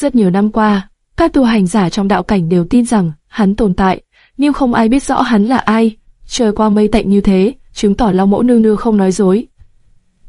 Rất nhiều năm qua, các tu hành giả trong đạo cảnh đều tin rằng hắn tồn tại, nhưng không ai biết rõ hắn là ai. Trời qua mây tạnh như thế, chứng tỏ Long Mẫu Nương Nương không nói dối.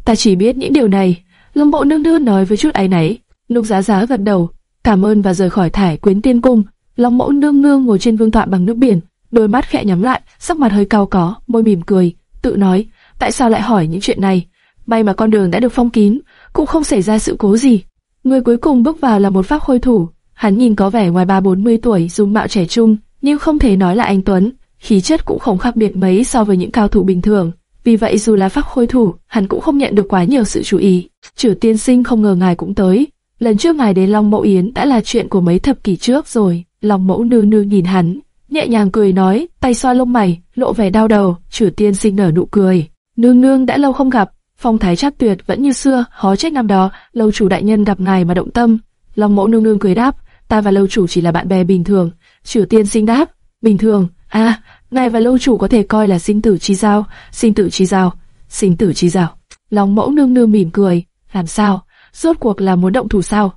Ta chỉ biết những điều này, Long Mẫu Nương Nương nói với chút áy náy. Lục Giá Giá gật đầu, cảm ơn và rời khỏi thải quyến tiên cung. Long Mẫu Nương Nương ngồi trên vương tọa bằng nước biển, đôi mắt khẽ nhắm lại, sắc mặt hơi cao có, môi mỉm cười, tự nói, tại sao lại hỏi những chuyện này? May mà con đường đã được phong kín, cũng không xảy ra sự cố gì. Người cuối cùng bước vào là một pháp khôi thủ, hắn nhìn có vẻ ngoài ba bốn mươi tuổi, dung mạo trẻ trung, nhưng không thể nói là anh tuấn, khí chất cũng không khác biệt mấy so với những cao thủ bình thường. Vì vậy dù là pháp khôi thủ, hắn cũng không nhận được quá nhiều sự chú ý. Chử tiên sinh không ngờ ngài cũng tới. Lần trước ngài đến Long Mẫu Yến đã là chuyện của mấy thập kỷ trước rồi. Long Mẫu nương nương nhìn hắn, nhẹ nhàng cười nói, tay xoa lông mày, lộ vẻ đau đầu. Chử tiên sinh nở nụ cười. Nương nương đã lâu không gặp, phong thái chắc tuyệt vẫn như xưa, hó trách năm đó lâu chủ đại nhân gặp ngài mà động tâm. Long Mẫu nương nương cười đáp, ta và lâu chủ chỉ là bạn bè bình thường. Chử tiên sinh đáp, bình thường. À, ngài và lâu chủ có thể coi là sinh tử chi giao, sinh tử chi giao, sinh tử chi giao. Long Mẫu nương nương mỉm cười, làm sao? Rốt cuộc là muốn động thủ sao?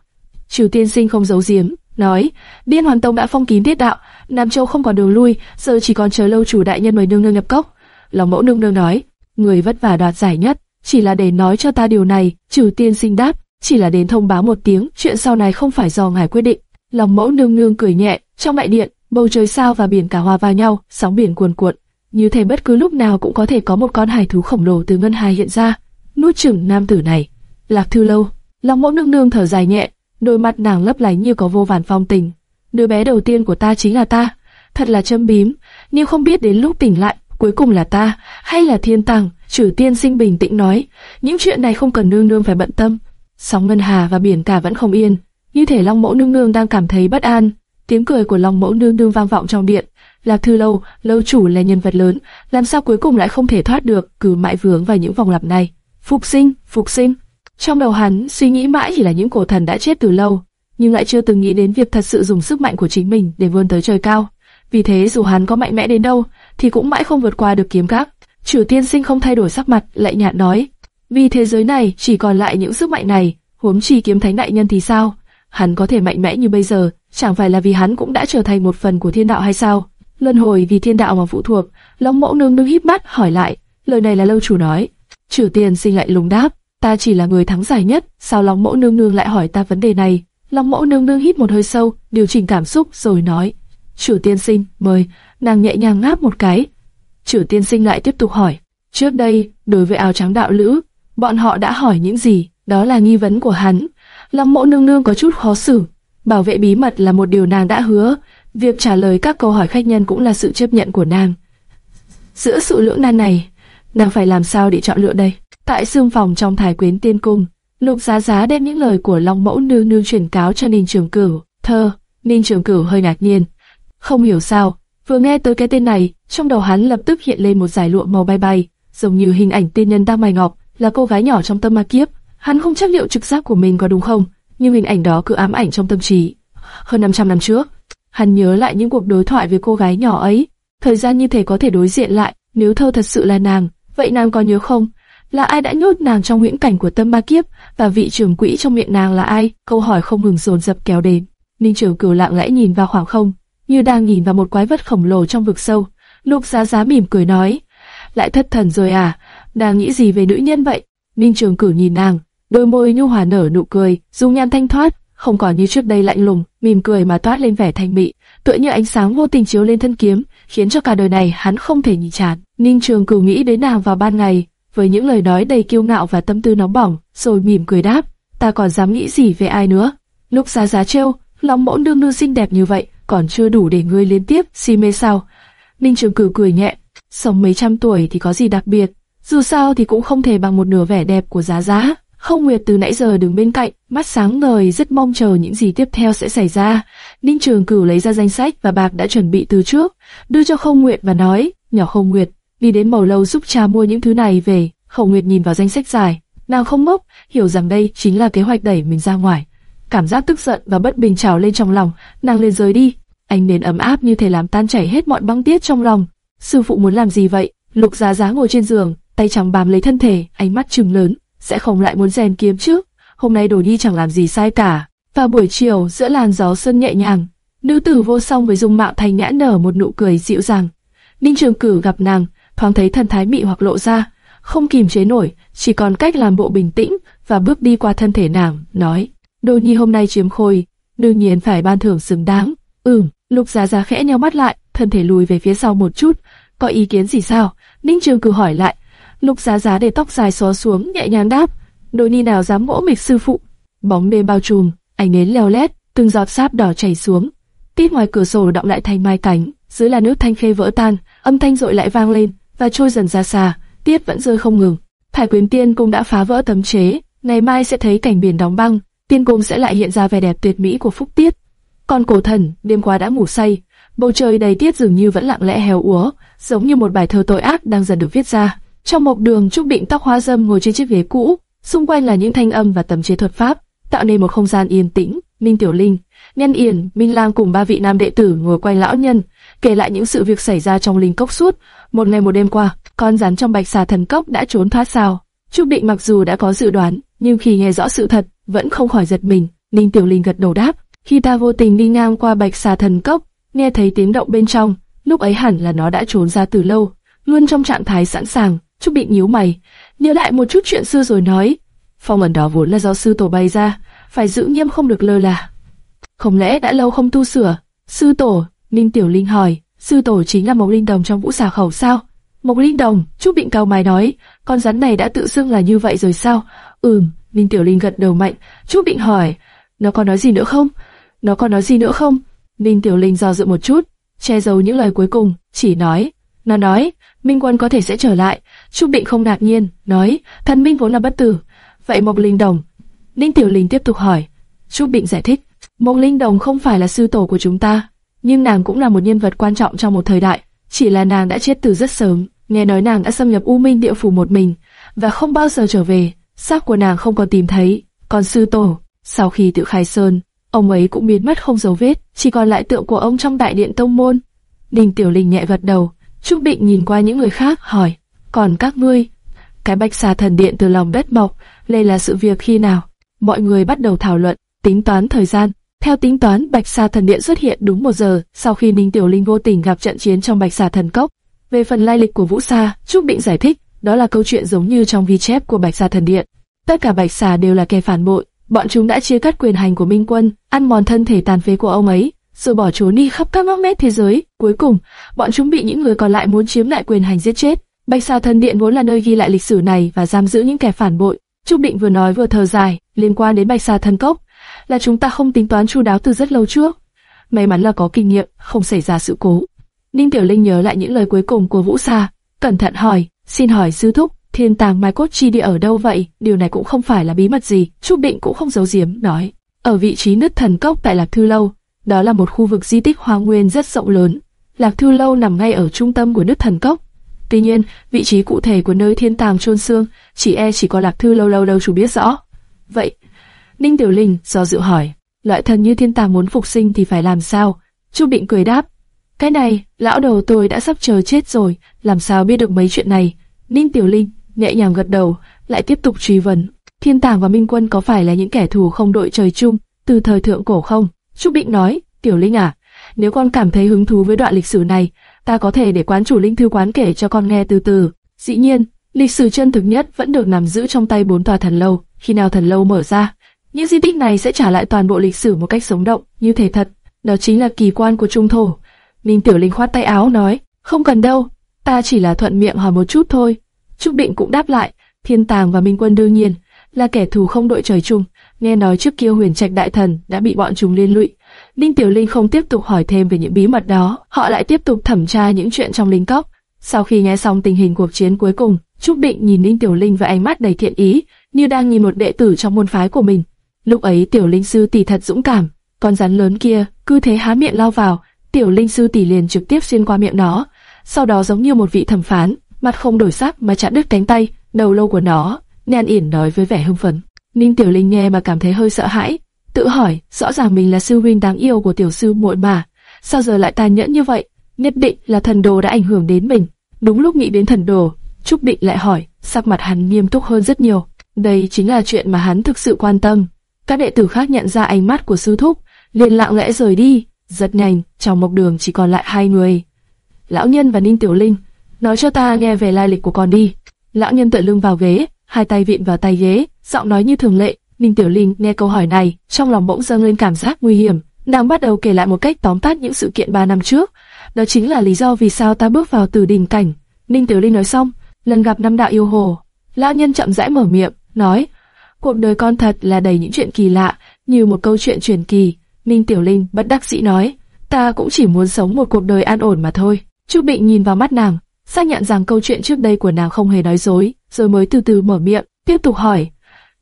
Chử tiên sinh không giấu giếm, nói, biên Hoàn Tông đã phong kín tiết đạo, Nam Châu không còn đường lui, giờ chỉ còn chờ lâu chủ đại nhân mời nương nương nhập cốc. Long Mẫu nương nương nói, người vất vả đoạt giải nhất, chỉ là để nói cho ta điều này. Trừ tiên sinh đáp, chỉ là đến thông báo một tiếng, chuyện sau này không phải do ngài quyết định. lòng Mẫu nương nương cười nhẹ, trong đại điện, bầu trời sao và biển cả hòa vào nhau, sóng biển cuồn cuộn, như thể bất cứ lúc nào cũng có thể có một con hải thú khổng lồ từ ngân hà hiện ra, nuốt chửng nam tử này. Lạc Thư Lâu, lòng Mẫu nương nương thở dài nhẹ, đôi mắt nàng lấp lánh như có vô vàn phong tình. Đứa bé đầu tiên của ta chính là ta, thật là châm bím, nhưng không biết đến lúc tỉnh lại, cuối cùng là ta hay là thiên tàng. Trừ tiên sinh bình tĩnh nói, những chuyện này không cần nương nương phải bận tâm. Sóng ngân hà và biển cả vẫn không yên, như thể Long Mẫu nương nương đang cảm thấy bất an. Tiếng cười của Long Mẫu nương nương vang vọng trong điện. Lạc Thư Lâu, lâu chủ là nhân vật lớn, làm sao cuối cùng lại không thể thoát được, cứ mãi vướng vào những vòng lặp này. Phục sinh, phục sinh. Trong đầu hắn, suy nghĩ mãi chỉ là những cổ thần đã chết từ lâu, nhưng lại chưa từng nghĩ đến việc thật sự dùng sức mạnh của chính mình để vươn tới trời cao. Vì thế dù hắn có mạnh mẽ đến đâu, thì cũng mãi không vượt qua được kiếm các. Chủ tiên sinh không thay đổi sắc mặt, lại nhạt nói, vì thế giới này chỉ còn lại những sức mạnh này, huống chi kiếm thánh đại nhân thì sao? Hắn có thể mạnh mẽ như bây giờ, chẳng phải là vì hắn cũng đã trở thành một phần của thiên đạo hay sao? Luân hồi vì thiên đạo mà phụ thuộc. Long mẫu nương nương híp mắt hỏi lại, lời này là lâu chủ nói. Chủ tiên sinh lại lúng đáp, ta chỉ là người thắng giải nhất, sao Long mẫu nương nương lại hỏi ta vấn đề này? Long mẫu nương nương hít một hơi sâu, điều chỉnh cảm xúc rồi nói, Chủ tiên sinh, mời, nàng nhẹ nhàng ngáp một cái. Chủ tiên sinh lại tiếp tục hỏi, trước đây, đối với áo trắng đạo lữ, bọn họ đã hỏi những gì, đó là nghi vấn của hắn. Long mẫu nương nương có chút khó xử, bảo vệ bí mật là một điều nàng đã hứa, việc trả lời các câu hỏi khách nhân cũng là sự chấp nhận của nàng. Giữa sự lưỡng nan này, nàng phải làm sao để chọn lựa đây? Tại xương phòng trong thái quyến tiên cung, Lục Giá Giá đem những lời của Long Mẫu Nương Nương truyền cáo cho Ninh Trường Cửu. Thơ, Ninh Trường Cửu hơi ngạc nhiên, không hiểu sao, vừa nghe tới cái tên này, trong đầu hắn lập tức hiện lên một giải lụa màu bay bay, giống như hình ảnh tiên nhân đang mài ngọc, là cô gái nhỏ trong tâm ma kiếp. Hắn không chắc liệu trực giác của mình có đúng không, nhưng hình ảnh đó cứ ám ảnh trong tâm trí. Hơn 500 năm trước, hắn nhớ lại những cuộc đối thoại với cô gái nhỏ ấy, thời gian như thể có thể đối diện lại. Nếu thơ thật sự là nàng, vậy nàng có nhớ không? Là ai đã nhốt nàng trong huyễn cảnh của tâm ma kiếp và vị trưởng quỹ trong miệng nàng là ai? Câu hỏi không ngừng dồn dập kéo đến. Ninh Trường Cửu lặng lẽ nhìn vào khoảng không, như đang nhìn vào một quái vật khổng lồ trong vực sâu. Lục Giá Giá mỉm cười nói, lại thất thần rồi à? Đang nghĩ gì về nữ nhân vậy? Ninh Trường Cửu nhìn nàng, đôi môi nhu hòa nở nụ cười, dung nhan thanh thoát, không còn như trước đây lạnh lùng, mỉm cười mà toát lên vẻ thanh mị, tựa như ánh sáng vô tình chiếu lên thân kiếm, khiến cho cả đời này hắn không thể nhìn chán. Ninh Trường Cửu nghĩ đến nàng vào ban ngày, với những lời nói đầy kiêu ngạo và tâm tư nóng bỏng, rồi mỉm cười đáp, ta còn dám nghĩ gì về ai nữa? Lúc Giá Giá trêu, lòng mẫu đương đương xinh đẹp như vậy, còn chưa đủ để ngươi liên tiếp si mê sao? Ninh Trường Cửu cười nhẹ, sống mấy trăm tuổi thì có gì đặc biệt, dù sao thì cũng không thể bằng một nửa vẻ đẹp của Giá Giá. Không Nguyệt từ nãy giờ đứng bên cạnh, mắt sáng ngời rất mong chờ những gì tiếp theo sẽ xảy ra. Ninh Trường Cửu lấy ra danh sách và bạc đã chuẩn bị từ trước, đưa cho Không Nguyệt và nói, nhỏ Không Nguyệt, đi đến màu lâu giúp cha mua những thứ này về. Không Nguyệt nhìn vào danh sách dài, nào không ngốc, hiểu rằng đây chính là kế hoạch đẩy mình ra ngoài. Cảm giác tức giận và bất bình trào lên trong lòng, nàng lên rời đi. Ánh nến ấm áp như thể làm tan chảy hết mọi băng tiết trong lòng. Sư phụ muốn làm gì vậy? Lục Giá Giá ngồi trên giường, tay trắng bám lấy thân thể, ánh mắt trừng lớn, sẽ không lại muốn rèn kiếm chứ? Hôm nay đồ nhi chẳng làm gì sai cả. Vào buổi chiều, giữa làn gió xuân nhẹ nhàng, nữ tử vô song với dung mạo thanh nhã nở một nụ cười dịu dàng. Ninh Trường Cử gặp nàng, thoáng thấy thần thái mị hoặc lộ ra, không kìm chế nổi, chỉ còn cách làm bộ bình tĩnh và bước đi qua thân thể nàng, nói: "Đôi nhi hôm nay chiếm khôi, đương nhiên phải ban thưởng xứng đáng." Ừm, Lục Giá Giá khẽ nheo mắt lại, thân thể lùi về phía sau một chút, có ý kiến gì sao? Ninh Trường cứ hỏi lại. Lục Giá Giá để tóc dài xóa xuống, nhẹ nhàng đáp: "Đôi nhi nào dám mỗ mịch sư phụ." Bóng đêm bao trùm, ánh nến leo lét, từng giọt sáp đỏ chảy xuống. Tít ngoài cửa sổ động lại thành mai cánh, dưới là nước thanh khê vỡ tan, âm thanh rội lại vang lên và trôi dần ra xa. Tiết vẫn rơi không ngừng. Thải Quyến Tiên cũng đã phá vỡ tấm chế, ngày mai sẽ thấy cảnh biển đóng băng, tiên cung sẽ lại hiện ra vẻ đẹp tuyệt mỹ của Phúc Tiết. Còn cổ thần, đêm qua đã ngủ say, bầu trời đầy tiết dường như vẫn lặng lẽ héo úa, giống như một bài thơ tội ác đang dần được viết ra. Trong một đường, Trúc Định tóc hoa dâm ngồi trên chiếc ghế cũ, xung quanh là những thanh âm và tầm chế thuật pháp, tạo nên một không gian yên tĩnh. Minh Tiểu Linh, Nhân Yển, Minh Lang cùng ba vị nam đệ tử ngồi quanh lão nhân, kể lại những sự việc xảy ra trong linh cốc suốt một ngày một đêm qua. Con rắn trong bạch xà thần cốc đã trốn thoát sao? Trúc Định mặc dù đã có dự đoán, nhưng khi nghe rõ sự thật, vẫn không khỏi giật mình. Ninh Tiểu Linh gật đầu đáp, khi ta vô tình đi ngang qua bạch xà thần cốc, nghe thấy tiếng động bên trong, lúc ấy hẳn là nó đã trốn ra từ lâu, luôn trong trạng thái sẵn sàng. Trúc bị nhíu mày, nhớ lại một chút chuyện xưa rồi nói, phong ẩn đó vốn là do sư tổ bày ra, phải giữ nghiêm không được lơ là. Không lẽ đã lâu không tu sửa? Sư tổ, Ninh Tiểu Linh hỏi, sư tổ chính là Mộc Linh Đồng trong vũ xà khẩu sao? Mộc Linh Đồng, Trúc Định cao mày nói, con rắn này đã tự xưng là như vậy rồi sao? Ừm, Ninh Tiểu Linh gật đầu mạnh. Trúc Định hỏi, nó còn nói gì nữa không? Nó còn nói gì nữa không? Ninh Tiểu Linh do dự một chút, che giấu những lời cuối cùng, chỉ nói, nó nói, Minh Quân có thể sẽ trở lại. Trúc Định không ngạc nhiên, nói, thần Minh vốn là bất tử. Vậy Mộc Linh Đồng? Ninh Tiểu Linh tiếp tục hỏi. Trúc Định giải thích, Mộc Linh Đồng không phải là sư tổ của chúng ta, nhưng nàng cũng là một nhân vật quan trọng trong một thời đại. Chỉ là nàng đã chết từ rất sớm, nghe nói nàng đã xâm nhập U Minh địa phủ một mình và không bao giờ trở về. xác của nàng không còn tìm thấy. Còn sư tổ, sau khi tự khai sơn, ông ấy cũng biến mất không dấu vết, chỉ còn lại tượng của ông trong đại điện tông môn. Ninh Tiểu Linh nhẹ gật đầu, Trúc Định nhìn qua những người khác hỏi, còn các ngươi? Cái bạch xà thần điện từ lòng đất mọc, đây là sự việc khi nào? Mọi người bắt đầu thảo luận, tính toán thời gian. Theo tính toán, Bạch xà Thần Điện xuất hiện đúng một giờ sau khi Ninh Tiểu Linh vô tình gặp trận chiến trong Bạch xà Thần Cốc. Về phần lai lịch của Vũ Sa, Trúc Định giải thích, đó là câu chuyện giống như trong vi chép của Bạch Sa Thần Điện. Tất cả Bạch Sa đều là kẻ phản bội, bọn chúng đã chia cắt quyền hành của Minh Quân, ăn mòn thân thể tàn phế của ông ấy, rồi bỏ trốn đi khắp các ngóc ngách thế giới. Cuối cùng, bọn chúng bị những người còn lại muốn chiếm lại quyền hành giết chết. Bạch Sa Thần Điện vốn là nơi ghi lại lịch sử này và giam giữ những kẻ phản bội. Trúc Định vừa nói vừa thở dài, liên quan đến Bạch Sa Thần Cốc, là chúng ta không tính toán chu đáo từ rất lâu trước. May mắn là có kinh nghiệm, không xảy ra sự cố. Ninh Tiểu Linh nhớ lại những lời cuối cùng của Vũ Sa, cẩn thận hỏi, xin hỏi sư thúc, thiên tàng mai cốt chi địa ở đâu vậy? Điều này cũng không phải là bí mật gì, Trúc Định cũng không giấu giếm, nói. Ở vị trí nứt thần cốc tại Lạc Thư Lâu, đó là một khu vực di tích hoang nguyên rất rộng lớn. Lạc Thư Lâu nằm ngay ở trung tâm của nứt thần cốc. Tuy nhiên, vị trí cụ thể của nơi thiên tàng chôn xương, chỉ e chỉ có Lạc Thư Lâu lâu đâu chủ biết rõ. Vậy, Ninh Tiểu Linh do dự hỏi, loại thần như thiên tàng muốn phục sinh thì phải làm sao? Chu Định cười đáp, cái này, lão đầu tôi đã sắp chờ chết rồi, làm sao biết được mấy chuyện này? Ninh Tiểu Linh nhẹ nhàng gật đầu, lại tiếp tục truy vấn, thiên tàng và minh quân có phải là những kẻ thù không đội trời chung từ thời thượng cổ không? trúc Định nói, Tiểu Linh à, nếu con cảm thấy hứng thú với đoạn lịch sử này, ta có thể để quán chủ linh thư quán kể cho con nghe từ từ. Dĩ nhiên, lịch sử chân thực nhất vẫn được nằm giữ trong tay bốn tòa thần lâu. Khi nào thần lâu mở ra, những di tích này sẽ trả lại toàn bộ lịch sử một cách sống động, như thể thật. Đó chính là kỳ quan của trung thổ. Ninh Tiểu Linh khoát tay áo nói, không cần đâu, ta chỉ là thuận miệng hỏi một chút thôi. Trúc Định cũng đáp lại, Thiên Tàng và Minh Quân đương nhiên là kẻ thù không đội trời chung. Nghe nói trước kia Huyền Trạch Đại Thần đã bị bọn chúng liên lụy. Ninh Tiểu Linh không tiếp tục hỏi thêm về những bí mật đó, họ lại tiếp tục thẩm tra những chuyện trong linh cốc. Sau khi nghe xong tình hình cuộc chiến cuối cùng, Trúc Định nhìn Ninh Tiểu Linh với ánh mắt đầy thiện ý, như đang nhìn một đệ tử trong môn phái của mình. Lúc ấy tiểu linh sư tỷ thật dũng cảm, con rắn lớn kia cứ thế há miệng lao vào, tiểu linh sư tỷ liền trực tiếp xuyên qua miệng nó, sau đó giống như một vị thẩm phán, mặt không đổi sắc mà chặt đứt cánh tay, đầu lâu của nó. Nhan Yển nói với vẻ hưng phấn. Ninh Tiểu Linh nghe mà cảm thấy hơi sợ hãi, tự hỏi, rõ ràng mình là sư huynh đáng yêu của tiểu sư muội mà, sao giờ lại tàn nhẫn như vậy? Nhất định là thần đồ đã ảnh hưởng đến mình. Đúng lúc nghĩ đến thần đồ, Trúc Định lại hỏi, sắc mặt hắn nghiêm túc hơn rất nhiều. Đây chính là chuyện mà hắn thực sự quan tâm. Các đệ tử khác nhận ra ánh mắt của sư thúc, liền lặng lẽ rời đi. Rất nhanh, trong mộc đường chỉ còn lại hai người. Lão nhân và Ninh Tiểu Linh, nói cho ta nghe về lai lịch của con đi. Lão nhân tựa lưng vào ghế, hai tay vịn vào tay ghế, giọng nói như thường lệ. Ninh Tiểu Linh nghe câu hỏi này, trong lòng bỗng dâng lên cảm giác nguy hiểm. Nàng bắt đầu kể lại một cách tóm tắt những sự kiện ba năm trước. Đó chính là lý do vì sao ta bước vào tử đình cảnh. Ninh Tiểu Linh nói xong, lần gặp năm đạo yêu hồ. Lão nhân chậm rãi mở miệng, nói, cuộc đời con thật là đầy những chuyện kỳ lạ, như một câu chuyện truyền kỳ. Ninh Tiểu Linh bất đắc dĩ nói, ta cũng chỉ muốn sống một cuộc đời an ổn mà thôi. Trúc Định nhìn vào mắt nàng, xác nhận rằng câu chuyện trước đây của nàng không hề nói dối, rồi mới từ từ mở miệng, tiếp tục hỏi.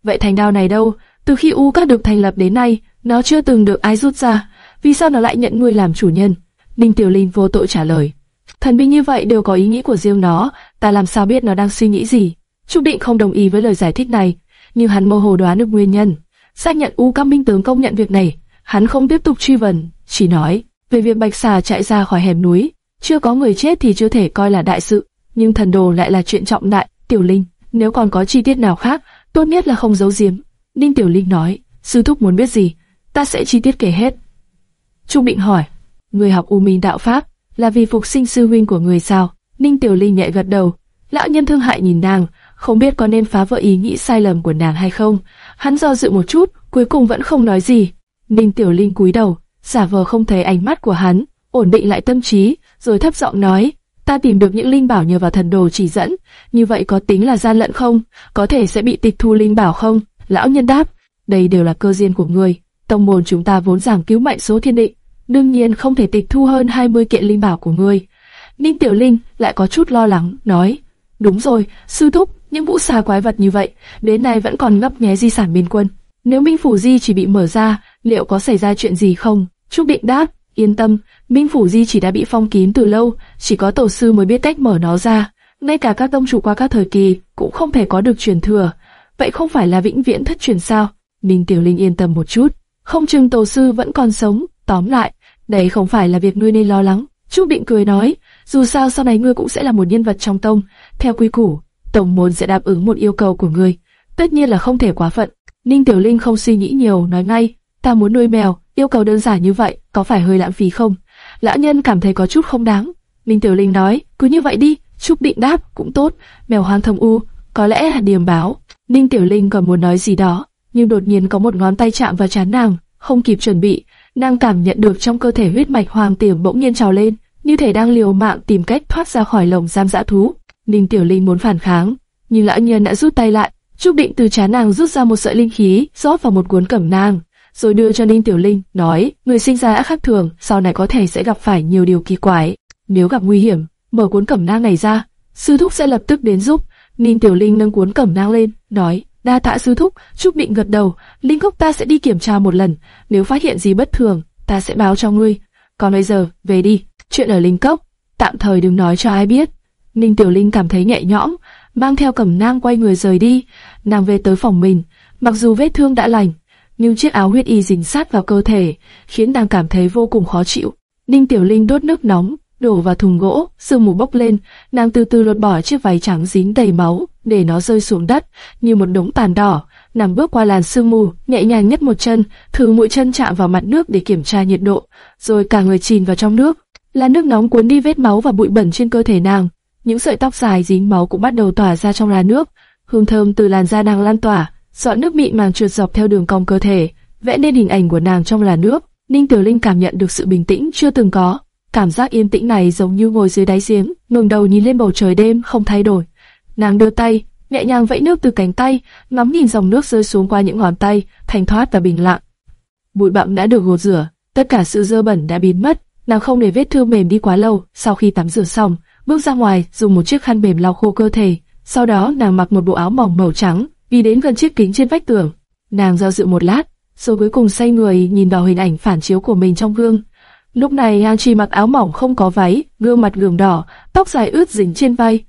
Vậy thành đao này đâu? Từ khi U Các được thành lập đến nay, nó chưa từng được ai rút ra. Vì sao nó lại nhận nuôi làm chủ nhân? Ninh Tiểu Linh vô tội trả lời. Thần binh như vậy đều có ý nghĩ của riêng nó, ta làm sao biết nó đang suy nghĩ gì? Trúc Định không đồng ý với lời giải thích này, nhưng hắn mơ hồ đoán được nguyên nhân. Xác nhận U Các Minh tướng công nhận việc này, hắn không tiếp tục truy vấn, chỉ nói về việc Bạch Xà chạy ra khỏi hẻm núi, chưa có người chết thì chưa thể coi là đại sự, nhưng thần đồ lại là chuyện trọng đại. Tiểu Linh, nếu còn có chi tiết nào khác, tốt nhất là không giấu giếm. Ninh Tiểu Linh nói, sư thúc muốn biết gì, ta sẽ chi tiết kể hết. Trung Định hỏi, người học U Minh đạo pháp là vì phục sinh sư huynh của người sao? Ninh Tiểu Linh nhẹ gật đầu. Lão nhân thương hại nhìn nàng, không biết có nên phá vỡ ý nghĩ sai lầm của nàng hay không. Hắn do dự một chút, cuối cùng vẫn không nói gì. Ninh Tiểu Linh cúi đầu, giả vờ không thấy ánh mắt của hắn, ổn định lại tâm trí, rồi thấp giọng nói, ta tìm được những linh bảo nhờ vào thần đồ chỉ dẫn, như vậy có tính là gian lận không? Có thể sẽ bị tịch thu linh bảo không? Lão nhân đáp, đây đều là cơ duyên của người. Tông môn chúng ta vốn giảng cứu mệnh số thiên định, đương nhiên không thể tịch thu hơn 20 kiện linh bảo của ngươi. Ninh Tiểu Linh lại có chút lo lắng, nói, đúng rồi, sư thúc, những vũ xà quái vật như vậy, đến nay vẫn còn ngấp nghé di sản biên quân. Nếu Minh Phủ Di chỉ bị mở ra, liệu có xảy ra chuyện gì không? Trúc Định đáp, yên tâm, Minh Phủ Di chỉ đã bị phong kín từ lâu, chỉ có tổ sư mới biết cách mở nó ra. Ngay cả các tông chủ qua các thời kỳ cũng không thể có được truyền thừa. Vậy không phải là vĩnh viễn thất truyền sao? Ninh Tiểu Linh yên tâm một chút, không chừng tổ sư vẫn còn sống. Tóm lại, đây không phải là việc ngươi nên lo lắng. Trúc Định cười nói, dù sao sau này ngươi cũng sẽ là một nhân vật trong tông. Theo quy củ, tổng môn sẽ đáp ứng một yêu cầu của ngươi. Tất nhiên là không thể quá phận. Ninh Tiểu Linh không suy nghĩ nhiều, nói ngay, ta muốn nuôi mèo, yêu cầu đơn giản như vậy, có phải hơi lãng phí không? Lão nhân cảm thấy có chút không đáng. Ninh Tiểu Linh nói, cứ như vậy đi, Trúc Định đáp, cũng tốt, mèo hoang thông u, có lẽ là điềm báo. Ninh Tiểu Linh còn muốn nói gì đó, nhưng đột nhiên có một ngón tay chạm vào trán nàng, không kịp chuẩn bị, nàng cảm nhận được trong cơ thể huyết mạch hoàng tiềm bỗng nhiên trào lên, như thể đang liều mạng tìm cách thoát ra khỏi lồng giam dã thú. Ninh Tiểu Linh muốn phản kháng, nhưng lão nhân đã rút tay lại, Trúc Định từ trán nàng rút ra một sợi linh khí, rót vào một cuốn cẩm nang, rồi đưa cho Ninh Tiểu Linh, nói, người sinh ra đã khác thường, sau này có thể sẽ gặp phải nhiều điều kỳ quái. Nếu gặp nguy hiểm, mở cuốn cẩm nang này ra, sư thúc sẽ lập tức đến giúp. Ninh Tiểu Linh nâng cuốn cẩm nang lên, nói, đa tạ sư thúc. Trúc Định gật đầu, linh cốc ta sẽ đi kiểm tra một lần, nếu phát hiện gì bất thường, ta sẽ báo cho ngươi. Còn bây giờ, về đi. Chuyện ở linh cốc, tạm thời đừng nói cho ai biết. Ninh Tiểu Linh cảm thấy nhẹ nhõm, mang theo cẩm nang quay người rời đi. Nàng về tới phòng mình, mặc dù vết thương đã lành, nhưng chiếc áo huyết y dính sát vào cơ thể, khiến nàng cảm thấy vô cùng khó chịu. Ninh Tiểu Linh đốt nước nóng, đổ vào thùng gỗ, sương mù bốc lên, nàng từ từ lột bỏ chiếc váy trắng dính đầy máu, để nó rơi xuống đất như một đống tàn đỏ. Nàng bước qua làn sương mù, nhẹ nhàng nhất một chân, thử mũi chân chạm vào mặt nước để kiểm tra nhiệt độ, rồi cả người chìm vào trong nước. Làn nước nóng cuốn đi vết máu và bụi bẩn trên cơ thể nàng. Những sợi tóc dài dính máu cũng bắt đầu tỏa ra trong làn nước, hương thơm từ làn da nàng lan tỏa, Dọn nước mịn màng trượt dọc theo đường cong cơ thể, vẽ nên hình ảnh của nàng trong làn nước. Ninh Tiểu Linh cảm nhận được sự bình tĩnh chưa từng có. Cảm giác yên tĩnh này giống như ngồi dưới đáy giếng, ngẩng đầu nhìn lên bầu trời đêm không thay đổi. Nàng đưa tay, nhẹ nhàng vẫy nước từ cánh tay, ngắm nhìn dòng nước rơi xuống qua những ngón tay, thanh thoát và bình lặng. Bụi bặm đã được gột rửa, tất cả sự dơ bẩn đã biến mất. Nàng không để vết thương mềm đi quá lâu. Sau khi tắm rửa xong, bước ra ngoài, dùng một chiếc khăn mềm lau khô cơ thể. Sau đó nàng mặc một bộ áo mỏng màu trắng, đi đến gần chiếc kính trên vách tường. Nàng do dự một lát, rồi cuối cùng xoay người nhìn vào hình ảnh phản chiếu của mình trong gương. Lúc này nàng Chi mặc áo mỏng không có váy, gương mặt gường đỏ, tóc dài ướt dính trên vai.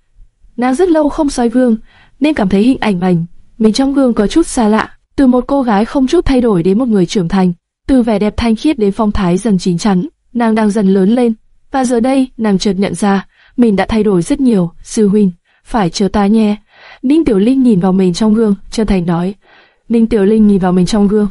Nàng rất lâu không soi gương, nên cảm thấy hình ảnh mình, mình trong gương có chút xa lạ. Từ một cô gái không chút thay đổi đến một người trưởng thành, từ vẻ đẹp thanh khiết đến phong thái dần chín chắn, nàng đang dần lớn lên. Và giờ đây, nàng chợt nhận ra, mình đã thay đổi rất nhiều, sư huynh, phải chờ ta nhé. Ninh Tiểu Linh nhìn vào mình trong gương, chân thành nói. Ninh Tiểu Linh nhìn vào mình trong gương,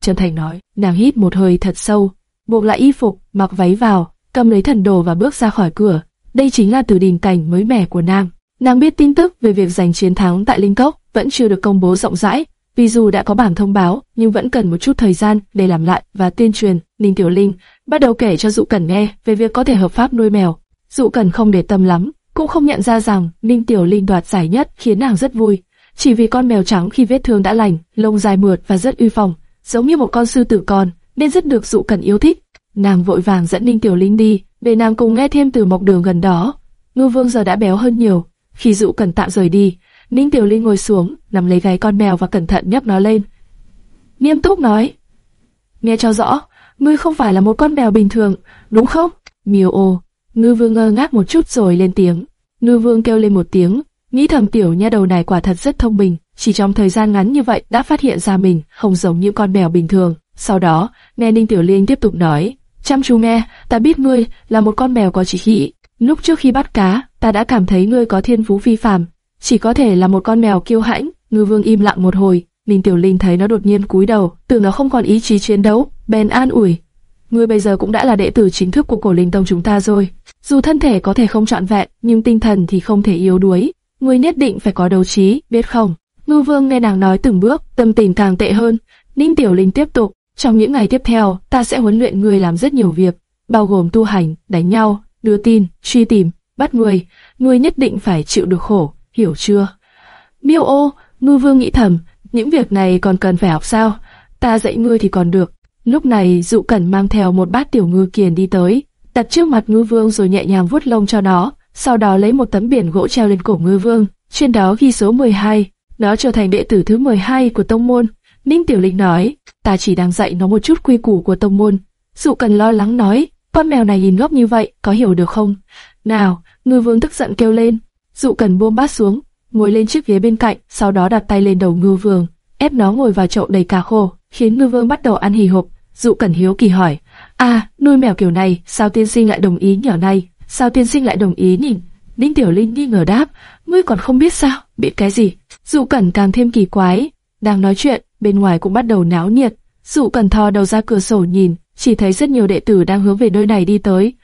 chân thành nói. Nàng hít một hơi thật sâu, buộc lại y phục, mặc váy vào, cầm lấy thần đồ và bước ra khỏi cửa. Đây chính là từ đình cảnh mới mẻ của nàng. Nàng biết tin tức về việc giành chiến thắng tại Linh Cốc vẫn chưa được công bố rộng rãi, vì dù đã có bản thông báo, nhưng vẫn cần một chút thời gian để làm lại và tuyên truyền. Ninh Tiểu Linh bắt đầu kể cho Dụ Cẩn nghe về việc có thể hợp pháp nuôi mèo. Dụ Cẩn không để tâm lắm, cũng không nhận ra rằng Ninh Tiểu Linh đoạt giải nhất khiến nàng rất vui. Chỉ vì con mèo trắng khi vết thương đã lành, lông dài mượt và rất uy phong, giống như một con sư tử con, nên rất được Dụ Cẩn yêu thích. Nàng vội vàng dẫn Ninh Tiểu Linh đi, để nàng cùng nghe thêm từ mộc đường gần đó. Ngư Vương giờ đã béo hơn nhiều. Khi Dụ Cẩn tạm rời đi, Ninh Tiểu Linh ngồi xuống, nắm lấy gáy con mèo và cẩn thận nhấc nó lên. Nghiêm túc nói, nghe cho rõ, ngươi không phải là một con mèo bình thường, đúng không? Miêu ô, ngư vương ngơ ngác một chút rồi lên tiếng. Ngư vương kêu lên một tiếng, nghĩ thầm tiểu nha đầu này quả thật rất thông minh, chỉ trong thời gian ngắn như vậy đã phát hiện ra mình không giống như con mèo bình thường. Sau đó, nghe Ninh Tiểu Linh tiếp tục nói, chăm chú nghe, ta biết ngươi là một con mèo có chỉ thị. Lúc trước khi bắt cá, ta đã cảm thấy ngươi có thiên phú phi phàm, chỉ có thể là một con mèo kiêu hãnh. Ngư Vương im lặng một hồi, Ninh Tiểu Linh thấy nó đột nhiên cúi đầu, tưởng nó không còn ý chí chiến đấu, bèn an ủi. Ngươi bây giờ cũng đã là đệ tử chính thức của cổ linh tông chúng ta rồi. Dù thân thể có thể không trọn vẹn, nhưng tinh thần thì không thể yếu đuối. Ngươi nhất định phải có đấu trí, biết không? Ngưu Vương nghe nàng nói từng bước, tâm tình càng tệ hơn. Ninh Tiểu Linh tiếp tục, trong những ngày tiếp theo, ta sẽ huấn luyện ngươi làm rất nhiều việc, bao gồm tu hành, đánh nhau, đưa tin, truy tìm, bắt người. Ngươi nhất định phải chịu được khổ, hiểu chưa? Miêu ô, Ngưu Vương nghĩ thầm, những việc này còn cần phải học sao? Ta dạy ngươi thì còn được. Lúc này Dụ Cẩn mang theo một bát tiểu ngư kiền đi tới, đặt trước mặt Ngư Vương rồi nhẹ nhàng vuốt lông cho nó, sau đó lấy một tấm biển gỗ treo lên cổ Ngư Vương, trên đó ghi số 12. Nó trở thành đệ tử thứ 12 của tông môn. Ninh Tiểu Linh nói, ta chỉ đang dạy nó một chút quy củ của tông môn. Dụ cần lo lắng nói, con mèo này nhìn ngốc như vậy, có hiểu được không? Nào, Ngư Vương tức giận kêu lên. Dụ cần buông bát xuống, ngồi lên chiếc ghế bên cạnh, sau đó đặt tay lên đầu ngư vương, ép nó ngồi vào chậu đầy cá khô, khiến ngư vương bắt đầu ăn hì hộp. Dụ Cẩn hiếu kỳ hỏi, à, nuôi mèo kiểu này, sao tiên sinh lại đồng ý nhỏ này? Sao tiên sinh lại đồng ý nhìn? Ninh Tiểu Linh nghi ngờ đáp, ngươi còn không biết sao? Biết cái gì? Dụ Cẩn càng thêm kỳ quái. Đang nói chuyện, bên ngoài cũng bắt đầu náo nhiệt. Dụ Cẩn thò đầu ra cửa sổ nhìn, chỉ thấy rất nhiều đệ tử đang hướng về nơi này đi tới.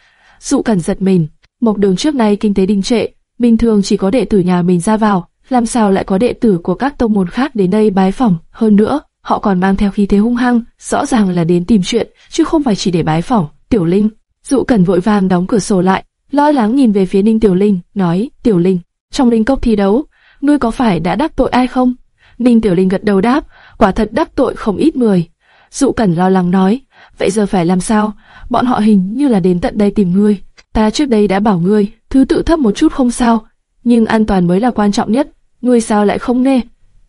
Dụ Cẩn giật mình, một đường trước nay kinh tế đình trệ, bình thường chỉ có đệ tử nhà mình ra vào, làm sao lại có đệ tử của các tông môn khác đến đây bái phỏng? Hơn nữa, họ còn mang theo khí thế hung hăng, rõ ràng là đến tìm chuyện, chứ không phải chỉ để bái phỏng. Tiểu Linh, Dụ Cẩn vội vàng đóng cửa sổ lại, lo lắng nhìn về phía Ninh Tiểu Linh, nói: Tiểu Linh, trong linh cốc thi đấu, ngươi có phải đã đắc tội ai không? Ninh Tiểu Linh gật đầu đáp, quả thật đắc tội không ít người. Dụ Cẩn lo lắng nói: Vậy giờ phải làm sao? Bọn họ hình như là đến tận đây tìm ngươi. Ta trước đây đã bảo ngươi, thứ tự thấp một chút không sao, nhưng an toàn mới là quan trọng nhất. Ngươi sao lại không nghe?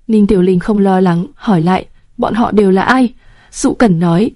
Ninh Tiểu Linh không lo lắng, hỏi lại, bọn họ đều là ai? Dụ Cẩn nói,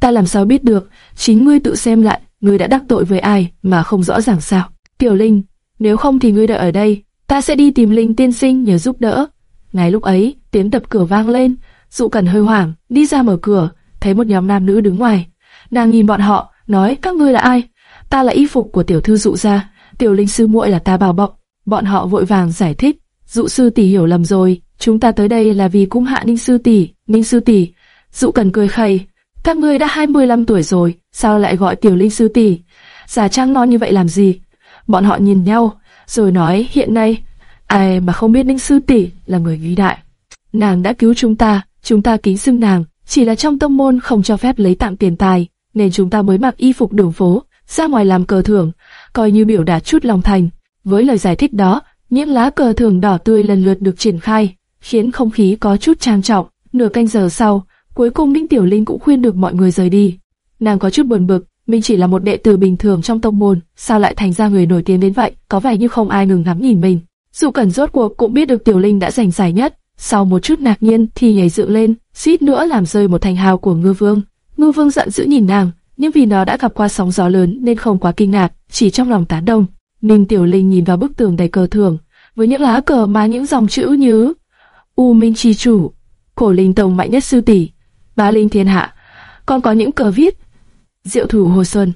ta làm sao biết được, chính ngươi tự xem lại, ngươi đã đắc tội với ai mà không rõ ràng sao? Tiểu Linh, nếu không thì ngươi đợi ở đây, ta sẽ đi tìm Linh tiên sinh nhờ giúp đỡ. Ngay lúc ấy, tiếng đập cửa vang lên, Dụ Cẩn hơi hoảng, đi ra mở cửa, thấy một nhóm nam nữ đứng ngoài. Nàng nhìn bọn họ, nói các ngươi là ai? Ta là y phục của tiểu thư dụ gia, tiểu linh sư muội là ta bảo bọc. Bọn họ vội vàng giải thích, dụ sư tỷ hiểu lầm rồi, chúng ta tới đây là vì cung hạ ninh sư tỷ, ninh sư tỷ. Dụ cần cười khẩy, các ngươi đã 25 tuổi rồi, sao lại gọi tiểu linh sư tỷ? Giả trang non như vậy làm gì? Bọn họ nhìn nhau, rồi nói hiện nay, ai mà không biết ninh sư tỷ là người vĩ đại. Nàng đã cứu chúng ta, chúng ta kính xưng nàng, chỉ là trong tông môn không cho phép lấy tặng tiền tài, nên chúng ta mới mặc y phục đường phố, ra ngoài làm cờ thưởng, coi như biểu đạt chút lòng thành. Với lời giải thích đó, những lá cờ thưởng đỏ tươi lần lượt được triển khai, khiến không khí có chút trang trọng. Nửa canh giờ sau, cuối cùng Ninh Tiểu Linh cũng khuyên được mọi người rời đi. Nàng có chút buồn bực, mình chỉ là một đệ tử bình thường trong tông môn, sao lại thành ra người nổi tiếng đến vậy? Có vẻ như không ai ngừng ngắm nhìn mình. Dù Cẩn rốt cuộc cũng biết được Tiểu Linh đã giành giải nhất, sau một chút ngạc nhiên thì nhảy dựng lên, suýt nữa làm rơi một thành hào của Ngư Vương. Ngư Vương giận dữ nhìn nàng, nhưng vì nó đã gặp qua sóng gió lớn nên không quá kinh ngạc, chỉ trong lòng tán đồng. Ninh Tiểu Linh nhìn vào bức tường đầy cờ thưởng, với những lá cờ mà những dòng chữ như U Minh Chi Chủ, Cổ Linh Tông mạnh nhất sư tỷ, Bá Linh Thiên Hạ, còn có những cờ viết Diệu Thủ Hồ Xuân,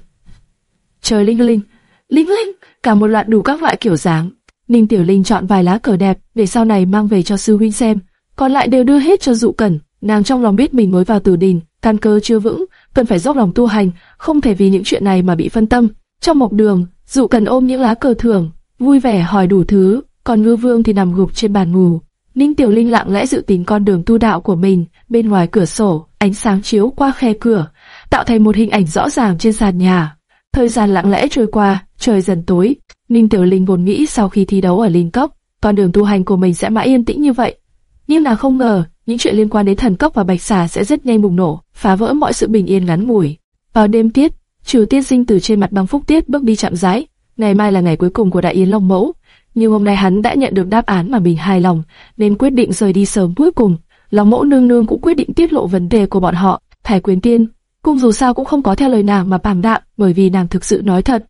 Trời Linh Linh, Linh Linh, cả một loạt đủ các loại kiểu dáng. Ninh Tiểu Linh chọn vài lá cờ đẹp để sau này mang về cho sư huynh xem, còn lại đều đưa hết cho Dụ Cẩn. Nàng trong lòng biết mình mới vào tử đình, căn cơ chưa vững, cần phải dốc lòng tu hành, không thể vì những chuyện này mà bị phân tâm. Trong mộc đường, dụ cần ôm những lá cờ thưởng, vui vẻ hỏi đủ thứ, còn ngư vương thì nằm gục trên bàn ngủ. Ninh Tiểu Linh lặng lẽ dự tính con đường tu đạo của mình, bên ngoài cửa sổ, ánh sáng chiếu qua khe cửa, tạo thành một hình ảnh rõ ràng trên sàn nhà. Thời gian lặng lẽ trôi qua, trời dần tối. Ninh Tiểu Linh vốn nghĩ sau khi thi đấu ở Linh Cốc, con đường tu hành của mình sẽ mãi yên tĩnh như vậy. Nhưng nàng không ngờ, những chuyện liên quan đến thần cốc và bạch xà sẽ rất nhanh bùng nổ, phá vỡ mọi sự bình yên ngắn ngủi. Vào đêm tiết, Trừ Tiên Sinh từ trên mặt băng phúc tiết bước đi chậm rãi. Ngày mai là ngày cuối cùng của Đại Yến Long Mẫu, nhưng hôm nay hắn đã nhận được đáp án mà mình hài lòng, nên quyết định rời đi sớm cuối cùng. Lòng Mẫu nương nương cũng quyết định tiết lộ vấn đề của bọn họ. Thái quyến Tiên, cung dù sao cũng không có theo lời nàng mà bảm đạm, bởi vì nàng thực sự nói thật.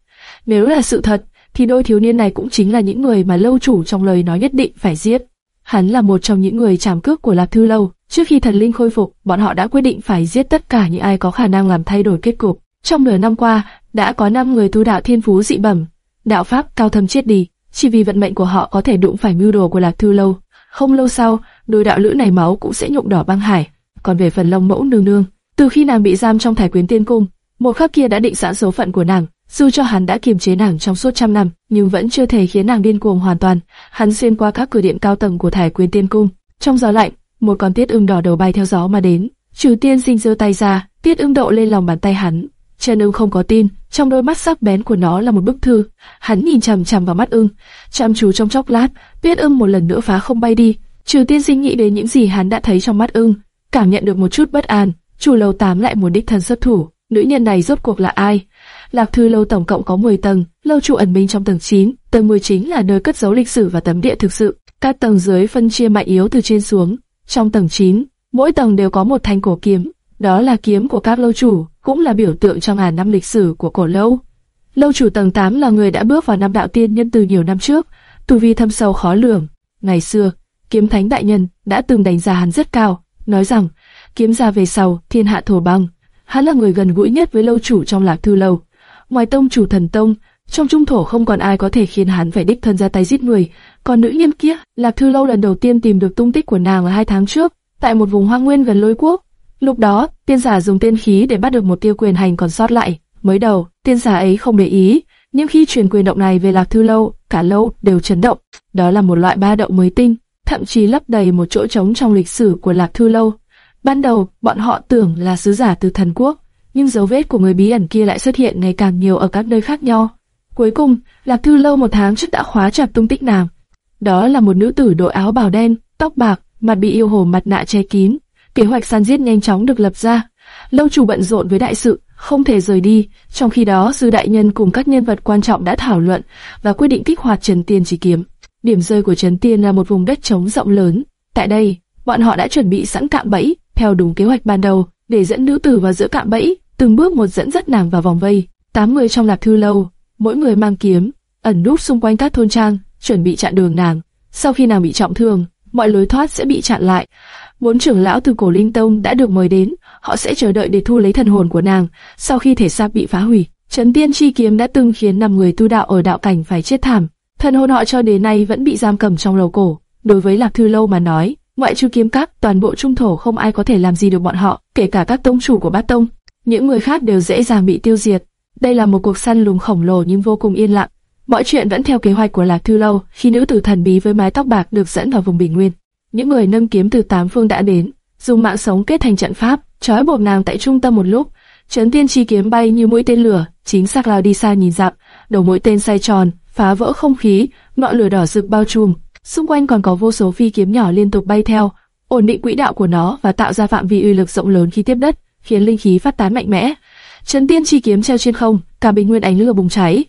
Nếu là sự thật, thì đôi thiếu niên này cũng chính là những người mà lâu chủ trong lời nói nhất định phải giết. Hắn là một trong những người trảm cước của lạp Thư Lâu. Trước khi thần linh khôi phục, bọn họ đã quyết định phải giết tất cả những ai có khả năng làm thay đổi kết cục. Trong nửa năm qua, đã có 5 người tu đạo thiên phú dị bẩm, đạo pháp cao thâm chết đi, chỉ vì vận mệnh của họ có thể đụng phải mưu đồ của Lạc Thư Lâu. Không lâu sau, đôi đạo lữ này máu cũng sẽ nhuộm đỏ băng hải. Còn về phần Long Mẫu nương nương, từ khi nàng bị giam trong Thải Quyến Tiên Cung, một khắc kia đã định sẵn số phận của nàng. Dù cho hắn đã kiềm chế nàng trong suốt trăm năm, nhưng vẫn chưa thể khiến nàng điên cuồng hoàn toàn. Hắn xuyên qua các cửa điện cao tầng của Thải Quyến Tiên Cung. Trong gió lạnh, một con tiết ưng đỏ đầu bay theo gió mà đến. Trừ tiên sinh giơ tay ra, tiết ưng độ lên lòng bàn tay hắn. Trần ưng không có tin, trong đôi mắt sắc bén của nó là một bức thư. Hắn nhìn chằm chằm vào mắt ưng, chăm chú trong chốc lát, biết ưng một lần nữa phá không bay đi. Trừ tiên sinh nghĩ đến những gì hắn đã thấy trong mắt ưng, cảm nhận được một chút bất an. Chủ lầu tám lại muốn đích thân xuất thủ, nữ nhân này rốt cuộc là ai? Lạc Thư lâu tổng cộng có 10 tầng, lâu trụ ẩn minh trong tầng 9, tầng 10 chính là nơi cất giấu lịch sử và tấm địa thực sự. Các tầng dưới phân chia mạnh yếu từ trên xuống. Trong tầng 9, mỗi tầng đều có một thanh cổ kiếm, đó là kiếm của các lâu chủ, cũng là biểu tượng trong ngàn năm lịch sử của cổ lâu. Lâu chủ tầng 8 là người đã bước vào năm đạo tiên nhân từ nhiều năm trước, tu vi thâm sâu khó lường. Ngày xưa, kiếm thánh đại nhân đã từng đánh giá hắn rất cao, nói rằng kiếm ra về sau thiên hạ thổ băng. Hắn là người gần gũi nhất với lâu chủ trong lạc thư lâu. Ngoài tông chủ thần tông, trong trung thổ không còn ai có thể khiến hắn phải đích thân ra tay giết người. Còn nữ nhân kia, lạc thư lâu lần đầu tiên tìm được tung tích của nàng là hai tháng trước, tại một vùng hoang nguyên gần lôi quốc. Lúc đó, tiên giả dùng tiên khí để bắt được một tiêu quyền hành còn sót lại. Mới đầu, tiên giả ấy không để ý, nhưng khi truyền quyền động này về lạc thư lâu, cả lâu đều chấn động. Đó là một loại ba động mới tinh, thậm chí lấp đầy một chỗ trống trong lịch sử của lạc thư lâu. Ban đầu, bọn họ tưởng là sứ giả từ thần quốc, nhưng dấu vết của người bí ẩn kia lại xuất hiện ngày càng nhiều ở các nơi khác nhau. Cuối cùng, Lạc Thư Lâu một tháng trước đã khóa chặt tung tích nàng. Đó là một nữ tử đội áo bào đen, tóc bạc, mặt bị yêu hồ mặt nạ che kín. Kế hoạch săn giết nhanh chóng được lập ra. Lâu chủ bận rộn với đại sự, không thể rời đi. Trong khi đó, sư đại nhân cùng các nhân vật quan trọng đã thảo luận và quyết định kích hoạt Trần Tiên Chỉ Kiếm. Điểm rơi của Trần Tiên là một vùng đất trống rộng lớn. Tại đây, bọn họ đã chuẩn bị sẵn cạm bẫy, theo đúng kế hoạch ban đầu, để dẫn nữ tử vào giữa cạm bẫy, từng bước một dẫn dắt nàng vào vòng vây. Tám người trong lạc thư lâu, mỗi người mang kiếm, ẩn núp xung quanh các thôn trang, chuẩn bị chặn đường nàng. Sau khi nàng bị trọng thương, mọi lối thoát sẽ bị chặn lại. Bốn trưởng lão từ cổ linh tông đã được mời đến, họ sẽ chờ đợi để thu lấy thần hồn của nàng. Sau khi thể xác bị phá hủy, Trấn Tiên Chi kiếm đã từng khiến năm người tu đạo ở đạo cảnh phải chết thảm. Thần hồn họ cho đến nay vẫn bị giam cầm trong lầu cổ. Đối với lạc thư lâu mà nói, ngoại trừ kiếm các, toàn bộ trung thổ không ai có thể làm gì được bọn họ, kể cả các tông chủ của bát tông. Những người khác đều dễ dàng bị tiêu diệt. Đây là một cuộc săn lùng khổng lồ nhưng vô cùng yên lặng. Mọi chuyện vẫn theo kế hoạch của Lạc Thư Lâu. Khi nữ tử thần bí với mái tóc bạc được dẫn vào vùng bình nguyên, những người nâng kiếm từ tám phương đã đến, dùng mạng sống kết thành trận pháp, trói buộc nàng tại trung tâm một lúc. Trấn Tiên Chi kiếm bay như mũi tên lửa, chính xác lao đi xa nhìn dặm, đầu mũi tên xoay tròn, phá vỡ không khí, ngọn lửa đỏ rực bao trùm, xung quanh còn có vô số phi kiếm nhỏ liên tục bay theo, ổn định quỹ đạo của nó và tạo ra phạm vi uy lực rộng lớn khi tiếp đất, khiến linh khí phát tán mạnh mẽ. Trấn Tiên chi kiếm treo trên không, cả bình nguyên ánh lửa bùng cháy.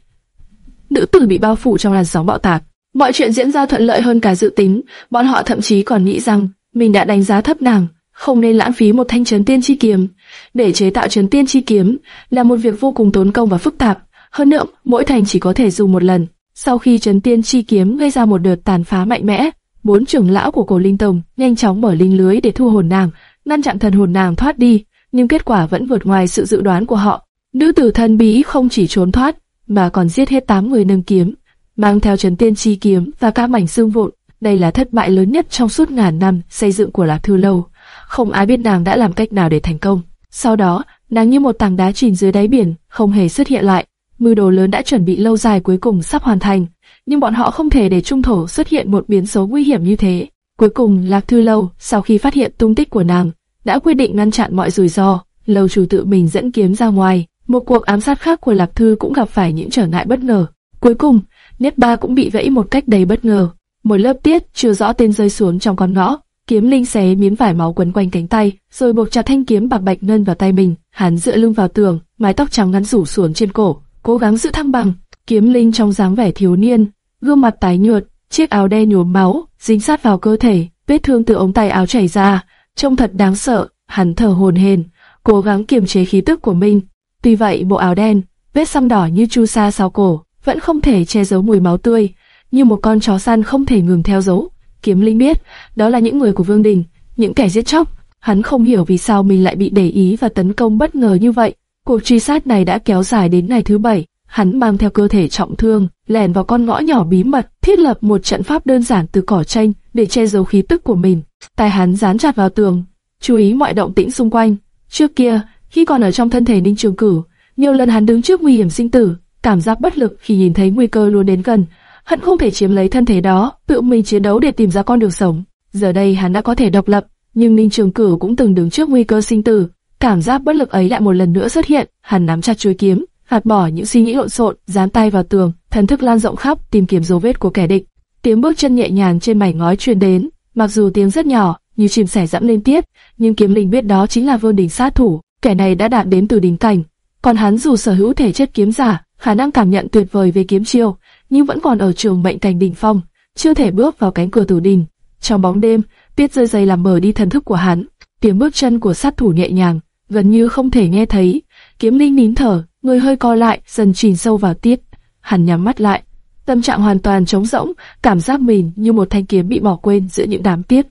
Nữ tử bị bao phủ trong làn sóng bạo tạc. Mọi chuyện diễn ra thuận lợi hơn cả dự tính, bọn họ thậm chí còn nghĩ rằng mình đã đánh giá thấp nàng, không nên lãng phí một thanh chấn tiên chi kiếm. Để chế tạo chấn tiên chi kiếm là một việc vô cùng tốn công và phức tạp. Hơn nữa, mỗi thành chỉ có thể dùng một lần. Sau khi chấn Tiên chi kiếm gây ra một đợt tàn phá mạnh mẽ, bốn trưởng lão của Cổ Linh Tông nhanh chóng mở linh lưới để thu hồn nàng, ngăn chặn thần hồn nàng thoát đi, nhưng kết quả vẫn vượt ngoài sự dự đoán của họ. Nữ tử thần bí không chỉ trốn thoát, mà còn giết hết tám người nâng kiếm, mang theo Trấn Tiên chi kiếm và các mảnh xương vụn. Đây là thất bại lớn nhất trong suốt ngàn năm xây dựng của Lạc Thư Lâu. Không ai biết nàng đã làm cách nào để thành công. Sau đó, nàng như một tảng đá chìm dưới đáy biển, không hề xuất hiện lại. Mưu đồ lớn đã chuẩn bị lâu dài cuối cùng sắp hoàn thành, nhưng bọn họ không thể để trung thổ xuất hiện một biến số nguy hiểm như thế. Cuối cùng, Lạc Thư Lâu, sau khi phát hiện tung tích của nàng, đã quyết định ngăn chặn mọi rủi ro. Lâu chủ tự mình dẫn kiếm ra ngoài. Một cuộc ám sát khác của Lạc Thư cũng gặp phải những trở ngại bất ngờ. Cuối cùng, Niết Ba cũng bị vẫy một cách đầy bất ngờ. Một lớp tiết chưa rõ tên rơi xuống trong con ngõ. Kiếm linh xé miếng vải máu quấn quanh cánh tay, rồi buộc chặt thanh kiếm bạc bạch ngân vào tay mình. Hắn dựa lưng vào tường, mái tóc trắng ngắn rủ xuống trên cổ, cố gắng giữ thăng bằng. Kiếm linh trong dáng vẻ thiếu niên, gương mặt tái nhợt, chiếc áo đen nhuốm máu, dính sát vào cơ thể, vết thương từ ống tay áo chảy ra, trông thật đáng sợ. Hắn thở hổn hển, cố gắng kiềm chế khí tức của mình. Tuy vậy, bộ áo đen, vết xăm đỏ như chu sa sau cổ, vẫn không thể che giấu mùi máu tươi, như một con chó săn không thể ngừng theo dấu. Kiếm Linh biết, đó là những người của Vương Đình, những kẻ giết chóc. Hắn không hiểu vì sao mình lại bị để ý và tấn công bất ngờ như vậy. Cuộc truy sát này đã kéo dài đến ngày thứ bảy. Hắn mang theo cơ thể trọng thương, lẻn vào con ngõ nhỏ bí mật, thiết lập một trận pháp đơn giản từ cỏ tranh để che giấu khí tức của mình. tài hắn dán chặt vào tường, chú ý mọi động tĩnh xung quanh. Trước kia, khi còn ở trong thân thể Ninh Trường Cửu, nhiều lần hắn đứng trước nguy hiểm sinh tử, cảm giác bất lực khi nhìn thấy nguy cơ luôn đến gần, hận không thể chiếm lấy thân thể đó, tự mình chiến đấu để tìm ra con đường sống. Giờ đây hắn đã có thể độc lập, nhưng Ninh Trường Cửu cũng từng đứng trước nguy cơ sinh tử, cảm giác bất lực ấy lại một lần nữa xuất hiện, hắn nắm chặt chuôi kiếm, hạt bỏ những suy nghĩ lộn xộn, dán tay vào tường, thần thức lan rộng khắp tìm kiếm dấu vết của kẻ địch. Tiếng bước chân nhẹ nhàng trên mảnh ngói truyền đến, mặc dù tiếng rất nhỏ, như chim sẻ dẫm lên tiết, nhưng kiếm linh biết đó chính là Vương Đình sát thủ, kẻ này đã đạt đến từ đỉnh cảnh. Còn hắn dù sở hữu thể chất kiếm giả, khả năng cảm nhận tuyệt vời về kiếm chiêu, nhưng vẫn còn ở trường mệnh cảnh đỉnh phong, chưa thể bước vào cánh cửa tử đình. Trong bóng đêm, tiết rơi dày làm mờ đi thần thức của hắn. Tiếng bước chân của sát thủ nhẹ nhàng, gần như không thể nghe thấy. Kiếm linh nín thở, người hơi co lại, dần chìm sâu vào tiết. Hắn nhắm mắt lại, tâm trạng hoàn toàn trống rỗng, cảm giác mình như một thanh kiếm bị bỏ quên giữa những đám tiết.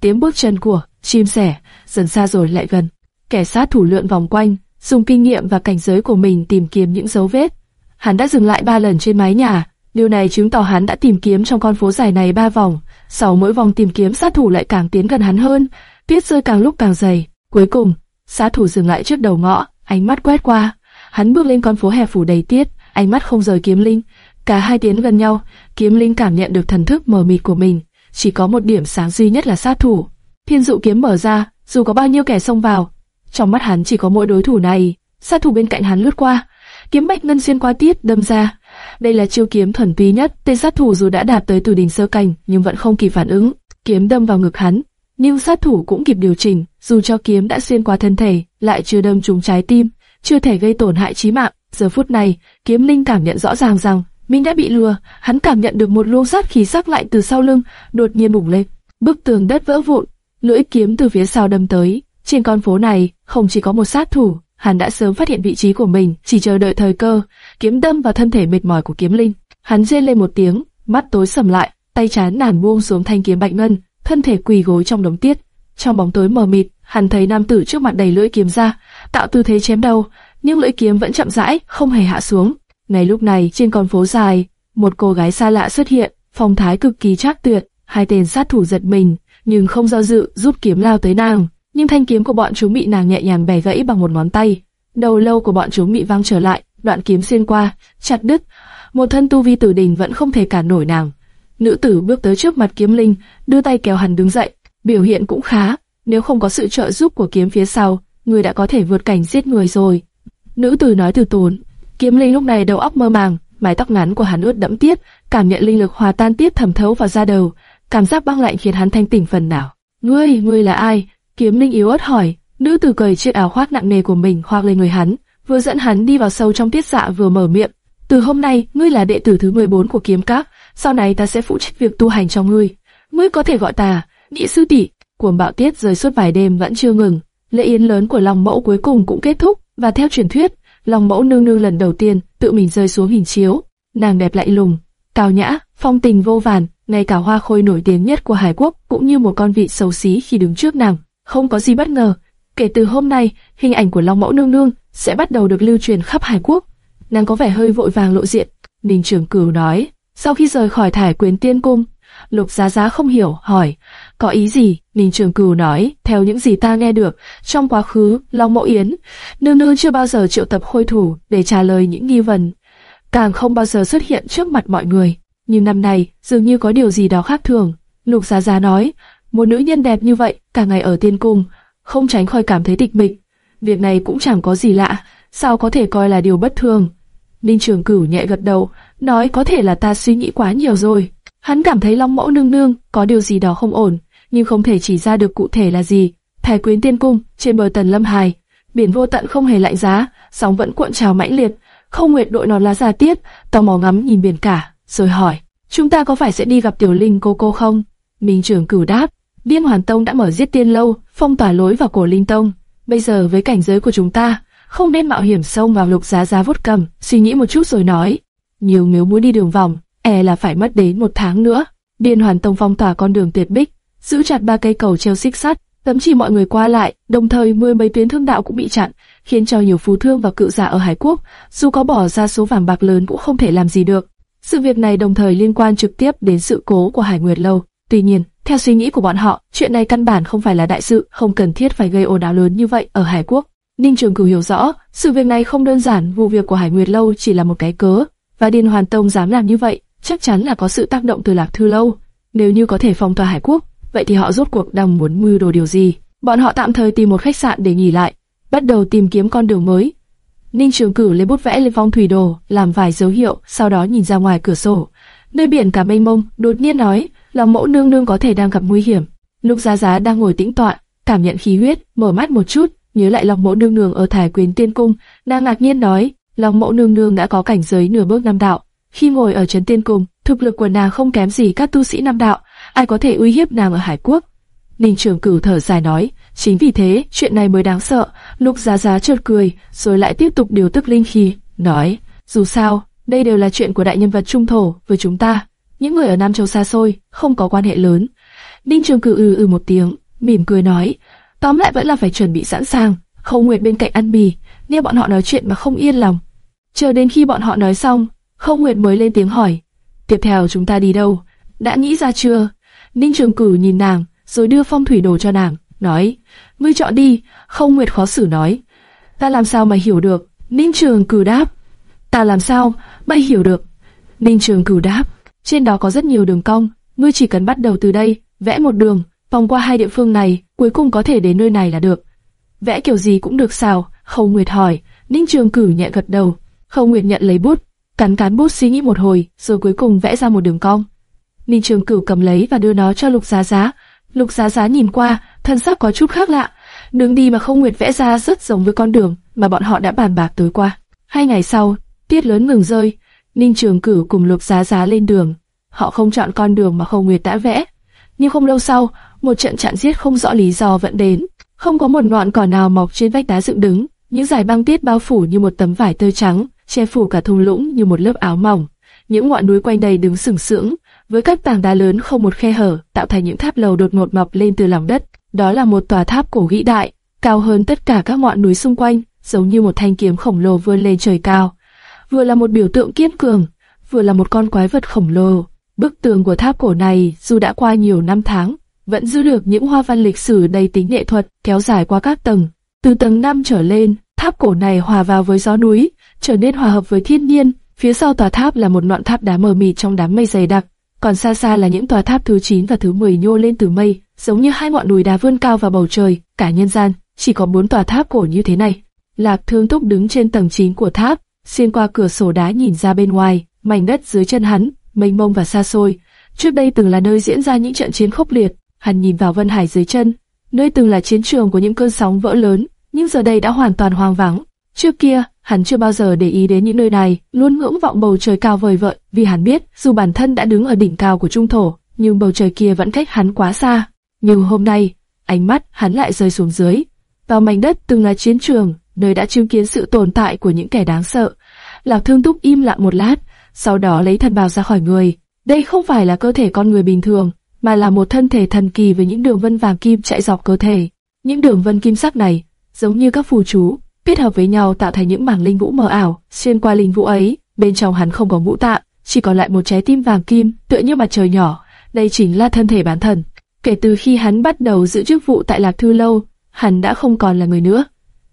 Tiếng bước chân của chim sẻ dần xa rồi lại gần. Kẻ sát thủ lượn vòng quanh, dùng kinh nghiệm và cảnh giới của mình tìm kiếm những dấu vết. Hắn đã dừng lại ba lần trên mái nhà, điều này chứng tỏ hắn đã tìm kiếm trong con phố dài này ba vòng. Sau mỗi vòng tìm kiếm sát thủ lại càng tiến gần hắn hơn, tuyết rơi càng lúc càng dày. Cuối cùng, sát thủ dừng lại trước đầu ngõ, ánh mắt quét qua. Hắn bước lên con phố hè phủ đầy tiết, ánh mắt không rời kiếm linh. Cả hai tiến gần nhau, kiếm linh cảm nhận được thần thức mờ mịt của mình. Chỉ có một điểm sáng duy nhất là sát thủ. Thiên dụ kiếm mở ra, dù có bao nhiêu kẻ xông vào, trong mắt hắn chỉ có mỗi đối thủ này. Sát thủ bên cạnh hắn lướt qua, kiếm bạch ngân xuyên qua tiết đâm ra. Đây là chiêu kiếm thuần túy nhất, tên sát thủ dù đã đạt tới từ đỉnh sơ cảnh nhưng vẫn không kịp phản ứng, kiếm đâm vào ngực hắn. Nhưng sát thủ cũng kịp điều chỉnh, dù cho kiếm đã xuyên qua thân thể, lại chưa đâm trúng trái tim, chưa thể gây tổn hại chí mạng. Giờ phút này, kiếm linh cảm nhận rõ ràng rằng mình đã bị lừa. Hắn cảm nhận được một luồng sát khí sắc lạnh từ sau lưng, đột nhiên bùng lên. Bức tường đất vỡ vụn, lưỡi kiếm từ phía sau đâm tới. Trên con phố này, không chỉ có một sát thủ, hắn đã sớm phát hiện vị trí của mình, chỉ chờ đợi thời cơ, kiếm đâm vào thân thể mệt mỏi của kiếm linh. Hắn rên lên một tiếng, mắt tối sầm lại, tay chán nản buông xuống thanh kiếm bạch ngân, thân thể quỳ gối trong đống tiết. Trong bóng tối mờ mịt, hắn thấy nam tử trước mặt đầy lưỡi kiếm ra, tạo tư thế chém đầu, nhưng lưỡi kiếm vẫn chậm rãi, không hề hạ xuống. Ngay lúc này, trên con phố dài, một cô gái xa lạ xuất hiện, phong thái cực kỳ trác tuyệt, hai tên sát thủ giật mình, nhưng không do dự, rút kiếm lao tới nàng nhưng thanh kiếm của bọn chúng bị nàng nhẹ nhàng bẻ gãy bằng một ngón tay. Đầu lâu của bọn chúng bị văng trở lại, đoạn kiếm xuyên qua, chặt đứt. Một thân tu vi tử đình vẫn không thể cản nổi nàng. Nữ tử bước tới trước mặt kiếm linh, đưa tay kéo hắn đứng dậy, biểu hiện cũng khá. Nếu không có sự trợ giúp của kiếm phía sau, người đã có thể vượt cảnh giết người rồi. Nữ tử nói từ tốn. Kiếm linh lúc này đầu óc mơ màng, mái tóc ngắn của hắn ướt đẫm tiết, cảm nhận linh lực hòa tan tiết thẩm thấu vào da đầu, cảm giác băng lạnh khiến hắn thanh tỉnh phần nào. Ngươi, ngươi là ai? Kiếm Linh yếu ớt hỏi, nữ tử cởi chiếc áo khoác nặng nề của mình khoác lên người hắn, vừa dẫn hắn đi vào sâu trong tiết dạ vừa mở miệng. Từ hôm nay, ngươi là đệ tử thứ 14 của kiếm các, sau này ta sẽ phụ trách việc tu hành cho ngươi. Ngươi có thể gọi ta, nhị sư tỷ. Cuồng bạo tiết rơi suốt vài đêm vẫn chưa ngừng. Lễ yến lớn của Long Mẫu cuối cùng cũng kết thúc, và theo truyền thuyết, Long Mẫu nương nương lần đầu tiên tự mình rơi xuống hình chiếu. Nàng đẹp lạnh lùng, cao nhã, phong tình vô vàn, ngay cả hoa khôi nổi tiếng nhất của Hải Quốc cũng như một con vị xấu xí khi đứng trước nàng. Không có gì bất ngờ, kể từ hôm nay, hình ảnh của Long Mẫu Nương Nương sẽ bắt đầu được lưu truyền khắp Hải Quốc. Nàng có vẻ hơi vội vàng lộ diện. Ninh Trường Cửu nói, sau khi rời khỏi thải quyền tiên cung, Lục Giá Giá không hiểu, hỏi, có ý gì? Ninh Trường Cửu nói, theo những gì ta nghe được, trong quá khứ, Long Mẫu Yến, nương nương chưa bao giờ triệu tập khôi thủ để trả lời những nghi vấn, càng không bao giờ xuất hiện trước mặt mọi người. Nhưng năm nay, dường như có điều gì đó khác thường. Lục Giá Giá nói, một nữ nhân đẹp như vậy, cả ngày ở tiên cung, không tránh khỏi cảm thấy tịch mịch. Việc này cũng chẳng có gì lạ, sao có thể coi là điều bất thường. Ninh Trường Cửu nhẹ gật đầu, nói có thể là ta suy nghĩ quá nhiều rồi. Hắn cảm thấy Long Mẫu nương nương có điều gì đó không ổn, nhưng không thể chỉ ra được cụ thể là gì. Thái Quyến Tiên Cung, trên bờ Tần Lâm Hải, biển vô tận không hề lạnh giá, sóng vẫn cuộn trào mãnh liệt. Không Nguyệt đội nón lá giả tiết, tò mò ngắm nhìn biển cả, rồi hỏi: chúng ta có phải sẽ đi gặp Tiểu Linh cô cô không? Minh Trường Cửu đáp: Điên Hoàn Tông đã mở giết tiên lâu, phong tỏa lối vào cổ Linh Tông. Bây giờ với cảnh giới của chúng ta, không nên mạo hiểm xông vào lục giá giá vút cầm. Suy nghĩ một chút rồi nói: nhiều nếu muốn đi đường vòng, e là phải mất đến một tháng nữa. Điên Hoàn Tông phong tỏa con đường tuyệt bích, giữ chặt ba cây cầu treo xích sắt, cấm chỉ mọi người qua lại, đồng thời mười mấy tuyến thương đạo cũng bị chặn, khiến cho nhiều phú thương và cự giả ở Hải Quốc, dù có bỏ ra số vàng bạc lớn cũng không thể làm gì được. Sự việc này đồng thời liên quan trực tiếp đến sự cố của Hải Nguyệt Lâu. Tuy nhiên, theo suy nghĩ của bọn họ, chuyện này căn bản không phải là đại sự, không cần thiết phải gây ồn ào lớn như vậy ở Hải Quốc. Ninh Trường Cửu hiểu rõ, sự việc này không đơn giản, vụ việc của Hải Nguyệt Lâu chỉ là một cái cớ, và Điền Hoàn Tông dám làm như vậy, chắc chắn là có sự tác động từ Lạc Thư Lâu. Nếu như có thể phong tỏa Hải Quốc, vậy thì họ rốt cuộc đang muốn mưu đồ điều gì? Bọn họ tạm thời tìm một khách sạn để nghỉ lại, bắt đầu tìm kiếm con đường mới. Ninh Trường Cửu lấy bút vẽ lên phong thủy đồ, làm vài dấu hiệu, sau đó nhìn ra ngoài cửa sổ. Nơi biển cả mênh mông, đột nhiên nói, là mẫu nương nương có thể đang gặp nguy hiểm. Lục Giá Giá đang ngồi tĩnh tọa, cảm nhận khí huyết, mở mắt một chút, nhớ lại lòng mẫu nương nương ở Thái Quyến Tiên Cung, đang ngạc nhiên nói, lòng mẫu nương nương đã có cảnh giới nửa bước năm đạo. Khi ngồi ở trấn Tiên Cung, thực lực của nàng không kém gì các tu sĩ năm đạo, ai có thể uy hiếp nàng ở Hải Quốc. Ninh Trường Cửu thở dài nói, chính vì thế, chuyện này mới đáng sợ. Lục Giá Giá chợt cười, rồi lại tiếp tục điều tức linh khí, nói, dù sao, đây đều là chuyện của đại nhân vật trung thổ với chúng ta, những người ở Nam Châu xa xôi, không có quan hệ lớn. Ninh Trường Cử ừ ừ một tiếng, mỉm cười nói, tóm lại vẫn là phải chuẩn bị sẵn sàng. Khâu Nguyệt bên cạnh ăn mì, nghe bọn họ nói chuyện mà không yên lòng. Chờ đến khi bọn họ nói xong, Khâu Nguyệt mới lên tiếng hỏi, tiếp theo chúng ta đi đâu? Đã nghĩ ra chưa? Ninh Trường Cử nhìn nàng, rồi đưa phong thủy đồ cho nàng, nói, ngươi chọn đi. Khâu Nguyệt khó xử nói, ta làm sao mà hiểu được? Ninh Trường Cử đáp, ta làm sao mà hiểu được? Ninh Trường Cử đáp, trên đó có rất nhiều đường cong, ngươi chỉ cần bắt đầu từ đây, vẽ một đường, vòng qua hai địa phương này, cuối cùng có thể đến nơi này là được. Vẽ kiểu gì cũng được sao? Khâu Nguyệt hỏi. Ninh Trường Cửu nhẹ gật đầu. Khâu Nguyệt nhận lấy bút, cắn cán bút suy nghĩ một hồi, rồi cuối cùng vẽ ra một đường cong. Ninh Trường Cửu cầm lấy và đưa nó cho Lục Giá Giá. Lục Giá Giá nhìn qua, thân sắc có chút khác lạ. Đường đi mà Khâu Nguyệt vẽ ra rất giống với con đường mà bọn họ đã bàn bạc tối qua. Hai ngày sau, tiết lớn ngừng rơi, Ninh Trường Cửu cùng Lục Giá Giá lên đường. Họ không chọn con đường mà Khâu Nguyệt đã vẽ. Nhưng không lâu sau, một trận chặn giết không rõ lý do vẫn đến. Không có một ngọn cỏ nào mọc trên vách đá dựng đứng, những dải băng tiết bao phủ như một tấm vải tơ trắng, che phủ cả thung lũng như một lớp áo mỏng. Những ngọn núi quanh đây đứng sừng sững, với các tảng đá lớn không một khe hở, tạo thành những tháp lầu đột ngột mọc lên từ lòng đất. Đó là một tòa tháp cổ vĩ đại, cao hơn tất cả các ngọn núi xung quanh, giống như một thanh kiếm khổng lồ vươn lên trời cao. Vừa là một biểu tượng kiên cường, vừa là một con quái vật khổng lồ. Bức tường của tháp cổ này, dù đã qua nhiều năm tháng, vẫn giữ được những hoa văn lịch sử đầy tính nghệ thuật kéo dài qua các tầng. Từ tầng 5 trở lên, tháp cổ này hòa vào với gió núi, trở nên hòa hợp với thiên nhiên. Phía sau tòa tháp là một ngọn tháp đá mờ mịt trong đám mây dày đặc, còn xa xa là những tòa tháp thứ 9 và thứ 10 nhô lên từ mây, giống như hai ngọn núi đá vươn cao vào bầu trời. Cả nhân gian chỉ có bốn tòa tháp cổ như thế này. Lạc Thương Túc đứng trên tầng 9 của tháp, xuyên qua cửa sổ đá nhìn ra bên ngoài, mảnh đất dưới chân hắn, mênh mông và xa xôi. Trước đây từng là nơi diễn ra những trận chiến khốc liệt, hắn nhìn vào Vân Hải dưới chân, nơi từng là chiến trường của những cơn sóng vỡ lớn, nhưng giờ đây đã hoàn toàn hoang vắng. Trước kia, hắn chưa bao giờ để ý đến những nơi này, luôn ngưỡng vọng bầu trời cao vời vợi, vì hắn biết, dù bản thân đã đứng ở đỉnh cao của trung thổ, nhưng bầu trời kia vẫn cách hắn quá xa. Nhưng hôm nay, ánh mắt hắn lại rơi xuống dưới, vào mảnh đất từng là chiến trường, nơi đã chứng kiến sự tồn tại của những kẻ đáng sợ. Lạc Thương Túc im lặng một lát, sau đó lấy thần bào ra khỏi người. Đây không phải là cơ thể con người bình thường, mà là một thân thể thần kỳ với những đường vân vàng kim chạy dọc cơ thể. Những đường vân kim sắc này, giống như các phù chú, kết hợp với nhau tạo thành những mảng linh vũ mờ ảo. Xuyên qua linh vũ ấy, bên trong hắn không có ngũ tạng, chỉ còn lại một trái tim vàng kim, tựa như mặt trời nhỏ, đây chính là thân thể bán thần. Kể từ khi hắn bắt đầu giữ chức vụ tại Lạc Thư Lâu, hắn đã không còn là người nữa.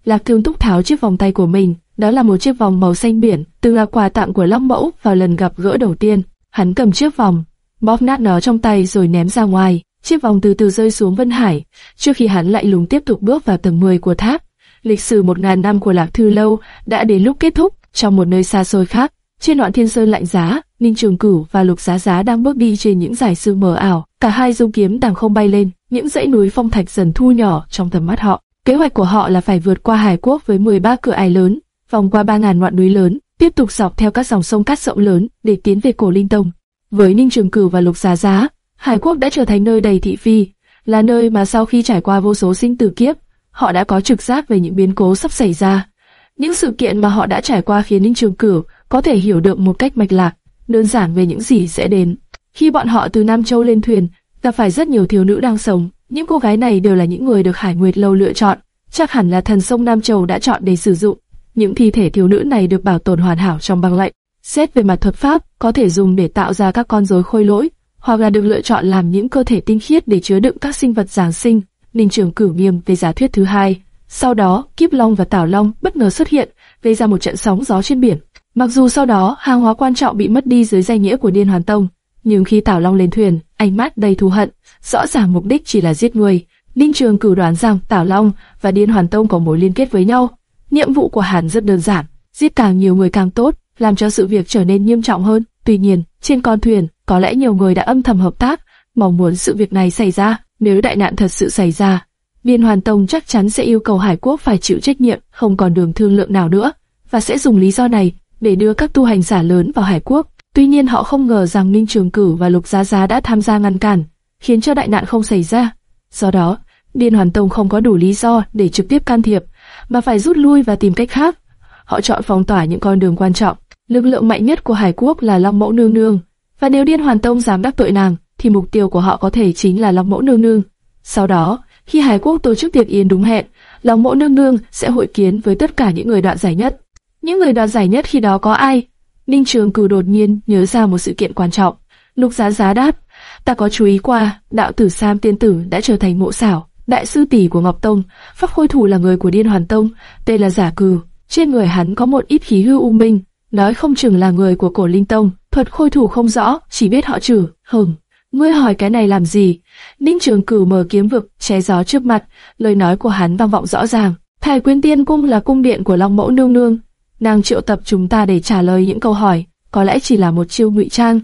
Lạc Thương Túc tháo chiếc vòng tay của mình, đó là một chiếc vòng màu xanh biển, từng là quà tặng của Long Mẫu vào lần gặp gỡ đầu tiên. Hắn cầm chiếc vòng, bóp nát nó trong tay rồi ném ra ngoài. Chiếc vòng từ từ rơi xuống Vân Hải, trước khi hắn lại lùng tiếp tục bước vào tầng 10 của tháp. Lịch sử một ngàn năm của Lạc Thư Lâu đã đến lúc kết thúc, trong một nơi xa xôi khác. Trên đoạn thiên sơn lạnh giá, Ninh Trường Cửu và Lục Giá Giá đang bước đi trên những dải sương mờ ảo. Cả hai dung kiếm đằng không bay lên, những dãy núi phong thạch dần thu nhỏ trong tầm mắt họ. Kế hoạch của họ là phải vượt qua Hải Quốc với 13 cửa ải lớn, vòng qua 3.000 ngọn núi lớn, tiếp tục dọc theo các dòng sông cát rộng lớn để tiến về cổ Linh Tông. Với Ninh Trường Cửu và Lục Giá Giá, Hải Quốc đã trở thành nơi đầy thị phi, là nơi mà sau khi trải qua vô số sinh tử kiếp, họ đã có trực giác về những biến cố sắp xảy ra. Những sự kiện mà họ đã trải qua khiến Ninh Trường Cửu có thể hiểu được một cách mạch lạc, đơn giản về những gì sẽ đến. Khi bọn họ từ Nam Châu lên thuyền, gặp phải rất nhiều thiếu nữ đang sống, những cô gái này đều là những người được Hải Nguyệt Lâu lựa chọn, chắc hẳn là thần sông Nam Châu đã chọn để sử dụng. Những thi thể thiếu nữ này được bảo tồn hoàn hảo trong băng lạnh. Xét về mặt thuật pháp, có thể dùng để tạo ra các con rối khôi lỗi, hoặc là được lựa chọn làm những cơ thể tinh khiết để chứa đựng các sinh vật giáng sinh. Ninh Trường cử nghiêm về giả thuyết thứ hai. Sau đó, Kiếp Long và Tảo Long bất ngờ xuất hiện, gây ra một trận sóng gió trên biển. Mặc dù sau đó hàng hóa quan trọng bị mất đi dưới danh nghĩa của Điên Hoàn Tông, nhưng khi Tảo Long lên thuyền, ánh mắt đầy thù hận, rõ ràng mục đích chỉ là giết người. Ninh Trường cử đoán rằng Tảo Long và Điên Hoàn Tông có mối liên kết với nhau. Nhiệm vụ của hắn rất đơn giản, giết càng nhiều người càng tốt, làm cho sự việc trở nên nghiêm trọng hơn. Tuy nhiên, trên con thuyền, có lẽ nhiều người đã âm thầm hợp tác, mong muốn sự việc này xảy ra. Nếu đại nạn thật sự xảy ra, Biên Hoàn Tông chắc chắn sẽ yêu cầu Hải Quốc phải chịu trách nhiệm, không còn đường thương lượng nào nữa, và sẽ dùng lý do này để đưa các tu hành giả lớn vào Hải Quốc. Tuy nhiên họ không ngờ rằng Ninh Trường Cử và Lục Giá Giá đã tham gia ngăn cản, khiến cho đại nạn không xảy ra. Do đó, Biên Hoàn Tông không có đủ lý do để trực tiếp can thiệp, mà phải rút lui và tìm cách khác. Họ chọn phong tỏa những con đường quan trọng. Lực lượng mạnh nhất của Hải Quốc là Long Mẫu Nương Nương, và nếu Điên Hoàn Tông dám đắc tội nàng, thì mục tiêu của họ có thể chính là Long Mẫu Nương Nương. Sau đó, khi Hải Quốc tổ chức tiệc yến đúng hẹn, Long Mẫu Nương Nương sẽ hội kiến với tất cả những người đoạt giải nhất. Những người đoạt giải nhất khi đó có ai? Ninh Trường Cử đột nhiên nhớ ra một sự kiện quan trọng. Lục Giá Giá đáp, ta có chú ý qua, đạo tử Sam tiên tử đã trở thành mộ xảo, đại sư tỷ của Ngọc Tông, pháp khôi thủ là người của Điên Hoàn Tông, tên là Giả Cừ. Trên người hắn có một ít khí hư u minh, nói không chừng là người của Cổ Linh Tông. Thuật khôi thủ không rõ, chỉ biết họ trừ, hừm. Ngươi hỏi cái này làm gì? Ninh Trường Cử mở kiếm vực, che gió trước mặt, lời nói của hắn vang vọng rõ ràng. Thái Quyến Tiên Cung là cung điện của Long Mẫu Nương Nương. Nàng triệu tập chúng ta để trả lời những câu hỏi, có lẽ chỉ là một chiêu ngụy trang.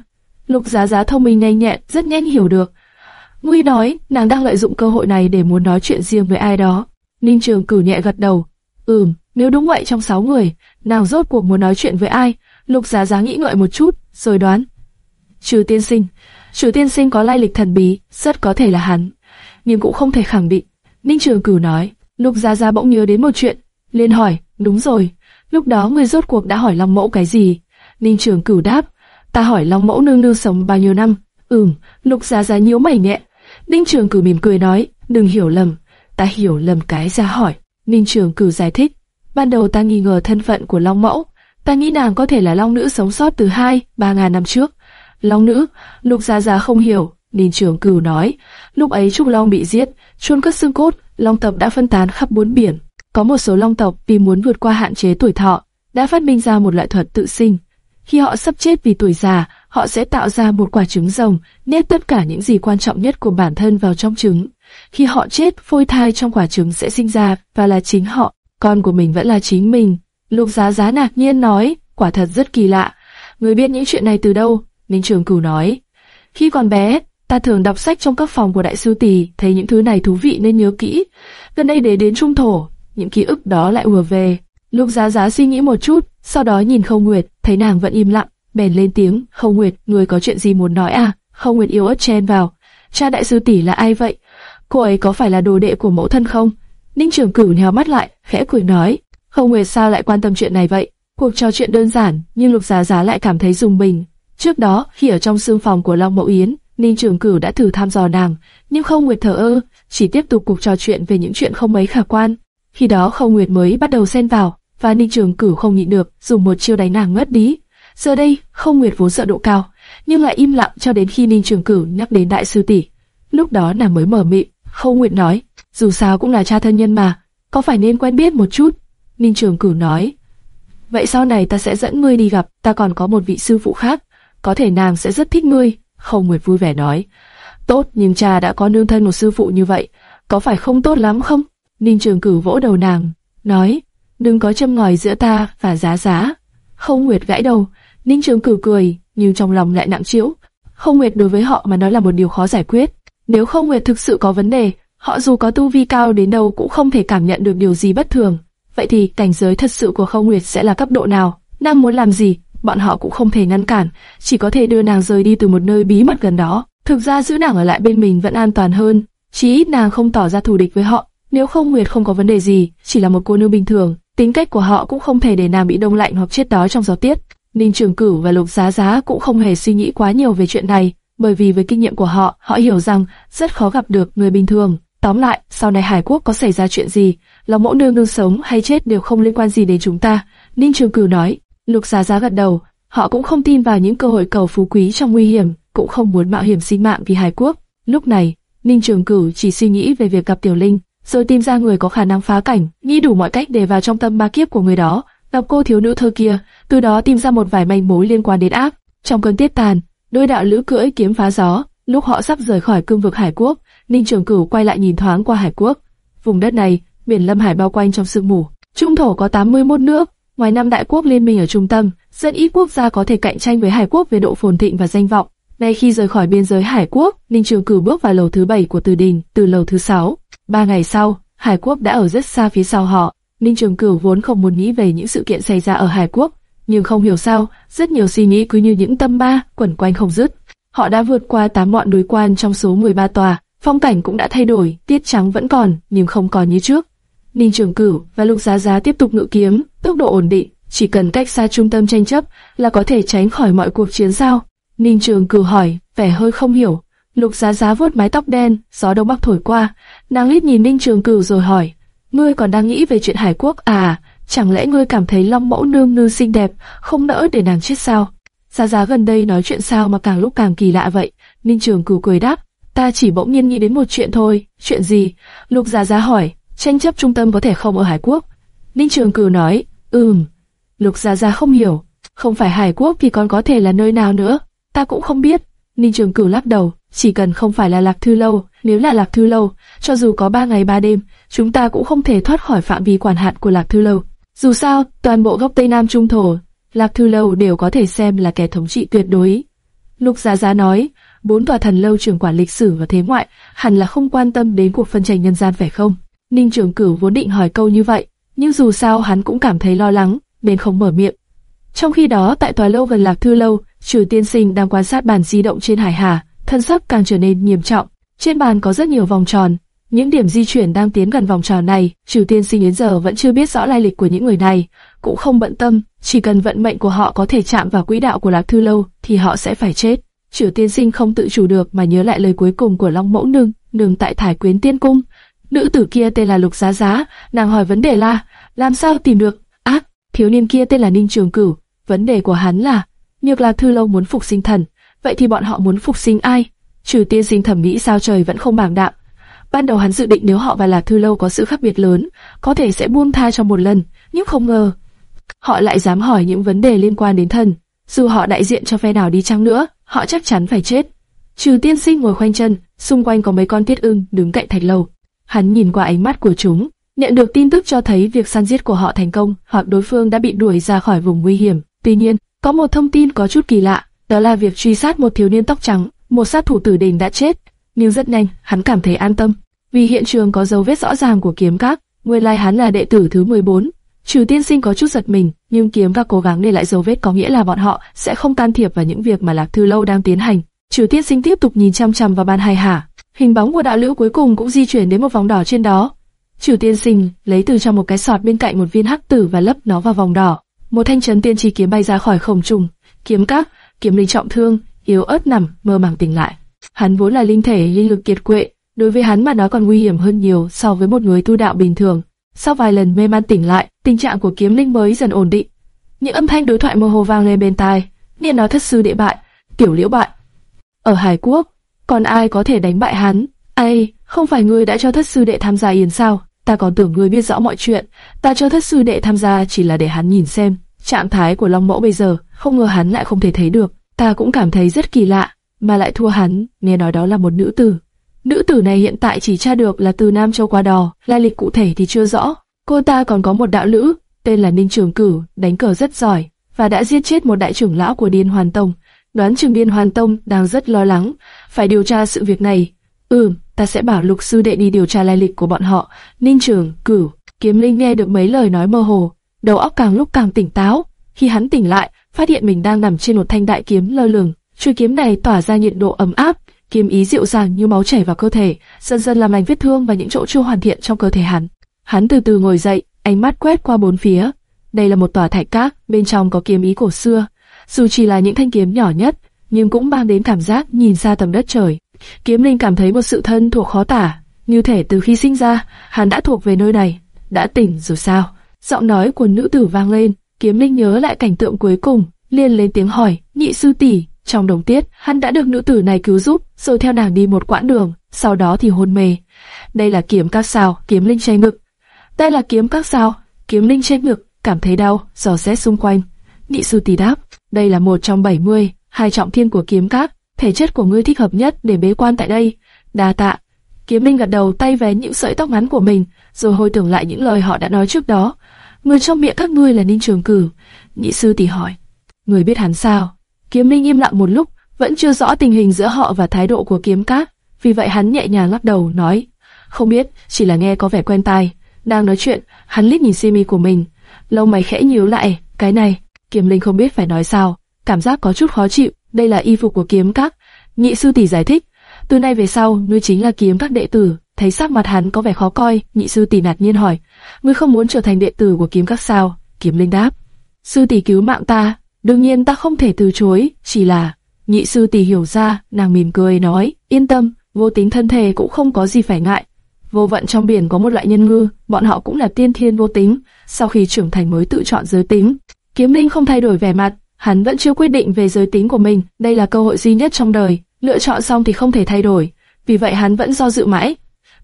Lục Giá Giá thông minh nhanh nhẹn, rất nhanh hiểu được. Nguy nói, nàng đang lợi dụng cơ hội này để muốn nói chuyện riêng với ai đó. Ninh Trường Cử nhẹ gật đầu. Ừm, nếu đúng vậy trong sáu người, nàng rốt cuộc muốn nói chuyện với ai? Lục Giá Giá nghĩ ngợi một chút, rồi đoán. Trừ tiên sinh, trừ tiên sinh có lai lịch thần bí, rất có thể là hắn, nhưng cũng không thể khẳng định. Ninh Trường Cử nói, Lục Giá Giá bỗng nhớ đến một chuyện, liền hỏi, đúng rồi, lúc đó người rốt cuộc đã hỏi Long Mẫu cái gì? Ninh Trường Cử đáp, ta hỏi Long Mẫu nương nương sống bao nhiêu năm? Ừm, Lục Giá Giá nhíu mày nhẹ. Ninh Trường Cửu mỉm cười nói, đừng hiểu lầm, ta hiểu lầm cái ra hỏi. Ninh Trường Cửu giải thích, ban đầu ta nghi ngờ thân phận của Long Mẫu, Ta nghĩ nàng có thể là long nữ sống sót từ hai, ba ngàn năm trước. Long nữ, Lục Gia Gia không hiểu, Ninh Trường Cửu nói, lúc ấy Trúc Long bị giết, chôn cất xương cốt, long tộc đã phân tán khắp bốn biển. Có một số long tộc vì muốn vượt qua hạn chế tuổi thọ, đã phát minh ra một loại thuật tự sinh. Khi họ sắp chết vì tuổi già, họ sẽ tạo ra một quả trứng rồng, nếp tất cả những gì quan trọng nhất của bản thân vào trong trứng. Khi họ chết, phôi thai trong quả trứng sẽ sinh ra và là chính họ, con của mình vẫn là chính mình. Lục Giá Giá ngạc nhiên nói, quả thật rất kỳ lạ. Người biết những chuyện này từ đâu? Ninh Trường Cửu nói. Khi còn bé, ta thường đọc sách trong các phòng của đại sư tỷ, thấy những thứ này thú vị nên nhớ kỹ. Gần đây để đến trung thổ, những ký ức đó lại ùa về. Lục Giá Giá suy nghĩ một chút, sau đó nhìn Không Nguyệt, thấy nàng vẫn im lặng, bèn lên tiếng, Hồng Nguyệt, người có chuyện gì muốn nói à?" Hồng Nguyệt yếu ớt chen vào, "Cha đại sư tỷ là ai vậy? Cô ấy có phải là đồ đệ của mẫu thân không?" Ninh Trường Cửu nhéo mắt lại, khẽ cười nói, Hồng Nguyệt sao lại quan tâm chuyện này vậy? Cuộc trò chuyện đơn giản, nhưng Lục Giá Giá lại cảm thấy dùng mình. Trước đó, khi ở trong sương phòng của Long Mậu Yến, Ninh Trường Cửu đã thử thăm dò nàng, nhưng Không Nguyệt thở ơ, chỉ tiếp tục cuộc trò chuyện về những chuyện không mấy khả quan. Khi đó Không Nguyệt mới bắt đầu xen vào, và Ninh Trường Cửu không nhịn được, dùng một chiêu đánh nàng ngất đi. Giờ đây, Không Nguyệt vốn sợ độ cao, nhưng lại im lặng cho đến khi Ninh Trường Cửu nhắc đến đại sư tỷ. Lúc đó nàng mới mở miệng, Khâu Nguyệt nói, dù sao cũng là cha thân nhân mà, có phải nên quen biết một chút? Ninh Trường Cửu nói, vậy sau này ta sẽ dẫn ngươi đi gặp, ta còn có một vị sư phụ khác, có thể nàng sẽ rất thích ngươi. Khâu Nguyệt vui vẻ nói, tốt nhưng cha đã có nương thân một sư phụ như vậy, có phải không tốt lắm không? Ninh Trường Cửu vỗ đầu nàng, nói, đừng có châm ngòi giữa ta và giá giá. Khâu Nguyệt gãi đầu, Ninh Trường Cửu cười, nhưng trong lòng lại nặng trĩu. Không Nguyệt đối với họ mà nói là một điều khó giải quyết. Nếu Không Nguyệt thực sự có vấn đề, họ dù có tu vi cao đến đâu cũng không thể cảm nhận được điều gì bất thường. Vậy thì cảnh giới thật sự của Không Nguyệt sẽ là cấp độ nào? Nàng muốn làm gì? Bọn họ cũng không thể ngăn cản, chỉ có thể đưa nàng rời đi từ một nơi bí mật gần đó. Thực ra giữ nàng ở lại bên mình vẫn an toàn hơn, chí ít nàng không tỏ ra thù địch với họ. Nếu không Nguyệt không có vấn đề gì, chỉ là một cô nương bình thường, tính cách của họ cũng không thể để nàng bị đông lạnh hoặc chết đói trong gió tiết. Ninh Trường Cửu và Lục Giá Giá cũng không hề suy nghĩ quá nhiều về chuyện này, bởi vì với kinh nghiệm của họ, họ hiểu rằng rất khó gặp được người bình thường. Tóm lại, sau này Hải Quốc có xảy ra chuyện gì, là mẫu nương nương sống hay chết đều không liên quan gì đến chúng ta. Ninh Trường Cửu nói. Lục Giá Giá gật đầu, họ cũng không tin vào những cơ hội cầu phú quý trong nguy hiểm, cũng không muốn mạo hiểm sinh mạng vì Hải Quốc. Lúc này, Ninh Trường Cửu chỉ suy nghĩ về việc gặp Tiểu Linh, rồi tìm ra người có khả năng phá cảnh, nghĩ đủ mọi cách để vào trong tâm ma kiếp của người đó, gặp cô thiếu nữ thơ kia, từ đó tìm ra một vài manh mối liên quan đến Áp. Trong cơn tiết tàn, đôi đạo lữ cưỡi kiếm phá gió, lúc họ sắp rời khỏi cương vực Hải Quốc, Ninh Trường Cửu quay lại nhìn thoáng qua Hải Quốc. Vùng đất này, biển Lâm Hải bao quanh trong sương mù. Trung thổ có 81 nước, ngoài năm đại quốc liên minh ở trung tâm, rất ít quốc gia có thể cạnh tranh với Hải Quốc về độ phồn thịnh và danh vọng. Ngay khi rời khỏi biên giới Hải Quốc, Ninh Trường Cửu bước vào lầu thứ bảy của Từ Đình, từ lầu thứ sáu. Ba ngày sau, Hải Quốc đã ở rất xa phía sau họ. Ninh Trường Cửu vốn không muốn nghĩ về những sự kiện xảy ra ở Hải Quốc, nhưng không hiểu sao, rất nhiều suy nghĩ cứ như những tâm ba quẩn quanh không dứt. Họ đã vượt qua tám ngọn núi quan trong số 13 tòa, phong cảnh cũng đã thay đổi, tiết trắng vẫn còn, nhưng không còn như trước. Ninh Trường Cửu và Lục Giá Giá tiếp tục ngự kiếm, tốc độ ổn định, chỉ cần cách xa trung tâm tranh chấp là có thể tránh khỏi mọi cuộc chiến sao? Ninh Trường Cửu hỏi, vẻ hơi không hiểu. Lục Giá Giá vuốt mái tóc đen, gió đông bắc thổi qua, nàng lít nhìn Ninh Trường Cửu rồi hỏi, ngươi còn đang nghĩ về chuyện Hải Quốc à? Chẳng lẽ ngươi cảm thấy Long Mẫu nương nương xinh đẹp, không nỡ để nàng chết sao? Gia Gia gần đây nói chuyện sao mà càng lúc càng kỳ lạ vậy? Ninh Trường Cửu cười đáp, ta chỉ bỗng nhiên nghĩ đến một chuyện thôi. Chuyện gì? Lục Gia Gia hỏi, tranh chấp trung tâm có thể không ở Hải Quốc? Ninh Trường Cửu nói, ừm. Lục Gia Gia không hiểu, không phải Hải Quốc thì còn có thể là nơi nào nữa? Ta cũng không biết. Ninh Trường Cửu lắc đầu, chỉ cần không phải là Lạc Thư Lâu, nếu là Lạc Thư Lâu, cho dù có ba ngày ba đêm, chúng ta cũng không thể thoát khỏi phạm vi quản hạn của Lạc Thư Lâu. Dù sao, toàn bộ góc Tây Nam Trung Thổ, Lạc Thư Lâu đều có thể xem là kẻ thống trị tuyệt đối. Lục Giá Giá nói, bốn tòa thần lâu trưởng quản lịch sử và thế ngoại, hẳn là không quan tâm đến cuộc phân tranh nhân gian phải không? Ninh Trường Cửu vốn định hỏi câu như vậy, nhưng dù sao hắn cũng cảm thấy lo lắng, nên không mở miệng. Trong khi đó, tại tòa lâu gần Lạc Thư Lâu, Trừ Tiên Sinh đang quan sát bàn di động trên hải hà, thân sắc càng trở nên nghiêm trọng. Trên bàn có rất nhiều vòng tròn, những điểm di chuyển đang tiến gần vòng tròn này. Triều Tiên Sinh đến giờ vẫn chưa biết rõ lai lịch của những người này, cũng không bận tâm, chỉ cần vận mệnh của họ có thể chạm vào quỹ đạo của Lạc Thư Lâu, thì họ sẽ phải chết. Triều Tiên Sinh không tự chủ được mà nhớ lại lời cuối cùng của Long Mẫu Nương, nương tại Thải Quyến Tiên Cung. Nữ tử kia tên là Lục Giá Giá, nàng hỏi vấn đề là, làm sao tìm được? Ác, thiếu niên kia tên là Ninh Trường Cửu, vấn đề của hắn là, Nhược Lạc Thư Lâu muốn phục sinh thần, vậy thì bọn họ muốn phục sinh ai? Trừ tiên sinh thẩm mỹ sao trời vẫn không bảng đạm. Ban đầu hắn dự định nếu họ và Lạc Thư Lâu có sự khác biệt lớn, có thể sẽ buông tha cho một lần, nhưng không ngờ. Họ lại dám hỏi những vấn đề liên quan đến thần. Dù họ đại diện cho phe nào đi chăng nữa, họ chắc chắn phải chết. Trừ tiên sinh ngồi khoanh chân, xung quanh có mấy con tiết ưng đứng cạnh thạch lầu. Hắn nhìn qua ánh mắt của chúng, nhận được tin tức cho thấy việc săn giết của họ thành công, hoặc đối phương đã bị đuổi ra khỏi vùng nguy hiểm. Tuy nhiên, có một thông tin có chút kỳ lạ, đó là việc truy sát một thiếu niên tóc trắng, một sát thủ tử đền đã chết. Nhưng rất nhanh, hắn cảm thấy an tâm, vì hiện trường có dấu vết rõ ràng của kiếm các. Nguyên lai hắn là đệ tử thứ 14. Trừ tiên sinh có chút giật mình, nhưng kiếm các cố gắng để lại dấu vết có nghĩa là bọn họ sẽ không can thiệp vào những việc mà Lạc Thư Lâu đang tiến hành. Trừ tiên sinh tiếp tục nhìn chăm chăm vào ban hài hả. hình bóng của đạo lữ cuối cùng cũng di chuyển đến một vòng đỏ trên đó. Trừ tiên sinh lấy từ trong một cái sọt bên cạnh một viên hắc tử và lấp nó vào vòng đỏ. Một thanh chấn tiên chi kiếm bay ra khỏi không trung, kiếm các, kiếm linh trọng thương, yếu ớt nằm mơ màng tỉnh lại. Hắn vốn là linh thể linh lực kiệt quệ, đối với hắn mà nó còn nguy hiểm hơn nhiều so với một người tu đạo bình thường. Sau vài lần mê man tỉnh lại, tình trạng của kiếm linh mới dần ổn định. Những âm thanh đối thoại mơ hồ vang lên bên tai. Niệm nói thất sư đệ bại, tiểu liễu bại. Ở Hải Quốc, còn ai có thể đánh bại hắn? Ai, không phải ngươi đã cho thất sư đệ tham gia yến sao? Ta còn tưởng ngươi biết rõ mọi chuyện, ta cho thất sư đệ tham gia chỉ là để hắn nhìn xem. Trạng thái của Long Mẫu bây giờ, không ngờ hắn lại không thể thấy được. Ta cũng cảm thấy rất kỳ lạ, mà lại thua hắn, nghe nói đó là một nữ tử. Nữ tử này hiện tại chỉ tra được là từ Nam Châu qua đò, lai lịch cụ thể thì chưa rõ. Cô ta còn có một đạo lữ, tên là Ninh Trường Cử, đánh cờ rất giỏi, và đã giết chết một đại trưởng lão của Điên Hoàn Tông. Đoán chừng Điên Hoàn Tông đang rất lo lắng, phải điều tra sự việc này. Ừm, ta sẽ bảo lục sư đệ đi điều tra lai lịch của bọn họ. Ninh Trường, Cử, Kiếm Linh nghe được mấy lời nói mơ hồ, đầu óc càng lúc càng tỉnh táo. Khi hắn tỉnh lại, phát hiện mình đang nằm trên một thanh đại kiếm lơ lửng. Chuôi kiếm này tỏa ra nhiệt độ ấm áp, kiếm ý dịu dàng như máu chảy vào cơ thể, dần dần làm lành vết thương và những chỗ chưa hoàn thiện trong cơ thể hắn. Hắn từ từ ngồi dậy, ánh mắt quét qua bốn phía. Đây là một tòa thạch cát, bên trong có kiếm ý cổ xưa. Dù chỉ là những thanh kiếm nhỏ nhất, nhưng cũng mang đến cảm giác nhìn xa tầm đất trời. Kiếm Linh cảm thấy một sự thân thuộc khó tả, như thể từ khi sinh ra, hắn đã thuộc về nơi này. Đã tỉnh rồi sao? Giọng nói của nữ tử vang lên, Kiếm Linh nhớ lại cảnh tượng cuối cùng, liền lên tiếng hỏi, nhị sư tỷ. Trong đồng tiết, hắn đã được nữ tử này cứu giúp, rồi theo nàng đi một quãng đường, sau đó thì hôn mê. Đây là kiếm các sao, kiếm linh che ngực. Đây là kiếm các sao, kiếm linh che ngực, cảm thấy đau, dò xét xung quanh. Nhị sư tỷ đáp, đây là một trong 70, hai trọng thiên của kiếm các, thể chất của ngươi thích hợp nhất để bế quan tại đây. Đa tạ. Kiếm linh gật đầu tay vén những sợi tóc ngắn của mình, rồi hồi tưởng lại những lời họ đã nói trước đó. Người trong miệng các ngươi là Ninh Trường Cử. Nhị sư tỷ hỏi, người biết hắn sao? Kiếm Linh im lặng một lúc, vẫn chưa rõ tình hình giữa họ và thái độ của kiếm cát. Vì vậy hắn nhẹ nhàng lắc đầu, nói, không biết, chỉ là nghe có vẻ quen tai. Đang nói chuyện, hắn liếc nhìn simi của mình, lâu mày khẽ nhíu lại, cái này, Kiếm Linh không biết phải nói sao, cảm giác có chút khó chịu, đây là y phục của kiếm Cát. Nhị sư tỷ giải thích, từ nay về sau, ngươi chính là kiếm các đệ tử. Thấy sắc mặt hắn có vẻ khó coi, nhị sư tỷ nạt nhiên hỏi, ngươi không muốn trở thành đệ tử của kiếm các sao? Kiếm Linh đáp, sư tỷ cứu mạng ta, đương nhiên ta không thể từ chối, chỉ là nhị sư tỷ hiểu ra, nàng mỉm cười nói, yên tâm, vô tính thân thể cũng không có gì phải ngại. Vô vận trong biển có một loại nhân ngư, bọn họ cũng là tiên thiên vô tính, sau khi trưởng thành mới tự chọn giới tính. Kiếm Linh không thay đổi vẻ mặt, hắn vẫn chưa quyết định về giới tính của mình, đây là cơ hội duy nhất trong đời, lựa chọn xong thì không thể thay đổi, vì vậy hắn vẫn do dự mãi.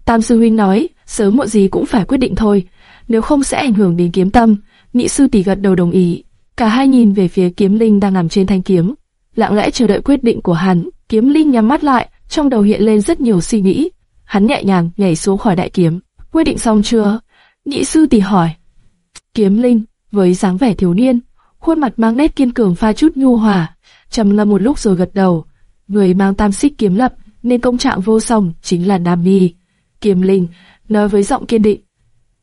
Tam sư huynh nói, sớm muộn gì cũng phải quyết định thôi, nếu không sẽ ảnh hưởng đến kiếm tâm. Nhị sư tỷ gật đầu đồng ý. Cả hai nhìn về phía kiếm linh đang nằm trên thanh kiếm, lặng lẽ chờ đợi quyết định của hắn. Kiếm linh nhắm mắt lại, trong đầu hiện lên rất nhiều suy nghĩ. Hắn nhẹ nhàng nhảy xuống khỏi đại kiếm. Quyết định xong chưa? Nhị sư tỷ hỏi. Kiếm linh, với dáng vẻ thiếu niên, khuôn mặt mang nét kiên cường pha chút nhu hòa, trầm ngâm một lúc rồi gật đầu. Người mang tam xích kiếm lập, nên công trạng vô song chính là Nam Nhi. Kiếm linh nói với giọng kiên định.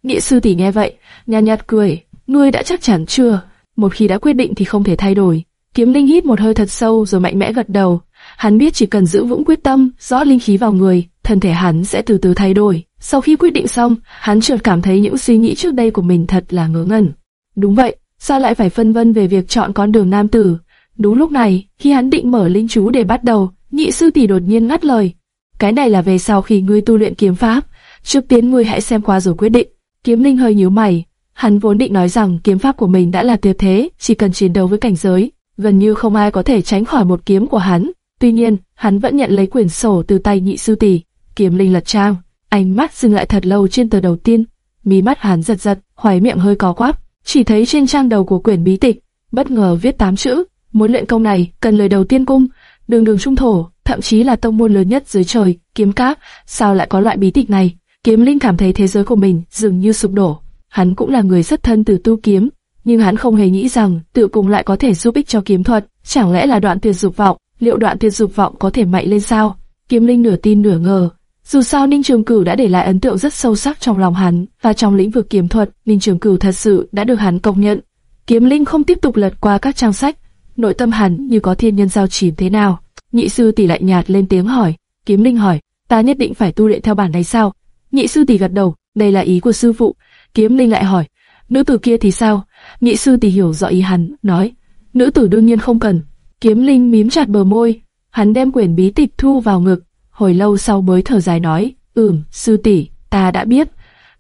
nghĩa sư tỷ nghe vậy, nhàn nhạt cười, nuôi đã chắc chắn chưa? Một khi đã quyết định thì không thể thay đổi. Kiếm Linh hít một hơi thật sâu rồi mạnh mẽ gật đầu. Hắn biết chỉ cần giữ vững quyết tâm, rõ linh khí vào người, thân thể hắn sẽ từ từ thay đổi. Sau khi quyết định xong, hắn chợt cảm thấy những suy nghĩ trước đây của mình thật là ngớ ngẩn. Đúng vậy, sao lại phải phân vân về việc chọn con đường nam tử? Đúng lúc này, khi hắn định mở linh chú để bắt đầu, nhị sư tỷ đột nhiên ngắt lời. Cái này là về sau khi ngươi tu luyện kiếm pháp, trước tiên ngươi hãy xem qua rồi quyết định. Kiếm Linh hơi nhíu mày, Hắn vốn định nói rằng kiếm pháp của mình đã là tuyệt thế, chỉ cần chiến đấu với cảnh giới, gần như không ai có thể tránh khỏi một kiếm của hắn. Tuy nhiên, hắn vẫn nhận lấy quyển sổ từ tay nhị sư tỷ. Kiếm linh lật trang, ánh mắt dừng lại thật lâu trên tờ đầu tiên, mí mắt hắn giật giật, hoài miệng hơi có quắp, chỉ thấy trên trang đầu của quyển bí tịch, bất ngờ viết tám chữ, muốn luyện công này cần lời đầu tiên cung, đường đường trung thổ, thậm chí là tông môn lớn nhất dưới trời, kiếm các, sao lại có loại bí tịch này? Kiếm linh cảm thấy thế giới của mình dường như sụp đổ. Hắn cũng là người rất thân từ tu kiếm, nhưng hắn không hề nghĩ rằng tự cùng lại có thể giúp ích cho kiếm thuật. Chẳng lẽ là đoạn tuyệt dục vọng? Liệu đoạn tuyệt dục vọng có thể mạnh lên sao? Kiếm linh nửa tin nửa ngờ. Dù sao Ninh Trường Cửu đã để lại ấn tượng rất sâu sắc trong lòng hắn, và trong lĩnh vực kiếm thuật, Ninh Trường Cửu thật sự đã được hắn công nhận. Kiếm linh không tiếp tục lật qua các trang sách, nội tâm hắn như có thiên nhân giao chìm thế nào. Nhị sư tỷ lại nhạt lên tiếng hỏi, kiếm linh hỏi, ta nhất định phải tu luyện theo bản này sao? Nhị sư tỷ gật đầu, đây là ý của sư phụ, Kiếm Linh lại hỏi, nữ tử kia thì sao? Nhị sư tỷ hiểu rõ ý hắn, nói, nữ tử đương nhiên không cần. Kiếm Linh mím chặt bờ môi, hắn đem quyển bí tịch thu vào ngực, hồi lâu sau mới thở dài nói, ừm, sư tỷ, ta đã biết,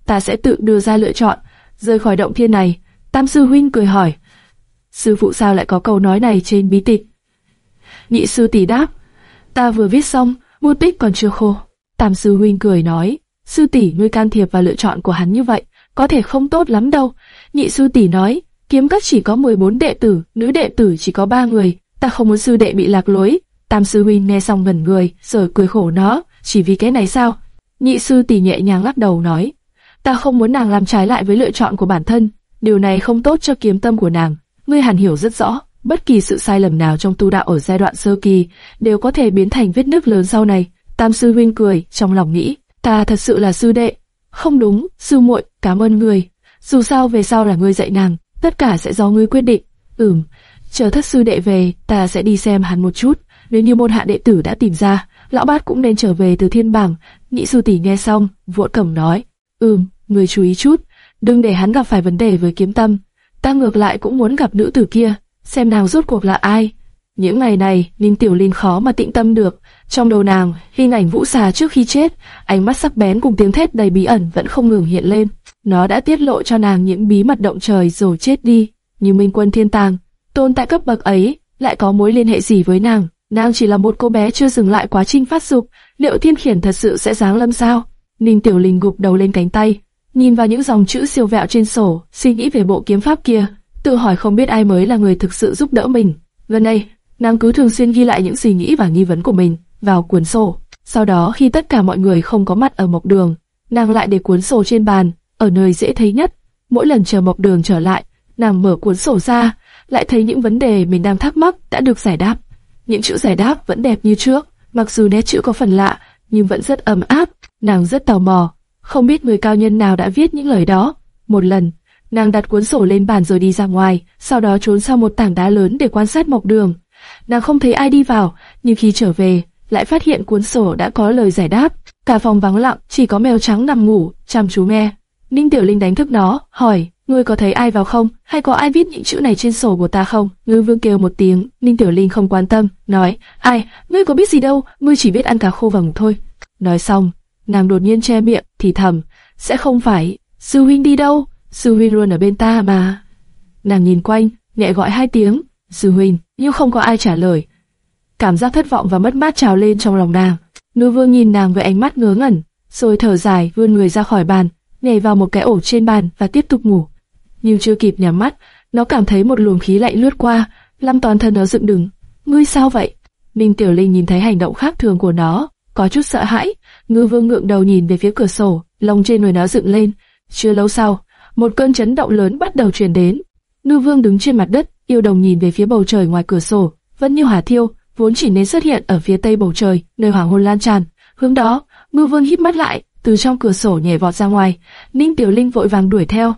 ta sẽ tự đưa ra lựa chọn, rời khỏi động thiên này. Tam sư huynh cười hỏi, sư phụ sao lại có câu nói này trên bí tịch? Nhị sư tỷ đáp, ta vừa viết xong, bút tích còn chưa khô. Tam sư huynh cười nói, sư tỷ ngươi can thiệp vào lựa chọn của hắn như vậy, có thể không tốt lắm đâu. Nhị sư tỷ nói, kiếm các chỉ có 14 đệ tử, nữ đệ tử chỉ có 3 người, ta không muốn sư đệ bị lạc lối. Tam sư huynh nghe xong ngẩn người, rồi cười khổ nó, chỉ vì cái này sao? Nhị sư tỷ nhẹ nhàng lắc đầu nói, ta không muốn nàng làm trái lại với lựa chọn của bản thân, điều này không tốt cho kiếm tâm của nàng. Ngươi hẳn hiểu rất rõ, bất kỳ sự sai lầm nào trong tu đạo ở giai đoạn sơ kỳ đều có thể biến thành vết nứt lớn sau này. Tam sư huynh cười, trong lòng nghĩ, ta thật sự là sư đệ. Không đúng, sư muội, cảm ơn người. Dù sao về sau là ngươi dạy nàng, tất cả sẽ do ngươi quyết định. Ừm, chờ thất sư đệ về, ta sẽ đi xem hắn một chút. Nếu như môn hạ đệ tử đã tìm ra, lão bát cũng nên trở về từ thiên bảng. Nhị sư tỷ nghe xong, vội cẩm nói, ừm, người chú ý chút, đừng để hắn gặp phải vấn đề với kiếm tâm. Ta ngược lại cũng muốn gặp nữ tử kia, xem nàng rốt cuộc là ai. Những ngày này, Ninh Tiểu Linh khó mà tĩnh tâm được. Trong đầu nàng, hình ảnh vũ xà trước khi chết, ánh mắt sắc bén cùng tiếng thét đầy bí ẩn vẫn không ngừng hiện lên. Nó đã tiết lộ cho nàng những bí mật động trời rồi chết đi. Như Minh Quân Thiên Tàng, tồn tại cấp bậc ấy, lại có mối liên hệ gì với nàng? Nàng chỉ là một cô bé chưa dừng lại quá trình phát dục, liệu thiên khiển thật sự sẽ giáng lâm sao? Ninh Tiểu Linh gục đầu lên cánh tay, nhìn vào những dòng chữ siêu vẹo trên sổ, suy nghĩ về bộ kiếm pháp kia, tự hỏi không biết ai mới là người thực sự giúp đỡ mình. Gần đây, nàng cứ thường xuyên ghi lại những suy nghĩ và nghi vấn của mình vào cuốn sổ. Sau đó khi tất cả mọi người không có mặt ở mộc đường, nàng lại để cuốn sổ trên bàn, ở nơi dễ thấy nhất. Mỗi lần chờ mộc đường trở lại, nàng mở cuốn sổ ra, lại thấy những vấn đề mình đang thắc mắc đã được giải đáp. Những chữ giải đáp vẫn đẹp như trước, mặc dù nét chữ có phần lạ, nhưng vẫn rất ấm áp. Nàng rất tò mò, không biết người cao nhân nào đã viết những lời đó. Một lần, nàng đặt cuốn sổ lên bàn rồi đi ra ngoài, sau đó trốn sau một tảng đá lớn để quan sát mộc đường. Nàng không thấy ai đi vào, nhưng khi trở về, lại phát hiện cuốn sổ đã có lời giải đáp. Cả phòng vắng lặng, chỉ có mèo trắng nằm ngủ, chăm chú nghe. Ninh Tiểu Linh đánh thức nó, hỏi, ngươi có thấy ai vào không, hay có ai viết những chữ này trên sổ của ta không? Ngư Vương kêu một tiếng, Ninh Tiểu Linh không quan tâm, nói, ai, ngươi có biết gì đâu, ngươi chỉ biết ăn cá khô vàng thôi. Nói xong, nàng đột nhiên che miệng, thì thầm, sẽ không phải, sư huynh đi đâu, sư huynh luôn ở bên ta mà. Nàng nhìn quanh, nhẹ gọi hai tiếng, sư huynh, nhưng không có ai trả lời. Cảm giác thất vọng và mất mát trào lên trong lòng nàng. Nữ Vương nhìn nàng với ánh mắt ngớ ngẩn, rồi thở dài vươn người ra khỏi bàn, nhảy vào một cái ổ trên bàn và tiếp tục ngủ nhưng chưa kịp nhắm mắt, nó cảm thấy một luồng khí lạnh lướt qua, làm toàn thân nó dựng đứng. Ngươi sao vậy? Ninh Tiểu Linh nhìn thấy hành động khác thường của nó, có chút sợ hãi. Ngư Vương ngượng đầu nhìn về phía cửa sổ, lông trên người nó dựng lên. Chưa lâu sau, một cơn chấn động lớn bắt đầu truyền đến. Ngư Vương đứng trên mặt đất, yêu đồng nhìn về phía bầu trời ngoài cửa sổ, vẫn như hỏa thiêu, vốn chỉ nên xuất hiện ở phía tây bầu trời, nơi hoàng hôn lan tràn. Hướng đó, Ngư Vương hít mắt lại, từ trong cửa sổ nhảy vọt ra ngoài. Ninh Tiểu Linh vội vàng đuổi theo,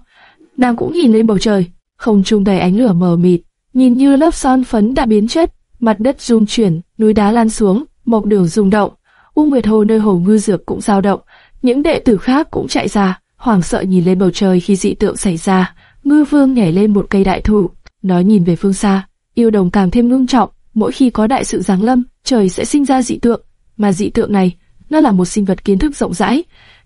nàng cũng nhìn lên bầu trời, không trung đầy ánh lửa mờ mịt, nhìn như lớp son phấn đã biến chất, mặt đất rung chuyển, núi đá lan xuống, mộc đường rung động, U Nguyệt Hồ nơi hồ ngư dược cũng dao động, những đệ tử khác cũng chạy ra, hoảng sợ nhìn lên bầu trời khi dị tượng xảy ra. Ngư Vương nhảy lên một cây đại thụ, nói nhìn về phương xa, yêu đồng càng thêm ngưng trọng, mỗi khi có đại sự giáng lâm, trời sẽ sinh ra dị tượng, mà dị tượng này, nó là một sinh vật kiến thức rộng rãi,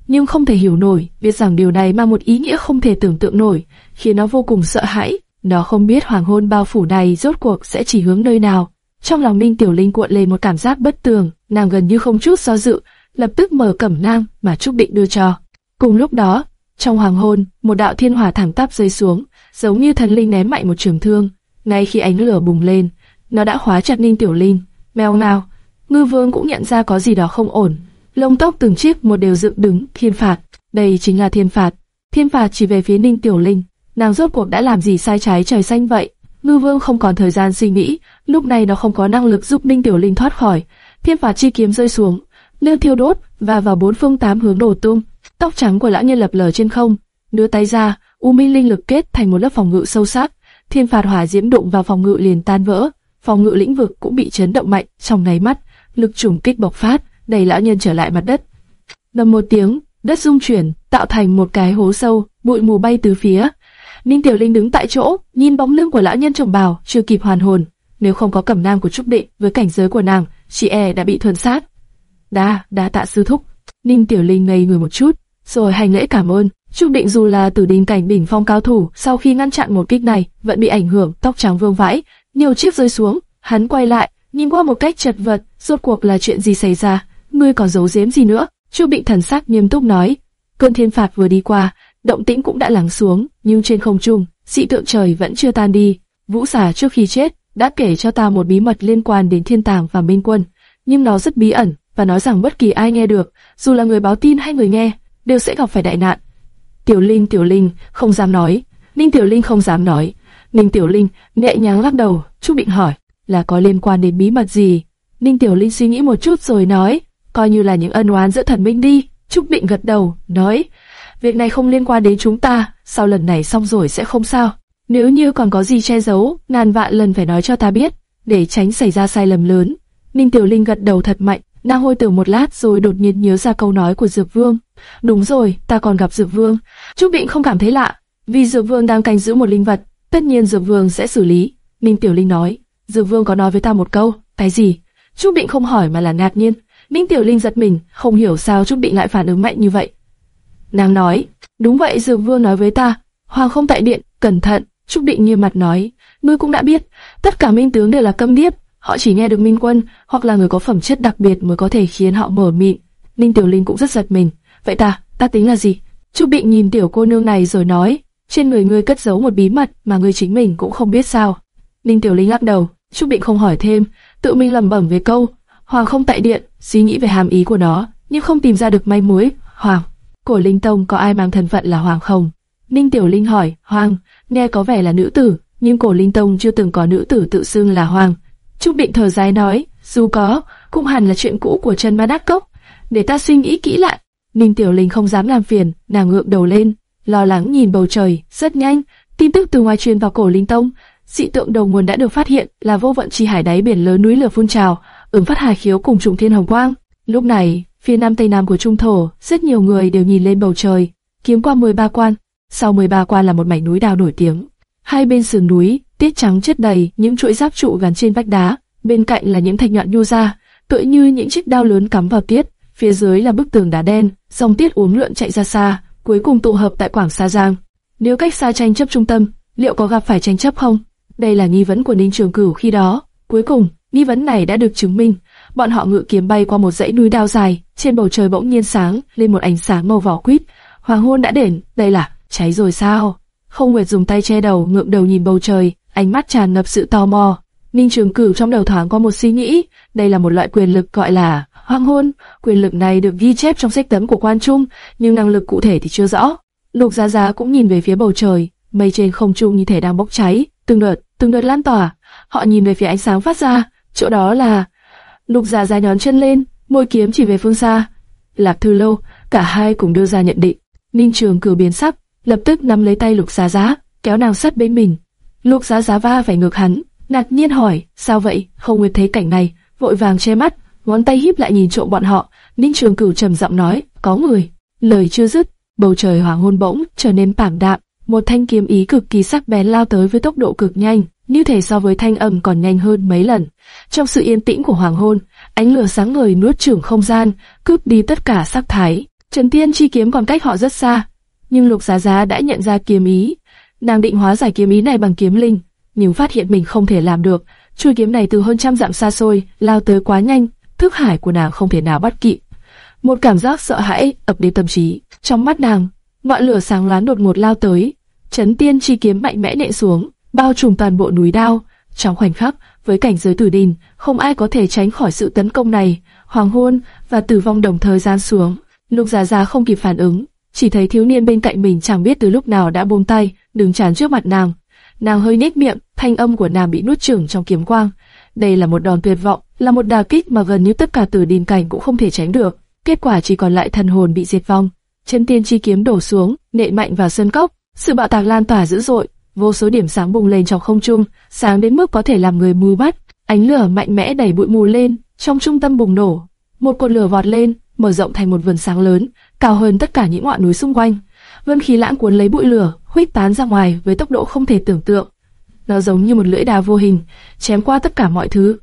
nhưng không thể hiểu nổi, biết rằng điều này mang một ý nghĩa không thể tưởng tượng nổi, khiến nó vô cùng sợ hãi. Nó không biết hoàng hôn bao phủ này rốt cuộc sẽ chỉ hướng nơi nào. Trong lòng Minh Tiểu Linh cuộn lên một cảm giác bất tường, nàng gần như không chút do dự, lập tức mở cẩm nang mà Trúc Định đưa cho. Cùng lúc đó, trong hoàng hôn, một đạo thiên hỏa thẳng tắp rơi xuống, giống như thần linh ném mạnh một trường thương. Ngay khi ánh lửa bùng lên, nó đã khóa chặt Ninh Tiểu Linh. Mèo nào, Ngư Vương cũng nhận ra có gì đó không ổn, lông tóc từng chiếc một đều dựng đứng, thiên phạt. Đây chính là thiên phạt. Thiên phạt chỉ về phía Ninh Tiểu Linh. Nàng rốt cuộc đã làm gì sai trái trời xanh vậy? Ngư Vương không còn thời gian suy nghĩ, lúc này nó không có năng lực giúp Ninh Tiểu Linh thoát khỏi. Thiên phạt chi kiếm rơi xuống, lửa thiêu đốt và vào bốn phương tám hướng đổ tung. Tóc trắng của lão nhân lập lờ trên không, đưa tay ra, U Minh linh lực kết thành một lớp phòng ngự sâu sắc. Thiên phạt hỏa diễm đụng vào phòng ngự liền tan vỡ, phòng ngự lĩnh vực cũng bị chấn động mạnh trong nháy mắt, lực trùng kích bộc phát đẩy lão nhân trở lại mặt đất. Đầm một tiếng, đất rung chuyển, tạo thành một cái hố sâu, bụi mù bay từ phía. Ninh Tiểu Linh đứng tại chỗ, nhìn bóng lưng của lão nhân trồng bào, chưa kịp hoàn hồn. Nếu không có cẩm nang của Trúc Định với cảnh giới của nàng, chị e đã bị thuần sát. Đa, đa tạ sư thúc. Ninh Tiểu Linh ngây người một chút, rồi hành lễ cảm ơn. Trúc Định dù là tử đình cảnh đỉnh phong cao thủ, sau khi ngăn chặn một kích này, vẫn bị ảnh hưởng, tóc trắng vương vãi, nhiều chiếc rơi xuống. Hắn quay lại, nhìn qua một cách chật vật, rốt cuộc là chuyện gì xảy ra, ngươi còn giấu giếm gì nữa? Chu Bịnh thần sắc nghiêm túc nói, cơn thiên phạt vừa đi qua, động tĩnh cũng đã lắng xuống, nhưng trên không trung, dị tượng trời vẫn chưa tan đi. Vũ xà trước khi chết đã kể cho ta một bí mật liên quan đến thiên tàng và minh quân, nhưng nó rất bí ẩn và nói rằng bất kỳ ai nghe được, dù là người báo tin hay người nghe, đều sẽ gặp phải đại nạn. Tiểu Linh, Tiểu Linh không dám nói, Ninh Tiểu Linh không dám nói. Ninh Tiểu Linh nhẹ nhàng lắc đầu, Trúc Định hỏi, là có liên quan đến bí mật gì? Ninh Tiểu Linh suy nghĩ một chút rồi nói, coi như là những ân oán giữa thần minh đi. Trúc Định gật đầu, nói, việc này không liên quan đến chúng ta, sau lần này xong rồi sẽ không sao. Nếu như còn có gì che giấu, ngàn vạn lần phải nói cho ta biết, để tránh xảy ra sai lầm lớn. Ninh Tiểu Linh gật đầu thật mạnh, nàng hôi tưởng một lát rồi đột nhiên nhớ ra câu nói của Dược Vương. Đúng rồi, ta còn gặp Dược Vương. Trúc Định không cảm thấy lạ, vì Dược Vương đang canh giữ một linh vật, tất nhiên Dược Vương sẽ xử lý. Ninh Tiểu Linh nói, Dược Vương có nói với ta một câu, cái gì? Trúc Định không hỏi mà là ngạc nhiên. Ninh Tiểu Linh giật mình, không hiểu sao Trúc Định lại phản ứng mạnh như vậy. Nàng nói, đúng vậy Dược Vương nói với ta, Hoàng không tại điện, cẩn thận. Trúc Định nghiêm mặt nói, ngươi cũng đã biết, tất cả minh tướng đều là câm điếc, họ chỉ nghe được minh quân hoặc là người có phẩm chất đặc biệt mới có thể khiến họ mở miệng. Ninh Tiểu Linh cũng rất giật mình, vậy ta, ta tính là gì? Trúc Định nhìn tiểu cô nương này rồi nói, trên người ngươi cất giấu một bí mật mà ngươi chính mình cũng không biết sao. Ninh Tiểu Linh lắc đầu, Trúc Định không hỏi thêm, tự mình lẩm bẩm về câu, Hoàng không tại điện, suy nghĩ về hàm ý của nó, nhưng không tìm ra được may mối. Hoàng, cổ Linh Tông có ai mang thân phận là Hoàng không? Ninh Tiểu Linh hỏi, Hoàng, nghe có vẻ là nữ tử, nhưng cổ Linh Tông chưa từng có nữ tử tự xưng là Hoàng. Trúc Định thở dài nói, dù có, cũng hẳn là chuyện cũ của Trần Ma Đắc Cốc, để ta suy nghĩ kỹ lại. Ninh Tiểu Linh không dám làm phiền, nàng ngượng đầu lên, lo lắng nhìn bầu trời, rất nhanh, tin tức từ ngoài truyền vào cổ Linh Tông, dị tượng đầu nguồn đã được phát hiện là vô vận chi hải đáy biển lớn núi lửa phun trào, ứng phát hà khiếu cùng trùng thiên hồng quang. Lúc này, phía nam tây nam của trung thổ, rất nhiều người đều nhìn lên bầu trời, kiếm qua 13 quan, sau 13 quan là một mảnh núi đào nổi tiếng. Hai bên sườn núi, tiết trắng chất đầy những chuỗi giáp trụ gắn trên vách đá, bên cạnh là những thạch nhọn nhô ra, tựa như những chiếc đao lớn cắm vào tiết. Phía dưới là bức tường đá đen, dòng tiết uốn lượn chạy ra xa, cuối cùng tụ hợp tại quảng Sa Giang. Nếu cách xa tranh chấp trung tâm, liệu có gặp phải tranh chấp không? Đây là nghi vấn của Ninh Trường Cửu khi đó. Cuối cùng, nghi vấn này đã được chứng minh. Bọn họ ngự kiếm bay qua một dãy núi đao dài, trên bầu trời bỗng nhiên sáng lên một ánh sáng màu vỏ quýt. Hoàng hôn đã đến, đây là cháy rồi sao? Không Nguyệt dùng tay che đầu, ngượng đầu nhìn bầu trời, ánh mắt tràn ngập sự tò mò. Ninh Trường Cửu trong đầu thoáng qua một suy nghĩ, đây là một loại quyền lực gọi là hoang hôn. Quyền lực này được ghi chép trong sách tấm của quan trung, nhưng năng lực cụ thể thì chưa rõ. Lục Giá Giá cũng nhìn về phía bầu trời, mây trên không trung như thể đang bốc cháy, từng đợt, từng đợt lan tỏa. Họ nhìn về phía ánh sáng phát ra, chỗ đó là Lục Giá Giá nhón chân lên, môi kiếm chỉ về phương xa. Lạc Thư Lâu, cả hai cùng đưa ra nhận định. Ninh Trường Cửu biến sắc, lập tức nắm lấy tay Lục Giá Giá, kéo nàng sát bên mình. Lục Giá Giá va phải ngược hắn, ngạc nhiên hỏi, sao vậy? Không Nguyệt thấy cảnh này, vội vàng che mắt, ngón tay híp lại nhìn trộm bọn họ. Ninh Trường Cửu trầm giọng nói, có người. Lời chưa dứt, bầu trời hoàng hôn bỗng trở nên ảm đạm, một thanh kiếm ý cực kỳ sắc bén lao tới với tốc độ cực nhanh, như thể so với thanh âm còn nhanh hơn mấy lần. Trong sự yên tĩnh của hoàng hôn, ánh lửa sáng ngời nuốt chửng không gian, cướp đi tất cả sắc thái. Trần Tiên chi kiếm còn cách họ rất xa, nhưng Lục Giá Giá đã nhận ra kiếm ý. Nàng định hóa giải kiếm ý này bằng kiếm linh, nhưng phát hiện mình không thể làm được. Chuôi kiếm này từ hơn trăm dặm xa xôi, lao tới quá nhanh, thức hải của nàng không thể nào bắt kịp. Một cảm giác sợ hãi ập đến tâm trí. Trong mắt nàng, ngọn lửa sáng loáng đột ngột lao tới, chấn tiên chi kiếm mạnh mẽ nện xuống, bao trùm toàn bộ núi đao. Trong khoảnh khắc, với cảnh giới tử đình, không ai có thể tránh khỏi sự tấn công này. Hoàng hôn và tử vong đồng thời gian xuống. Lục Gia Gia không kịp phản ứng, chỉ thấy thiếu niên bên cạnh mình chẳng biết từ lúc nào đã buông tay, đứng chắn trước mặt nàng. Nàng hơi nhếch miệng, thanh âm của nàng bị nuốt chửng trong kiếm quang. Đây là một đòn tuyệt vọng, là một đà kích mà gần như tất cả tử đình cảnh cũng không thể tránh được. Kết quả chỉ còn lại thần hồn bị diệt vong. Chân tiên chi kiếm đổ xuống, nện mạnh vào sân cốc. Sự bạo tạc lan tỏa dữ dội, vô số điểm sáng bùng lên trong không trung, sáng đến mức có thể làm người mù mắt. Ánh lửa mạnh mẽ đẩy bụi mù lên, trong trung tâm bùng nổ, một cột lửa vọt lên, mở rộng thành một vườn sáng lớn, cao hơn tất cả những ngọn núi xung quanh. Vân khí lãng cuốn lấy bụi lửa, huýt tán ra ngoài với tốc độ không thể tưởng tượng. Nó giống như một lưỡi đao vô hình, chém qua tất cả mọi thứ,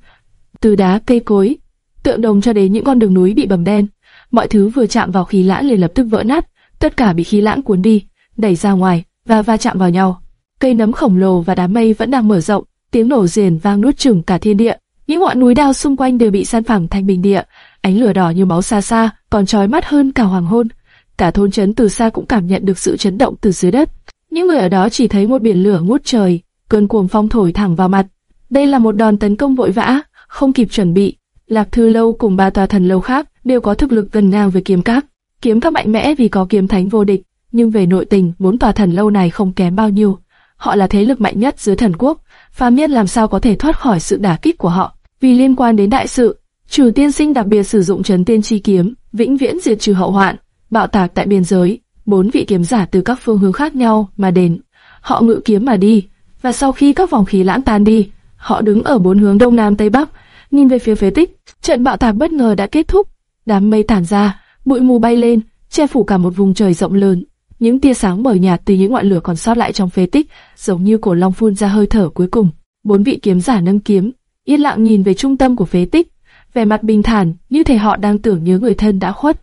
từ đá, cây cối, tượng đồng cho đến những con đường núi bị bầm đen. Mọi thứ vừa chạm vào khí lãng liền lập tức vỡ nát, tất cả bị khí lãng cuốn đi, đẩy ra ngoài và va chạm vào nhau. Cây nấm khổng lồ và đám mây vẫn đang mở rộng, tiếng nổ rền vang nuốt chửng cả thiên địa. những ngọn núi đao xung quanh đều bị san phẳng thành bình địa, ánh lửa đỏ như máu xa xa, còn chói mắt hơn cả hoàng hôn. Cả thôn trấn từ xa cũng cảm nhận được sự chấn động từ dưới đất. Những người ở đó chỉ thấy một biển lửa ngút trời, cơn cuồng phong thổi thẳng vào mặt. Đây là một đòn tấn công vội vã, không kịp chuẩn bị. Lạc Thư Lâu cùng ba tòa thần lâu khác đều có thực lực gần ngang với kiếm các. Kiếm các mạnh mẽ vì có kiếm thánh vô địch, nhưng về nội tình, bốn tòa thần lâu này không kém bao nhiêu. Họ là thế lực mạnh nhất dưới thần quốc, phàm nhân làm sao có thể thoát khỏi sự đả kích của họ. Vì liên quan đến đại sự, chủ tiên sinh đặc biệt sử dụng trấn tiên chi kiếm, vĩnh viễn diệt trừ hậu hoạn, bạo tạc tại biên giới. Bốn vị kiếm giả từ các phương hướng khác nhau mà đến, họ ngự kiếm mà đi, và sau khi các vòng khí lãng tan đi, họ đứng ở bốn hướng đông nam tây bắc, nhìn về phía phế tích. Trận bạo tạc bất ngờ đã kết thúc, đám mây tản ra, bụi mù bay lên, che phủ cả một vùng trời rộng lớn. Những tia sáng mờ nhạt từ những ngọn lửa còn sót lại trong phế tích, giống như cổ long phun ra hơi thở cuối cùng. Bốn vị kiếm giả nâng kiếm, yên lặng nhìn về trung tâm của phế tích, vẻ mặt bình thản, như thể họ đang tưởng nhớ người thân đã khuất.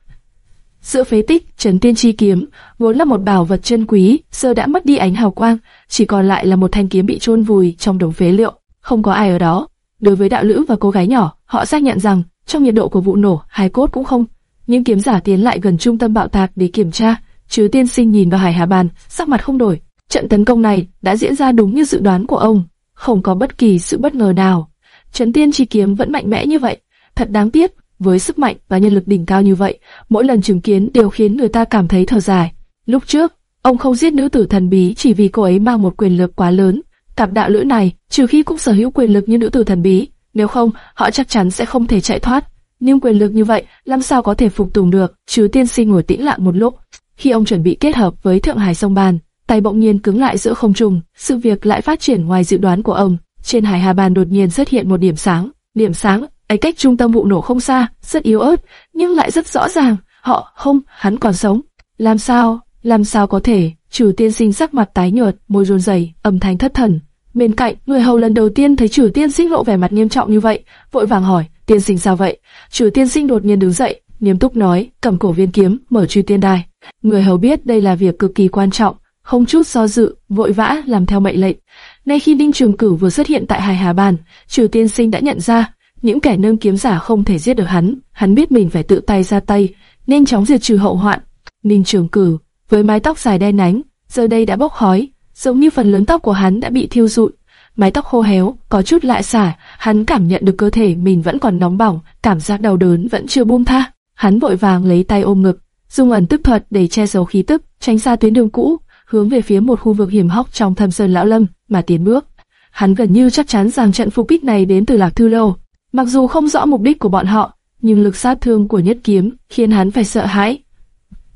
Giữa phế tích, Trấn Tiên Chi kiếm vốn là một bảo vật chân quý, giờ đã mất đi ánh hào quang, chỉ còn lại là một thanh kiếm bị chôn vùi trong đống phế liệu, không có ai ở đó. Đối với đạo lữ và cô gái nhỏ, họ xác nhận rằng trong nhiệt độ của vụ nổ, hai cốt cũng không. Những kiếm giả tiến lại gần trung tâm bạo tạc để kiểm tra, chứ tiên sinh nhìn vào Hải Hà Bàn, sắc mặt không đổi. Trận tấn công này đã diễn ra đúng như dự đoán của ông, không có bất kỳ sự bất ngờ nào. Trấn Tiên Chi kiếm vẫn mạnh mẽ như vậy, thật đáng tiếc. Với sức mạnh và nhân lực đỉnh cao như vậy, mỗi lần chứng kiến đều khiến người ta cảm thấy thở dài. Lúc trước, ông không giết nữ tử thần bí chỉ vì cô ấy mang một quyền lực quá lớn. Cặp đạo lữ này, trừ khi cũng sở hữu quyền lực như nữ tử thần bí, nếu không, họ chắc chắn sẽ không thể chạy thoát. Nhưng quyền lực như vậy, làm sao có thể phục tùng được? Chứ tiên sinh ngồi tĩnh lặng một lúc. Khi ông chuẩn bị kết hợp với Thượng Hải sông Bàn, tay bỗng nhiên cứng lại giữa không trung, sự việc lại phát triển ngoài dự đoán của ông. Trên Hải Hà Bàn đột nhiên xuất hiện một điểm sáng. Điểm sáng ấy cách trung tâm vụ nổ không xa, rất yếu ớt, nhưng lại rất rõ ràng. Họ không, hắn còn sống. Làm sao? Làm sao có thể? Chủ tiên sinh sắc mặt tái nhợt, môi run rẩy, âm thanh thất thần. Bên cạnh, người hầu lần đầu tiên thấy chủ tiên sinh lộ vẻ mặt nghiêm trọng như vậy, vội vàng hỏi, tiên sinh sao vậy? Chủ tiên sinh đột nhiên đứng dậy, nghiêm túc nói, cầm cổ viên kiếm, mở truy tiên đài. Người hầu biết đây là việc cực kỳ quan trọng, không chút do dự, vội vã làm theo mệnh lệnh. Nay khi Đinh Trường Cửu vừa xuất hiện tại Hải Hà Bàn, Trừ Tiên Sinh đã nhận ra, những kẻ nâng kiếm giả không thể giết được hắn, hắn biết mình phải tự tay ra tay, nên chóng diệt trừ hậu hoạn. Ninh Trường Cửu, với mái tóc dài đen nhánh, giờ đây đã bốc khói, giống như phần lớn tóc của hắn đã bị thiêu rụi. Mái tóc khô héo, có chút lạ xả, hắn cảm nhận được cơ thể mình vẫn còn nóng bỏng, cảm giác đau đớn vẫn chưa buông tha. Hắn vội vàng lấy tay ôm ngực, dùng ẩn tức thuật để che giấu khí tức, tránh xa tuyến đường cũ, hướng về phía một khu vực hiểm hóc trong thâm sơn lão lâm mà tiến bước. Hắn gần như chắc chắn rằng trận phục kích này đến từ lạc thư lâu. Mặc dù không rõ mục đích của bọn họ, nhưng lực sát thương của nhất kiếm khiến hắn phải sợ hãi.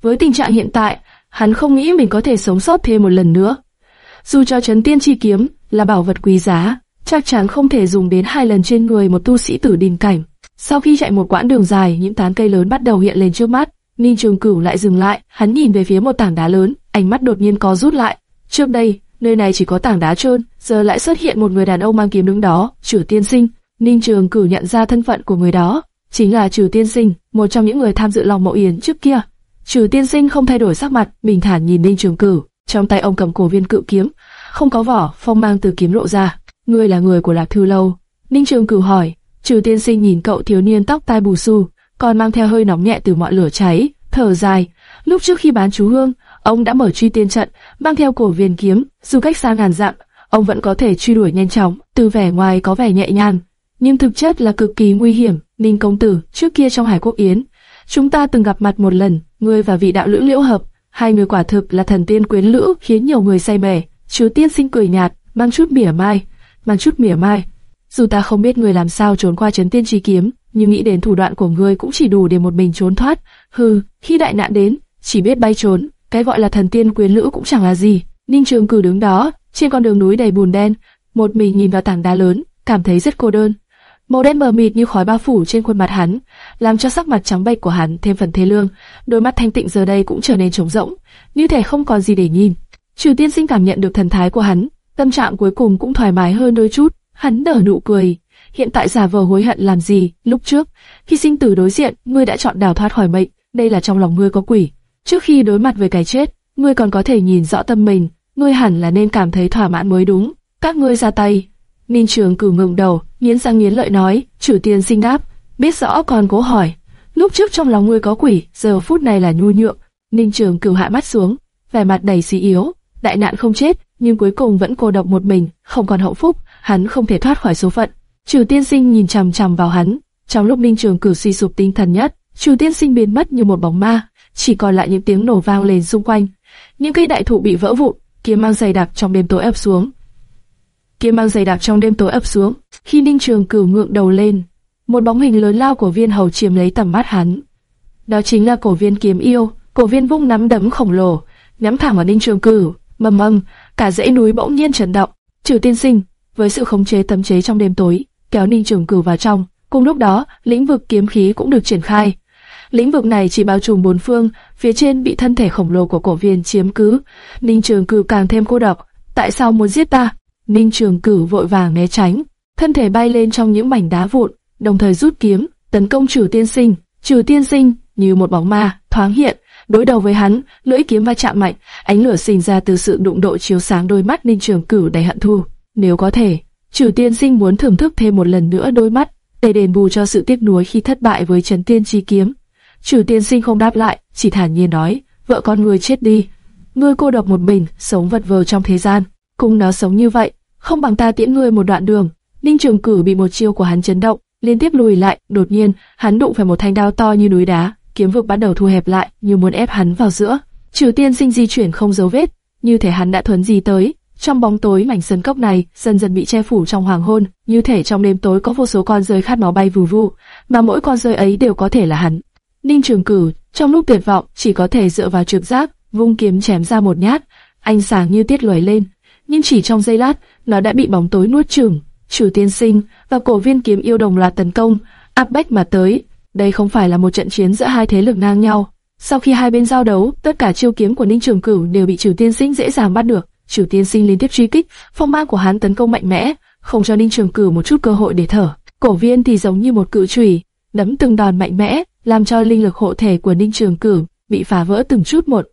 Với tình trạng hiện tại, hắn không nghĩ mình có thể sống sót thêm một lần nữa. Dù cho chấn tiên chi kiếm là bảo vật quý giá, chắc chắn không thể dùng đến hai lần trên người một tu sĩ tử đình cảnh. Sau khi chạy một quãng đường dài, những tán cây lớn bắt đầu hiện lên trước mắt. Ninh Trường Cửu lại dừng lại, hắn nhìn về phía một tảng đá lớn, ánh mắt đột nhiên có rút lại. Trước đây, nơi này chỉ có tảng đá trơn, giờ lại xuất hiện một người đàn ông mang kiếm đứng đó, Trử Tiên Sinh. Ninh Trường Cửu nhận ra thân phận của người đó, chính là Trử Tiên Sinh, một trong những người tham dự lòng mộ yến trước kia. Trừ Tiên Sinh không thay đổi sắc mặt, bình thản nhìn Ninh Trường Cửu, trong tay ông cầm cổ viên cự kiếm, không có vỏ, phong mang từ kiếm lộ ra. Ngươi là người của Lạc Thư lâu? Ninh Trường Cửu hỏi. Trừ Tiên Sinh nhìn cậu thiếu niên tóc tai bù xù, còn mang theo hơi nóng nhẹ từ mọi lửa cháy, thở dài. Lúc trước khi bán chú hương, ông đã mở truy tiên trận, mang theo cổ viên kiếm, dù cách xa ngàn dặm, ông vẫn có thể truy đuổi nhanh chóng. Từ vẻ ngoài có vẻ nhẹ nhàng, nhưng thực chất là cực kỳ nguy hiểm. Ninh công tử, trước kia trong Hải Quốc Yến, chúng ta từng gặp mặt một lần, ngươi và vị đạo lữ liễu hợp, hai người quả thực là thần tiên quyến lữ, khiến nhiều người say mê. Chú tiên sinh cười nhạt, mang chút mỉa mai, mang chút mỉa mai. Dù ta không biết người làm sao trốn qua chấn tiên chi kiếm, nhưng nghĩ đến thủ đoạn của ngươi cũng chỉ đủ để một mình trốn thoát. Hừ, khi đại nạn đến, chỉ biết bay trốn, cái gọi là thần tiên quyến lữ cũng chẳng là gì. Ninh Trường Cử đứng đó, trên con đường núi đầy bùn đen, một mình nhìn vào tảng đá lớn, cảm thấy rất cô đơn. Màu đen mờ mịt như khói bao phủ trên khuôn mặt hắn, làm cho sắc mặt trắng bệch của hắn thêm phần thê lương. Đôi mắt thanh tịnh giờ đây cũng trở nên trống rỗng, như thể không còn gì để nhìn. Trừ Tiên Sinh cảm nhận được thần thái của hắn, tâm trạng cuối cùng cũng thoải mái hơn đôi chút. Hắn nở nụ cười. Hiện tại giả vờ hối hận làm gì? Lúc trước, khi sinh tử đối diện, ngươi đã chọn đào thoát khỏi mệnh. Đây là trong lòng ngươi có quỷ. Trước khi đối mặt với cái chết, ngươi còn có thể nhìn rõ tâm mình. Ngươi hẳn là nên cảm thấy thỏa mãn mới đúng. Các ngươi ra tay. Ninh Trường cử ngừng đầu, nghiến răng nghiến lợi nói, chủ tiên sinh đáp, biết rõ còn cố hỏi. Lúc trước trong lòng ngươi có quỷ, giờ phút này là nhu nhượng. Ninh Trường Cửu hạ mắt xuống, vẻ mặt đầy suy yếu. Đại nạn không chết, nhưng cuối cùng vẫn cô độc một mình, không còn hậu phúc, hắn không thể thoát khỏi số phận. triều tiên sinh nhìn chằm chằm vào hắn, trong lúc Ninh Trường Cửu suy sụp tinh thần nhất, triều tiên sinh biến mất như một bóng ma, chỉ còn lại những tiếng nổ vang lên xung quanh. Những cây đại thụ bị vỡ vụn, kiếm mang dày đặc trong đêm tối ập xuống. Kiếm mang dày đặc trong đêm tối ập xuống. Khi Ninh Trường Cửu ngượng đầu lên, một bóng hình lớn lao của viên hầu chiếm lấy tầm mắt hắn. Đó chính là cổ viên kiếm yêu, cổ viên vung nắm đấm khổng lồ, nhắm thẳng vào Ninh Trường Cửu, mầm âm, cả dãy núi bỗng nhiên chấn động. Trừ tiên sinh, với sự khống chế tấm chế trong đêm tối, kéo Ninh Trường Cửu vào trong. Cùng lúc đó, lĩnh vực kiếm khí cũng được triển khai. Lĩnh vực này chỉ bao trùm bốn phương, phía trên bị thân thể khổng lồ của cổ viên chiếm cứ. Ninh Trường Cửu càng thêm cô độc. Tại sao muốn giết ta? Ninh Trường Cửu vội vàng né tránh, thân thể bay lên trong những mảnh đá vụn, đồng thời rút kiếm tấn công Trừ Tiên Sinh. Trừ Tiên Sinh như một bóng ma thoáng hiện, đối đầu với hắn, lưỡi kiếm va chạm mạnh, ánh lửa sinh ra từ sự đụng độ chiếu sáng đôi mắt Ninh Trường Cửu đầy hận thù. Nếu có thể, Trừ Tiên Sinh muốn thưởng thức thêm một lần nữa đôi mắt, để đền bù cho sự tiếc nuối khi thất bại với Trấn Tiên Chi kiếm. Trừ Tiên Sinh không đáp lại, chỉ thản nhiên nói: "Vợ con người chết đi, ngươi cô độc một mình, sống vật vờ trong thế gian, cùng nó sống như vậy, không bằng ta tiễn ngươi một đoạn đường." Ninh Trường Cử bị một chiêu của hắn chấn động, liên tiếp lùi lại. Đột nhiên, hắn đụng phải một thanh đao to như núi đá, kiếm vực bắt đầu thu hẹp lại, như muốn ép hắn vào giữa. Trừ Tiên Sinh di chuyển không dấu vết, như thể hắn đã thuấn gì tới. Trong bóng tối mảnh sân cốc này dần dần bị che phủ trong hoàng hôn, như thể trong đêm tối có vô số con rơi khát máu bay vù vù, mà mỗi con rơi ấy đều có thể là hắn. Ninh Trường Cử trong lúc tuyệt vọng chỉ có thể dựa vào trực giác, vung kiếm chém ra một nhát, ánh sáng như tiết lóe lên, nhưng chỉ trong giây lát, nó đã bị bóng tối nuốt chửng. Chủ tiên sinh và cổ viên kiếm yêu đồng loạt tấn công, áp bách mà tới. Đây không phải là một trận chiến giữa hai thế lực ngang nhau. Sau khi hai bên giao đấu, tất cả chiêu kiếm của Ninh Trường Cửu đều bị Trừ Tiên Sinh dễ dàng bắt được. Chủ Tiên Sinh liên tiếp truy kích, phong mang của hắn tấn công mạnh mẽ, không cho Ninh Trường Cửu một chút cơ hội để thở. Cổ viên thì giống như một cự chùy, đấm từng đòn mạnh mẽ, làm cho linh lực hộ thể của Ninh Trường Cửu bị phá vỡ từng chút một.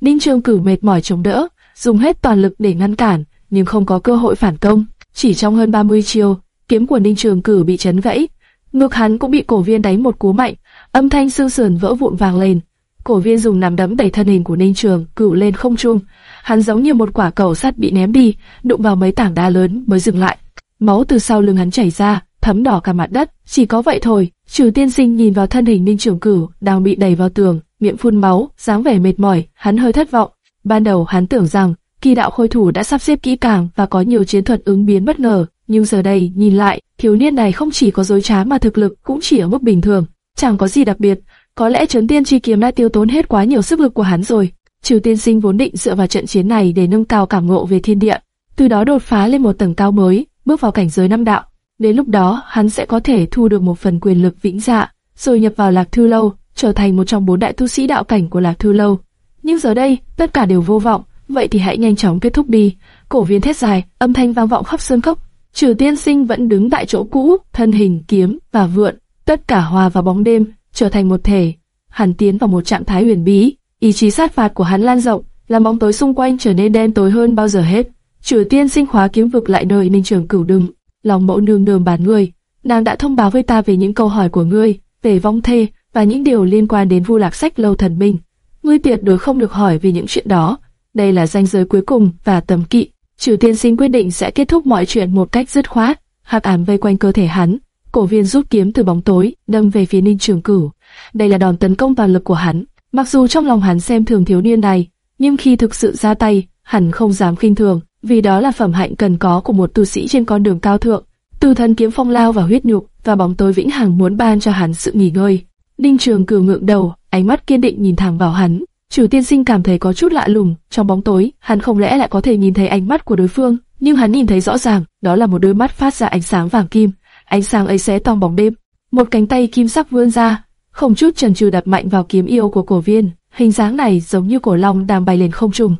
Ninh Trường Cửu mệt mỏi chống đỡ, dùng hết toàn lực để ngăn cản, nhưng không có cơ hội phản công. Chỉ trong hơn 30 chiêu, kiếm của Ninh Trường Cửu bị chấn gãy, ngực hắn cũng bị cổ viên đánh một cú mạnh, âm thanh xương sườn vỡ vụn vang lên. Cổ viên dùng nắm đấm đẩy thân hình của Ninh Trường cựu lên không trung, hắn giống như một quả cầu sắt bị ném đi, đụng vào mấy tảng đá lớn mới dừng lại. Máu từ sau lưng hắn chảy ra, thấm đỏ cả mặt đất. Chỉ có vậy thôi. Trừ Tiên Sinh nhìn vào thân hình Ninh Trường Cửu đang bị đẩy vào tường, miệng phun máu, dáng vẻ mệt mỏi, hắn hơi thất vọng. Ban đầu hắn tưởng rằng kỳ đạo khôi thủ đã sắp xếp kỹ càng và có nhiều chiến thuật ứng biến bất ngờ, nhưng giờ đây nhìn lại, thiếu niên này không chỉ có dối trá mà thực lực cũng chỉ ở mức bình thường, chẳng có gì đặc biệt. Có lẽ Trấn Tiên Chi kiếm đã tiêu tốn hết quá nhiều sức lực của hắn rồi. Triều Tiên Sinh vốn định dựa vào trận chiến này để nâng cao cảm ngộ về thiên địa, từ đó đột phá lên một tầng cao mới, bước vào cảnh giới năm đạo. Đến lúc đó, hắn sẽ có thể thu được một phần quyền lực vĩnh dạ, rồi nhập vào Lạc Thư Lâu, trở thành một trong bốn đại tu sĩ đạo cảnh của Lạc Thư Lâu. Nhưng giờ đây, tất cả đều vô vọng, vậy thì hãy nhanh chóng kết thúc đi. Cổ viên thét dài, âm thanh vang vọng khắp sơn cốc. Trừ tiên sinh vẫn đứng tại chỗ cũ, thân hình kiếm và vượn, tất cả hòa vào bóng đêm, trở thành một thể. Hắn tiến vào một trạng thái huyền bí, ý chí sát phạt của hắn lan rộng, làm bóng tối xung quanh trở nên đen tối hơn bao giờ hết. Chử tiên sinh khóa kiếm vực lại đời Ninh Trường Cửu đừng. Lòng mẫu nương nương bản ngươi, nàng đã thông báo với ta về những câu hỏi của ngươi, về vong thê và những điều liên quan đến Vu Lạc Sách lâu thần minh. Ngươi tuyệt đối không được hỏi về những chuyện đó. Đây là danh giới cuối cùng và tầm kỵ. Chử tiên sinh quyết định sẽ kết thúc mọi chuyện một cách dứt khoát. Hạt ám vây quanh cơ thể hắn, cổ viên rút kiếm từ bóng tối, đâm về phía Ninh Trường Cửu. Đây là đòn tấn công toàn lực của hắn. Mặc dù trong lòng hắn xem thường thiếu niên này, nhưng khi thực sự ra tay, hắn không dám khinh thường, vì đó là phẩm hạnh cần có của một tu sĩ trên con đường cao thượng. Từ thân kiếm phong lao và huyết nhục, và bóng tối vĩnh hằng muốn ban cho hắn sự nghỉ ngơi. Ninh Trường Cửu ngượng đầu, ánh mắt kiên định nhìn thẳng vào hắn. Chủ tiên sinh cảm thấy có chút lạ lùng, trong bóng tối, hắn không lẽ lại có thể nhìn thấy ánh mắt của đối phương, nhưng hắn nhìn thấy rõ ràng, đó là một đôi mắt phát ra ánh sáng vàng kim, ánh sáng ấy xé toang bóng đêm. Một cánh tay kim sắc vươn ra, không chút chần chừ đập mạnh vào kiếm yêu của cổ viên, hình dáng này giống như cổ long đang bay lên không trung.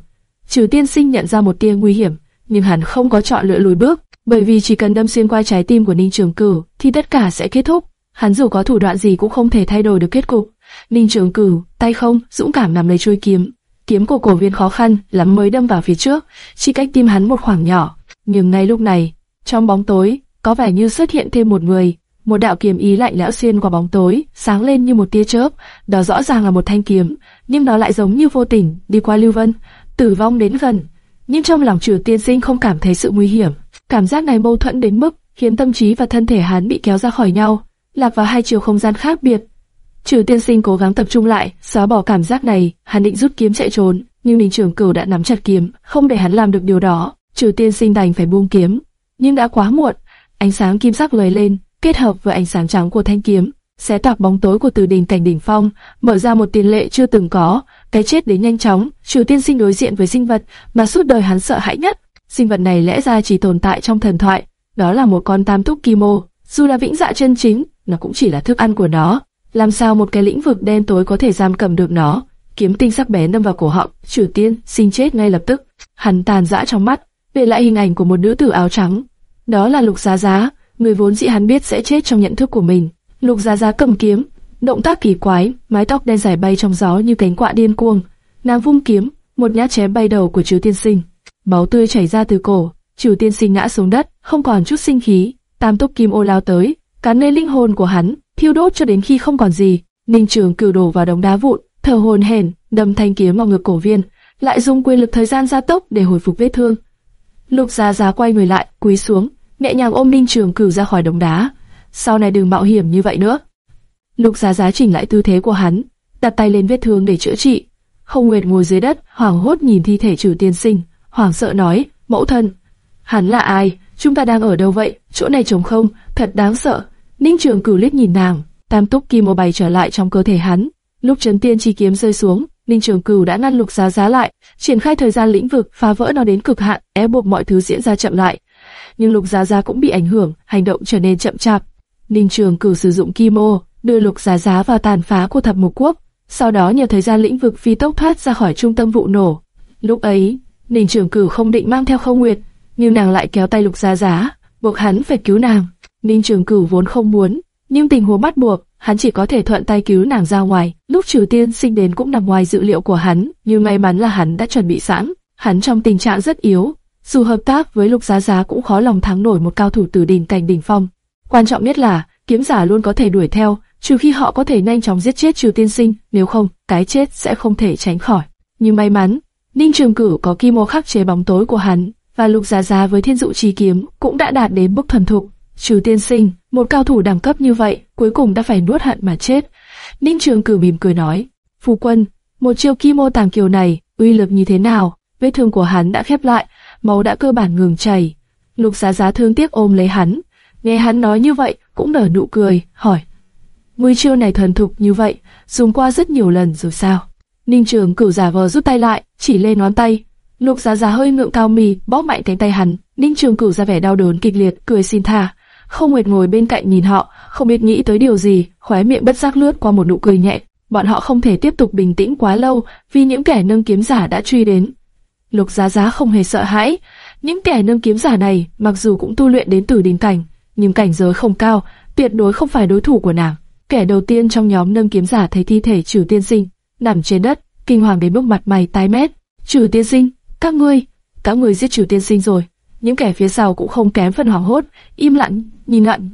Trừ tiên sinh nhận ra một tia nguy hiểm, nhưng hắn không có chọn lựa lùi bước, bởi vì chỉ cần đâm xuyên qua trái tim của Ninh Trường Cửu thì tất cả sẽ kết thúc. Hắn dù có thủ đoạn gì cũng không thể thay đổi được kết cục. Ninh Trường Cửu, tay không, dũng cảm nắm lấy chuôi kiếm. Kiếm của cổ viên khó khăn lắm mới đâm vào phía trước, chỉ cách tim hắn một khoảng nhỏ. Nhưng ngay lúc này, Trong bóng tối, có vẻ như xuất hiện thêm một người. Một đạo kiếm ý lạnh lẽo xuyên qua bóng tối, sáng lên như một tia chớp. Đó rõ ràng là một thanh kiếm, nhưng nó lại giống như vô tình đi qua Lưu Vân, tử vong đến gần. Nhưng trong lòng Trừ Tiên Sinh không cảm thấy sự nguy hiểm. Cảm giác này mâu thuẫn đến mức khiến tâm trí và thân thể hắn bị kéo ra khỏi nhau, lạc vào hai chiều không gian khác biệt. Trừ Tiên Sinh cố gắng tập trung lại, xóa bỏ cảm giác này, hắn định rút kiếm chạy trốn, nhưng Ninh Trường Cửu đã nắm chặt kiếm, không để hắn làm được điều đó. Trừ Tiên Sinh đành phải buông kiếm, nhưng đã quá muộn. Ánh sáng kim sắc lóe lên, kết hợp với ánh sáng trắng của thanh kiếm, xé toạc bóng tối của Từ Đình cảnh đỉnh phong, mở ra một tiền lệ chưa từng có. Cái chết đến nhanh chóng, Trừ Tiên Sinh đối diện với sinh vật mà suốt đời hắn sợ hãi nhất. Sinh vật này lẽ ra chỉ tồn tại trong thần thoại, đó là một con tam túc kim mô Dù là vĩnh dạ chân chính, nó cũng chỉ là thức ăn của nó. Làm sao một cái lĩnh vực đen tối có thể giam cầm được nó? Kiếm tinh sắc bén đâm vào cổ họng, Trừ Tiên sinh chết ngay lập tức. Hắn tàn dã trong mắt, về lại hình ảnh của một nữ tử áo trắng. Đó là Lục Giá Giá, người vốn dĩ hắn biết sẽ chết trong nhận thức của mình. Lục Giá Giá cầm kiếm, động tác kỳ quái, mái tóc đen dài bay trong gió như cánh quạ điên cuồng. Nàng vung kiếm, một nhát chém bay đầu của Trừ Tiên Sinh. Máu tươi chảy ra từ cổ, Trừ Tiên Sinh ngã xuống đất, không còn chút sinh khí. Tam túc kim ô lao tới, cắn lên linh hồn của hắn, thiêu đốt cho đến khi không còn gì. Ninh Trường cửu đổ vào đống đá vụn, thở hồn hển, đâm thanh kiếm vào ngực cổ viên, lại dùng quyền lực thời gian gia tốc để hồi phục vết thương. Lục Giá Giá quay người lại, cúi xuống, nhẹ nhàng ôm Ninh Trường Cửu ra khỏi đống đá. Sau này đừng mạo hiểm như vậy nữa. Lục Giá Giá chỉnh lại tư thế của hắn, đặt tay lên vết thương để chữa trị. Không Nguyệt ngồi dưới đất, hoảng hốt nhìn thi thể Trừ Tiên Sinh, hoảng sợ nói: "Mẫu thân, hắn là ai? Chúng ta đang ở đâu vậy? Chỗ này trống không, thật đáng sợ." Ninh Trường Cửu liếc nhìn nàng, tam túc kim ô bay trở lại trong cơ thể hắn. Lúc chấn tiên chi kiếm rơi xuống, Ninh Trường Cửu đã ngăn Lục Giá Giá lại, triển khai thời gian lĩnh vực, phá vỡ nó đến cực hạn, ép buộc mọi thứ diễn ra chậm lại. Nhưng Lục Giá Giá cũng bị ảnh hưởng, hành động trở nên chậm chạp. Ninh Trường Cửu sử dụng kim ô, đưa Lục Giá Giá vào tàn phá của thập mục quốc, sau đó nhờ thời gian lĩnh vực phi tốc thoát ra khỏi trung tâm vụ nổ. Lúc ấy, Ninh Trường Cửu không định mang theo Không Nguyệt, nhưng nàng lại kéo tay Lục Giá Giá, buộc hắn phải cứu nàng. Ninh Trường Cửu vốn không muốn, nhưng tình huống bắt buộc, hắn chỉ có thể thuận tay cứu nàng ra ngoài. Lúc Trừ Tiên sinh đến cũng nằm ngoài dự liệu của hắn, nhưng may mắn là hắn đã chuẩn bị sẵn. Hắn trong tình trạng rất yếu, dù hợp tác với Lục Giá Giá cũng khó lòng thắng nổi một cao thủ tử đỉnh cảnh đỉnh phong. Quan trọng nhất là kiếm giả luôn có thể đuổi theo, trừ khi họ có thể nhanh chóng giết chết Trừ Tiên sinh, nếu không, cái chết sẽ không thể tránh khỏi. Nhưng may mắn, Ninh Trường Cửu có kim mô khắc chế bóng tối của hắn, và Lục Giá Giá với Thiên Dụ Chi kiếm cũng đã đạt đến bước thuần thục. Trừ Tiên sinh, một cao thủ đẳng cấp như vậy, cuối cùng đã phải nuốt hận mà chết. Ninh Trường Cửu mỉm cười nói, Phu quân, một chiêu kim ô tàng kiều này, uy lực như thế nào? Vết thương của hắn đã khép lại, máu đã cơ bản ngừng chảy. Lục Giá Giá thương tiếc ôm lấy hắn, nghe hắn nói như vậy, cũng nở nụ cười, hỏi, Mũi chiêu này thuần thục như vậy, dùng qua rất nhiều lần rồi sao? Ninh Trường Cửu giả vờ rút tay lại, chỉ lên ngón tay. Lục Giá Giá hơi ngượng cao mì, bóp mạnh cánh tay hắn. Ninh Trường Cửu ra vẻ đau đớn kịch liệt, cười xin tha. Không Nguyệt ngồi bên cạnh nhìn họ, không biết nghĩ tới điều gì, khóe miệng bất giác lướt qua một nụ cười nhẹ. Bọn họ không thể tiếp tục bình tĩnh quá lâu, vì những kẻ nâng kiếm giả đã truy đến. Lục Giá Giá không hề sợ hãi. Những kẻ nâng kiếm giả này, mặc dù cũng tu luyện đến tử đình cảnh, nhưng cảnh giới không cao, tuyệt đối không phải đối thủ của nàng. Kẻ đầu tiên trong nhóm nâng kiếm giả thấy thi thể Trử Tiên Sinh nằm trên đất, kinh hoàng đến mức mặt mày tái mét. Trử Tiên Sinh, các ngươi, các ngươi giết Trử Tiên Sinh rồi. Những kẻ phía sau cũng không kém phần hoảng hốt, im lặng, nhìn lặng.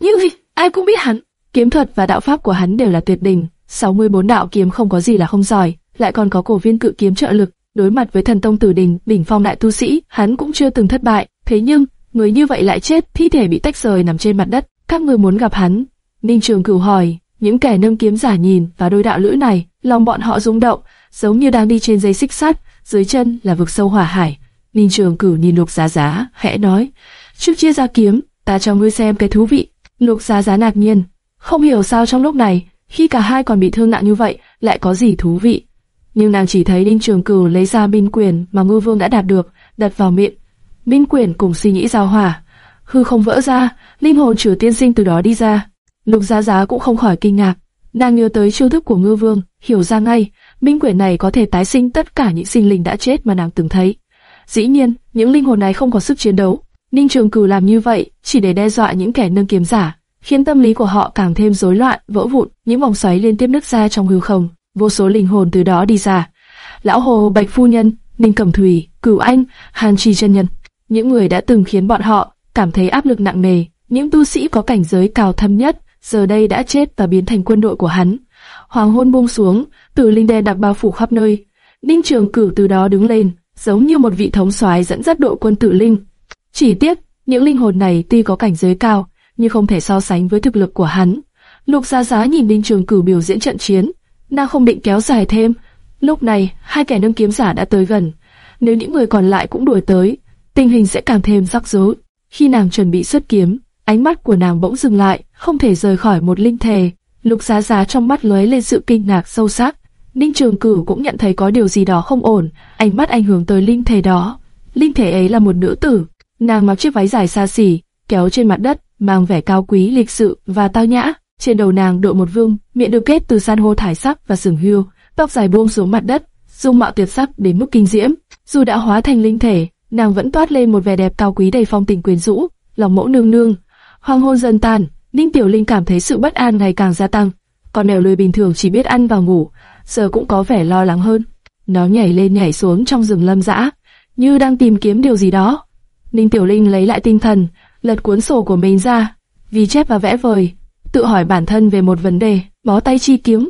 Như vậy, ai cũng biết hắn, kiếm thuật và đạo pháp của hắn đều là tuyệt đỉnh. 64 đạo kiếm không có gì là không giỏi, lại còn có cổ viên cự kiếm trợ lực. Đối mặt với thần tông tử đình, đỉnh phong đại tu sĩ, hắn cũng chưa từng thất bại. Thế nhưng, người như vậy lại chết, thi thể bị tách rời nằm trên mặt đất. Các người muốn gặp hắn, Ninh Trường Cửu hỏi, những kẻ nâng kiếm giả nhìn và đôi đạo lữ này, lòng bọn họ rung động, giống như đang đi trên dây xích sắt, dưới chân là vực sâu hỏa hải. Ninh Trường Cửu nhìn Lục Giá Giá, khẽ nói, trước chia ra kiếm, ta cho ngươi xem cái thú vị. Lục Giá Giá ngạc nhiên, không hiểu sao trong lúc này, khi cả hai còn bị thương nặng như vậy, lại có gì thú vị. Nhưng nàng chỉ thấy Ninh Trường Cửu lấy ra binh quyền mà Ngư Vương đã đạt được, đặt vào miệng. Binh quyền cùng suy nghĩ giao hòa, hư không vỡ ra, linh hồn chửa tiên sinh từ đó đi ra. Lục Giá Giá cũng không khỏi kinh ngạc, nàng nhớ tới chiêu thức của Ngư Vương, hiểu ra ngay, minh quyền này có thể tái sinh tất cả những sinh linh đã chết mà nàng từng thấy. Dĩ nhiên, những linh hồn này không có sức chiến đấu. Ninh Trường Cửu làm như vậy chỉ để đe dọa những kẻ nâng kiếm giả, khiến tâm lý của họ càng thêm rối loạn, vỡ vụn, những vòng xoáy liên tiếp nứt ra trong hư không, vô số linh hồn từ đó đi ra. Lão Hồ, Bạch Phu Nhân, Ninh Cẩm Thủy, Cửu Anh, Hàn Trì chân nhân, những người đã từng khiến bọn họ cảm thấy áp lực nặng nề, những tu sĩ có cảnh giới cao thâm nhất, giờ đây đã chết và biến thành quân đội của hắn. Hoàng hôn buông xuống, tử linh đen đặc bao phủ khắp nơi. Ninh Trường Cửu từ đó đứng lên, giống như một vị thống soái dẫn dắt đội quân tử linh. Chỉ tiếc, những linh hồn này tuy có cảnh giới cao, nhưng không thể so sánh với thực lực của hắn. Lục Giá Giá nhìn Đinh Trường Cửu biểu diễn trận chiến, nàng không định kéo dài thêm. Lúc này, hai kẻ nâng kiếm giả đã tới gần. Nếu những người còn lại cũng đuổi tới, tình hình sẽ càng thêm rắc rối. Khi nàng chuẩn bị xuất kiếm, ánh mắt của nàng bỗng dừng lại, không thể rời khỏi một linh thể. Lục Giá Giá trong mắt lóe lên sự kinh ngạc sâu sắc. Ninh Trường Cửu cũng nhận thấy có điều gì đó không ổn, ánh mắt ảnh hưởng tới linh thể đó. Linh thể ấy là một nữ tử, nàng mặc chiếc váy dài xa xỉ, kéo trên mặt đất, mang vẻ cao quý lịch sự và tao nhã. Trên đầu nàng đội một vương, miệng được kết từ san hô thải sắc và sừng hươu, tóc dài buông xuống mặt đất, dung mạo tuyệt sắc đến mức kinh diễm. Dù đã hóa thành linh thể, nàng vẫn toát lên một vẻ đẹp cao quý đầy phong tình quyến rũ, lòng mẫu nương nương. Hoàng hôn dần tàn, Ninh Tiểu Linh cảm thấy sự bất an ngày càng gia tăng. Con mèo lười bình thường chỉ biết ăn và ngủ, giờ cũng có vẻ lo lắng hơn. Nó nhảy lên nhảy xuống trong rừng lâm dã, như đang tìm kiếm điều gì đó. Ninh Tiểu Linh lấy lại tinh thần, lật cuốn sổ của mình ra, vì chép và vẽ vời, tự hỏi bản thân về một vấn đề, bó tay chi kiếm.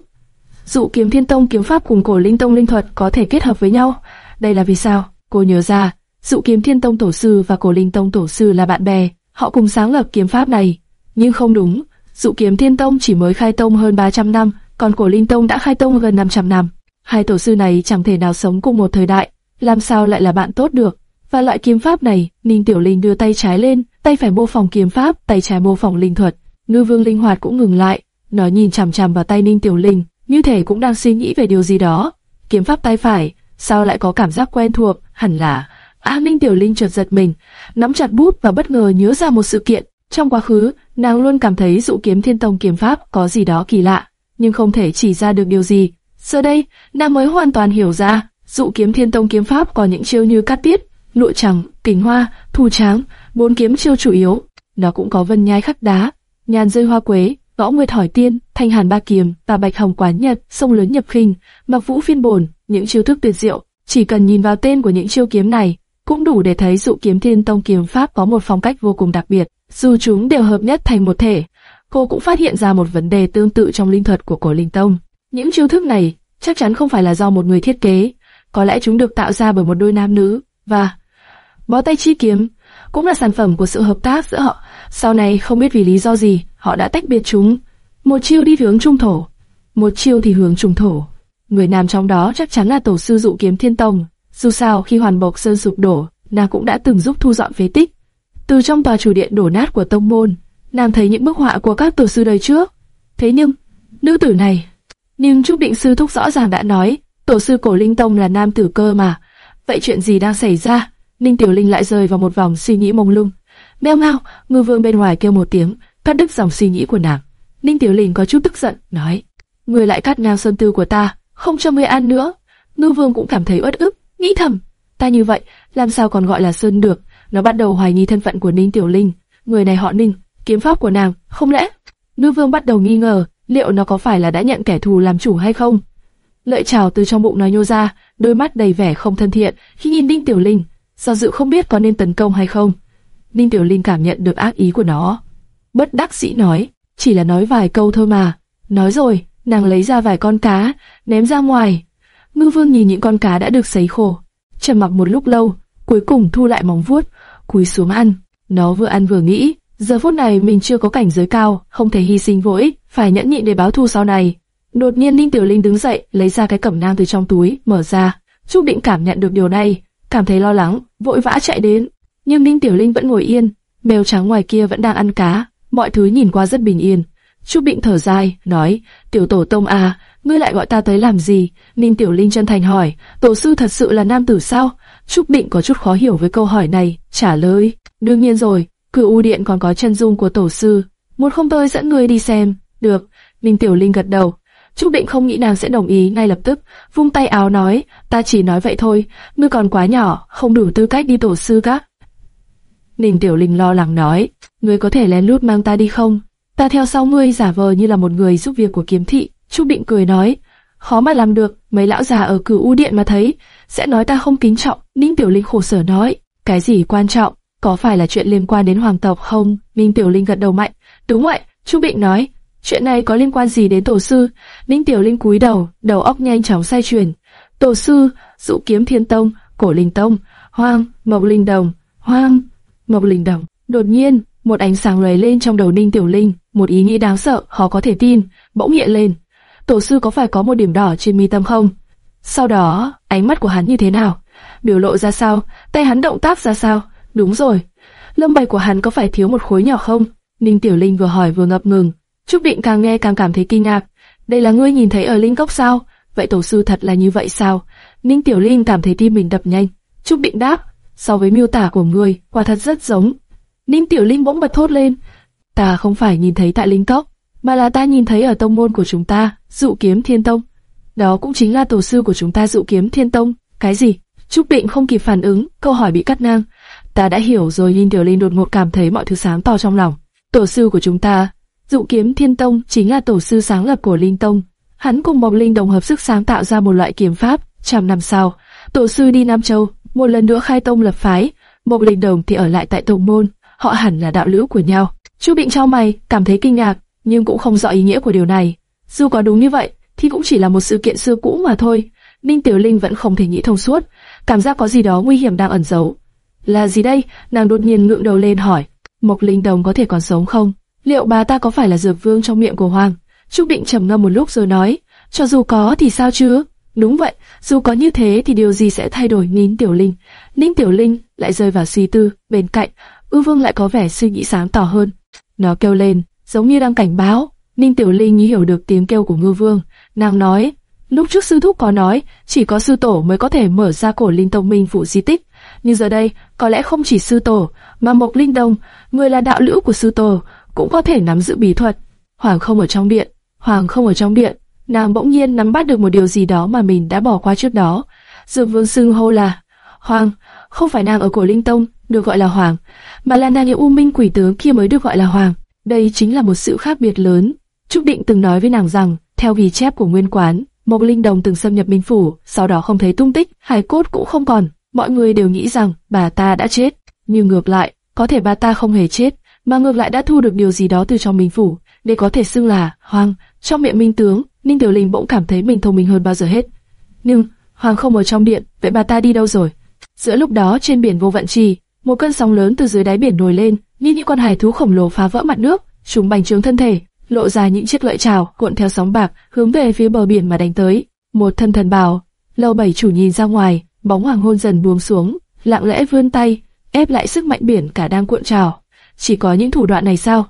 Dụ kiếm thiên tông kiếm pháp cùng cổ linh tông linh thuật có thể kết hợp với nhau. Đây là vì sao? Cô nhớ ra, dụ kiếm thiên tông tổ sư và cổ linh tông tổ sư là bạn bè, họ cùng sáng lập kiếm pháp này. Nhưng không đúng, dụ kiếm thiên tông chỉ mới khai tông hơn 300 năm, còn cổ linh tông đã khai tông gần 500 năm. Hai tổ sư này chẳng thể nào sống cùng một thời đại, làm sao lại là bạn tốt được? Và loại kiếm pháp này, Ninh Tiểu Linh đưa tay trái lên, tay phải mô phỏng kiếm pháp, tay trái mô phỏng linh thuật. Ngư Vương linh hoạt cũng ngừng lại, nó nhìn chằm chằm vào tay Ninh Tiểu Linh, như thể cũng đang suy nghĩ về điều gì đó. Kiếm pháp tay phải, sao lại có cảm giác quen thuộc, hẳn là... A Ninh Tiểu Linh chợt giật mình, nắm chặt bút và bất ngờ nhớ ra một sự kiện. Trong quá khứ, nàng luôn cảm thấy dụ kiếm thiên tông kiếm pháp có gì đó kỳ lạ, nhưng không thể chỉ ra được điều gì. Giờ đây, nàng mới hoàn toàn hiểu ra, dụ kiếm thiên tông kiếm pháp có những chiêu như cắt tiết, lụa chẳng, kình hoa, thù tráng, bốn kiếm chiêu chủ yếu. Nó cũng có vân nhai khắc đá, nhàn rơi hoa quế, gõ nguyệt hỏi tiên, thanh hàn ba kiếm và bạch hồng quán nhật, sông lớn nhập khinh, mặc vũ phiên bổn, những chiêu thức tuyệt diệu. Chỉ cần nhìn vào tên của những chiêu kiếm này, cũng đủ để thấy dụ kiếm thiên tông kiếm pháp có một phong cách vô cùng đặc biệt. Dù chúng đều hợp nhất thành một thể, cô cũng phát hiện ra một vấn đề tương tự trong linh thuật của cổ linh tông. Những chiêu thức này chắc chắn không phải là do một người thiết kế, có lẽ chúng được tạo ra bởi một đôi nam nữ, và bó tay chi kiếm cũng là sản phẩm của sự hợp tác giữa họ. Sau này không biết vì lý do gì, họ đã tách biệt chúng. Một chiêu đi hướng trung thổ, một chiêu thì hướng trung thổ. Người nam trong đó chắc chắn là tổ sư dụ kiếm thiên tông. Dù sao khi hoàn bộc sơn sụp đổ, nàng cũng đã từng giúp thu dọn phế tích. Từ trong tòa chủ điện đổ nát của tông môn, nàng thấy những bức họa của các tổ sư đời trước. Thế nhưng, nữ tử này, nhưng Trúc Định Sư Thúc rõ ràng đã nói, tổ sư cổ linh tông là nam tử cơ mà. Vậy chuyện gì đang xảy ra? Ninh Tiểu Linh lại rơi vào một vòng suy nghĩ mông lung. Meo ngao, ngư vương bên ngoài kêu một tiếng, cắt đứt dòng suy nghĩ của nàng. Ninh Tiểu Linh có chút tức giận, nói: người lại cắt ngang sơn tư của ta, không cho ngươi ăn nữa. Ngư vương cũng cảm thấy uất ức, nghĩ thầm, ta như vậy, làm sao còn gọi là sơn được? Nó bắt đầu hoài nghi thân phận của Ninh Tiểu Linh. Người này họ Ninh, kiếm pháp của nàng, không lẽ? Ngư vương bắt đầu nghi ngờ, liệu nó có phải là đã nhận kẻ thù làm chủ hay không? Lợi trào từ trong bụng nó nhô ra, đôi mắt đầy vẻ không thân thiện khi nhìn Ninh Tiểu Linh, do dự không biết có nên tấn công hay không. Ninh Tiểu Linh cảm nhận được ác ý của nó. Bất đắc dĩ nói, chỉ là nói vài câu thôi mà. Nói rồi, nàng lấy ra vài con cá, ném ra ngoài. Ngư vương nhìn những con cá đã được sấy khô. trầm mặc một lúc lâu, cuối cùng thu lại móng vuốt, cúi xuống ăn. Nó vừa ăn vừa nghĩ, giờ phút này mình chưa có cảnh giới cao, không thể hy sinh vô ích, phải nhẫn nhịn để báo thù sau này. Đột nhiên Ninh Tiểu Linh đứng dậy, lấy ra cái cẩm nang từ trong túi, mở ra. Trúc Định cảm nhận được điều này, cảm thấy lo lắng, vội vã chạy đến. Nhưng Ninh Tiểu Linh vẫn ngồi yên, mèo trắng ngoài kia vẫn đang ăn cá, mọi thứ nhìn qua rất bình yên. Trúc Định thở dài, nói, Tiểu Tổ Tông à, ngươi lại gọi ta tới làm gì? Ninh Tiểu Linh chân thành hỏi, Tổ sư thật sự là nam tử sao? Trúc Định có chút khó hiểu với câu hỏi này, trả lời, đương nhiên rồi, cửu u điện còn có chân dung của Tổ sư, muốn không tôi dẫn ngươi đi xem, được. minh Tiểu Linh gật đầu, Trúc Định không nghĩ nàng sẽ đồng ý ngay lập tức, vung tay áo nói, ta chỉ nói vậy thôi, ngươi còn quá nhỏ, không đủ tư cách đi tổ sư các. Ninh Tiểu Linh lo lắng nói, ngươi có thể lén lút mang ta đi không? Ta theo sau ngươi giả vờ như là một người giúp việc của kiếm thị. Trúc Định cười nói, khó mà làm được, mấy lão già ở cửu u điện mà thấy, sẽ nói ta không kính trọng. Ninh Tiểu Linh khổ sở nói, Cái gì quan trọng? Có phải là chuyện liên quan đến hoàng tộc không? minh Tiểu Linh gật đầu mạnh. Đúng vậy, trung Bịnh nói. Chuyện này có liên quan gì đến tổ sư? minh Tiểu Linh cúi đầu, đầu óc nhanh chóng xoay chuyển. Tổ sư, dụ kiếm thiên tông, cổ linh tông, hoang, mộc linh đồng, hoang, mộc linh đồng. Đột nhiên, một ánh sáng lóe lên trong đầu Ninh Tiểu Linh, một ý nghĩ đáng sợ, khó có thể tin, bỗng hiện lên. Tổ sư có phải có một điểm đỏ trên mi tâm không? Sau đó, ánh mắt của hắn như thế nào? Biểu lộ ra sao? Tay hắn động tác ra sao? Đúng rồi. Lông bày của hắn có phải thiếu một khối nhỏ không? Ninh Tiểu Linh vừa hỏi vừa ngập ngừng. Trúc Định càng nghe càng cảm thấy kinh ngạc. Đây là ngươi nhìn thấy ở Linh Cốc sao? Vậy tổ sư thật là như vậy sao? Ninh Tiểu Linh cảm thấy tim mình đập nhanh. Trúc Định đáp, so với miêu tả của ngươi, quả thật rất giống. Ninh Tiểu Linh bỗng bật thốt lên. Ta không phải nhìn thấy tại Linh Cốc, mà là ta nhìn thấy ở tông môn của chúng ta, dụ kiếm thiên tông. Đó cũng chính là tổ sư của chúng ta dụ kiếm thiên tông. Cái gì? Trúc Định không kịp phản ứng, câu hỏi bị cắt ngang. Ta đã hiểu rồi Ninh Tiểu Linh đột ngột cảm thấy mọi thứ sáng to trong lòng. Tổ sư của chúng ta, dụ kiếm thiên tông chính là tổ sư sáng lập của Linh Tông. Hắn cùng Mộc Linh đồng hợp sức sáng tạo ra một loại kiếm pháp. Trăm năm sau, tổ sư đi Nam Châu, một lần nữa khai tông lập phái. Mộc Linh đồng thì ở lại tại tông môn, họ hẳn là đạo lữ của nhau. Chu Bịnh trao mày, cảm thấy kinh ngạc, nhưng cũng không rõ ý nghĩa của điều này. Dù có đúng như vậy, thì cũng chỉ là một sự kiện xưa cũ mà thôi. Ninh Tiểu Linh vẫn không thể nghĩ thông suốt, cảm giác có gì đó nguy hiểm đang ẩn giấu. Là gì đây? Nàng đột nhiên ngượng đầu lên hỏi. Mộc Linh Đồng có thể còn sống không? Liệu bà ta có phải là dược vương trong miệng của Hoàng? Trúc Định trầm ngâm một lúc rồi nói, cho dù có thì sao chứ? Đúng vậy, dù có như thế thì điều gì sẽ thay đổi Ninh Tiểu Linh? Ninh Tiểu Linh lại rơi vào suy tư, bên cạnh, Ư Vương lại có vẻ suy nghĩ sáng tỏ hơn. Nó kêu lên, giống như đang cảnh báo. Ninh Tiểu Linh như hiểu được tiếng kêu của Ngư Vương, nàng nói, lúc trước sư thúc có nói, chỉ có sư tổ mới có thể mở ra cổ linh tông minh phủ di tích, nhưng giờ đây, có lẽ không chỉ sư tổ, mà Mộc Linh đồng người là đạo lữ của sư tổ, cũng có thể nắm giữ bí thuật. Hoàng không ở trong điện, Hoàng không ở trong điện, nàng bỗng nhiên nắm bắt được một điều gì đó mà mình đã bỏ qua trước đó. Dược Vương xưng hô là Hoàng, không phải nàng ở cổ Linh Tông được gọi là Hoàng, mà là nàng yêu U Minh quỷ tướng kia mới được gọi là Hoàng. Đây chính là một sự khác biệt lớn. Trúc Định từng nói với nàng rằng, theo ghi chép của Nguyên Quán, Mộc Linh Đồng từng xâm nhập Minh Phủ, sau đó không thấy tung tích, hài cốt cũng không còn. Mọi người đều nghĩ rằng bà ta đã chết, nhưng ngược lại, có thể bà ta không hề chết, mà ngược lại đã thu được điều gì đó từ trong Minh Phủ, để có thể xưng là Hoàng. Trong miệng Minh Tướng, Ninh Tiểu Linh bỗng cảm thấy mình thông minh hơn bao giờ hết. Nhưng Hoàng không ở trong điện, vậy bà ta đi đâu rồi? Giữa lúc đó trên biển vô vận trì, một cơn sóng lớn từ dưới đáy biển nổi lên, như những con hải thú khổng lồ phá vỡ mặt nước, chúng bành trướng thân thể, lộ ra những chiếc lợi trào cuộn theo sóng bạc hướng về phía bờ biển mà đánh tới. Một thân thần bào, lâu bảy chủ nhìn ra ngoài, bóng hoàng hôn dần buông xuống, lặng lẽ vươn tay, ép lại sức mạnh biển cả đang cuộn trào. Chỉ có những thủ đoạn này sao?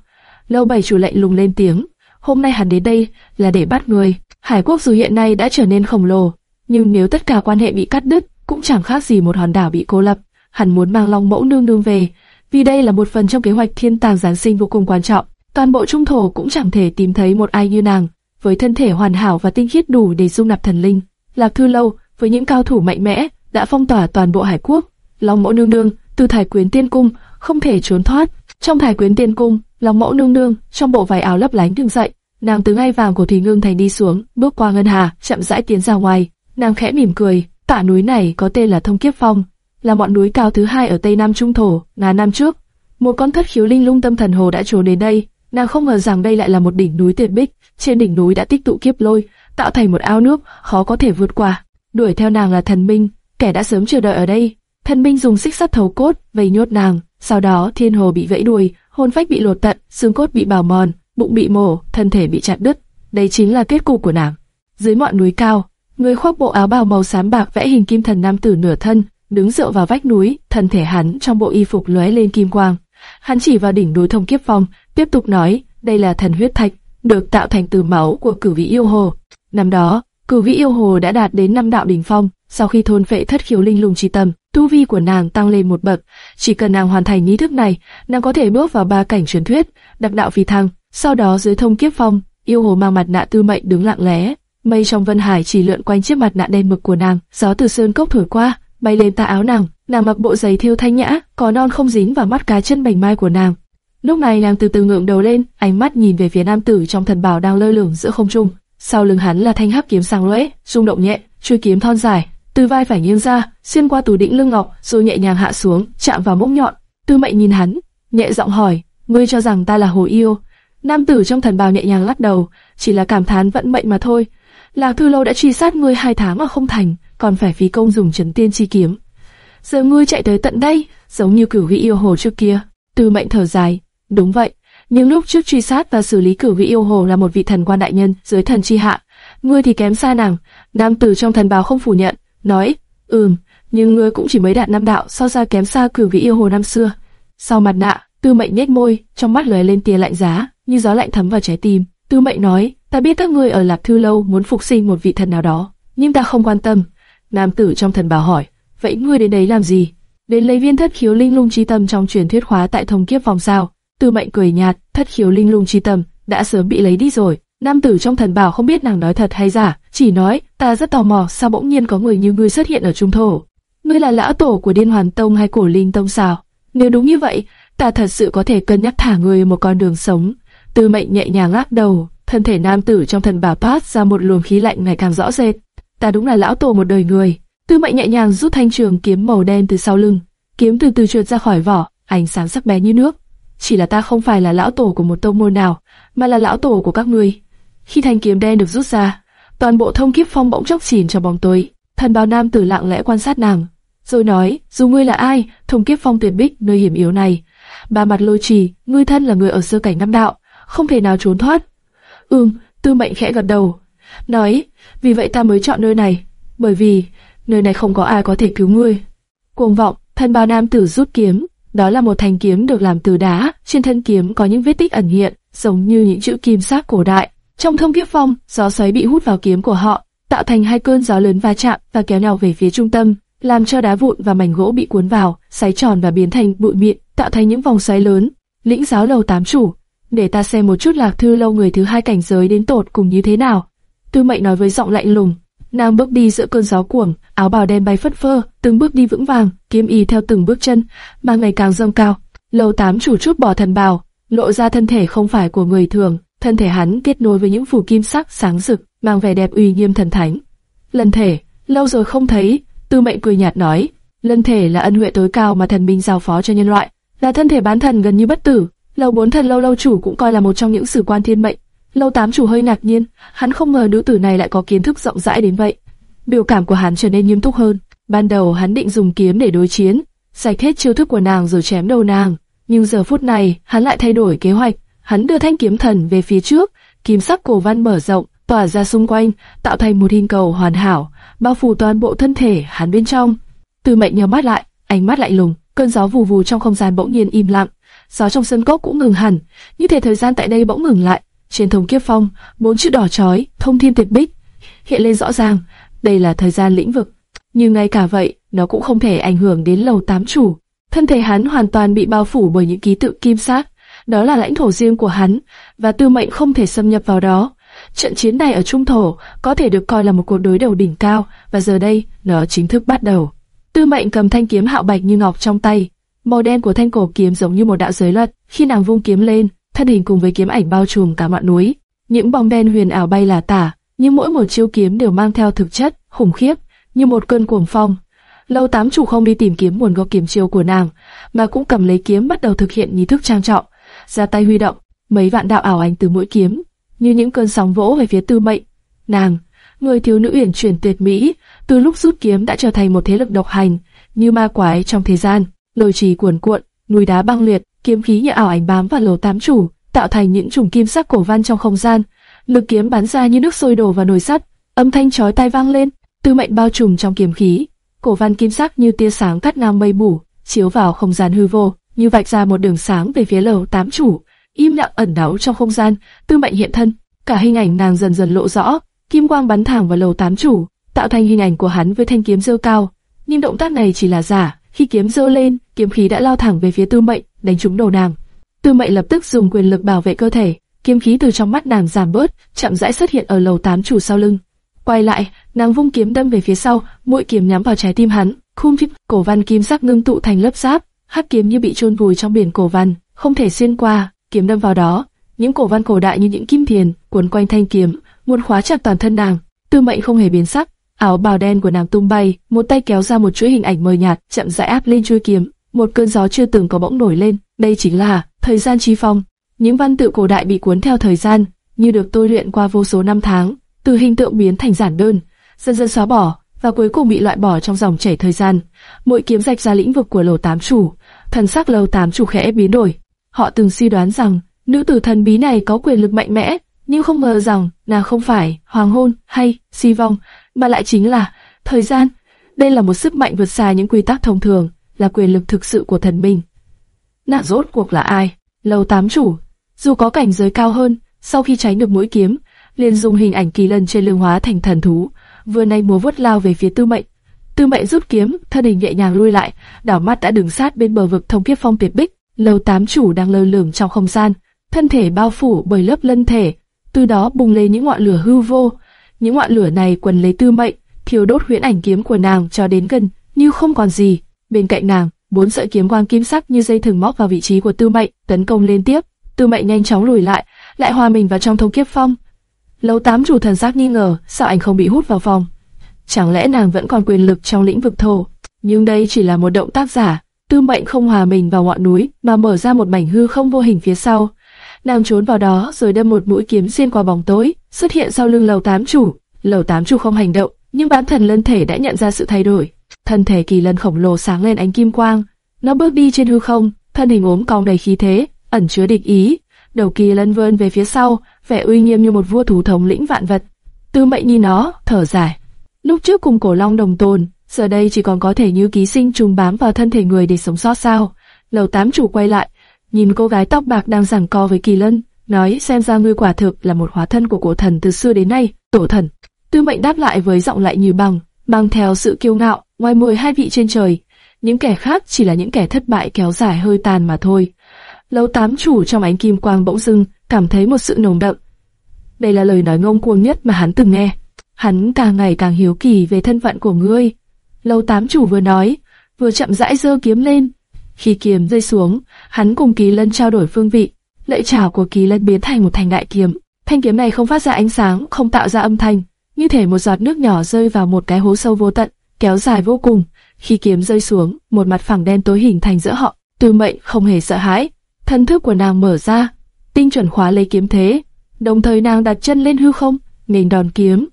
Lâu bảy chủ lệnh lùng lên tiếng. Hôm nay hắn đến đây là để bắt người. Hải quốc dù hiện nay đã trở nên khổng lồ, nhưng nếu tất cả quan hệ bị cắt đứt, cũng chẳng khác gì một hòn đảo bị cô lập. Hắn muốn mang Long Mẫu nương nương về, vì đây là một phần trong kế hoạch thiên tàng giáng sinh vô cùng quan trọng. Toàn bộ trung thổ cũng chẳng thể tìm thấy một ai như nàng, với thân thể hoàn hảo và tinh khiết đủ để dung nạp thần linh. Lạc Thư Lâu với những cao thủ mạnh mẽ đã phong tỏa toàn bộ hải quốc. Long Mẫu nương nương từ Thải Quyến Tiên cung không thể trốn thoát. Trong Thải Quyến Tiên cung, Long Mẫu nương nương trong bộ váy áo lấp lánh đứng dậy, nàng từ ngay vàng của Thủy Ngưng Thành đi xuống, bước qua ngân hà, chậm rãi tiến ra ngoài. Nàng khẽ mỉm cười, tả núi này có tên là Thông Kiếp Phong, là ngọn núi cao thứ hai ở Tây Nam Trung Thổ, ngàn năm trước. Một con thất khiếu linh lung tâm thần hồ đã trốn đến đây, nàng không ngờ rằng đây lại là một đỉnh núi tuyệt bích, trên đỉnh núi đã tích tụ kiếp lôi, tạo thành một ao nước khó có thể vượt qua. Đuổi theo nàng là thần minh, kẻ đã sớm chờ đợi ở đây. Thần binh dùng xích sắt thấu cốt vây nhốt nàng, sau đó thiên hồ bị vẫy đuôi, hồn phách bị lột tận, xương cốt bị bào mòn, bụng bị mổ, thân thể bị chặt đứt. Đây chính là kết cục của nàng. Dưới ngọn núi cao, người khoác bộ áo bào màu xám bạc vẽ hình kim thần nam tử nửa thân, đứng dựa vào vách núi, thân thể hắn trong bộ y phục lóe lên kim quang. Hắn chỉ vào đỉnh núi thông kiếp phong, tiếp tục nói, đây là thần huyết thạch, được tạo thành từ máu của cử vị yêu hồ. Năm đó, cửu vĩ yêu hồ đã đạt đến năm đạo đỉnh phong, sau khi thôn phệ thất khiếu linh lùng chi tâm, tu vi của nàng tăng lên một bậc. Chỉ cần nàng hoàn thành nghi thức này, nàng có thể bước vào ba cảnh truyền thuyết, đặc đạo phi thăng. Sau đó dưới thông kiếp phong, yêu hồ mang mặt nạ tư mệnh đứng lặng lẽ, mây trong vân hải chỉ lượn quanh chiếc mặt nạ đen mực của nàng, gió từ sơn cốc thổi qua, bay lên tà áo nàng, nàng mặc bộ giày thêu thanh nhã, có non không dính vào mắt cá chân bành mai của nàng. Lúc này nàng từ từ ngượng đầu lên, ánh mắt nhìn về phía nam tử trong thần bảo đang lơ lửng giữa không trung. Sau lưng hắn là thanh hắc kiếm sáng lóe, rung động nhẹ, chuôi kiếm thon dài, từ vai phải nghiêng ra, xuyên qua tủ đỉnh lưng ngọc, rồi nhẹ nhàng hạ xuống, chạm vào mốc nhọn. Tư Mệnh nhìn hắn, nhẹ giọng hỏi, ngươi cho rằng ta là hồ yêu? Nam tử trong thần bào nhẹ nhàng lắc đầu, chỉ là cảm thán vận mệnh mà thôi. Lạc Thư Lâu đã truy sát ngươi hai tháng mà không thành, còn phải phí công dùng chấn tiên chi kiếm. Giờ ngươi chạy tới tận đây, giống như cửu vị yêu hồ trước kia. Tư Mệnh thở dài, đúng vậy. Nhưng lúc trước truy sát và xử lý cửu vị yêu hồ là một vị thần quan đại nhân dưới thần chi hạ, ngươi thì kém xa nàng. Nam tử trong thần bào không phủ nhận, nói, ừm, nhưng ngươi cũng chỉ mới đạt năm đạo, so ra kém xa cửu vị yêu hồ năm xưa. Sau mặt nạ, Tư Mệnh nhếch môi, trong mắt lóe lên tia lạnh giá, như gió lạnh thấm vào trái tim. Tư Mệnh nói, ta biết các ngươi ở lạp Thư lâu muốn phục sinh một vị thần nào đó, nhưng ta không quan tâm. Nam tử trong thần bào hỏi, vậy ngươi đến đấy làm gì? Đến lấy viên thất khiếu linh lung chi tâm trong truyền thuyết khóa tại thông kiếp vòng sao? Tư Mệnh cười nhạt, thất khiếu linh lung chi tâm đã sớm bị lấy đi rồi. Nam tử trong thần bảo không biết nàng nói thật hay giả, chỉ nói, ta rất tò mò sao bỗng nhiên có người như ngươi xuất hiện ở trung thổ. Ngươi là lão tổ của Điên Hoàn Tông hay Cổ Linh Tông sao? Nếu đúng như vậy, ta thật sự có thể cân nhắc thả ngươi một con đường sống. Tư mệnh nhẹ nhàng lắc đầu, thân thể nam tử trong thần bảo phát ra một luồng khí lạnh ngày càng rõ rệt. Ta đúng là lão tổ một đời người. Tư mệnh nhẹ nhàng rút thanh trường kiếm màu đen từ sau lưng, kiếm từ từ trượt ra khỏi vỏ, ánh sáng sắc bén như nước. Chỉ là ta không phải là lão tổ của một tông môn nào, mà là lão tổ của các ngươi. Khi thanh kiếm đen được rút ra, toàn bộ thông kiếp phong bỗng chốc chìm trong bóng tối. Thần bào nam tử lặng lẽ quan sát nàng, rồi nói, dù ngươi là ai, thông kiếp phong tuyệt bích nơi hiểm yếu này, ba mặt lôi trì, ngươi thân là người ở sơ cảnh năm đạo, không thể nào trốn thoát. Ừm, tư mệnh khẽ gật đầu, nói, vì vậy ta mới chọn nơi này, bởi vì nơi này không có ai có thể cứu ngươi. Cuồng vọng, thân bào nam tử rút kiếm, đó là một thanh kiếm được làm từ đá, trên thân kiếm có những vết tích ẩn hiện, giống như những chữ kim sắc cổ đại. Trong thông kiếp phong, gió xoáy bị hút vào kiếm của họ, tạo thành hai cơn gió lớn va chạm và kéo nhau về phía trung tâm, làm cho đá vụn và mảnh gỗ bị cuốn vào, xoáy tròn và biến thành bụi mịn, tạo thành những vòng xoáy lớn. Lĩnh giáo lầu tám chủ, để ta xem một chút lạc thư lâu người thứ hai cảnh giới đến tột cùng như thế nào. Tư mệnh nói với giọng lạnh lùng. Nàng bước đi giữa cơn gió cuồng, áo bào đen bay phất phơ, từng bước đi vững vàng, kiếm y theo từng bước chân, mà ngày càng dâng cao. Lầu tám chủ chút bỏ thần bào, lộ ra thân thể không phải của người thường, thân thể hắn kết nối với những phủ kim sắc sáng rực, mang vẻ đẹp uy nghiêm thần thánh. Lần thể, lâu rồi không thấy, Tư Mệnh cười nhạt nói, lân thể là ân huệ tối cao mà thần minh giao phó cho nhân loại, là thân thể bán thần gần như bất tử. Lầu bốn thần lâu lâu chủ cũng coi là một trong những sử quan thiên mệnh. Lâu tám chủ hơi ngạc nhiên, hắn không ngờ nữ tử này lại có kiến thức rộng rãi đến vậy. Biểu cảm của hắn trở nên nghiêm túc hơn. Ban đầu hắn định dùng kiếm để đối chiến, sạch hết chiêu thức của nàng rồi chém đầu nàng. Nhưng giờ phút này, hắn lại thay đổi kế hoạch. Hắn đưa thanh kiếm thần về phía trước, kim sắc cổ văn mở rộng, tỏa ra xung quanh, tạo thành một hình cầu hoàn hảo, bao phủ toàn bộ thân thể hắn bên trong. Từ mệnh nhắm mắt lại, ánh mắt lạnh lùng, cơn gió vù vù trong không gian bỗng nhiên im lặng, gió trong sân cốc cũng ngừng hẳn, như thể thời gian tại đây bỗng ngừng lại. Trên thông kiếp phong, bốn chữ đỏ chói, thông thiên tuyệt bích, hiện lên rõ ràng, đây là thời gian lĩnh vực. Nhưng ngay cả vậy, nó cũng không thể ảnh hưởng đến lầu tám chủ. Thân thể hắn hoàn toàn bị bao phủ bởi những ký tự kim sắc, đó là lãnh thổ riêng của hắn, và tư mệnh không thể xâm nhập vào đó. Trận chiến này ở Trung Thổ có thể được coi là một cuộc đối đầu đỉnh cao, và giờ đây, nó chính thức bắt đầu. Tư mệnh cầm thanh kiếm hạo bạch như ngọc trong tay, màu đen của thanh cổ kiếm giống như một đạo giới luật. Khi nàng vung kiếm lên, thân hình cùng với kiếm ảnh bao trùm cả ngọn núi. Những bóng đen huyền ảo bay là tả, nhưng mỗi một chiêu kiếm đều mang theo thực chất khủng khiếp, như một cơn cuồng phong. Lâu tám chủ không đi tìm kiếm nguồn gốc kiếm chiêu của nàng, mà cũng cầm lấy kiếm bắt đầu thực hiện nghi thức trang trọng, ra tay huy động, mấy vạn đạo ảo ảnh từ mỗi kiếm, như những cơn sóng vỗ về phía tư mệnh. Nàng, người thiếu nữ uyển chuyển tuyệt mỹ, từ lúc rút kiếm đã trở thành một thế lực độc hành, như ma quái trong thế gian, lôi trì cuồn cuộn, núi đá băng liệt, kiếm khí như ảo ảnh bám vào lầu tám chủ, tạo thành những trùng kim sắc cổ văn trong không gian. Lực kiếm bắn ra như nước sôi đổ vào nồi sắt, âm thanh chói tai vang lên, tư mệnh bao trùm trong kiếm khí, cổ văn kim sắc như tia sáng cắt ngang mây mù, chiếu vào không gian hư vô, như vạch ra một đường sáng về phía lầu tám chủ im lặng ẩn náu trong không gian, tư mệnh hiện thân, cả hình ảnh nàng dần dần lộ rõ, kim quang bắn thẳng vào lầu tám chủ, tạo thành hình ảnh của hắn với thanh kiếm dơ cao. Nhưng động tác này chỉ là giả, khi kiếm dơ lên, kiếm khí đã lao thẳng về phía tư mệnh, đánh trúng đầu nàng. Tư mệnh lập tức dùng quyền lực bảo vệ cơ thể, kiếm khí từ trong mắt nàng giảm bớt, chậm rãi xuất hiện ở lầu tám chủ sau lưng. Quay lại, nàng vung kiếm đâm về phía sau, mũi kiếm nhắm vào trái tim hắn. Khung phích, cổ văn kim sắc ngưng tụ thành lớp giáp, hắc kiếm như bị chôn vùi trong biển cổ văn, không thể xuyên qua kiếm đâm vào đó, những cổ văn cổ đại như những kim thiền cuốn quanh thanh kiếm, muốn khóa chặt toàn thân nàng. Tư Mệnh không hề biến sắc, áo bào đen của nàng tung bay, một tay kéo ra một chuỗi hình ảnh mờ nhạt, chậm rãi áp lên chuôi kiếm. Một cơn gió chưa từng có bỗng nổi lên, đây chính là thời gian chi phong. Những văn tự cổ đại bị cuốn theo thời gian, như được tôi luyện qua vô số năm tháng, từ hình tượng biến thành giản đơn, dần dần xóa bỏ, và cuối cùng bị loại bỏ trong dòng chảy thời gian. Mỗi kiếm rạch ra lĩnh vực của lầu tám chủ, thần sắc lầu tám chủ khẽ biến đổi. Họ từng suy đoán rằng nữ tử thần bí này có quyền lực mạnh mẽ, nhưng không ngờ rằng nàng không phải hoàng hôn hay si vong, mà lại chính là thời gian. Đây là một sức mạnh vượt xa những quy tắc thông thường, là quyền lực thực sự của thần minh. Nạn rốt cuộc là ai? Lầu tám chủ, dù có cảnh giới cao hơn, sau khi tránh được mũi kiếm, liền dùng hình ảnh kỳ lân trên lưng hóa thành thần thú, vừa nay múa vuốt lao về phía Tư Mệnh. Tư Mệnh rút kiếm, thân hình nhẹ nhàng lui lại, đảo mắt đã đứng sát bên bờ vực thông kiếp phong tuyệt bích. Lầu tám chủ đang lơ lửng trong không gian, thân thể bao phủ bởi lớp lân thể, từ đó bùng lên những ngọn lửa hư vô. Những ngọn lửa này quần lấy Tư Mệnh, thiêu đốt huyễn ảnh kiếm của nàng cho đến gần như không còn gì. Bên cạnh nàng, bốn sợi kiếm quang kim sắc như dây thừng móc vào vị trí của Tư Mệnh, tấn công liên tiếp. Tư Mệnh nhanh chóng lùi lại, lại hòa mình vào trong thông kiếp phong. Lâu tám chủ thần giác nghi ngờ, sao anh không bị hút vào phòng? Chẳng lẽ nàng vẫn còn quyền lực trong lĩnh vực thổ? Nhưng đây chỉ là một động tác giả. Tư mệnh không hòa mình vào ngọn núi, mà mở ra một mảnh hư không vô hình phía sau. Nàng trốn vào đó rồi đâm một mũi kiếm xuyên qua bóng tối, xuất hiện sau lưng lầu tám chủ. Lầu tám chủ không hành động, nhưng bán thần lân thể đã nhận ra sự thay đổi. Thân thể kỳ lân khổng lồ sáng lên ánh kim quang, nó bước đi trên hư không, thân hình ốm cong đầy khí thế, ẩn chứa địch ý. Đầu kỳ lân vươn về phía sau, vẻ uy nghiêm như một vua thú thống lĩnh vạn vật. Tư mệnh nhìn nó, thở dài. Lúc trước cùng cổ long đồng tồn, giờ đây chỉ còn có thể như ký sinh trùng bám vào thân thể người để sống sót sao. Lầu tám chủ quay lại, nhìn cô gái tóc bạc đang giằng co với kỳ lân, nói xem ra ngươi quả thực là một hóa thân của cổ thần từ xưa đến nay, tổ thần. Tư mệnh đáp lại với giọng lại như bằng, mang theo sự kiêu ngạo, ngoài mười hai vị trên trời. Những kẻ khác chỉ là những kẻ thất bại kéo dài hơi tàn mà thôi. Lâu tám chủ trong ánh kim quang bỗng dưng cảm thấy một sự nồng đậm. Đây là lời nói ngông cuồng nhất mà hắn từng nghe. Hắn càng ngày càng hiếu kỳ về thân phận của ngươi. Lâu tám chủ vừa nói, vừa chậm rãi giơ kiếm lên. Khi kiếm rơi xuống, hắn cùng kỳ lân trao đổi phương vị. lợi chảo của kỳ lân biến thành một thanh đại kiếm. Thanh kiếm này không phát ra ánh sáng, không tạo ra âm thanh, như thể một giọt nước nhỏ rơi vào một cái hố sâu vô tận, kéo dài vô cùng. Khi kiếm rơi xuống, một mặt phẳng đen tối hình thành giữa họ. Tư mệnh không hề sợ hãi, thân thức của nàng mở ra, tinh chuẩn khóa lấy kiếm thế, đồng thời nàng đặt chân lên hư không, nghênh đòn kiếm.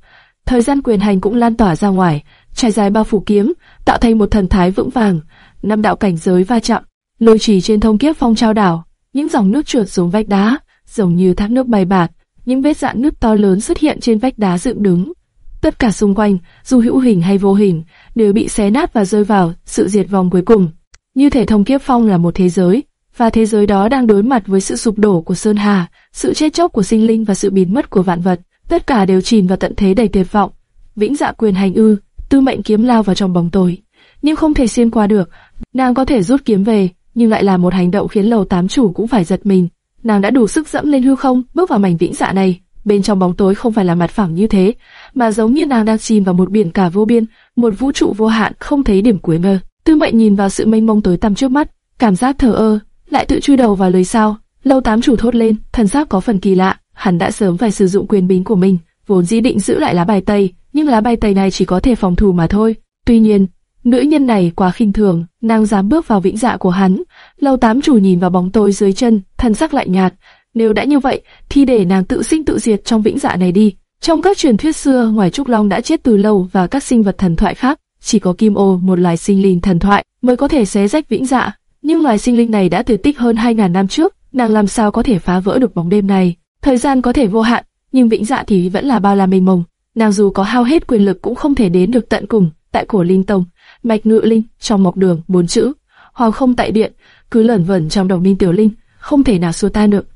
Thời gian quyền hành cũng lan tỏa ra ngoài, trải dài bao phủ kiếm, tạo thành một thần thái vững vàng. Năm đạo cảnh giới va chạm, lôi trì trên thông kiếp phong trao đảo, những dòng nước trượt xuống vách đá, giống như thác nước bay bạt, những vết dạn nước to lớn xuất hiện trên vách đá dựng đứng. Tất cả xung quanh, dù hữu hình hay vô hình, đều bị xé nát và rơi vào sự diệt vong cuối cùng. Như thể thông kiếp phong là một thế giới, và thế giới đó đang đối mặt với sự sụp đổ của Sơn Hà, sự chết chóc của sinh linh và sự biến mất của vạn vật, tất cả đều chìm vào tận thế đầy tuyệt vọng. Vĩnh Dạ quyền hành ư, Tư Mệnh kiếm lao vào trong bóng tối, nhưng không thể xuyên qua được. Nàng có thể rút kiếm về, nhưng lại là một hành động khiến lầu tám chủ cũng phải giật mình. Nàng đã đủ sức dẫm lên hư không, bước vào mảnh vĩnh dạ này. Bên trong bóng tối không phải là mặt phẳng như thế, mà giống như nàng đang chìm vào một biển cả vô biên, một vũ trụ vô hạn không thấy điểm cuối mơ. Tư Mệnh nhìn vào sự mênh mông tối tăm trước mắt, cảm giác thờ ơ, lại tự chui đầu vào lưới sao. Lâu tám chủ thốt lên, thần sắc có phần kỳ lạ, hắn đã sớm phải sử dụng quyền bính của mình, vốn dĩ định giữ lại lá bài tây, nhưng lá bài tây này chỉ có thể phòng thủ mà thôi. Tuy nhiên, nữ nhân này quá khinh thường, nàng dám bước vào vĩnh dạ của hắn. Lâu tám chủ nhìn vào bóng tối dưới chân, thân sắc lạnh nhạt. Nếu đã như vậy, thì để nàng tự sinh tự diệt trong vĩnh dạ này đi. Trong các truyền thuyết xưa, ngoài trúc long đã chết từ lâu và các sinh vật thần thoại khác, chỉ có kim ô, một loài sinh linh thần thoại, mới có thể xé rách vĩnh dạ nhưng loài sinh linh này đã tuyệt tích hơn 2.000 năm trước, nàng làm sao có thể phá vỡ được bóng đêm này? Thời gian có thể vô hạn, nhưng vĩnh dạ thì vẫn là bao la mênh mông. Nàng dù có hao hết quyền lực cũng không thể đến được tận cùng. Tại cổ linh tông, mạch ngự linh trong mộc đường bốn chữ, hoàng không tại điện, cứ lẩn vẩn trong đầu minh tiểu linh, không thể nào xua tan được.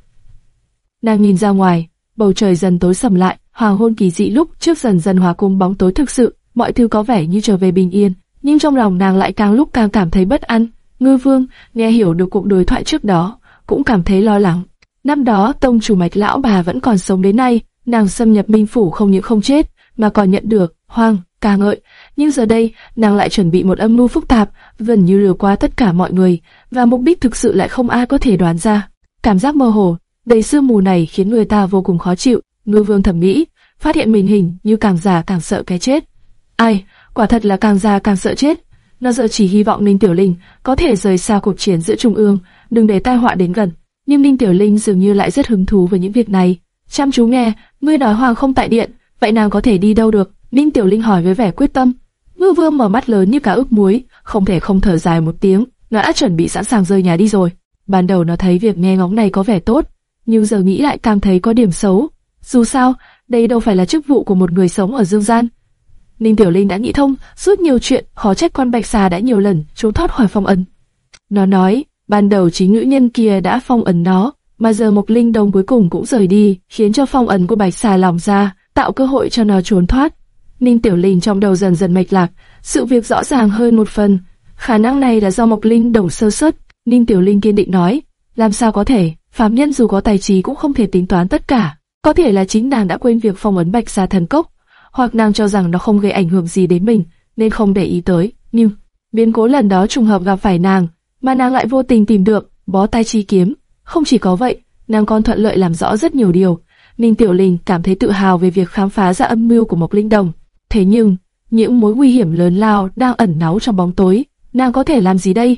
Nàng nhìn ra ngoài, bầu trời dần tối sầm lại, hoàng hôn kỳ dị lúc trước dần dần hòa cùng bóng tối thực sự, mọi thứ có vẻ như trở về bình yên, nhưng trong lòng nàng lại càng lúc càng cảm thấy bất an. Ngư Vương nghe hiểu được cuộc đối thoại trước đó, cũng cảm thấy lo lắng. Năm đó tông chủ mạch lão bà vẫn còn sống đến nay, nàng xâm nhập minh phủ không những không chết, mà còn nhận được hoang ca ngợi. Nhưng giờ đây, nàng lại chuẩn bị một âm mưu phức tạp, gần như lừa qua tất cả mọi người, và mục đích thực sự lại không ai có thể đoán ra. Cảm giác mơ hồ, đầy sương mù này khiến người ta vô cùng khó chịu. Ngư Vương thẩm mỹ, phát hiện mình hình như càng già càng sợ cái chết. Ai, quả thật là càng già càng sợ chết. Nó giờ chỉ hy vọng Ninh Tiểu Linh có thể rời xa cuộc chiến giữa Trung ương, đừng để tai họa đến gần. Nhưng Ninh Tiểu Linh dường như lại rất hứng thú với những việc này. Chăm chú nghe, ngươi nói hoàng không tại điện, vậy nàng có thể đi đâu được? Ninh Tiểu Linh hỏi với vẻ quyết tâm. Ngư Vương mở mắt lớn như cá ức muối, không thể không thở dài một tiếng. Nó đã chuẩn bị sẵn sàng rời nhà đi rồi. Ban đầu nó thấy việc nghe ngóng này có vẻ tốt, nhưng giờ nghĩ lại càng thấy có điểm xấu. Dù sao, đây đâu phải là chức vụ của một người sống ở dương gian. Ninh Tiểu Linh đã nghĩ thông, suốt nhiều chuyện, khó trách con bạch xà đã nhiều lần trốn thoát khỏi phong ấn. Nó nói, ban đầu chính nữ nhân kia đã phong ấn nó, mà giờ Mộc Linh Đông cuối cùng cũng rời đi, khiến cho phong ấn của bạch xà lỏng ra, tạo cơ hội cho nó trốn thoát. Ninh Tiểu Linh trong đầu dần dần mạch lạc, sự việc rõ ràng hơn một phần. Khả năng này là do Mộc Linh Đồng sơ suất. Ninh Tiểu Linh kiên định nói, làm sao có thể, phàm nhân dù có tài trí cũng không thể tính toán tất cả. Có thể là chính nàng đã quên việc phong ấn bạch gia thần cốc, hoặc nàng cho rằng nó không gây ảnh hưởng gì đến mình, nên không để ý tới. Nhưng biến cố lần đó trùng hợp gặp phải nàng, mà nàng lại vô tình tìm được bó tay chi kiếm. Không chỉ có vậy, nàng còn thuận lợi làm rõ rất nhiều điều. Ninh Tiểu Linh cảm thấy tự hào về việc khám phá ra âm mưu của Mộc Linh Đồng. Thế nhưng, những mối nguy hiểm lớn lao đang ẩn náu trong bóng tối, nàng có thể làm gì đây?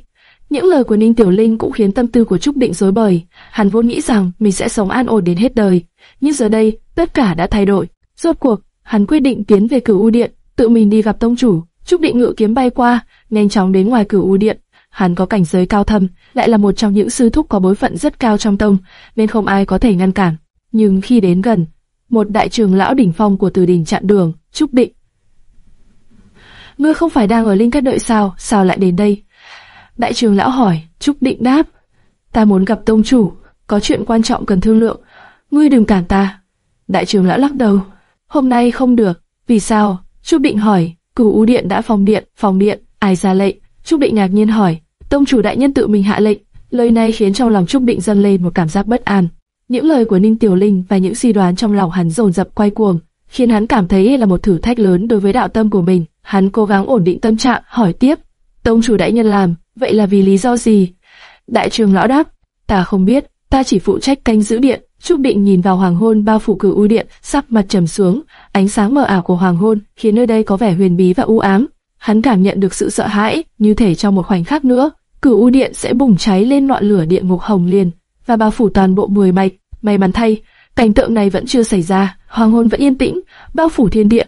Những lời của Ninh Tiểu Linh cũng khiến tâm tư của Trúc Định rối bời. Hắn vốn nghĩ rằng mình sẽ sống an ổn đến hết đời, nhưng giờ đây tất cả đã thay đổi. Rốt cuộc, hắn quyết định tiến về Cửu U Điện, tự mình đi gặp tông chủ. Trúc Định ngự kiếm bay qua, nhanh chóng đến ngoài Cửu U Điện. Hắn có cảnh giới cao thâm, lại là một trong những sư thúc có bối phận rất cao trong tông, nên không ai có thể ngăn cản. Nhưng khi đến gần, một đại trường lão đỉnh phong của Từ Đình chặn đường, Trúc Định. Ngươi không phải đang ở Linh Cát đợi sao, sao lại đến đây? Đại trường lão hỏi, Trúc Định đáp, ta muốn gặp tông chủ, có chuyện quan trọng cần thương lượng, ngươi đừng cản ta. Đại trường lão lắc đầu, hôm nay không được, vì sao? Trúc Định hỏi, cửu u điện đã phòng điện, phòng điện, ai ra lệnh? Trúc Định ngạc nhiên hỏi, tông chủ đại nhân tự mình hạ lệnh. Lời này khiến trong lòng Trúc Định dâng lên một cảm giác bất an. Những lời của Ninh Tiểu Linh và những suy đoán trong lòng hắn dồn dập quay cuồng, khiến hắn cảm thấy là một thử thách lớn đối với đạo tâm của mình. Hắn cố gắng ổn định tâm trạng, hỏi tiếp, tông chủ đại nhân làm, vậy là vì lý do gì? Đại trường lão đáp, ta không biết, ta chỉ phụ trách canh giữ điện. Trúc Định nhìn vào hoàng hôn bao phủ cửu u điện, sắc mặt trầm xuống, ánh sáng mờ ảo của hoàng hôn khiến nơi đây có vẻ huyền bí và u ám. Hắn cảm nhận được sự sợ hãi, như thể trong một khoảnh khắc nữa, cửu u điện sẽ bùng cháy lên ngọn lửa địa ngục hồng liền và bao phủ toàn bộ mười mạch. May mắn thay, cảnh tượng này vẫn chưa xảy ra, hoàng hôn vẫn yên tĩnh, bao phủ thiên địa.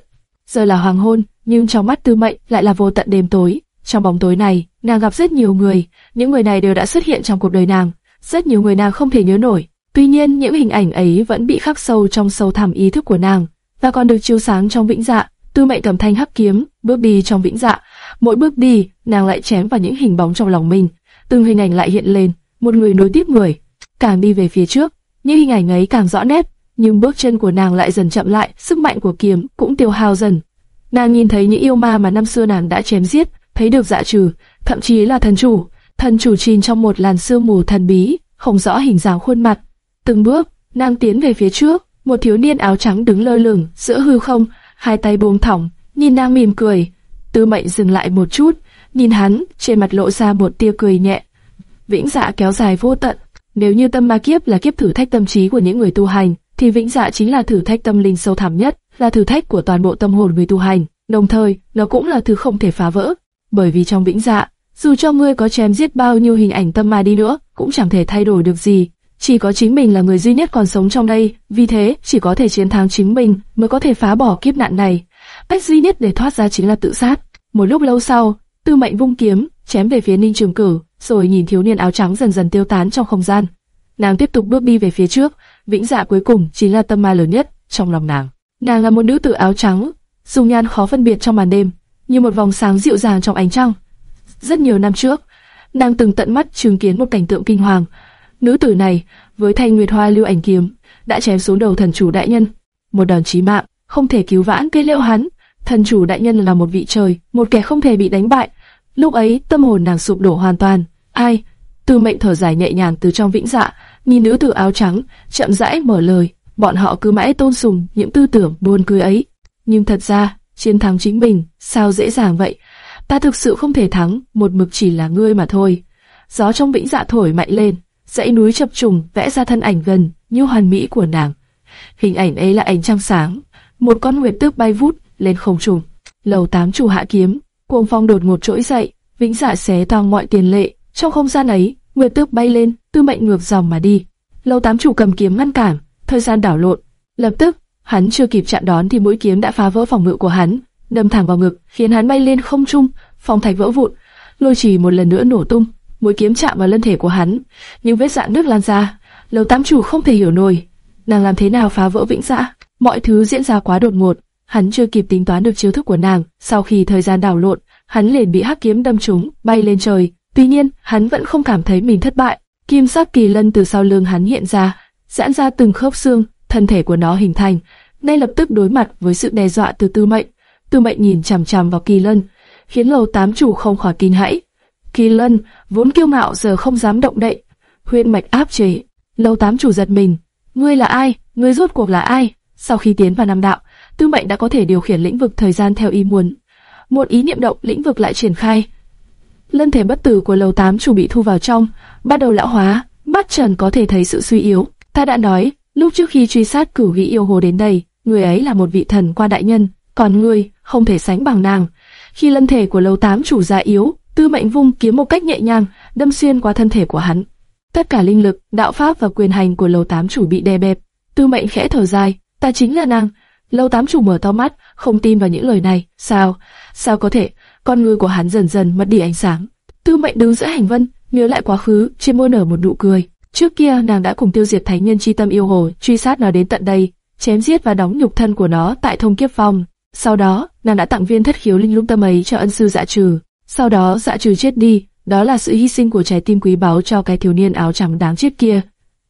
Giờ là hoàng hôn, nhưng trong mắt Tư Mệnh lại là vô tận đêm tối. Trong bóng tối này, nàng gặp rất nhiều người, những người này đều đã xuất hiện trong cuộc đời nàng, rất nhiều người nàng không thể nhớ nổi. Tuy nhiên, những hình ảnh ấy vẫn bị khắc sâu trong sâu thẳm ý thức của nàng, và còn được chiếu sáng trong vĩnh dạ. Tư Mệnh cầm thanh hắc kiếm, bước đi trong vĩnh dạ. Mỗi bước đi, nàng lại chém vào những hình bóng trong lòng mình. Từng hình ảnh lại hiện lên, một người nối tiếp người. Càng đi về phía trước, những hình ảnh ấy càng rõ nét, nhưng bước chân của nàng lại dần chậm lại, sức mạnh của kiếm cũng tiêu hao dần. Nàng nhìn thấy những yêu ma mà năm xưa nàng đã chém giết, thấy được dạ trừ, thậm chí là thần chủ. Thần chủ chìm trong một làn sương mù thần bí, không rõ hình dáng khuôn mặt. Từng bước, nàng tiến về phía trước, một thiếu niên áo trắng đứng lơ lửng giữa hư không, hai tay buông thõng, nhìn nàng mỉm cười. Tư Mệnh dừng lại một chút, nhìn hắn, trên mặt lộ ra một tia cười nhẹ. Vĩnh dạ kéo dài vô tận. Nếu như tâm ma kiếp là kiếp thử thách tâm trí của những người tu hành, thì vĩnh dạ chính là thử thách tâm linh sâu thẳm nhất, là thử thách của toàn bộ tâm hồn người tu hành. Đồng thời, nó cũng là thứ không thể phá vỡ, bởi vì trong vĩnh dạ, dù cho ngươi có chém giết bao nhiêu hình ảnh tâm ma đi nữa, cũng chẳng thể thay đổi được gì. Chỉ có chính mình là người duy nhất còn sống trong đây, vì thế chỉ có thể chiến thắng chính mình mới có thể phá bỏ kiếp nạn này. Cách duy nhất để thoát ra chính là tự sát. Một lúc lâu sau, Tư Mệnh vung kiếm, chém về phía Ninh Trường Cử, rồi nhìn thiếu niên áo trắng dần dần tiêu tán trong không gian. Nàng tiếp tục bước đi về phía trước, vĩnh dạ cuối cùng chính là tâm ma lớn nhất trong lòng nàng. Nàng là một nữ tử áo trắng, dung nhan khó phân biệt trong màn đêm, như một vòng sáng dịu dàng trong ánh trăng. Rất nhiều năm trước, nàng từng tận mắt chứng kiến một cảnh tượng kinh hoàng. Nữ tử này, với thanh nguyệt hoa lưu ảnh kiếm, đã chém xuống đầu thần chủ đại nhân. Một đòn chí mạng, không thể cứu vãn cây liệu hắn. Thần chủ đại nhân là một vị trời, một kẻ không thể bị đánh bại. Lúc ấy, tâm hồn nàng sụp đổ hoàn toàn. Ai? Tư mệnh thở dài nhẹ nhàng từ trong vĩnh dạ, nhìn nữ tử áo trắng, chậm rãi mở lời. Bọn họ cứ mãi tôn sùng những tư tưởng buồn cười ấy. Nhưng thật ra, chiến thắng chính mình, sao dễ dàng vậy? Ta thực sự không thể thắng, một mực chỉ là ngươi mà thôi. Gió trong vĩnh dạ thổi mạnh lên, dãy núi chập trùng vẽ ra thân ảnh gần như hoàn mỹ của nàng. Hình ảnh ấy là ánh trăng sáng, một con nguyệt tước bay vút lên không trung. Lầu tám chủ hạ kiếm, cuồng phong đột ngột trỗi dậy, vĩnh dạ xé toang mọi tiền lệ. Trong không gian ấy, nguyệt tước bay lên, tư mệnh ngược dòng mà đi. Lầu tám chủ cầm kiếm ngăn cản, thời gian đảo lộn. Lập tức, hắn chưa kịp chặn đón thì mũi kiếm đã phá vỡ phòng ngự của hắn, đâm thẳng vào ngực, khiến hắn bay lên không trung, phòng thạch vỡ vụn, lôi trì một lần nữa nổ tung, mũi kiếm chạm vào thân thể của hắn, những vết dạn nước lan ra. Lầu tám chủ không thể hiểu nổi, nàng làm thế nào phá vỡ vĩnh dạ? Mọi thứ diễn ra quá đột ngột, hắn chưa kịp tính toán được chiêu thức của nàng. Sau khi thời gian đảo lộn, hắn liền bị hắc kiếm đâm trúng, bay lên trời. Tuy nhiên, hắn vẫn không cảm thấy mình thất bại. Kim sắc kỳ lân từ sau lưng hắn hiện ra, giãn ra từng khớp xương, thân thể của nó hình thành. Ngay lập tức đối mặt với sự đe dọa từ Tư Mệnh. Tư Mệnh nhìn chằm chằm vào kỳ lân, khiến lầu tám chủ không khỏi kinh hãi. Kỳ lân vốn kiêu ngạo giờ không dám động đậy, huyết mạch áp chế. Lầu tám chủ giật mình, ngươi là ai? Ngươi rốt cuộc là ai? Sau khi tiến vào nam đạo, Tư Mệnh đã có thể điều khiển lĩnh vực thời gian theo ý muốn. Một ý niệm động, lĩnh vực lại triển khai. Lân thể bất tử của lầu 8 chủ bị thu vào trong, bắt đầu lão hóa, mắt Trần có thể thấy sự suy yếu. Ta đã nói, lúc trước khi truy sát cửu vị yêu hồ đến đây, người ấy là một vị thần qua đại nhân, còn ngươi không thể sánh bằng nàng. Khi lân thể của lầu 8 chủ già yếu, Tư Mệnh vung kiếm một cách nhẹ nhàng, đâm xuyên qua thân thể của hắn. Tất cả linh lực, đạo pháp và quyền hành của lầu 8 chủ bị đè bẹp. Tư Mệnh khẽ thở dài, ta chính là nàng. Lâu tám chủ mở to mắt, không tin vào những lời này. Sao? Sao có thể? Con người của hắn dần dần mất đi ánh sáng. Tư mệnh đứng giữa hành vân, nhớ lại quá khứ, trên môi nở một nụ cười. Trước kia nàng đã cùng tiêu diệt thánh nhân chi tâm yêu hồ, truy sát nó đến tận đây, chém giết và đóng nhục thân của nó tại thông kiếp phong. Sau đó, nàng đã tặng viên thất khiếu linh lung tâm ấy cho ân sư dạ trừ. Sau đó dạ trừ chết đi, đó là sự hy sinh của trái tim quý báu cho cái thiếu niên áo trắng đáng chết kia.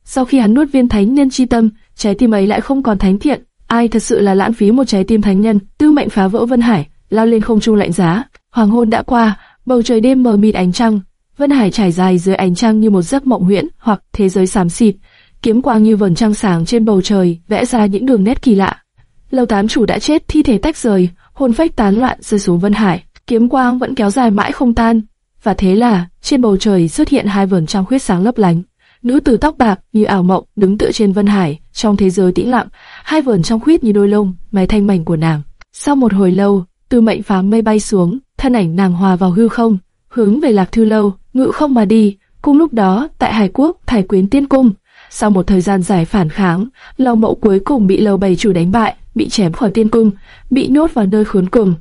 Sau khi hắn nuốt viên thánh nhân chi tâm, trái tim ấy lại không còn thánh thiện, Ai thật sự là lãng phí một trái tim thánh nhân, tư mệnh phá vỡ Vân Hải, lao lên không trung lạnh giá. Hoàng hôn đã qua, bầu trời đêm mờ mịt ánh trăng, Vân Hải trải dài dưới ánh trăng như một giấc mộng huyễn hoặc thế giới xám xịt, kiếm quang như vầng trăng sáng trên bầu trời vẽ ra những đường nét kỳ lạ. Lâu tám chủ đã chết, thi thể tách rời, hồn phách tán loạn rơi xuống Vân Hải, kiếm quang vẫn kéo dài mãi không tan, và thế là trên bầu trời xuất hiện hai vầng trăng khuyết sáng lấp lánh. Nữ tử tóc bạc như ảo mộng đứng tựa trên Vân Hải, trong thế giới tĩnh lặng, hai vườn trong khuyết như đôi lông, mái thanh mảnh của nàng. Sau một hồi lâu, từ mệnh phám mây bay xuống, thân ảnh nàng hòa vào hư không, hướng về lạc thư lâu, ngự không mà đi. Cùng lúc đó, tại Hải Quốc, Thải Quyến Tiên Cung, sau một thời gian dài phản kháng, Lâu mẫu cuối cùng bị Lâu Bầy chủ đánh bại, bị chém khỏi Tiên Cung, bị nhốt vào nơi khốn cùng.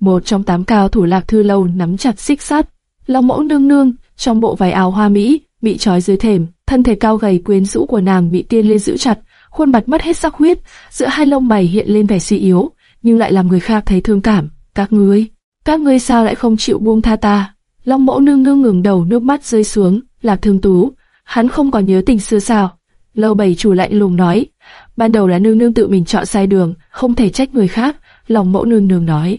Một trong tám cao thủ lạc thư lâu nắm chặt xích sắt, Long Mẫu nương nương trong bộ váy áo hoa mỹ, bị trói dưới thềm, thân thể cao gầy quyến rũ của nàng bị tiên lên giữ chặt, khuôn mặt mất hết sắc huyết, giữa hai lông mày hiện lên vẻ suy yếu, nhưng lại làm người khác thấy thương cảm. Các ngươi, các ngươi sao lại không chịu buông tha ta? Long mẫu nương nương ngừng đầu nước mắt rơi xuống, lạc thương tú, hắn không còn nhớ tình xưa sao? Lâu bảy chủ lạnh lùng nói, ban đầu là nương nương tự mình chọn sai đường, không thể trách người khác. Lòng mẫu nương nương nói,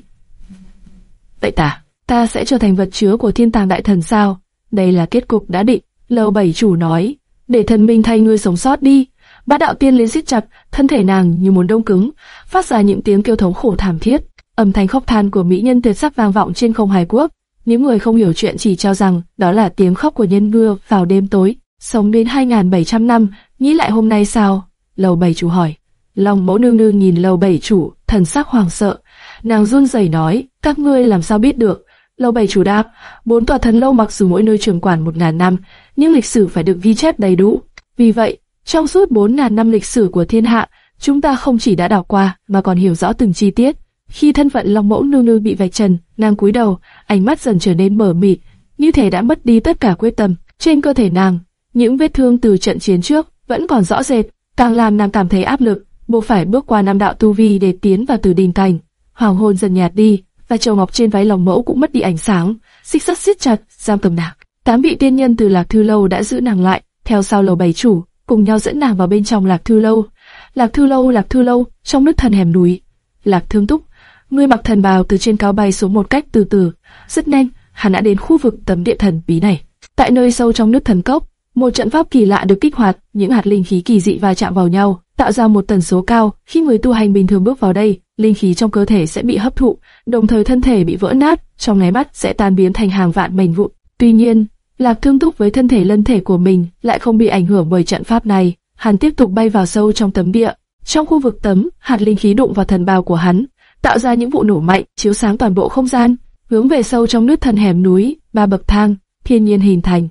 vậy ta, ta sẽ trở thành vật chứa của thiên tàng đại thần sao? Đây là kết cục đã định. Lâu bảy chủ nói, để thần minh thay ngươi sống sót đi bá đạo tiên liên siết chặt, thân thể nàng như muốn đông cứng, phát ra những tiếng kêu thống khổ thảm thiết. Âm thanh khóc than của mỹ nhân tuyệt sắc vang vọng trên không hải quốc. Những người không hiểu chuyện chỉ cho rằng đó là tiếng khóc của nhân mưa vào đêm tối. Sống đến 2.700 năm, nghĩ lại hôm nay sao? Lầu bảy chủ hỏi. Long mẫu nương nương nhìn lầu bảy chủ, thần sắc hoàng sợ. Nàng run rẩy nói, các ngươi làm sao biết được? Lâu bảy chủ đáp, bốn tòa thần lâu mặc dù mỗi nơi trường quản một ngàn năm, nhưng lịch sử phải được ghi chép đầy đủ. Vì vậy, trong suốt bốn ngàn năm lịch sử của thiên hạ, chúng ta không chỉ đã đảo qua mà còn hiểu rõ từng chi tiết. Khi thân phận Long Mẫu nương nương bị vạch trần, nàng cúi đầu, ánh mắt dần trở nên mở mịt, như thể đã mất đi tất cả quyết tâm. Trên cơ thể nàng, những vết thương từ trận chiến trước vẫn còn rõ rệt, càng làm nàng cảm thấy áp lực, buộc phải bước qua năm đạo tu vi để tiến vào từ đình thành. Hoàng hôn dần nhạt đi, và châu ngọc trên váy long mẫu cũng mất đi ánh sáng, xích sắt siết chặt, giam cầm nàng. Tám vị tiên nhân từ lạc thư lâu đã giữ nàng lại, theo sau lầu bảy chủ, cùng nhau dẫn nàng vào bên trong lạc thư lâu. Lạc thư lâu, lạc thư lâu, trong nước thần hẻm núi. Lạc thương túc, người mặc thần bào từ trên cao bay xuống một cách từ từ, rất nhanh, hắn đã đến khu vực tấm địa thần bí này. Tại nơi sâu trong nước thần cốc, một trận pháp kỳ lạ được kích hoạt, những hạt linh khí kỳ dị va chạm vào nhau, tạo ra một tần số cao. Khi người tu hành bình thường bước vào đây, linh khí trong cơ thể sẽ bị hấp thụ, đồng thời thân thể bị vỡ nát, trong nháy mắt sẽ tan biến thành hàng vạn mảnh vụn. Tuy nhiên, Lạc Thương Túc với thân thể lân thể của mình lại không bị ảnh hưởng bởi trận pháp này, hắn tiếp tục bay vào sâu trong tấm địa. Trong khu vực tấm, hạt linh khí đụng vào thần bào của hắn, tạo ra những vụ nổ mạnh, chiếu sáng toàn bộ không gian, hướng về sâu trong nước thần hẻm núi, ba bậc thang, thiên nhiên hình thành,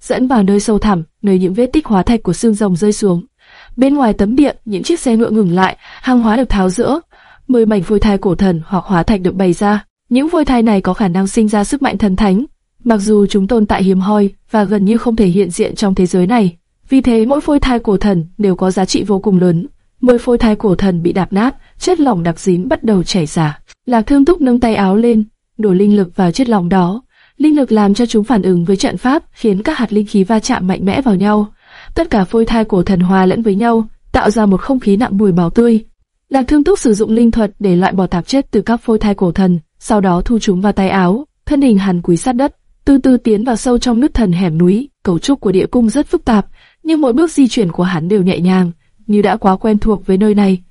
dẫn vào nơi sâu thẳm, nơi những vết tích hóa thạch của xương rồng rơi xuống. Bên ngoài tấm điện, những chiếc xe ngựa ngừng lại, hàng hóa được tháo rỡ, mười mảnh phôi thai cổ thần hoặc hóa thạch được bày ra. Những phôi thai này có khả năng sinh ra sức mạnh thần thánh, mặc dù chúng tồn tại hiếm hoi và gần như không thể hiện diện trong thế giới này. Vì thế mỗi phôi thai cổ thần đều có giá trị vô cùng lớn. Mười phôi thai cổ thần bị đạp nát, chất lỏng đặc dính bắt đầu chảy ra. Lạc Thương Túc nâng tay áo lên, đổ linh lực vào chất lỏng đó. Linh lực làm cho chúng phản ứng với trận pháp, khiến các hạt linh khí va chạm mạnh mẽ vào nhau. Tất cả phôi thai cổ thần hòa lẫn với nhau, tạo ra một không khí nặng mùi máu tươi. Lạc Thương Túc sử dụng linh thuật để loại bỏ tạp chất từ các phôi thai cổ thần, sau đó thu chúng vào tay áo, thân hình hắn cúi sát đất, từ từ tiến vào sâu trong nước thần hẻm núi. Cấu trúc của địa cung rất phức tạp, nhưng mỗi bước di chuyển của hắn đều nhẹ nhàng, như đã quá quen thuộc với nơi này.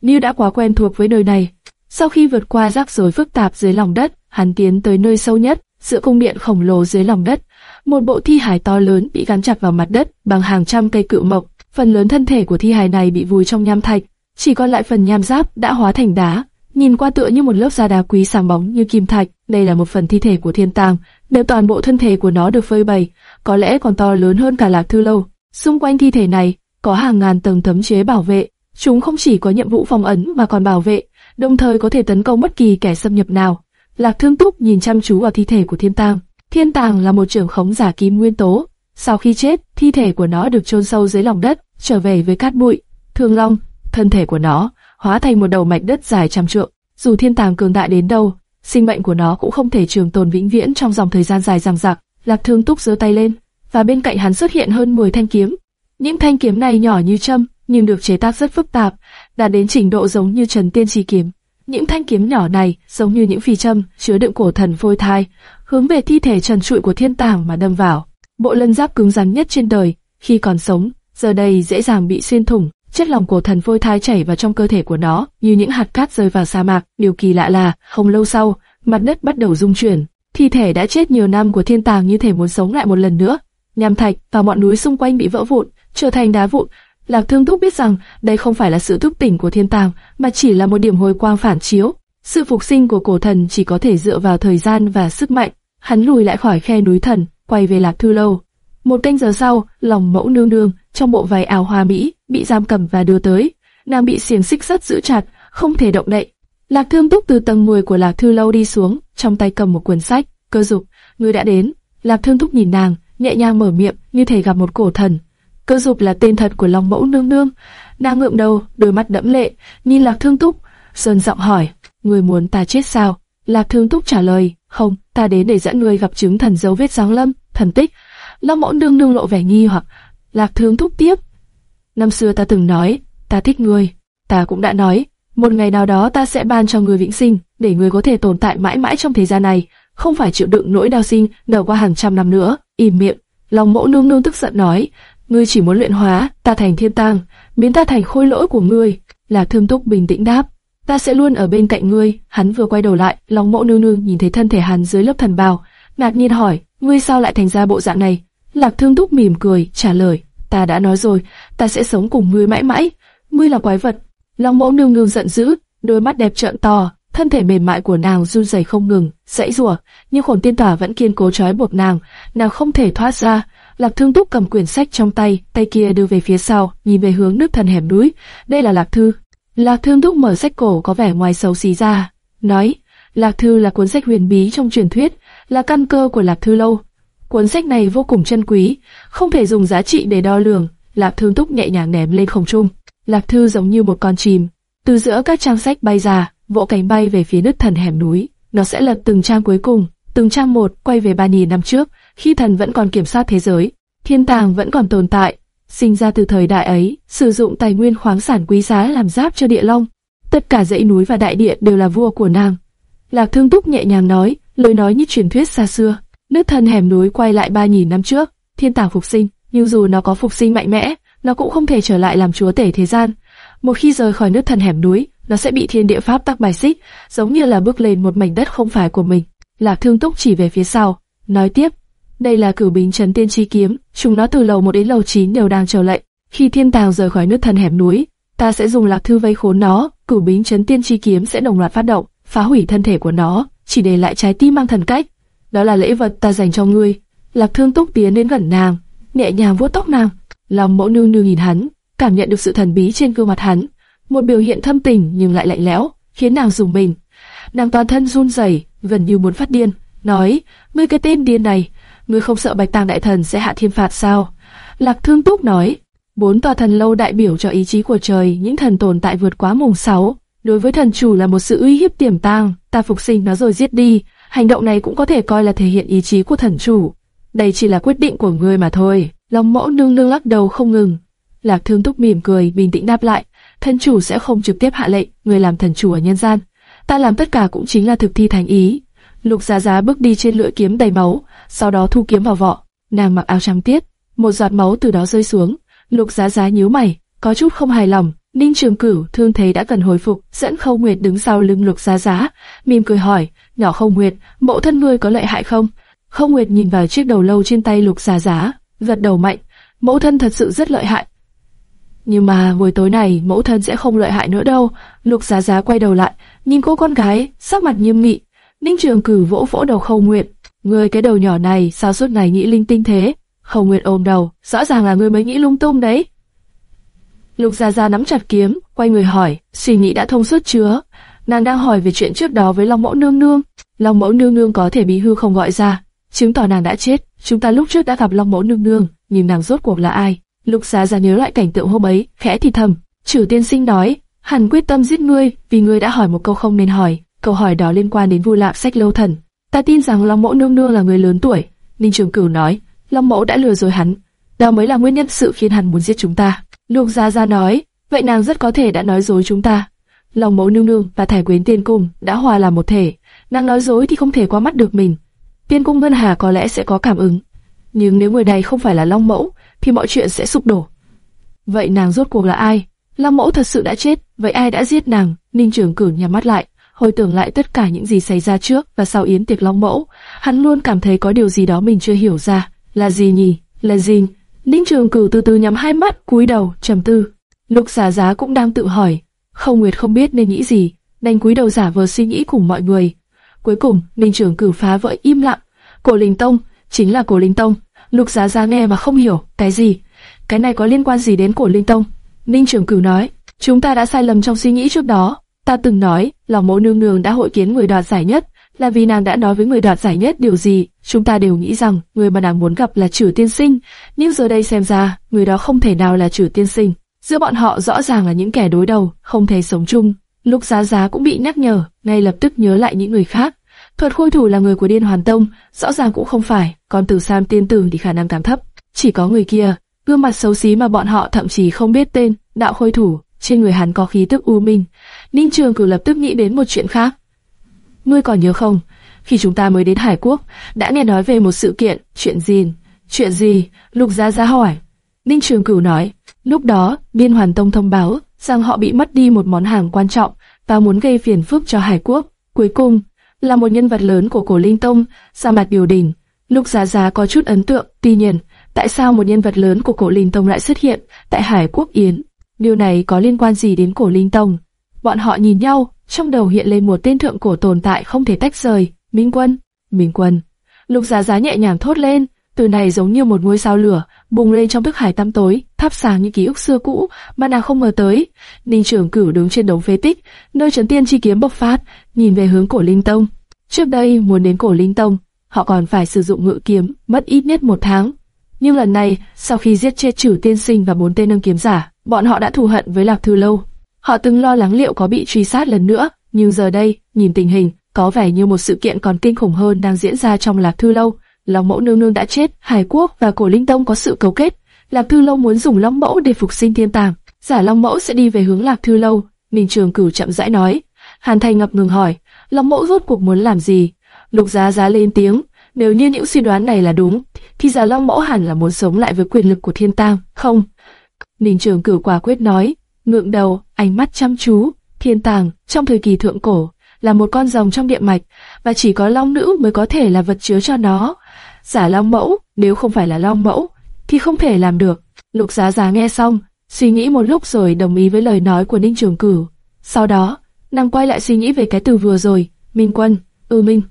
Như đã quá quen thuộc với nơi này. Sau khi vượt qua rắc rối phức tạp dưới lòng đất, hắn tiến tới nơi sâu nhất, giữa cung điện khổng lồ dưới lòng đất. Một bộ thi hài to lớn bị gắn chặt vào mặt đất bằng hàng trăm cây cự mộc. Phần lớn thân thể của thi hài này bị vùi trong nham thạch, chỉ còn lại phần nham giáp đã hóa thành đá, nhìn qua tựa như một lớp da đá quý sáng bóng như kim thạch. Đây là một phần thi thể của thiên tàng, nếu toàn bộ thân thể của nó được phơi bày, có lẽ còn to lớn hơn cả lạc thư lâu. Xung quanh thi thể này có hàng ngàn tầng thấm chế bảo vệ, chúng không chỉ có nhiệm vụ phòng ấn mà còn bảo vệ, đồng thời có thể tấn công bất kỳ kẻ xâm nhập nào. Lạc Thương Túc nhìn chăm chú vào thi thể của Thiên Tàng. Thiên Tàng là một trưởng khống giả kim nguyên tố. Sau khi chết, thi thể của nó được chôn sâu dưới lòng đất, trở về với cát bụi. Thương Long, thân thể của nó hóa thành một đầu mạch đất dài trăm trượng. Dù Thiên Tàng cường đại đến đâu, sinh mệnh của nó cũng không thể trường tồn vĩnh viễn trong dòng thời gian dài dằng dặc. Lạc Thương Túc giơ tay lên, và bên cạnh hắn xuất hiện hơn 10 thanh kiếm. Những thanh kiếm này nhỏ như châm, nhưng được chế tác rất phức tạp, đạt đến trình độ giống như Trần Tiên Chi kiếm. Những thanh kiếm nhỏ này giống như những phi châm chứa đựng cổ thần phôi thai, hướng về thi thể trần trụi của thiên tàng mà đâm vào. Bộ lân giáp cứng rắn nhất trên đời, khi còn sống, giờ đây dễ dàng bị xuyên thủng. Chất lỏng của thần phôi thai chảy vào trong cơ thể của nó, như những hạt cát rơi vào sa mạc. Điều kỳ lạ là, không lâu sau, mặt đất bắt đầu rung chuyển. Thi thể đã chết nhiều năm của thiên tàng như thể muốn sống lại một lần nữa. Nham thạch và mọi núi xung quanh bị vỡ vụn, trở thành đá vụn. Lạc Thương Thúc biết rằng đây không phải là sự thức tỉnh của thiên tàng, mà chỉ là một điểm hồi quang phản chiếu. Sự phục sinh của cổ thần chỉ có thể dựa vào thời gian và sức mạnh. Hắn lùi lại khỏi khe núi thần, quay về Lạc Thư Lâu. Một canh giờ sau, lòng mẫu nương nương trong bộ váy áo hoa mỹ bị giam cầm và đưa tới. Nàng bị xiềng xích rất giữ chặt, không thể động đậy. Lạc Thương Túc từ tầng 10 của Lạc Thư Lâu đi xuống, trong tay cầm một cuốn sách. Cơ dục, người đã đến. Lạc Thương Túc nhìn nàng, nhẹ nhàng mở miệng như thể gặp một cổ thần. Cơ dục là tên thật của Long Mẫu nương nương. Nàng ngượng đầu, đôi mắt đẫm lệ, nhìn Lạc Thương Túc, sơn giọng hỏi: người muốn ta chết sao? Lạc Thương Túc trả lời: không, ta đến để dẫn người gặp chứng thần dấu vết giáng lâm, thần tích. Long Mẫu nương nương lộ vẻ nghi hoặc. Lạc Thương thúc tiếp: năm xưa ta từng nói, ta thích ngươi. ta cũng đã nói, một ngày nào đó ta sẽ ban cho ngươi vĩnh sinh, để ngươi có thể tồn tại mãi mãi trong thế gian này, không phải chịu đựng nỗi đau sinh nở qua hàng trăm năm nữa. Im miệng. Long Mẫu nương nương tức giận nói, ngươi chỉ muốn luyện hóa ta thành thiên tang, biến ta thành khôi lỗi của ngươi. Lạc Thương thúc bình tĩnh đáp, ta sẽ luôn ở bên cạnh ngươi. Hắn vừa quay đầu lại, Long Mẫu nương nương nhìn thấy thân thể hắn dưới lớp thần bào, ngạc nhiên hỏi, ngươi sao lại thành ra bộ dạng này? Lạc Thương Túc mỉm cười, trả lời, ta đã nói rồi, ta sẽ sống cùng ngươi mãi mãi. Ngươi là quái vật. Long Mẫu nương nương giận dữ, đôi mắt đẹp trợn to, thân thể mềm mại của nàng run rẩy không ngừng, dãy rủa, nhưng khổn tiên tỏa vẫn kiên cố trói buộc nàng, nàng không thể thoát ra. Lạc Thương Túc cầm quyển sách trong tay, tay kia đưa về phía sau, nhìn về hướng nước thần hẻm núi. Đây là Lạc Thư. Lạc Thương Túc mở sách cổ có vẻ ngoài xấu xí ra, nói: Lạc Thư là cuốn sách huyền bí trong truyền thuyết, là căn cơ của Lạc Thư lâu. Cuốn sách này vô cùng chân quý, không thể dùng giá trị để đo lường. Lạp Thương Túc nhẹ nhàng ném lên không trung. Lạp Thư giống như một con chim, từ giữa các trang sách bay ra, vỗ cánh bay về phía nước thần hẻm núi. Nó sẽ lật từng trang cuối cùng, từng trang một quay về ba nghìn năm trước, khi thần vẫn còn kiểm soát thế giới, thiên tàng vẫn còn tồn tại, sinh ra từ thời đại ấy, sử dụng tài nguyên khoáng sản quý giá làm giáp cho địa long. Tất cả dãy núi và đại địa đều là vua của nàng. Lạc Thương Túc nhẹ nhàng nói, lời nói như truyền thuyết xa xưa. Nước thần hẻm núi quay lại ba nghìn năm trước, thiên tàng phục sinh, nhưng dù nó có phục sinh mạnh mẽ, nó cũng không thể trở lại làm chúa tể thế gian. Một khi rời khỏi nước thần hẻm núi, nó sẽ bị thiên địa pháp tắc bài xích, giống như là bước lên một mảnh đất không phải của mình. Lạc Thương Túc chỉ về phía sau, nói tiếp, đây là cửu bính trấn tiên chi kiếm, chúng nó từ lầu một đến lầu 9 đều đang chờ lệnh. Khi thiên tàng rời khỏi nước thần hẻm núi, ta sẽ dùng lạc thư vây khốn nó, cửu bính chấn tiên chi kiếm sẽ đồng loạt phát động, phá hủy thân thể của nó, chỉ để lại trái tim mang thần cách. Đó là lễ vật ta dành cho ngươi. Lạc Thương Túc tiến đến gần nàng, nhẹ nhàng vuốt tóc nàng. Lòng mẫu nương nương nhìn hắn, cảm nhận được sự thần bí trên gương mặt hắn, một biểu hiện thâm tình nhưng lại lạnh lẽo, khiến nàng dùng mình. Nàng toàn thân run rẩy, gần như muốn phát điên, nói: "Ngươi cái tên điên này, ngươi không sợ Bạch Tàng đại thần sẽ hạ thiên phạt sao?" Lạc Thương Túc nói: Bốn tòa thần lâu đại biểu cho ý chí của trời, những thần tồn tại vượt quá mùng sáu. Đối với thần chủ là một sự uy hiếp tiềm tàng, ta phục sinh nó rồi giết đi. Hành động này cũng có thể coi là thể hiện ý chí của thần chủ. Đây chỉ là quyết định của ngươi mà thôi. Long mẫu nương nương lắc đầu không ngừng. Lạc Thương Túc mỉm cười, bình tĩnh đáp lại. Thần chủ sẽ không trực tiếp hạ lệnh, người làm thần chủ ở nhân gian. Ta làm tất cả cũng chính là thực thi thành ý. Lục Giá Giá bước đi trên lưỡi kiếm đầy máu, sau đó thu kiếm vào vỏ. Nàng mặc áo trắng tiết, một giọt máu từ đó rơi xuống. Lục Giá Giá nhíu mày, có chút không hài lòng. Ninh Trường Cửu thương thấy đã cần hồi phục, dẫn Khâu Nguyệt đứng sau lưng Lục Giá Giá, mỉm cười hỏi, nhỏ Khâu Nguyệt, mẫu thân ngươi có lợi hại không? Khâu Nguyệt nhìn vào chiếc đầu lâu trên tay Lục Giá Giá, gật đầu mạnh, mẫu thân thật sự rất lợi hại. Nhưng mà buổi tối này mẫu thân sẽ không lợi hại nữa đâu. Lục Giá Giá quay đầu lại, nhìn cô con gái, sắc mặt nghiêm nghị. Ninh Trường cử vỗ vỗ đầu Khâu Nguyệt, ngươi cái đầu nhỏ này sao suốt ngày nghĩ linh tinh thế? Khâu Nguyệt ôm đầu, rõ ràng là ngươi mới nghĩ lung tung đấy. Lục Gia Gia nắm chặt kiếm, quay người hỏi, suy nghĩ đã thông suốt chưa? Nàng đang hỏi về chuyện trước đó với Long Mẫu Nương Nương. Long Mẫu Nương Nương có thể bị hư không gọi ra, chứng tỏ nàng đã chết. Chúng ta lúc trước đã gặp Long Mẫu Nương Nương, nhưng nàng rốt cuộc là ai? Lục Gia Gia nhớ lại cảnh tượng hôm ấy, khẽ thì thầm. Chử Tiên Sinh nói, hẳn quyết tâm giết ngươi, vì ngươi đã hỏi một câu không nên hỏi. Câu hỏi đó liên quan đến Vu Lạp Sách Lâu Thần. Ta tin rằng Long Mẫu Nương Nương là người lớn tuổi. Ninh Trường Cửu nói, Long Mẫu đã lừa dối hắn, đó mới là nguyên nhân sự khiến hắn muốn giết chúng ta. Lục Gia Gia nói, vậy nàng rất có thể đã nói dối chúng ta. Long Mẫu nương nương và Thải Quyến Tiên Cung đã hòa làm một thể, nàng nói dối thì không thể qua mắt được mình. Tiên Cung Ngân Hà có lẽ sẽ có cảm ứng, nhưng nếu người này không phải là Long Mẫu, thì mọi chuyện sẽ sụp đổ. Vậy nàng rốt cuộc là ai? Long Mẫu thật sự đã chết, vậy ai đã giết nàng? Ninh Trường Cửu nhắm mắt lại, hồi tưởng lại tất cả những gì xảy ra trước và sau yến tiệc Long Mẫu, hắn luôn cảm thấy có điều gì đó mình chưa hiểu ra. Là gì nhỉ? Là gì? Ninh Trường Cửu từ từ nhắm hai mắt, cúi đầu, trầm tư. Lục Giả Giá cũng đang tự hỏi, Không Nguyệt không biết nên nghĩ gì, đành cúi đầu giả vờ suy nghĩ cùng mọi người. Cuối cùng, Ninh Trường cử phá vỡ im lặng. Cổ Linh Tông chính là Cổ Linh Tông. Lục Giá Giá nghe mà không hiểu, cái gì? Cái này có liên quan gì đến Cổ Linh Tông? Ninh Trường cử nói, chúng ta đã sai lầm trong suy nghĩ trước đó. Ta từng nói, lòng mẫu nương nương đã hội kiến người đoạt giải nhất, là vì nàng đã nói với người đoạt giải nhất điều gì, chúng ta đều nghĩ rằng người mà nàng muốn gặp là Trử Tiên Sinh, nhưng giờ đây xem ra, người đó không thể nào là Trử Tiên Sinh. Giữa bọn họ rõ ràng là những kẻ đối đầu, không thể sống chung. Lúc Giá Giá cũng bị nhắc nhở, ngay lập tức nhớ lại những người khác. Thuật khôi thủ là người của Điên Hoàn Tông, rõ ràng cũng không phải, còn Từ Sam Tiên Tử thì khả năng càng thấp. Chỉ có người kia, gương mặt xấu xí mà bọn họ thậm chí không biết tên, đạo khôi thủ, trên người hắn có khí tức u minh. Ninh Trường Cử lập tức nghĩ đến một chuyện khác. Ngươi còn nhớ không? Khi chúng ta mới đến Hải Quốc, đã nghe nói về một sự kiện, chuyện gì? Chuyện gì? Lục Gia Gia hỏi. Ninh Trường Cửu nói, lúc đó, Biên Hoàn Tông thông báo rằng họ bị mất đi một món hàng quan trọng và muốn gây phiền phức cho Hải Quốc. Cuối cùng, là một nhân vật lớn của cổ Linh Tông, ra mặt điều đình. Lục Gia Gia có chút ấn tượng, tuy nhiên, tại sao một nhân vật lớn của cổ Linh Tông lại xuất hiện tại Hải Quốc Yến? Điều này có liên quan gì đến cổ Linh Tông? Bọn họ nhìn nhau, trong đầu hiện lên một tên thượng cổ tồn tại không thể tách rời, Minh Quân. Minh Quân. Lục Giá Giá nhẹ nhàng thốt lên, từ này giống như một ngôi sao lửa bùng lên trong bức hải tăm tối, thắp sáng những ký ức xưa cũ mà nàng không ngờ tới. Ninh Trường Cửu đứng trên đống phế tích, nơi trấn tiên chi kiếm bộc phát, nhìn về hướng cổ linh tông. Trước đây muốn đến cổ linh tông, họ còn phải sử dụng ngự kiếm, mất ít nhất một tháng. Nhưng lần này, sau khi giết chết trừ tiên sinh và bốn tên nâng kiếm giả, bọn họ đã thù hận với Lạc Thư Lâu. Họ từng lo lắng liệu có bị truy sát lần nữa, nhưng giờ đây, nhìn tình hình, có vẻ như một sự kiện còn kinh khủng hơn đang diễn ra trong Lạc Thư Lâu. Long Mẫu nương nương đã chết, Hải Quốc và Cổ Linh Tông có sự cấu kết. Lạc Thư Lâu muốn dùng Long Mẫu để phục sinh thiên tàng. Giả Long Mẫu sẽ đi về hướng Lạc Thư Lâu. Minh Trường Cửu chậm rãi nói. Hàn Thành ngập ngừng hỏi, Long Mẫu rốt cuộc muốn làm gì? Lục Giá Giá lên tiếng, nếu như những suy đoán này là đúng, thì Giả Long Mẫu hẳn là muốn sống lại với quyền lực của thiên tang, không? Ninh Trường Cửu quả quyết nói, ngượng đầu, ánh mắt chăm chú. Thiên tàng, trong thời kỳ thượng cổ, là một con rồng trong địa mạch, và chỉ có long nữ mới có thể là vật chứa cho nó. Giả long mẫu, nếu không phải là long mẫu, thì không thể làm được. Lục giá giá nghe xong, suy nghĩ một lúc rồi đồng ý với lời nói của Ninh Trường Cửu. Sau đó, nàng quay lại suy nghĩ về cái từ vừa rồi, Minh Quân, ừ Minh.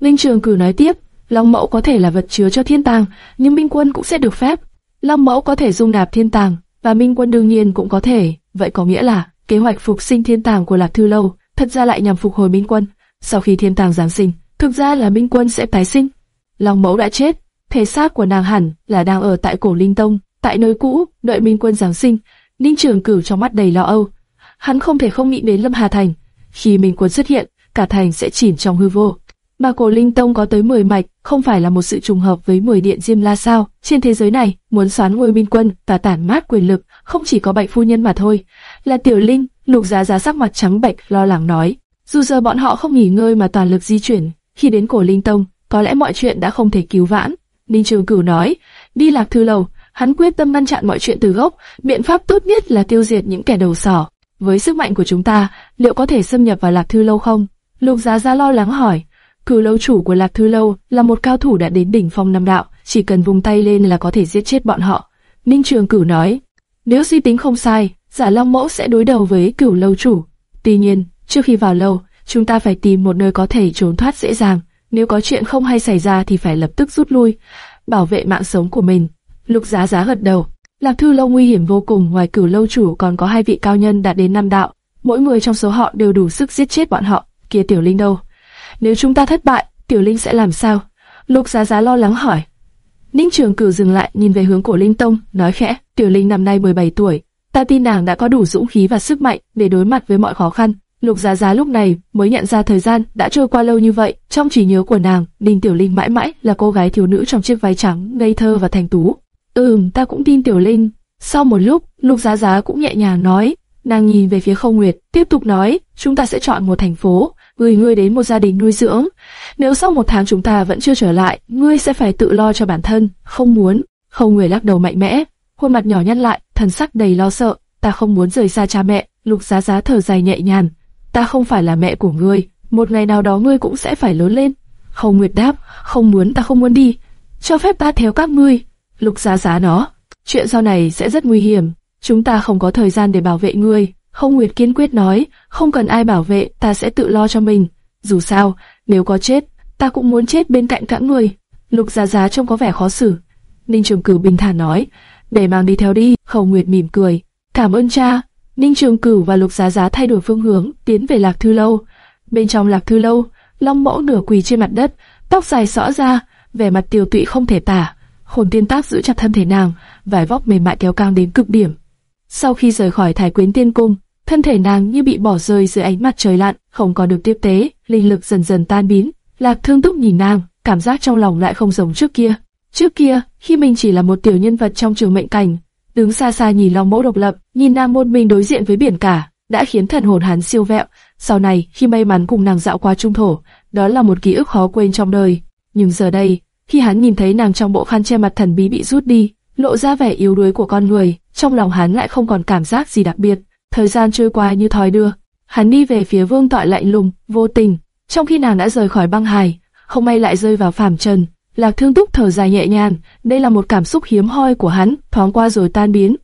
ninh Trường Cử nói tiếp, Long Mẫu có thể là vật chứa cho thiên tàng, nhưng Minh Quân cũng sẽ được phép. Long Mẫu có thể dung nạp thiên tàng, và Minh Quân đương nhiên cũng có thể. Vậy có nghĩa là kế hoạch phục sinh thiên tàng của Lạc Thư Lâu thật ra lại nhằm phục hồi Minh Quân. Sau khi thiên tàng giáng sinh, thực ra là Minh Quân sẽ tái sinh. Long Mẫu đã chết, thể xác của nàng hẳn là đang ở tại cổ Linh Tông, tại nơi cũ, đợi Minh Quân giáng sinh. Ninh Trường Cửu trong mắt đầy lo âu, hắn không thể không nghĩ đến Lâm Hà Thành. Khi Minh Quân xuất hiện, cả thành sẽ chìm trong hư vô. Mà cổ Linh Tông có tới 10 mạch, không phải là một sự trùng hợp với 10 điện Diêm La sao? Trên thế giới này, muốn xoán ngôi Minh Quân và tản mát quyền lực, không chỉ có Bạch phu nhân mà thôi. Là Tiểu Linh, Lục Giá Giá sắc mặt trắng bệch lo lắng nói. Dù giờ bọn họ không nghỉ ngơi mà toàn lực di chuyển, khi đến cổ Linh Tông, có lẽ mọi chuyện đã không thể cứu vãn. Ninh Trường Cửu nói, đi lạc thư lầu, hắn quyết tâm ngăn chặn mọi chuyện từ gốc, biện pháp tốt nhất là tiêu diệt những kẻ đầu sỏ. Với sức mạnh của chúng ta, liệu có thể xâm nhập vào lạc thư lâu không? Lục Giá Giá lo lắng hỏi. Cửu lâu chủ của lạc thư lâu là một cao thủ đã đến đỉnh phong năm đạo, chỉ cần vùng tay lên là có thể giết chết bọn họ. Ninh Trường Cửu nói, nếu suy tính không sai, giả long mẫu sẽ đối đầu với cửu lâu chủ. Tuy nhiên, trước khi vào lâu, chúng ta phải tìm một nơi có thể trốn thoát dễ dàng. Nếu có chuyện không hay xảy ra thì phải lập tức rút lui, bảo vệ mạng sống của mình. Lục Giá Giá gật đầu. Lạc Thư Lâu nguy hiểm vô cùng, ngoài cửu lâu chủ còn có hai vị cao nhân đạt đến năm đạo, mỗi người trong số họ đều đủ sức giết chết bọn họ. Kia Tiểu Linh đâu? Nếu chúng ta thất bại, Tiểu Linh sẽ làm sao? Lục Giá Giá lo lắng hỏi. Ninh Trường Cửu dừng lại, nhìn về hướng của Linh Tông, nói khẽ: Tiểu Linh năm nay 17 tuổi, ta tin nàng đã có đủ dũng khí và sức mạnh để đối mặt với mọi khó khăn. Lục Giá Giá lúc này mới nhận ra thời gian đã trôi qua lâu như vậy. Trong trí nhớ của nàng, Ninh Tiểu Linh mãi mãi là cô gái thiếu nữ trong chiếc váy trắng, ngây thơ và thành tú. Ừm, ta cũng tin Tiểu Linh. Sau một lúc, Lục Giá Giá cũng nhẹ nhàng nói. Nàng nhìn về phía Không Nguyệt, tiếp tục nói, chúng ta sẽ chọn một thành phố, gửi ngươi đến một gia đình nuôi dưỡng. Nếu sau một tháng chúng ta vẫn chưa trở lại, ngươi sẽ phải tự lo cho bản thân. Không muốn. Không Nguyệt lắc đầu mạnh mẽ, khuôn mặt nhỏ nhăn lại, thần sắc đầy lo sợ. Ta không muốn rời xa cha mẹ. Lục Giá Giá thở dài nhẹ nhàng ta không phải là mẹ của ngươi, một ngày nào đó ngươi cũng sẽ phải lớn lên. Không Nguyệt đáp, không muốn ta không muốn đi, cho phép ta theo các ngươi. Lục giá giá nó, chuyện sau này sẽ rất nguy hiểm, chúng ta không có thời gian để bảo vệ ngươi. Không Nguyệt kiên quyết nói, không cần ai bảo vệ, ta sẽ tự lo cho mình. Dù sao, nếu có chết, ta cũng muốn chết bên cạnh các ngươi. Lục giá giá trông có vẻ khó xử. Ninh Trường Cửu bình thản nói, để mang đi theo đi. Khâu Nguyệt mỉm cười, cảm ơn cha. Ninh Trường Cửu và Lục Giá Giá thay đổi phương hướng, tiến về Lạc Thư Lâu. Bên trong Lạc Thư Lâu, Long Mẫu nửa quỳ trên mặt đất, tóc dài xõa ra, vẻ mặt tiêu tụy không thể tả. Hồn tiên tác giữ chặt thân thể nàng, vải vóc mềm mại kéo căng đến cực điểm. Sau khi rời khỏi Thái Quyến Tiên Cung, thân thể nàng như bị bỏ rơi dưới ánh mặt trời lặn, không còn được tiếp tế, linh lực dần dần tan biến. Lạc Thương Túc nhìn nàng, cảm giác trong lòng lại không giống trước kia. Trước kia, khi mình chỉ là một tiểu nhân vật trong trường mệnh cảnh, đứng xa xa nhìn Long Mẫu độc lập, nhìn nam môn mình đối diện với biển cả, đã khiến thần hồn hắn siêu vẹo. Sau này, khi may mắn cùng nàng dạo qua trung thổ, đó là một ký ức khó quên trong đời. Nhưng giờ đây, khi hắn nhìn thấy nàng trong bộ khăn che mặt thần bí bị rút đi, lộ ra vẻ yếu đuối của con người, trong lòng hắn lại không còn cảm giác gì đặc biệt. Thời gian trôi qua như thoi đưa, hắn đi về phía vương tọa lạnh lùng, vô tình. Trong khi nàng đã rời khỏi băng hải, không may lại rơi vào phàm trần, Lạc Thương Túc thở dài nhẹ nhàng, đây là một cảm xúc hiếm hoi của hắn, thoáng qua rồi tan biến.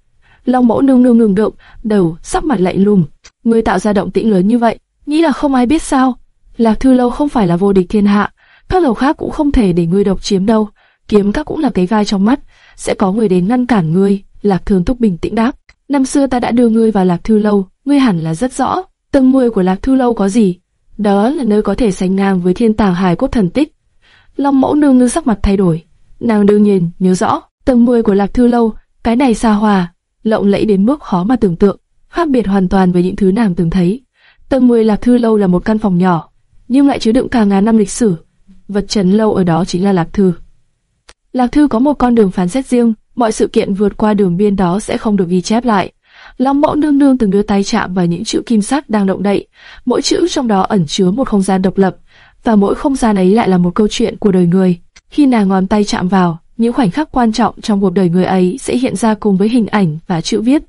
Long Mẫu nương nương ngừng động, đầu sắc mặt lạnh lùng. Ngươi tạo ra động tĩnh lớn như vậy, nghĩ là không ai biết sao? Lạc Thư Lâu không phải là vô địch thiên hạ, các lầu khác cũng không thể để ngươi độc chiếm đâu. Kiếm các cũng là cái gai trong mắt, sẽ có người đến ngăn cản ngươi. Lạc Thương Túc bình tĩnh đáp. Năm xưa ta đã đưa ngươi vào Lạc Thư Lâu, ngươi hẳn là rất rõ. Tầng 10 của Lạc Thư Lâu có gì? Đó là nơi có thể sánh ngang với thiên tàng hài cốt thần tích Long mẫu nương nương sắc mặt thay đổi. Nàng đương nhiên nhớ rõ, tầng 10 của Lạc Thư Lâu, cái này xa hòa, lộng lẫy đến mức khó mà tưởng tượng, khác biệt hoàn toàn với những thứ nàng từng thấy. Tầng 10 Lạc Thư Lâu là một căn phòng nhỏ, nhưng lại chứa đựng cả ngàn năm lịch sử. Vật trấn lâu ở đó chính là Lạc Thư. Lạc Thư có một con đường phán xét riêng, mọi sự kiện vượt qua đường biên đó sẽ không được ghi chép lại. Long mẫu nương nương từng đưa tay chạm vào những chữ kim sắc đang động đậy, mỗi chữ trong đó ẩn chứa một không gian độc lập, và mỗi không gian ấy lại là một câu chuyện của đời người. Khi nàng ngón tay chạm vào, những khoảnh khắc quan trọng trong cuộc đời người ấy sẽ hiện ra cùng với hình ảnh và chữ viết.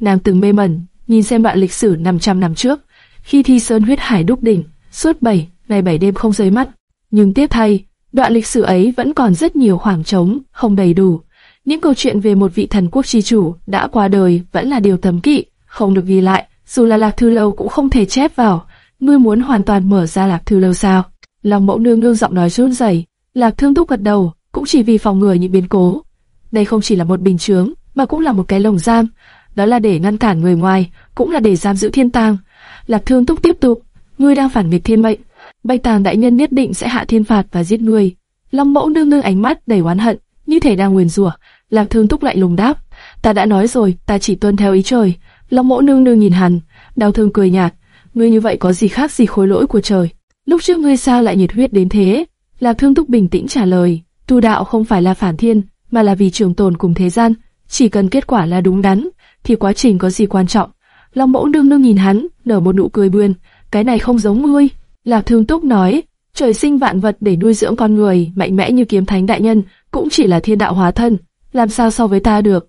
Nàng từng mê mẩn, nhìn xem đoạn lịch sử 500 năm trước, khi thi sơn huyết hải đúc đỉnh, suốt 7 ngày 7 đêm không rơi mắt. Nhưng tiếp thay, đoạn lịch sử ấy vẫn còn rất nhiều khoảng trống, không đầy đủ. Những câu chuyện về một vị thần quốc chi chủ đã qua đời vẫn là điều tấm kỵ, không được ghi lại, dù là lạc thư lâu cũng không thể chép vào. Ngươi muốn hoàn toàn mở ra lạc thư lâu sao? Lòng mẫu nương nương giọng nói run rẩy. Lạc thương túc gật đầu, cũng chỉ vì phòng ngừa những biến cố. Đây không chỉ là một bình chướng, mà cũng là một cái lồng giam. Đó là để ngăn cản người ngoài, cũng là để giam giữ thiên tang. Lạc thương túc tiếp tục, ngươi đang phản nghịch thiên mệnh, bạch tàng đại nhân nhất định sẽ hạ thiên phạt và giết ngươi. Long mẫu nương nương ánh mắt đầy oán hận, như thể đang nguyền rủa. Lạc thương túc lại lùng đáp, ta đã nói rồi, ta chỉ tuân theo ý trời. Long mẫu nương nương nhìn hắn, đau thương cười nhạt, ngươi như vậy có gì khác gì khối lỗi của trời? Lúc trước ngươi sao lại nhiệt huyết đến thế? Lạc thương túc bình tĩnh trả lời, tu đạo không phải là phản thiên, mà là vì trường tồn cùng thế gian. Chỉ cần kết quả là đúng đắn, thì quá trình có gì quan trọng? Long mẫu nương nương nhìn hắn, nở một nụ cười buồn, cái này không giống ngươi. Lạc thương túc nói, trời sinh vạn vật để nuôi dưỡng con người, mạnh mẽ như kiếm thánh đại nhân, cũng chỉ là thiên đạo hóa thân, làm sao so với ta được?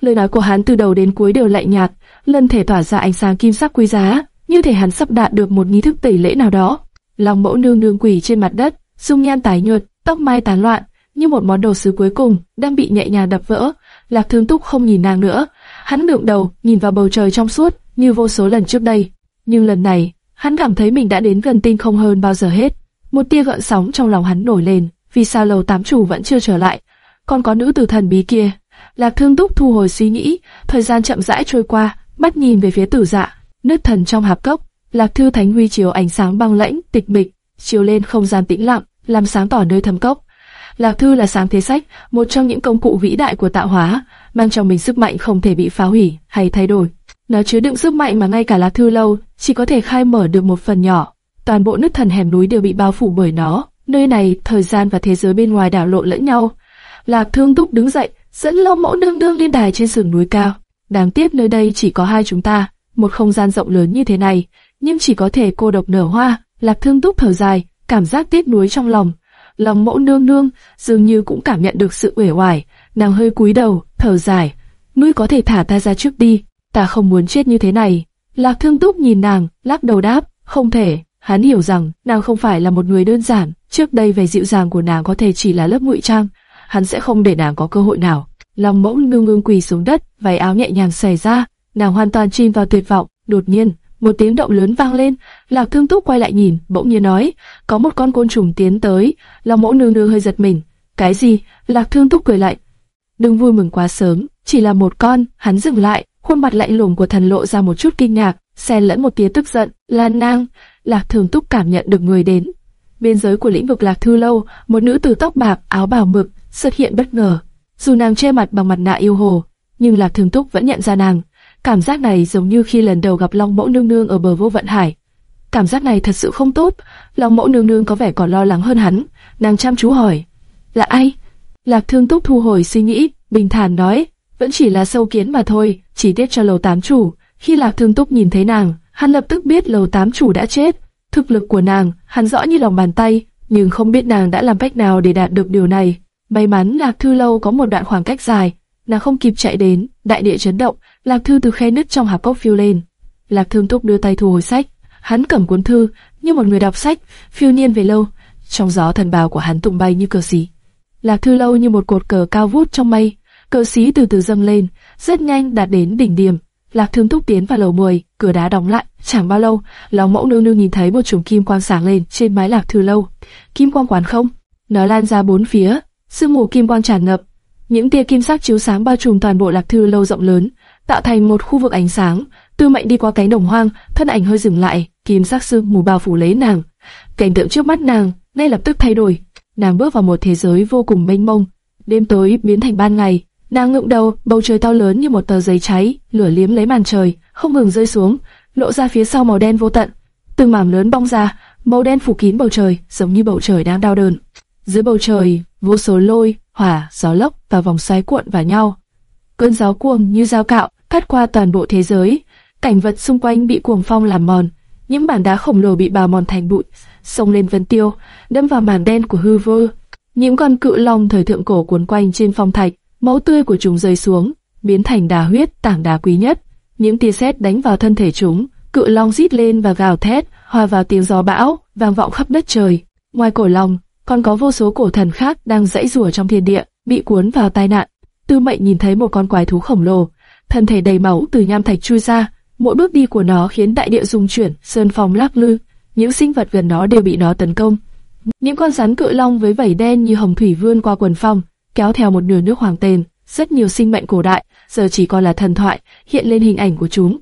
Lời nói của hắn từ đầu đến cuối đều lạnh nhạt, lân thể tỏa ra ánh sáng kim sắc quý giá, như thể hắn sắp đạt được một nghi thức tẩy lễ nào đó. Long mẫu nương nương quỳ trên mặt đất, dung nhan tái nhợt, tóc mai tán loạn, như một món đồ sứ cuối cùng đang bị nhẹ nhàng đập vỡ. Lạc Thương Túc không nhìn nàng nữa, hắn ngượng đầu nhìn vào bầu trời trong suốt như vô số lần trước đây. Nhưng lần này, hắn cảm thấy mình đã đến gần tinh không hơn bao giờ hết. Một tia gợn sóng trong lòng hắn nổi lên, vì sao lầu tám chủ vẫn chưa trở lại? Còn có nữ tử thần bí kia. Lạc Thương Túc thu hồi suy nghĩ, thời gian chậm rãi trôi qua, mắt nhìn về phía tử dạ, nứt thần trong hạp cốc. Lạc Thư Thánh Huy chiếu ánh sáng băng lãnh, tịch mịch, chiếu lên không gian tĩnh lặng, làm sáng tỏ nơi thâm cốc. Lạc Thư là sáng thế sách, một trong những công cụ vĩ đại của tạo hóa, mang trong mình sức mạnh không thể bị phá hủy hay thay đổi. Nó chứa đựng sức mạnh mà ngay cả Lạc Thư lâu chỉ có thể khai mở được một phần nhỏ. Toàn bộ nứt thần hẻm núi đều bị bao phủ bởi nó. Nơi này, thời gian và thế giới bên ngoài đảo lộn lẫn nhau. Lạc Thương Túc đứng dậy, dẫn Lâu Mẫu đương đương lên đài trên sườn núi cao. Đáng tiếc nơi đây chỉ có hai chúng ta, một không gian rộng lớn như thế này, nhưng chỉ có thể cô độc nở hoa. Lạc Thương Túc thở dài, cảm giác tiếc nuối trong lòng. Lòng Mẫu nương nương dường như cũng cảm nhận được sự uể oải, nàng hơi cúi đầu, thở dài. Ngươi có thể thả ta ra trước đi, ta không muốn chết như thế này. Lạc Thương Túc nhìn nàng, lắc đầu đáp, không thể. Hắn hiểu rằng nàng không phải là một người đơn giản, trước đây vẻ dịu dàng của nàng có thể chỉ là lớp ngụy trang, hắn sẽ không để nàng có cơ hội nào. Lòng mẫu ngưng ngưng quỳ xuống đất, váy áo nhẹ nhàng xòe ra, nàng hoàn toàn chìm vào tuyệt vọng. Đột nhiên, một tiếng động lớn vang lên, Lạc Thương Túc quay lại nhìn, bỗng nhiên nói, có một con côn trùng tiến tới. Lòng mẫu nương nương hơi giật mình. Cái gì? Lạc Thương Túc cười lại. Đừng vui mừng quá sớm, chỉ là một con. Hắn dừng lại, khuôn mặt lạnh lùng của thần lộ ra một chút kinh ngạc, xen lẫn một tia tức giận. Là nàng. Lạc thương Túc cảm nhận được người đến. Biên giới của lĩnh vực Lạc Thư Lâu, một nữ tử tóc bạc, áo bào mực xuất hiện bất ngờ. Dù nàng che mặt bằng mặt nạ yêu hồ, nhưng Lạc thương Túc vẫn nhận ra nàng. Cảm giác này giống như khi lần đầu gặp Long Mẫu Nương Nương ở bờ vô vận hải. Cảm giác này thật sự không tốt. Long Mẫu Nương Nương có vẻ còn lo lắng hơn hắn. Nàng chăm chú hỏi, là ai? Lạc Thương Túc thu hồi suy nghĩ, bình thản nói, vẫn chỉ là sâu kiến mà thôi, chỉ tiếc cho lầu tám chủ. Khi Lạc Thương Túc nhìn thấy nàng, hắn lập tức biết lầu tám chủ đã chết. Thực lực của nàng, hắn rõ như lòng bàn tay, nhưng không biết nàng đã làm cách nào để đạt được điều này. May mắn Lạc Thư lâu có một đoạn khoảng cách dài, nàng không kịp chạy đến, đại địa chấn động, Lạc Thư từ khe nứt trong hạp cốc phiêu lên. Lạc Thương Túc đưa tay thu hồi sách, hắn cầm cuốn thư, như một người đọc sách, phiêu nhiên về lâu. Trong gió thần bào của hắn tung bay như cờ xí. Lạc Thư lâu như một cột cờ cao vút trong mây, cờ xí từ từ dâng lên, rất nhanh đạt đến đỉnh điểm. Lạc Thương Túc tiến vào lầu 10, cửa đá đóng lại. Chẳng bao lâu, lão mẫu nương nương nhìn thấy một chùm kim quang sáng lên trên mái Lạc Thư lâu. Kim quang quán không? Nó lan ra bốn phía, sương mù kim quang tràn ngập. Những tia kim sắc chiếu sáng bao trùm toàn bộ Lạc Thư lâu rộng lớn, tạo thành một khu vực ánh sáng. Tư Mệnh đi qua cánh đồng hoang, thân ảnh hơi dừng lại, kim sắc sương mù bao phủ lấy nàng. Cảnh tượng trước mắt nàng ngay lập tức thay đổi. Nàng bước vào một thế giới vô cùng mênh mông. Đêm tối biến thành ban ngày, Nàng ngượng đầu, bầu trời to lớn như một tờ giấy cháy, lửa liếm lấy màn trời, không ngừng rơi xuống, lộ ra phía sau màu đen vô tận. Từng mảng lớn bong ra, màu đen phủ kín bầu trời, giống như bầu trời đang đau đớn. Dưới bầu trời, vô số lôi, hỏa, gió lốc và vòng xoáy cuộn vào nhau. Cơn gió cuồng như dao cạo, cắt qua toàn bộ thế giới. Cảnh vật xung quanh bị cuồng phong làm mòn, những bản đá khổng lồ bị bào mòn thành bụi, xông lên vân tiêu, đâm vào màn đen của hư vô. Những con cự long thời thượng cổ cuốn quanh trên phong thạch, máu tươi của chúng rơi xuống, biến thành đá huyết, tảng đá quý nhất. Những tia sét đánh vào thân thể chúng, cự long rít lên và gào thét, hòa vào tiếng gió bão, vang vọng khắp đất trời. Ngoài cổ long, còn có vô số cổ thần khác đang dãy rủa trong thiên địa, bị cuốn vào tai nạn. Tư Mệnh nhìn thấy một con quái thú khổng lồ, thân thể đầy máu từ nham thạch chui ra, Mỗi bước đi của nó khiến đại địa rung chuyển, sơn phong lắc lư, những sinh vật gần nó đều bị nó tấn công. Những con rắn cự long với vảy đen như hồng thủy vươn qua quần phong, kéo theo một nửa nước hoàng tên. Rất nhiều sinh mệnh cổ đại giờ chỉ còn là thần thoại, hiện lên hình ảnh của chúng.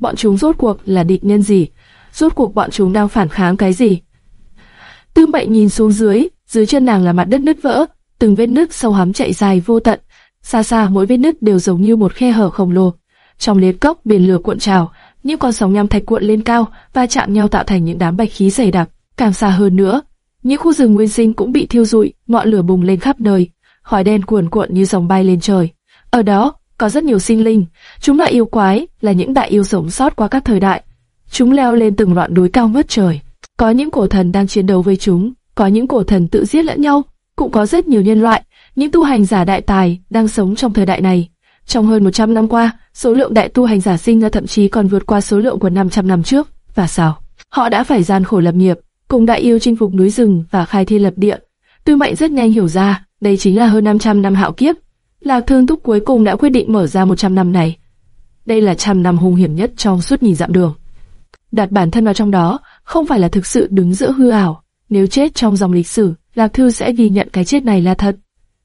Bọn chúng rốt cuộc là địch nhân gì? Rốt cuộc bọn chúng đang phản kháng cái gì? Tư Mệnh nhìn xuống dưới, dưới chân nàng là mặt đất nứt vỡ, từng vết nứt sâu hắm chạy dài vô tận. Xa xa mỗi vết nứt đều giống như một khe hở khổng lồ. Trong liệt cốc biển lửa cuộn trào, những con sóng nham thạch cuộn lên cao và chạm nhau tạo thành những đám bạch khí dày đặc. Càng xa hơn nữa, những khu rừng nguyên sinh cũng bị thiêu rụi, ngọn lửa bùng lên khắp nơi, khói đen cuồn cuộn như dòng bay lên trời. Ở đó có rất nhiều sinh linh, chúng là yêu quái, là những đại yêu sống sót qua các thời đại. Chúng leo lên từng đoạn núi cao ngất trời. Có những cổ thần đang chiến đấu với chúng, có những cổ thần tự giết lẫn nhau, cũng có rất nhiều nhân loại, những tu hành giả đại tài đang sống trong thời đại này. Trong hơn 100 năm qua, số lượng đại tu hành giả sinh ra thậm chí còn vượt qua số lượng của 500 năm trước. Và sao? Họ đã phải gian khổ lập nghiệp, cùng đại yêu chinh phục núi rừng và khai thiên lập địa. Tư Mệnh rất nhanh hiểu ra, đây chính là hơn 500 năm hạo kiếp. Lạc Thương Túc cuối cùng đã quyết định mở ra 100 năm này. Đây là trăm năm hung hiểm nhất trong suốt nhìn dặm đường. Đặt bản thân vào trong đó, không phải là thực sự đứng giữa hư ảo. Nếu chết trong dòng lịch sử, Lạc Thư sẽ ghi nhận cái chết này là thật.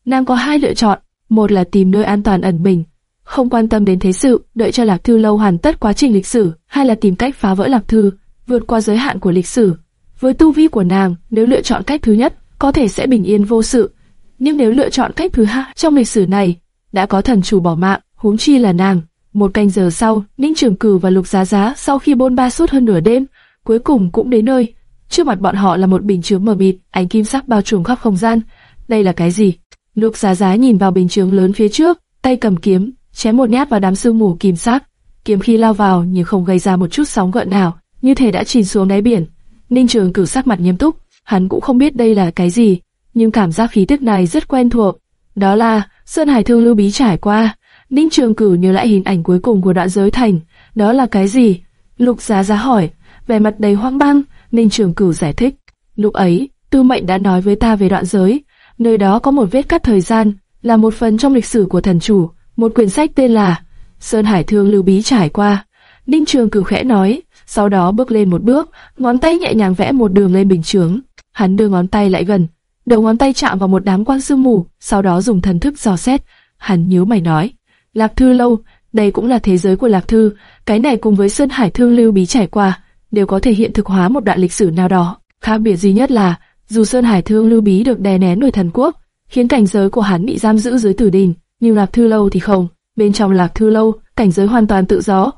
Nàng có hai lựa chọn, một là tìm nơi an toàn ẩn mình, không quan tâm đến thế sự, đợi cho Lạc Thư lâu hoàn tất quá trình lịch sử, hay là tìm cách phá vỡ Lạc Thư, vượt qua giới hạn của lịch sử. Với tu vi của nàng, nếu lựa chọn cách thứ nhất, có thể sẽ bình yên vô sự. Nhưng nếu lựa chọn cách thứ hai, trong lịch sử này, đã có thần chủ bỏ mạng, huống chi là nàng. Một canh giờ sau, Ninh Trường cử và Lục Giá Giá sau khi bôn ba suốt hơn nửa đêm, cuối cùng cũng đến nơi. Trước mặt bọn họ là một bình chứa mờ mịt, ánh kim sắc bao trùm khắp không gian. Đây là cái gì? Lục Giá Giá nhìn vào bình chướng lớn phía trước, tay cầm kiếm, chém một nhát vào đám sương mù kìm sắc. Kiếm khi lao vào nhưng không gây ra một chút sóng gợn nào, như thể đã chìm xuống đáy biển. Ninh Trường Cử sắc mặt nghiêm túc, hắn cũng không biết đây là cái gì, nhưng cảm giác khí tức này rất quen thuộc. Đó là Sơn Hải Thương Lưu Bí trải qua. Ninh Trường Cử nhớ lại hình ảnh cuối cùng của đoạn giới thành, đó là cái gì? Lục Giá Giá hỏi, vẻ mặt đầy hoang mang. Ninh Trường Cử giải thích, lúc ấy Tư Mệnh đã nói với ta về đoạn giới, nơi đó có một vết cắt thời gian, là một phần trong lịch sử của thần chủ, một quyển sách tên là Sơn Hải Thương Lưu Bí trải qua. Ninh Trường cử khẽ nói, sau đó bước lên một bước, ngón tay nhẹ nhàng vẽ một đường lên bình chướng. Hắn đưa ngón tay lại gần, đầu ngón tay chạm vào một đám quang sương mù, sau đó dùng thần thức dò xét. Hắn nhíu mày nói, Lạc Thư lâu, đây cũng là thế giới của Lạc Thư, cái này cùng với Sơn Hải Thương Lưu Bí trải qua, đều có thể hiện thực hóa một đoạn lịch sử nào đó. Khác biệt duy nhất là, dù Sơn Hải Thương Lưu Bí được đè nén nổi thần quốc, khiến cảnh giới của hắn bị giam giữ dưới tử đình, nhưng Lạc Thư lâu thì không. Bên trong Lạc Thư lâu, cảnh giới hoàn toàn tự do.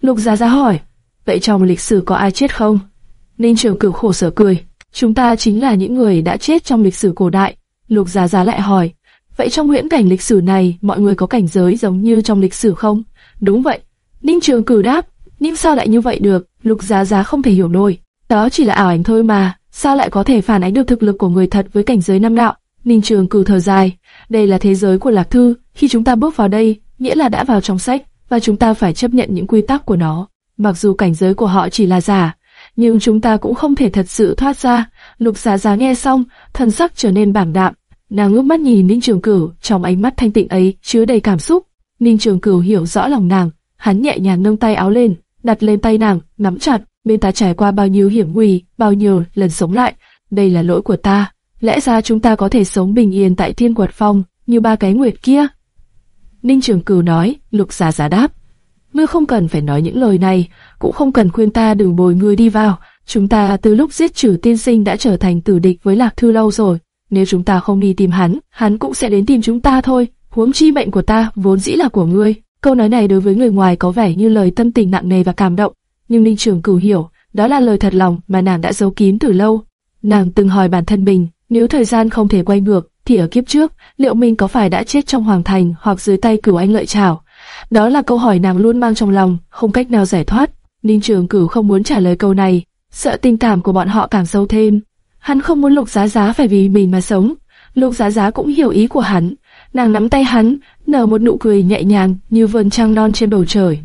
Lục gia gia hỏi, vậy trong lịch sử có ai chết không? Ninh Trường Cửu khổ sở cười, chúng ta chính là những người đã chết trong lịch sử cổ đại. Lục gia gia lại hỏi, vậy trong huyễn cảnh lịch sử này, mọi người có cảnh giới giống như trong lịch sử không? Đúng vậy. Ninh Trường Cửu đáp, nhưng sao lại như vậy được? Lục Giá Giá không thể hiểu nổi. Đó chỉ là ảo ảnh thôi mà, sao lại có thể phản ánh được thực lực của người thật với cảnh giới năm đạo? Ninh Trường Cử thở dài, đây là thế giới của Lạc Thư, khi chúng ta bước vào đây, nghĩa là đã vào trong sách, và chúng ta phải chấp nhận những quy tắc của nó. Mặc dù cảnh giới của họ chỉ là giả, nhưng chúng ta cũng không thể thật sự thoát ra. Lục Giá Giá nghe xong, thần sắc trở nên bảng đạm. Nàng ngước mắt nhìn Ninh Trường Cửu, trong ánh mắt thanh tịnh ấy chứa đầy cảm xúc. Ninh Trường Cửu hiểu rõ lòng nàng, hắn nhẹ nhàng nâng tay áo lên, đặt lên tay nàng, nắm chặt. Bên ta trải qua bao nhiêu hiểm nguy, bao nhiêu lần sống lại, đây là lỗi của ta. Lẽ ra chúng ta có thể sống bình yên tại Thiên Quật Phong, như ba cái nguyệt kia. Ninh Trường Cửu nói, Lục giả giả đáp. Ngươi không cần phải nói những lời này, cũng không cần khuyên ta đừng bồi ngươi đi vào. Chúng ta từ lúc giết trừ tiên sinh đã trở thành tử địch với Lạc Thư lâu rồi. Nếu chúng ta không đi tìm hắn, hắn cũng sẽ đến tìm chúng ta thôi. Huống chi mệnh của ta vốn dĩ là của ngươi. Câu nói này đối với người ngoài có vẻ như lời tâm tình nặng nề và cảm động, nhưng Ninh Trường Cửu hiểu, đó là lời thật lòng mà nàng đã giấu kín từ lâu. Nàng từng hỏi bản thân mình, nếu thời gian không thể quay ngược, thì ở kiếp trước, liệu mình có phải đã chết trong hoàng thành hoặc dưới tay cửu anh lợi trảo? Đó là câu hỏi nàng luôn mang trong lòng, không cách nào giải thoát. Ninh Trường Cửu không muốn trả lời câu này, sợ tình cảm của bọn họ càng sâu thêm. Hắn không muốn Lục Giá Giá phải vì mình mà sống. Lục Giá Giá cũng hiểu ý của hắn, nàng nắm tay hắn, nở một nụ cười nhẹ nhàng như vườn trăng non trên bầu trời.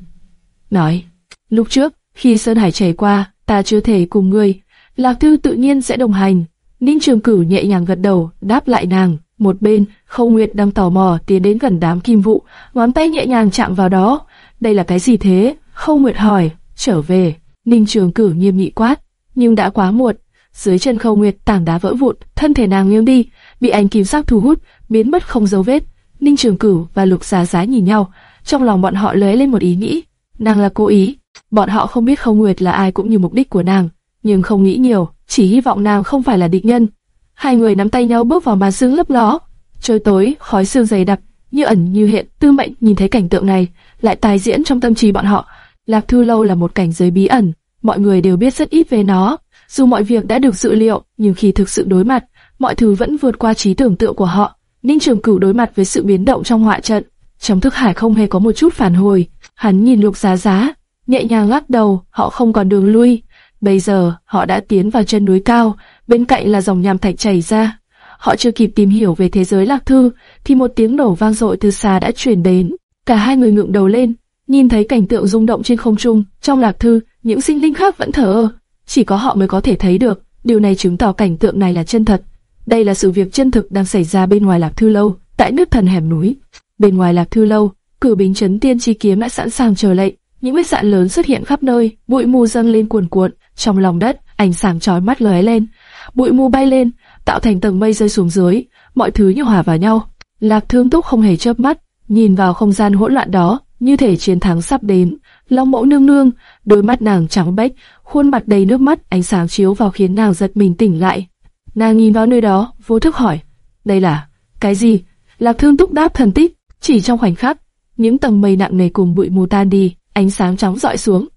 Nói, lúc trước, khi Sơn Hải chảy qua, ta chưa thể cùng ngươi, Lạc Thư tự nhiên sẽ đồng hành. Ninh Trường Cửu nhẹ nhàng gật đầu, đáp lại nàng. Một bên, Khâu Nguyệt đang tò mò tiến đến gần đám kim vụ, ngón tay nhẹ nhàng chạm vào đó. Đây là cái gì thế? Khâu Nguyệt hỏi, trở về, Ninh Trường cửu nghiêm nghị quát, nhưng đã quá muộn. Dưới chân Khâu Nguyệt tảng đá vỡ vụn, thân thể nàng nghiêng đi, bị ánh kim sắc thu hút, biến mất không dấu vết. Ninh Trường Cửu và Lục Giá Giá nhìn nhau, trong lòng bọn họ lóe lên một ý nghĩ, nàng là cố ý. Bọn họ không biết Khâu Nguyệt là ai cũng như mục đích của nàng, nhưng không nghĩ nhiều, chỉ hy vọng nàng không phải là địch nhân. Hai người nắm tay nhau bước vào màn sương lấp ló. Trời tối, khói sương dày đặc, như ẩn như hiện. Tư Mệnh nhìn thấy cảnh tượng này, lại tái diễn trong tâm trí bọn họ. Lạc Thư Lâu là một cảnh giới bí ẩn, mọi người đều biết rất ít về nó. Dù mọi việc đã được dự liệu, nhưng khi thực sự đối mặt, mọi thứ vẫn vượt qua trí tưởng tượng của họ. Ninh Trường Cửu đối mặt với sự biến động trong họa trận, trong thức hải không hề có một chút phản hồi. Hắn nhìn Lục Giá Giá, nhẹ nhàng lắc đầu, họ không còn đường lui. Bây giờ, họ đã tiến vào chân núi cao, bên cạnh là dòng nham thạch chảy ra. Họ chưa kịp tìm hiểu về thế giới lạc thư, thì một tiếng nổ vang dội từ xa đã truyền đến. Cả hai người ngượng đầu lên, nhìn thấy cảnh tượng rung động trên không trung. Trong lạc thư, những sinh linh khác vẫn thở ơ, chỉ có họ mới có thể thấy được. Điều này chứng tỏ cảnh tượng này là chân thật. Đây là sự việc chân thực đang xảy ra bên ngoài lạc thư lâu, tại nước thần hẻm núi. Bên ngoài lạc thư lâu, cử bính chấn tiên chi kiếm đã sẵn sàng chờ lệnh. Những vết sạn lớn xuất hiện khắp nơi, bụi mù dâng lên cuồn cuộn, trong lòng đất, ánh sáng chói mắt lóe lên, bụi mù bay lên, tạo thành tầng mây rơi xuống dưới, mọi thứ như hòa vào nhau. Lạc Thương Túc không hề chớp mắt, nhìn vào không gian hỗn loạn đó, như thể chiến thắng sắp đến. Long Mẫu nương nương, đôi mắt nàng trắng bệch, khuôn mặt đầy nước mắt, ánh sáng chiếu vào khiến nàng giật mình tỉnh lại. Nàng nhìn vào nơi đó, vô thức hỏi, đây là cái gì? Lạc Thương Túc đáp thần tích, chỉ trong khoảnh khắc, những tầng mây nặng nề cùng bụi mù tan đi, ánh sáng chóng dọi xuống,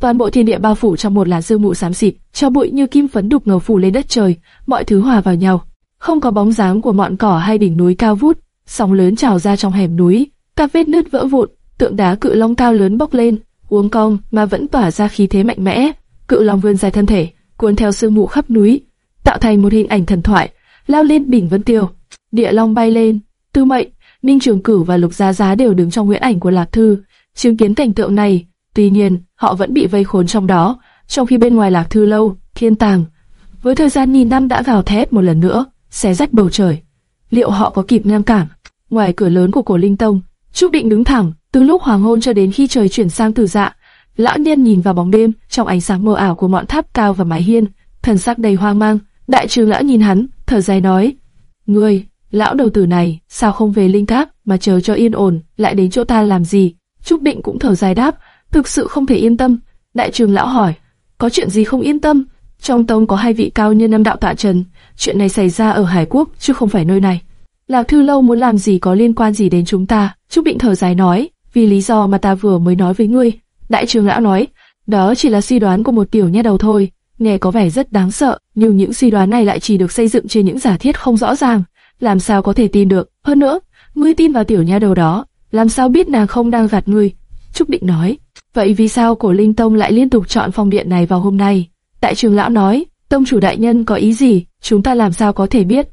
toàn bộ thiên địa bao phủ trong một làn sương mù xám xịt, cho bụi như kim phấn đục ngầu phủ lên đất trời, mọi thứ hòa vào nhau, không có bóng dáng của mọn cỏ hay đỉnh núi cao vút, sóng lớn trào ra trong hẻm núi, các vết nứt vỡ vụn, tượng đá cự long cao lớn bốc lên, uống cong mà vẫn tỏa ra khí thế mạnh mẽ, cự long vươn dài thân thể, cuốn theo sương mù khắp núi, tạo thành một hình ảnh thần thoại, lao lên đỉnh vân tiêu, địa long bay lên, tư mệnh, Ninh Trường Cửu và Lục Gia Giá đều đứng trong huyễn ảnh của Lạc Thư, chứng kiến cảnh tượng này, Tuy nhiên, họ vẫn bị vây khốn trong đó, trong khi bên ngoài lạc thư lâu, thiên tàng. Với thời gian nghìn năm đã vào thép một lần nữa, xé rách bầu trời. Liệu họ có kịp ngăn cản? Ngoài cửa lớn của cổ linh tông, Trúc Định đứng thẳng, từ lúc hoàng hôn cho đến khi trời chuyển sang từ dạ. Lão niên nhìn vào bóng đêm, trong ánh sáng mờ ảo của ngọn tháp cao và mái hiên, thần sắc đầy hoang mang. Đại trường lão nhìn hắn, thở dài nói: "Ngươi, lão đầu tử này, sao không về linh tháp mà chờ cho yên ổn, lại đến chỗ ta làm gì?" Trúc Định cũng thở dài đáp: thực sự không thể yên tâm. Đại trường lão hỏi, có chuyện gì không yên tâm? Trong tông có hai vị cao nhân năm đạo tọa trần, chuyện này xảy ra ở Hải Quốc chứ không phải nơi này. Lạc Thư Lâu muốn làm gì có liên quan gì đến chúng ta? Trúc Định thở dài nói, vì lý do mà ta vừa mới nói với ngươi. Đại trường lão nói, đó chỉ là suy đoán của một tiểu nha đầu thôi, nghe có vẻ rất đáng sợ, nhưng những suy đoán này lại chỉ được xây dựng trên những giả thiết không rõ ràng, làm sao có thể tin được? Hơn nữa, ngươi tin vào tiểu nha đầu đó, làm sao biết nàng không đang gạt ngươi? Trúc Định nói, Vậy vì sao cổ linh tông lại liên tục chọn phong điện này vào hôm nay? Đại trưởng lão nói, tông chủ đại nhân có ý gì, chúng ta làm sao có thể biết?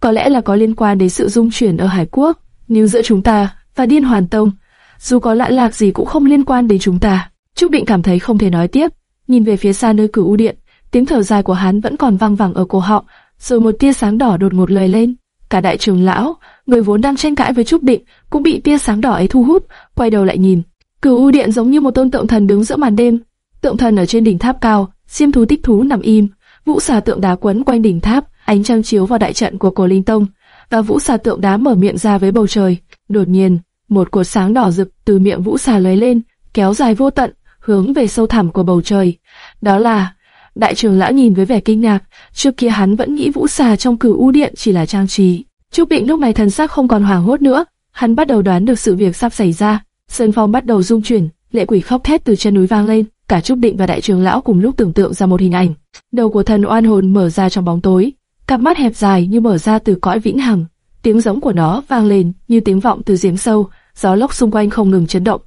Có lẽ là có liên quan đến sự dung chuyển ở Hải Quốc, nhưng giữa chúng ta và điên hoàn tông, dù có lạ lạc gì cũng không liên quan đến chúng ta. Trúc Định cảm thấy không thể nói tiếp, nhìn về phía xa nơi cửu u điện, tiếng thở dài của hắn vẫn còn vang vẳng ở cổ họng, rồi một tia sáng đỏ đột ngột lời lên. Cả đại trưởng lão, người vốn đang tranh cãi với Trúc Định, cũng bị tia sáng đỏ ấy thu hút, quay đầu lại nhìn, Cửu U Điện giống như một tôn tượng thần đứng giữa màn đêm. Tượng thần ở trên đỉnh tháp cao, xiêm thú tích thú nằm im, vũ xà tượng đá quấn quanh đỉnh tháp, ánh trăng chiếu vào đại trận của cổ linh tông, và vũ xà tượng đá mở miệng ra với bầu trời. Đột nhiên, một cột sáng đỏ rực từ miệng vũ xà lấy lên, kéo dài vô tận, hướng về sâu thẳm của bầu trời. Đó là Đại trưởng lão nhìn với vẻ kinh ngạc, trước kia hắn vẫn nghĩ vũ xà trong cửu u điện chỉ là trang trí. Trúc Định lúc này thần sắc không còn hoảng hốt nữa, hắn bắt đầu đoán được sự việc sắp xảy ra. Sơn phong bắt đầu rung chuyển, lệ quỷ khóc thét từ chân núi vang lên. Cả Trúc Định và Đại trưởng Lão cùng lúc tưởng tượng ra một hình ảnh. Đầu của thần oan hồn mở ra trong bóng tối, cặp mắt hẹp dài như mở ra từ cõi vĩnh hằng. Tiếng giống của nó vang lên như tiếng vọng từ giếng sâu, gió lốc xung quanh không ngừng chấn động.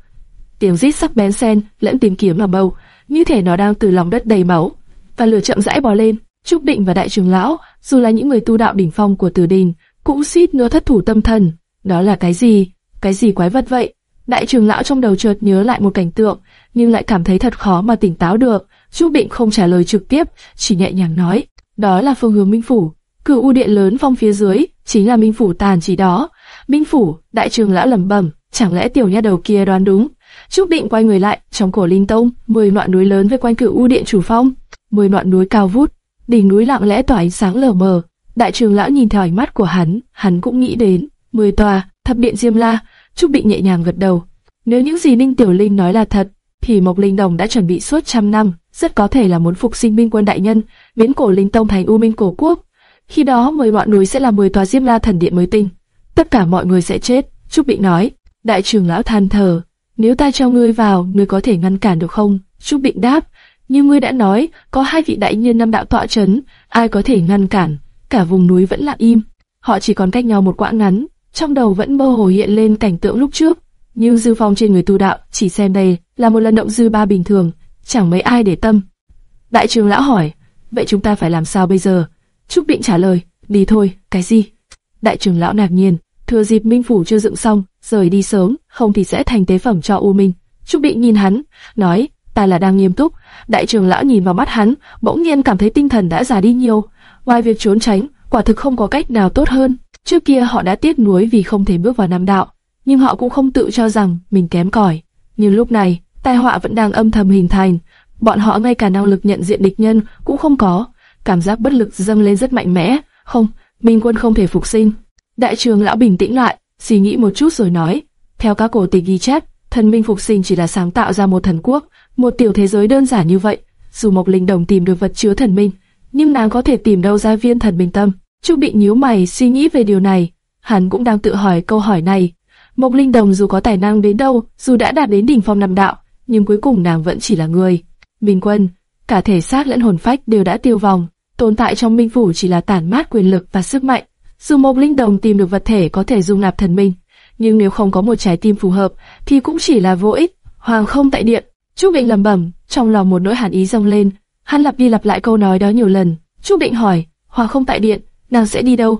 Tiếng rít sắc bén xen lẫn tìm kiếm là bầu, như thể nó đang từ lòng đất đầy máu. Và lửa chậm rãi bò lên. Trúc Định và Đại Trường Lão, dù là những người tu đạo đỉnh phong của Tử Đình, cũng suýt nữa thất thủ tâm thần. Đó là cái gì? Cái gì quái vật vậy? Đại trưởng lão trong đầu chợt nhớ lại một cảnh tượng, nhưng lại cảm thấy thật khó mà tỉnh táo được. Trúc Định không trả lời trực tiếp, chỉ nhẹ nhàng nói, đó là phương hướng Minh Phủ. Cửu u điện lớn phong phía dưới, chính là Minh Phủ tàn chỉ đó. Minh Phủ, đại trưởng lão lẩm bẩm, chẳng lẽ tiểu nha đầu kia đoán đúng? Trúc Định quay người lại, trong cổ linh tông, mười ngọn núi lớn vây quanh cửu u điện chủ phong, mười ngọn núi cao vút, đỉnh núi lặng lẽ tỏa ánh sáng lờ mờ. Đại trường lão nhìn theo ánh mắt của hắn, hắn cũng nghĩ đến mười tòa thập điện diêm la. Trúc Bị nhẹ nhàng gật đầu. Nếu những gì Ninh Tiểu Linh nói là thật, thì Mộc Linh Đồng đã chuẩn bị suốt trăm năm, rất có thể là muốn phục sinh Minh Quân đại nhân, biến cổ Linh Tông thành U Minh cổ quốc. Khi đó mười ngọn núi sẽ là mười tòa diêm la thần điện mới tinh. Tất cả mọi người sẽ chết. Trúc Bị nói. Đại trường lão than thở, nếu ta cho ngươi vào, ngươi có thể ngăn cản được không? Trúc Bị đáp, như ngươi đã nói, có hai vị đại nhân năm đạo tọa chấn, ai có thể ngăn cản? Cả vùng núi vẫn lặng im, họ chỉ còn cách nhau một quãng ngắn, trong đầu vẫn mơ hồ hiện lên cảnh tượng lúc trước. Nhưng dư phong trên người tu đạo, chỉ xem đây là một lần động dư ba bình thường, chẳng mấy ai để tâm. Đại trường lão hỏi, vậy chúng ta phải làm sao bây giờ? Trúc Định trả lời, đi thôi, cái gì? Đại trường lão ngạc nhiên, thừa dịp minh phủ chưa dựng xong, rời đi sớm, không thì sẽ thành tế phẩm cho U Minh. Trúc Định nhìn hắn, nói, ta là đang nghiêm túc. Đại trưởng lão nhìn vào mắt hắn, bỗng nhiên cảm thấy tinh thần đã già đi nhiều. Ngoài việc trốn tránh, quả thực không có cách nào tốt hơn. Trước kia họ đã tiếc nuối vì không thể bước vào nam đạo, nhưng họ cũng không tự cho rằng mình kém cỏi. Nhưng lúc này, tai họa vẫn đang âm thầm hình thành. Bọn họ ngay cả năng lực nhận diện địch nhân cũng không có. Cảm giác bất lực dâng lên rất mạnh mẽ. Không, Minh Quân không thể phục sinh. Đại trường lão bình tĩnh lại, suy nghĩ một chút rồi nói, theo các cổ tịch ghi chép, thần minh phục sinh chỉ là sáng tạo ra một thần quốc, một tiểu thế giới đơn giản như vậy. Dù Mộc Linh Đồng tìm được vật chứa thần minh, nhưng nàng có thể tìm đâu ra viên thần minh tâm? Trúc bị nhíu mày suy nghĩ về điều này, hắn cũng đang tự hỏi câu hỏi này. Mộc Linh Đồng dù có tài năng đến đâu, dù đã đạt đến đỉnh phong năm đạo, nhưng cuối cùng nàng vẫn chỉ là người. Minh Quân, cả thể xác lẫn hồn phách đều đã tiêu vong, tồn tại trong minh phủ chỉ là tản mát quyền lực và sức mạnh. Dù Mộc Linh Đồng tìm được vật thể có thể dung nạp thần minh, nhưng nếu không có một trái tim phù hợp, thì cũng chỉ là vô ích. Hoàng không tại điện, Trúc Định lẩm bẩm, trong lòng một nỗi hàn ý dâng lên. Hắn lặp đi lặp lại câu nói đó nhiều lần. Trúc Định hỏi, hòa không tại điện, nàng sẽ đi đâu?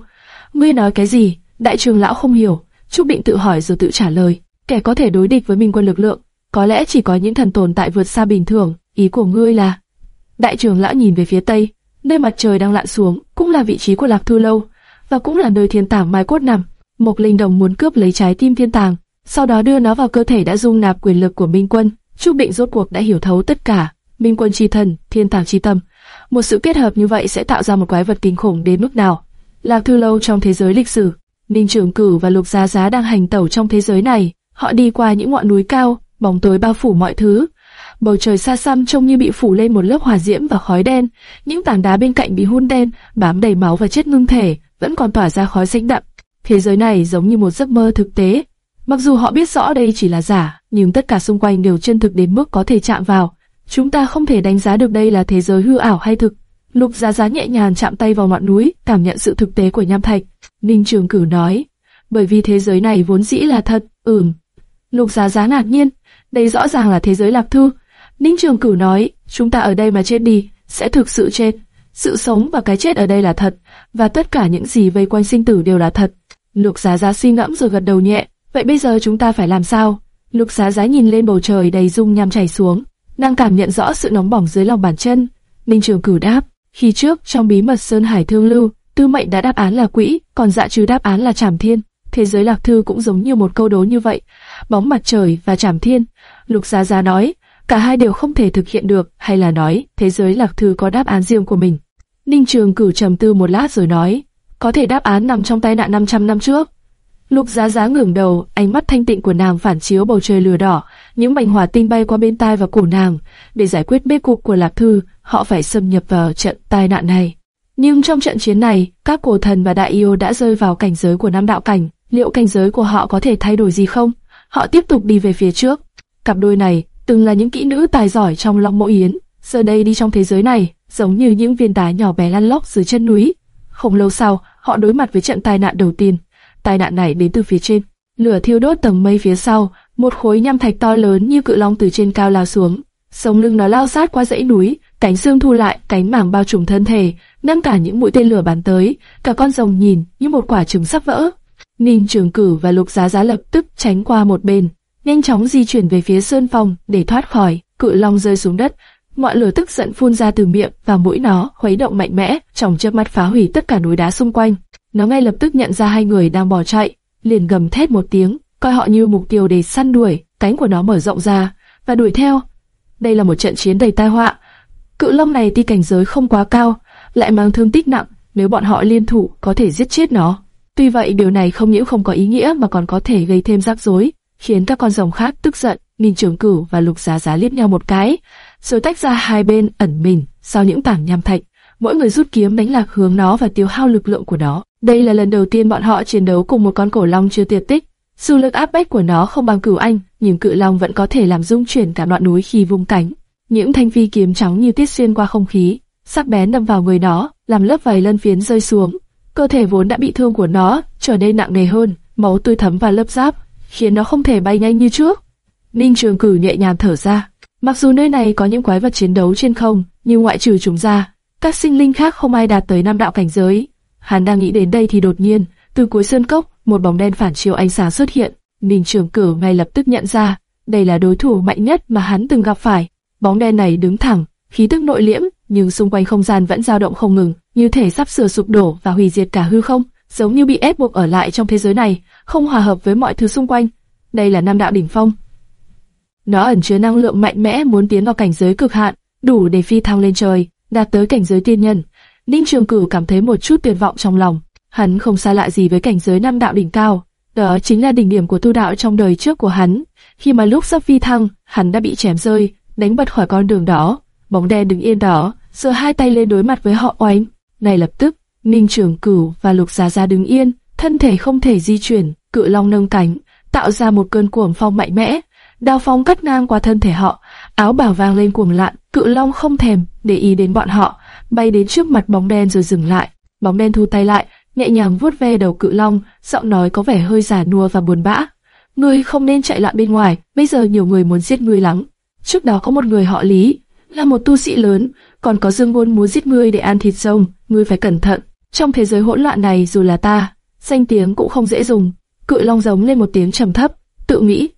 Ngươi nói cái gì? Đại trường lão không hiểu. Trúc Định tự hỏi rồi tự trả lời. Kẻ có thể đối địch với minh quân lực lượng, có lẽ chỉ có những thần tồn tại vượt xa bình thường. Ý của ngươi là? Đại trường lão nhìn về phía tây, nơi mặt trời đang lặn xuống, cũng là vị trí của Lạc Thư Lâu và cũng là nơi thiên tảng mai cốt nằm. Mộc Linh Đồng muốn cướp lấy trái tim thiên tàng, sau đó đưa nó vào cơ thể đã dung nạp quyền lực của Minh Quân. Trúc Định rốt cuộc đã hiểu thấu tất cả. Minh Quân chi thần, thiên tàng chi tâm. Một sự kết hợp như vậy sẽ tạo ra một quái vật kinh khủng đến mức nào? Lạc Thư Lâu trong thế giới lịch sử, Ninh Trường Cử và Lục Giá Giá đang hành tẩu trong thế giới này. Họ đi qua những ngọn núi cao, bóng tối bao phủ mọi thứ. Bầu trời xa xăm trông như bị phủ lên một lớp hỏa diễm và khói đen. Những tảng đá bên cạnh bị hun đen, bám đầy máu và chất ngưng thể, vẫn còn tỏa ra khói xanh đậm. Thế giới này giống như một giấc mơ thực tế. Mặc dù họ biết rõ đây chỉ là giả, nhưng tất cả xung quanh đều chân thực đến mức có thể chạm vào. Chúng ta không thể đánh giá được đây là thế giới hư ảo hay thực. Lục Giá Giá nhẹ nhàng chạm tay vào ngọn núi, cảm nhận sự thực tế của nham thạch. Ninh Trường Cử nói, bởi vì thế giới này vốn dĩ là thật. Ừm. Lục Giá Giá ngạc nhiên, đây rõ ràng là thế giới lạc thư. Ninh Trường Cử nói, chúng ta ở đây mà chết đi, sẽ thực sự chết. Sự sống và cái chết ở đây là thật, và tất cả những gì vây quanh sinh tử đều là thật. Lục Giá Giá suy ngẫm rồi gật đầu nhẹ. Vậy bây giờ chúng ta phải làm sao? Lục Giá Giá nhìn lên bầu trời đầy dung nham chảy xuống, nàng cảm nhận rõ sự nóng bỏng dưới lòng bàn chân. Minh Trường Cửu đáp, khi trước trong bí mật Sơn Hải Thương Lưu, Tư Mệnh đã đáp án là quỹ, còn Dạ Trừ đáp án là Trảm Thiên. Thế giới lạc thư cũng giống như một câu đố như vậy, bóng mặt trời và Trảm Thiên. Lục Giá Giá nói, cả hai đều không thể thực hiện được, hay là nói thế giới lạc thư có đáp án riêng của mình. Ninh Trường Cửu trầm tư một lát rồi nói, có thể đáp án nằm trong tay nạn 500 năm trước. Lục Giá Giá ngẩng đầu, ánh mắt thanh tịnh của nàng phản chiếu bầu trời lửa đỏ, những mảnh hỏa tinh bay qua bên tai và cổ nàng. Để giải quyết bế cục của Lạc Thư, họ phải xâm nhập vào trận tai nạn này. Nhưng trong trận chiến này, các cổ thần và đại yêu đã rơi vào cảnh giới của nam đạo cảnh. Liệu cảnh giới của họ có thể thay đổi gì không? Họ tiếp tục đi về phía trước. Cặp đôi này từng là những kỹ nữ tài giỏi trong Long Mộ Yến, giờ đây đi trong thế giới này, giống như những viên đá nhỏ bé lăn lóc dưới chân núi. Không lâu sau, họ đối mặt với trận tai nạn đầu tiên. Tai nạn này đến từ phía trên. Lửa thiêu đốt tầng mây phía sau, một khối nham thạch to lớn như cự long từ trên cao lao xuống. Sống lưng nó lao sát qua dãy núi, cánh xương thu lại, cánh mảng bao trùm thân thể, nâng cả những mũi tên lửa bắn tới, cả con rồng nhìn như một quả trứng sắp vỡ. Ninh Trường Cử và Lục Giá Giá lập tức tránh qua một bên, nhanh chóng di chuyển về phía sơn phòng để thoát khỏi. Cự long rơi xuống đất, Ngọn lửa tức giận phun ra từ miệng và mũi nó, khuấy động mạnh mẽ, trong chớp mắt phá hủy tất cả núi đá xung quanh. Nó ngay lập tức nhận ra hai người đang bỏ chạy, liền gầm thét một tiếng, coi họ như mục tiêu để săn đuổi. cánh của nó mở rộng ra và đuổi theo. Đây là một trận chiến đầy tai họa. Cự long này tuy cảnh giới không quá cao, lại mang thương tích nặng, nếu bọn họ liên thủ có thể giết chết nó. Tuy vậy điều này không những không có ý nghĩa mà còn có thể gây thêm rắc rối, khiến các con rồng khác tức giận. Ninh Trường Cửu và Lục Giá Giá liếc nhau một cái, rồi tách ra hai bên ẩn mình sau những tảng nham thạch. Mỗi người rút kiếm đánh lạc hướng nó và tiêu hao lực lượng của nó. Đây là lần đầu tiên bọn họ chiến đấu cùng một con cổ long chưa tuyệt tích. Dù lực áp bách của nó không bằng cửu anh, nhưng cự long vẫn có thể làm rung chuyển cả đoạn núi khi vung cánh. Những thanh phi kiếm trắng như tiết xuyên qua không khí, sắc bén đâm vào người nó, làm lớp vảy lân phiến rơi xuống. Cơ thể vốn đã bị thương của nó trở nên nặng nề hơn, máu tươi thấm vào lớp giáp, khiến nó không thể bay nhanh như trước. Ninh Trường Cử nhẹ nhàng thở ra. Mặc dù nơi này có những quái vật chiến đấu trên không, nhưng ngoại trừ chúng ra, các sinh linh khác không ai đạt tới nam đạo cảnh giới. Hắn đang nghĩ đến đây thì đột nhiên, từ cuối sơn cốc, một bóng đen phản chiếu ánh sáng xuất hiện. Ninh Trường Cử ngay lập tức nhận ra, đây là đối thủ mạnh nhất mà hắn từng gặp phải. Bóng đen này đứng thẳng, khí tức nội liễm, nhưng xung quanh không gian vẫn dao động không ngừng, như thể sắp sửa sụp đổ và hủy diệt cả hư không, giống như bị ép buộc ở lại trong thế giới này, không hòa hợp với mọi thứ xung quanh. Đây là Nam đạo đỉnh phong. Nó ẩn chứa năng lượng mạnh mẽ muốn tiến vào cảnh giới cực hạn, đủ để phi thăng lên trời, đạt tới cảnh giới tiên nhân. Ninh Trường Cửu cảm thấy một chút tuyệt vọng trong lòng. Hắn không xa lạ gì với cảnh giới Nam đạo đỉnh cao, đó chính là đỉnh điểm của tu đạo trong đời trước của hắn. Khi mà lúc sắp phi thăng, hắn đã bị chém rơi, đánh bật khỏi con đường đó. Bóng đen đứng yên đó, giơ hai tay lên đối mặt với họ oánh. Ngay lập tức, Ninh Trường Cửu và Lục Giá Giá đứng yên, thân thể không thể di chuyển, cự long nâng cánh, tạo ra một cơn cuồng phong mạnh mẽ. Đao phong cắt ngang qua thân thể họ, áo bào vang lên cuồng lạn, cự long không thèm để ý đến bọn họ, bay đến trước mặt bóng đen rồi dừng lại. Bóng đen thu tay lại, nhẹ nhàng vuốt ve đầu cự long, giọng nói có vẻ hơi giả nua và buồn bã. Ngươi không nên chạy loạn bên ngoài, bây giờ nhiều người muốn giết ngươi lắm. Trước đó có một người họ Lý, là một tu sĩ lớn, còn có dương ngôn muốn giết ngươi để ăn thịt rồng, ngươi phải cẩn thận. Trong thế giới hỗn loạn này dù là ta, danh tiếng cũng không dễ dùng. Cự long giống lên một tiếng trầm thấp, tự nghĩ,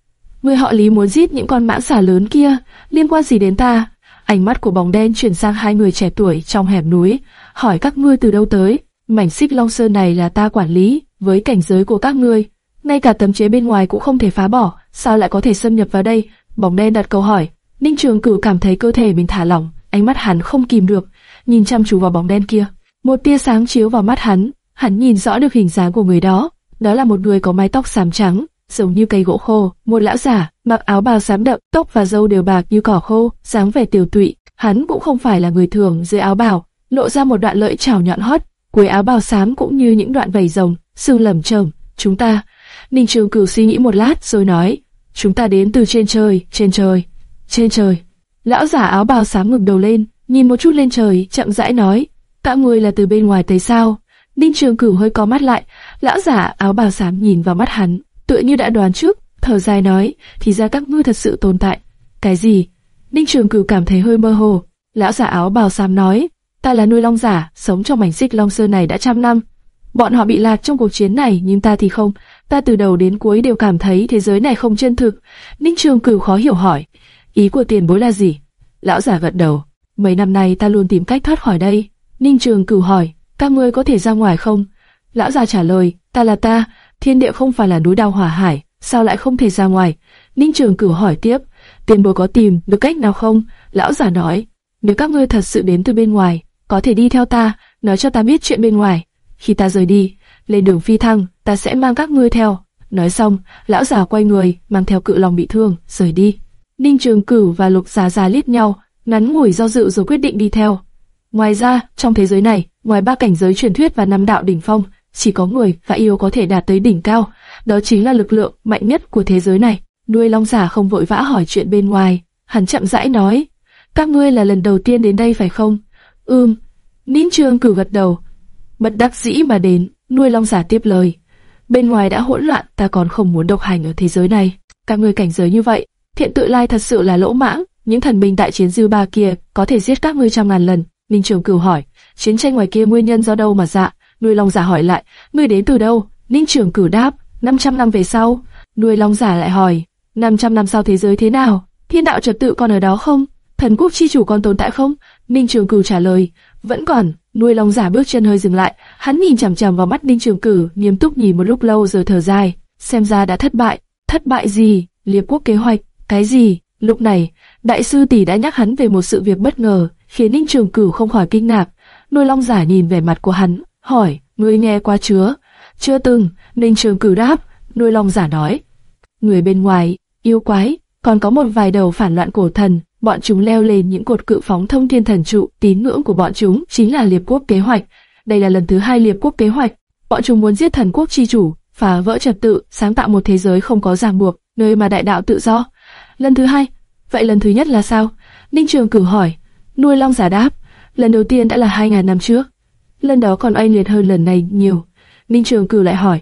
người họ Lý muốn giết những con mãng xà lớn kia, liên quan gì đến ta? Ánh mắt của bóng đen chuyển sang hai người trẻ tuổi trong hẻm núi, hỏi các ngươi từ đâu tới? Mảnh xích long sơn này là ta quản lý, với cảnh giới của các ngươi, ngay cả tấm chế bên ngoài cũng không thể phá bỏ, sao lại có thể xâm nhập vào đây? Bóng đen đặt câu hỏi. Ninh Trường Cửu cảm thấy cơ thể mình thả lỏng, ánh mắt hắn không kìm được, nhìn chăm chú vào bóng đen kia. Một tia sáng chiếu vào mắt hắn, hắn nhìn rõ được hình dáng của người đó. Đó là một người có mái tóc xám trắng, giống như cây gỗ khô, một lão giả, mặc áo bào xám đậm, tóc và râu đều bạc như cỏ khô, dáng vẻ tiểu tụy. Hắn cũng không phải là người thường dưới áo bào, lộ ra một đoạn lợi chảo nhọn hót, cuối áo bào xám cũng như những đoạn vảy rồng, sương lầm chởm. Chúng ta, Ninh Trường Cửu suy nghĩ một lát rồi nói, chúng ta đến từ trên trời, trên trời, trên trời. Lão giả áo bào xám ngực đầu lên, nhìn một chút lên trời, chậm rãi nói, các ngươi là từ bên ngoài tới sao? Ninh Trường Cửu hơi có mắt lại, lão giả áo bào xám nhìn vào mắt hắn, tựa như đã đoán trước, thở dài nói, thì ra các ngươi thật sự tồn tại. Cái gì? Ninh Trường Cửu cảm thấy hơi mơ hồ. Lão giả áo bào xám nói, ta là nuôi long giả, sống trong mảnh xích long sơn này đã trăm năm. Bọn họ bị lạc trong cuộc chiến này, nhưng ta thì không. Ta từ đầu đến cuối đều cảm thấy thế giới này không chân thực. Ninh Trường Cửu khó hiểu hỏi, ý của tiền bối là gì? Lão giả gật đầu, mấy năm nay ta luôn tìm cách thoát khỏi đây. Ninh Trường Cửu hỏi, các ngươi có thể ra ngoài không? Lão già trả lời, ta là ta, thiên địa không phải là núi đao hỏa hải, sao lại không thể ra ngoài? Ninh Trường Cửu hỏi tiếp, tiền bối có tìm được cách nào không? Lão già nói, nếu các ngươi thật sự đến từ bên ngoài, có thể đi theo ta, nói cho ta biết chuyện bên ngoài. Khi ta rời đi, lên đường phi thăng, ta sẽ mang các ngươi theo. Nói xong, lão già quay người, mang theo cự long bị thương, rời đi. Ninh Trường Cửu và Lục Già Già liếc nhau, ngắn ngủi do dự rồi quyết định đi theo. Ngoài ra, trong thế giới này, ngoài ba cảnh giới truyền thuyết và năm đạo đỉnh phong, chỉ có người và yêu có thể đạt tới đỉnh cao, đó chính là lực lượng mạnh nhất của thế giới này. Nuôi Long giả không vội vã hỏi chuyện bên ngoài, hắn chậm rãi nói: "Các ngươi là lần đầu tiên đến đây phải không?" "Ừm." Ninh Trường cử gật đầu. Bất đắc dĩ mà đến, Nuôi Long giả tiếp lời: "Bên ngoài đã hỗn loạn, ta còn không muốn độc hành ở thế giới này. Các ngươi cảnh giới như vậy, thiện tự lai thật sự là lỗ mãng, những thần binh đại chiến dư ba kia có thể giết các ngươi trăm ngàn lần." Ninh Trường Cửu hỏi, chiến tranh ngoài kia nguyên nhân do đâu mà dạ? Nuôi Long giả hỏi lại, ngươi đến từ đâu? Ninh Trường Cửu đáp, 500 năm về sau. Nuôi Long giả lại hỏi, 500 năm sau thế giới thế nào? Thiên đạo trật tự còn ở đó không? Thần quốc chi chủ còn tồn tại không? Ninh Trường Cửu trả lời, vẫn còn. Nuôi Long giả bước chân hơi dừng lại, hắn nhìn chằm chằm vào mắt Ninh Trường Cửu, nghiêm túc nhìn một lúc lâu rồi thở dài, xem ra đã thất bại. Thất bại gì? Liệp quốc kế hoạch, cái gì? Lúc này, đại sư tỷ đã nhắc hắn về một sự việc bất ngờ, khiến Ninh Trường Cửu không khỏi kinh ngạc. Nuôi Long giả nhìn về mặt của hắn, hỏi, ngươi nghe qua chưa? Chưa từng, Ninh Trường cử đáp, nuôi Long giả nói. Người bên ngoài, yêu quái, còn có một vài đầu phản loạn cổ thần, bọn chúng leo lên những cột cự phóng thông thiên thần trụ, tín ngưỡng của bọn chúng chính là liệp quốc kế hoạch. Đây là lần thứ hai liệp quốc kế hoạch, bọn chúng muốn giết thần quốc chi chủ, phá vỡ trật tự, sáng tạo một thế giới không có ràng buộc, nơi mà đại đạo tự do. Lần thứ hai, vậy lần thứ nhất là sao? Ninh Trường cử hỏi. Nuôi Long giả đáp, lần đầu tiên đã là hai ngàn năm trước. Lần đó còn oanh liệt hơn lần này nhiều. Ninh Trường cử lại hỏi,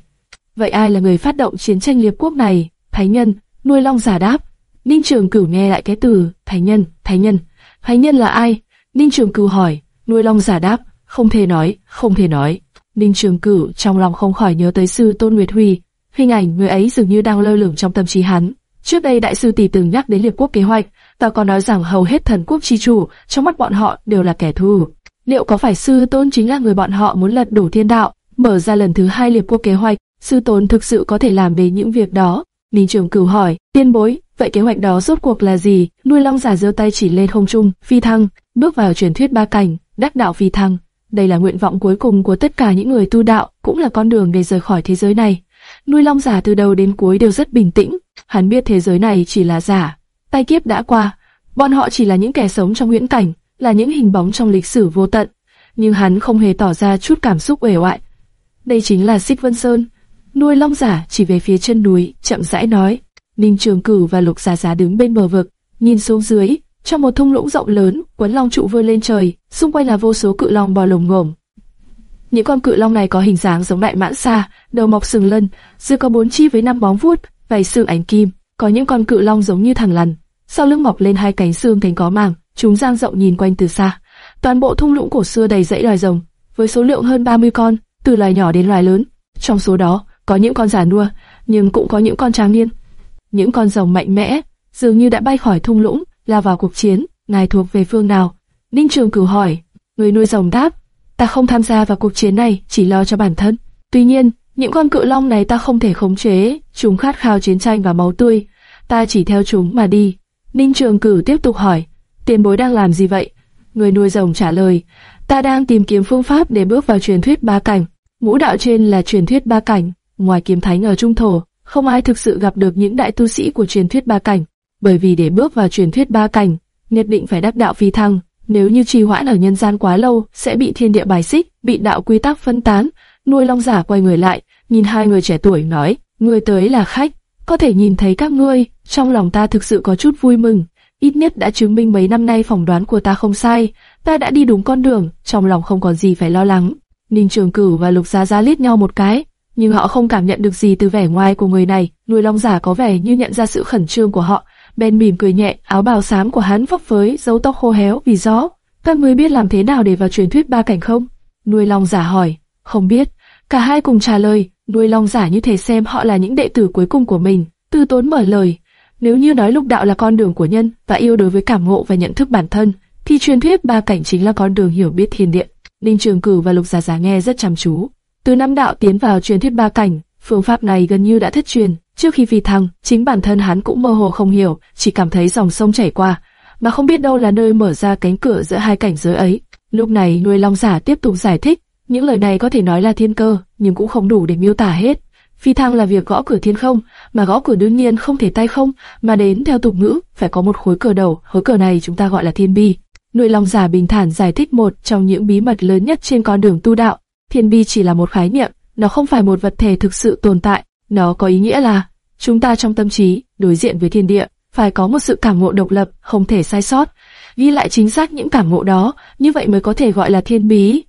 vậy ai là người phát động chiến tranh liệp quốc này? Thánh nhân, nuôi Long giả đáp. Ninh Trường cử nghe lại cái từ, thánh nhân, thánh nhân. Thánh nhân là ai? Ninh Trường cử hỏi, nuôi Long giả đáp, không thể nói, không thể nói. Ninh Trường Cửu trong lòng không khỏi nhớ tới sư Tôn Nguyệt Huy, hình ảnh người ấy dường như đang lơ lửng trong tâm trí hắn. Trước đây đại sư tỷ từng nhắc đến liệp quốc kế hoạch, và còn nói rằng hầu hết thần quốc chi chủ trong mắt bọn họ đều là kẻ thù. Liệu có phải sư Tôn chính là người bọn họ muốn lật đổ thiên đạo, mở ra lần thứ hai liệp quốc kế hoạch? Sư Tôn thực sự có thể làm về những việc đó? Ninh Trường Cửu hỏi, tiên bối, vậy kế hoạch đó rốt cuộc là gì? Nuôi Long giả giơ tay chỉ lên không trung, phi thăng, bước vào truyền thuyết ba cảnh, đắc đạo phi thăng. Đây là nguyện vọng cuối cùng của tất cả những người tu đạo, cũng là con đường để rời khỏi thế giới này. Nuôi long giả từ đầu đến cuối đều rất bình tĩnh, hắn biết thế giới này chỉ là giả. Tai kiếp đã qua, bọn họ chỉ là những kẻ sống trong huyễn cảnh, là những hình bóng trong lịch sử vô tận. Nhưng hắn không hề tỏ ra chút cảm xúc uể oại. Đây chính là Xích Vân Sơn. Nuôi long giả chỉ về phía chân núi, chậm rãi nói. Ninh Trường Cửu và Lục Giá Giá đứng bên bờ vực, nhìn xuống dưới, trong một thung lũng rộng lớn, quấn long trụ vươn lên trời, xung quanh là vô số cự long bò lồng ngồm. Những con cự long này có hình dáng giống đại mãn xa, đầu mọc sừng lân, dưới có bốn chi với năm bóng vuốt, vảy xương ánh kim. Có những con cự long giống như thằn lằn, sau lưng mọc lên hai cánh xương thành có màng, chúng giang rộng nhìn quanh từ xa. Toàn bộ thung lũng cổ xưa đầy dãy loài rồng, với số lượng hơn 30 con, từ loài nhỏ đến loài lớn. Trong số đó, có những con già nua, nhưng cũng có những con tráng niên. Những con rồng mạnh mẽ, dường như đã bay khỏi thung lũng, lao vào cuộc chiến, ngài thuộc về phương nào? Ninh Trường Cửu hỏi. Người nuôi rồng đáp, ta không tham gia vào cuộc chiến này, chỉ lo cho bản thân. Tuy nhiên, những con cự long này ta không thể khống chế, chúng khát khao chiến tranh và máu tươi, ta chỉ theo chúng mà đi. Ninh Trường Cửu tiếp tục hỏi, tiền bối đang làm gì vậy? Người nuôi rồng trả lời, ta đang tìm kiếm phương pháp để bước vào truyền thuyết ba cảnh. Ngũ đạo trên là truyền thuyết ba cảnh, ngoài kiếm thánh ở trung thổ, không ai thực sự gặp được những đại tu sĩ của truyền thuyết ba cảnh bởi vì để bước vào truyền thuyết ba cảnh, nhất định phải đắc đạo phi thăng. Nếu như trì hoãn ở nhân gian quá lâu, sẽ bị thiên địa bài xích, bị đạo quy tắc phân tán. Nuôi long giả quay người lại, nhìn hai người trẻ tuổi nói, người tới là khách, có thể nhìn thấy các ngươi, trong lòng ta thực sự có chút vui mừng. Ít nhất đã chứng minh mấy năm nay phỏng đoán của ta không sai, ta đã đi đúng con đường, trong lòng không còn gì phải lo lắng. Ninh Trường Cửu và Lục Gia Gia liếc nhau một cái, nhưng họ không cảm nhận được gì từ vẻ ngoài của người này. Nuôi long giả có vẻ như nhận ra sự khẩn trương của họ, bên mỉm cười nhẹ, áo bào xám của hắn phấp phới, dấu tóc khô héo vì gió. Các ngươi biết làm thế nào để vào truyền thuyết ba cảnh không? Nuôi long giả hỏi. Không biết. Cả hai cùng trả lời. Nuôi long giả như thể xem họ là những đệ tử cuối cùng của mình. Tư tốn mở lời. Nếu như nói lục đạo là con đường của nhân và yêu đối với cảm ngộ và nhận thức bản thân, thì truyền thuyết ba cảnh chính là con đường hiểu biết thiên địa. Ninh Trường Cử và Lục Giả Giả nghe rất chăm chú. Từ năm đạo tiến vào truyền thuyết ba cảnh, phương pháp này gần như đã thất truyền. Trước khi phi thăng, chính bản thân hắn cũng mơ hồ không hiểu, chỉ cảm thấy dòng sông chảy qua, mà không biết đâu là nơi mở ra cánh cửa giữa hai cảnh giới ấy. Lúc này nuôi long giả tiếp tục giải thích, những lời này có thể nói là thiên cơ, nhưng cũng không đủ để miêu tả hết. Phi thăng là việc gõ cửa thiên không, mà gõ cửa đương nhiên không thể tay không, mà đến theo tục ngữ, phải có một khối cờ đầu, khối cờ này chúng ta gọi là thiên bi. Nuôi long giả bình thản giải thích một trong những bí mật lớn nhất trên con đường tu đạo. Thiên bi chỉ là một khái niệm, nó không phải một vật thể thực sự tồn tại, nó có ý nghĩa là chúng ta trong tâm trí đối diện với thiên địa phải có một sự cảm ngộ độc lập, không thể sai sót, ghi lại chính xác những cảm ngộ đó, như vậy mới có thể gọi là thiên bí.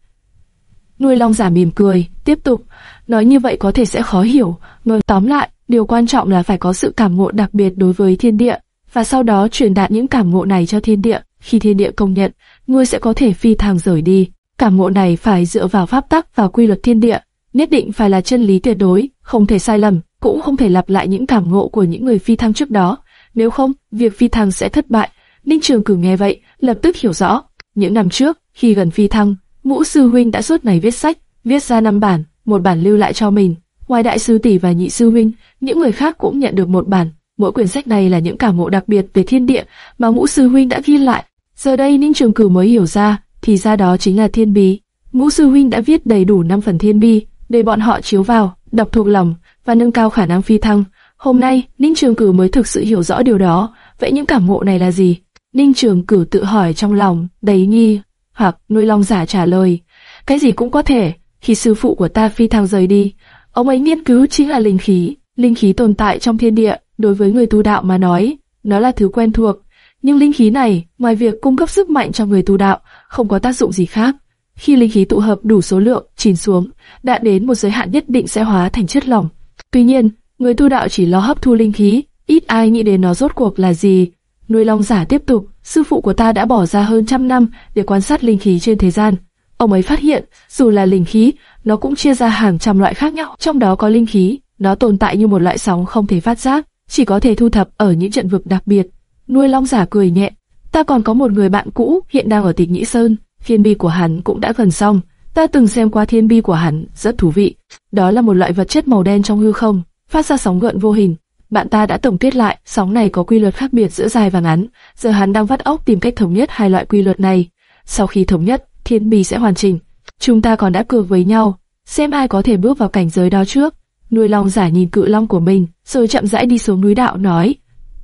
Nuôi long giả mỉm cười, tiếp tục, nói như vậy có thể sẽ khó hiểu, nói tóm lại, điều quan trọng là phải có sự cảm ngộ đặc biệt đối với thiên địa, và sau đó truyền đạt những cảm ngộ này cho thiên địa, khi thiên địa công nhận, ngươi sẽ có thể phi thăng rời đi. Cảm ngộ này phải dựa vào pháp tắc và quy luật thiên địa, nhất định phải là chân lý tuyệt đối, không thể sai lầm, cũng không thể lặp lại những cảm ngộ của những người phi thăng trước đó. Nếu không, việc phi thăng sẽ thất bại. Ninh Trường Cử nghe vậy, lập tức hiểu rõ. Những năm trước, khi gần phi thăng, Ngũ sư huynh đã suốt ngày viết sách, viết ra năm bản, một bản lưu lại cho mình. Ngoài đại sư tỷ và nhị sư huynh, những người khác cũng nhận được một bản. Mỗi quyển sách này là những cảm ngộ đặc biệt về thiên địa mà ngũ sư huynh đã ghi lại. Giờ đây Ninh Trường Cửu mới hiểu ra, thì ra đó chính là thiên bí. Ngũ sư huynh đã viết đầy đủ 5 phần thiên bi để bọn họ chiếu vào, đọc thuộc lòng và nâng cao khả năng phi thăng. Hôm nay, Ninh Trường Cửu mới thực sự hiểu rõ điều đó. Vậy những cảm ngộ này là gì? Ninh Trường Cửu tự hỏi trong lòng, đầy nghi, hoặc nuôi lòng giả trả lời, cái gì cũng có thể. Khi sư phụ của ta phi thăng rời đi, ông ấy nghiên cứu chính là linh khí. Linh khí tồn tại trong thiên địa, đối với người tu đạo mà nói, nó là thứ quen thuộc. Nhưng linh khí này, ngoài việc cung cấp sức mạnh cho người tu đạo, không có tác dụng gì khác. Khi linh khí tụ hợp đủ số lượng, chìm xuống, đã đến một giới hạn nhất định sẽ hóa thành chất lỏng. Tuy nhiên, người tu đạo chỉ lo hấp thu linh khí, ít ai nghĩ đến nó rốt cuộc là gì. Nuôi long giả tiếp tục, sư phụ của ta đã bỏ ra hơn trăm năm để quan sát linh khí trên thế gian. Ông ấy phát hiện, dù là linh khí, nó cũng chia ra hàng trăm loại khác nhau, trong đó có linh khí, nó tồn tại như một loại sóng không thể phát giác, chỉ có thể thu thập ở những trận vực đặc biệt. Nuôi long giả cười nhẹ, ta còn có một người bạn cũ hiện đang ở tịch Nhĩ Sơn, thiên bi của hắn cũng đã gần xong. Ta từng xem qua thiên bi của hắn, rất thú vị. Đó là một loại vật chất màu đen trong hư không, phát ra sóng gợn vô hình. Bạn ta đã tổng kết lại, sóng này có quy luật khác biệt giữa dài và ngắn. Giờ hắn đang vắt óc tìm cách thống nhất hai loại quy luật này. Sau khi thống nhất, thiên bi sẽ hoàn chỉnh. Chúng ta còn đã cược với nhau, xem ai có thể bước vào cảnh giới đó trước. Nuôi long giả nhìn cự long của mình, rồi chậm rãi đi xuống núi đạo nói: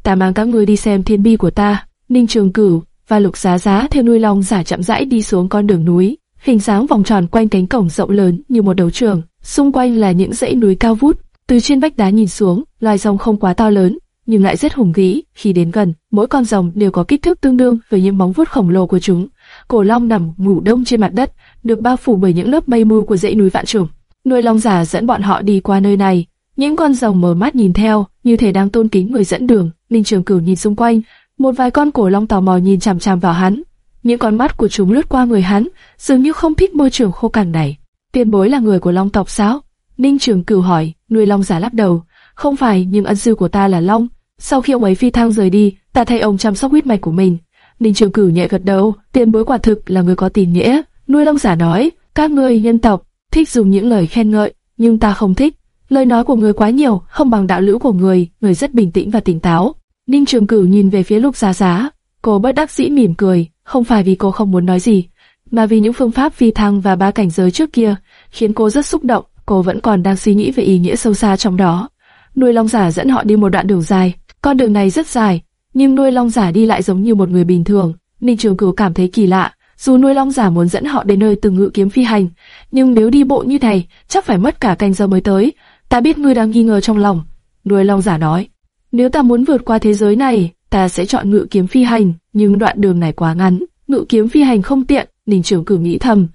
Ta mang các ngươi đi xem thiên bi của ta. Ninh Trường Cửu và Lục Giá Giá theo nuôi long giả chậm rãi đi xuống con đường núi, hình dáng vòng tròn quanh cánh cổng rộng lớn như một đấu trường, xung quanh là những dãy núi cao vút. Từ trên vách đá nhìn xuống, loài rồng không quá to lớn, nhưng lại rất hùng vĩ. Khi đến gần, mỗi con rồng đều có kích thước tương đương với những móng vuốt khổng lồ của chúng. Cổ long nằm ngủ đông trên mặt đất, được bao phủ bởi những lớp mây mù của dãy núi vạn trùng. Nuôi long giả dẫn bọn họ đi qua nơi này. Những con rồng mở mắt nhìn theo, như thể đang tôn kính người dẫn đường. Ninh Trường Cửu nhìn xung quanh, một vài con cổ long tò mò nhìn chằm chằm vào hắn. Những con mắt của chúng lướt qua người hắn, dường như không thích môi trường khô cằn này. Tiền bối là người của long tộc sao? Ninh Trường Cửu hỏi. Nuôi long giả lắc đầu. Không phải, nhưng ân sư của ta là long. Sau khi ông ấy phi thăng rời đi, ta thay ông chăm sóc huyết mạch của mình. Ninh Trường Cửu nhẹ gật đầu. Tiền bối quả thực là người có tình nghĩa. Nuôi long giả nói, các ngươi nhân tộc thích dùng những lời khen ngợi, nhưng ta không thích. Lời nói của người quá nhiều, không bằng đạo lữ của người, người rất bình tĩnh và tỉnh táo. Ninh Trường Cửu nhìn về phía Lục Giá Giá, cô bất đắc dĩ mỉm cười, không phải vì cô không muốn nói gì, mà vì những phương pháp phi thăng và ba cảnh giới trước kia khiến cô rất xúc động. Cô vẫn còn đang suy nghĩ về ý nghĩa sâu xa trong đó. Nuôi Long Giả dẫn họ đi một đoạn đường dài, con đường này rất dài, nhưng nuôi Long Giả đi lại giống như một người bình thường. Ninh Trường Cửu cảm thấy kỳ lạ, dù nuôi Long Giả muốn dẫn họ đến nơi từng ngự kiếm phi hành, nhưng nếu đi bộ như này, chắc phải mất cả canh giờ mới tới. Ta biết ngươi đang nghi ngờ trong lòng. Nuôi Long Giả nói, nếu ta muốn vượt qua thế giới này, ta sẽ chọn ngự kiếm phi hành, nhưng đoạn đường này quá ngắn, ngự kiếm phi hành không tiện. Ninh Trường Cử nghĩ thầm,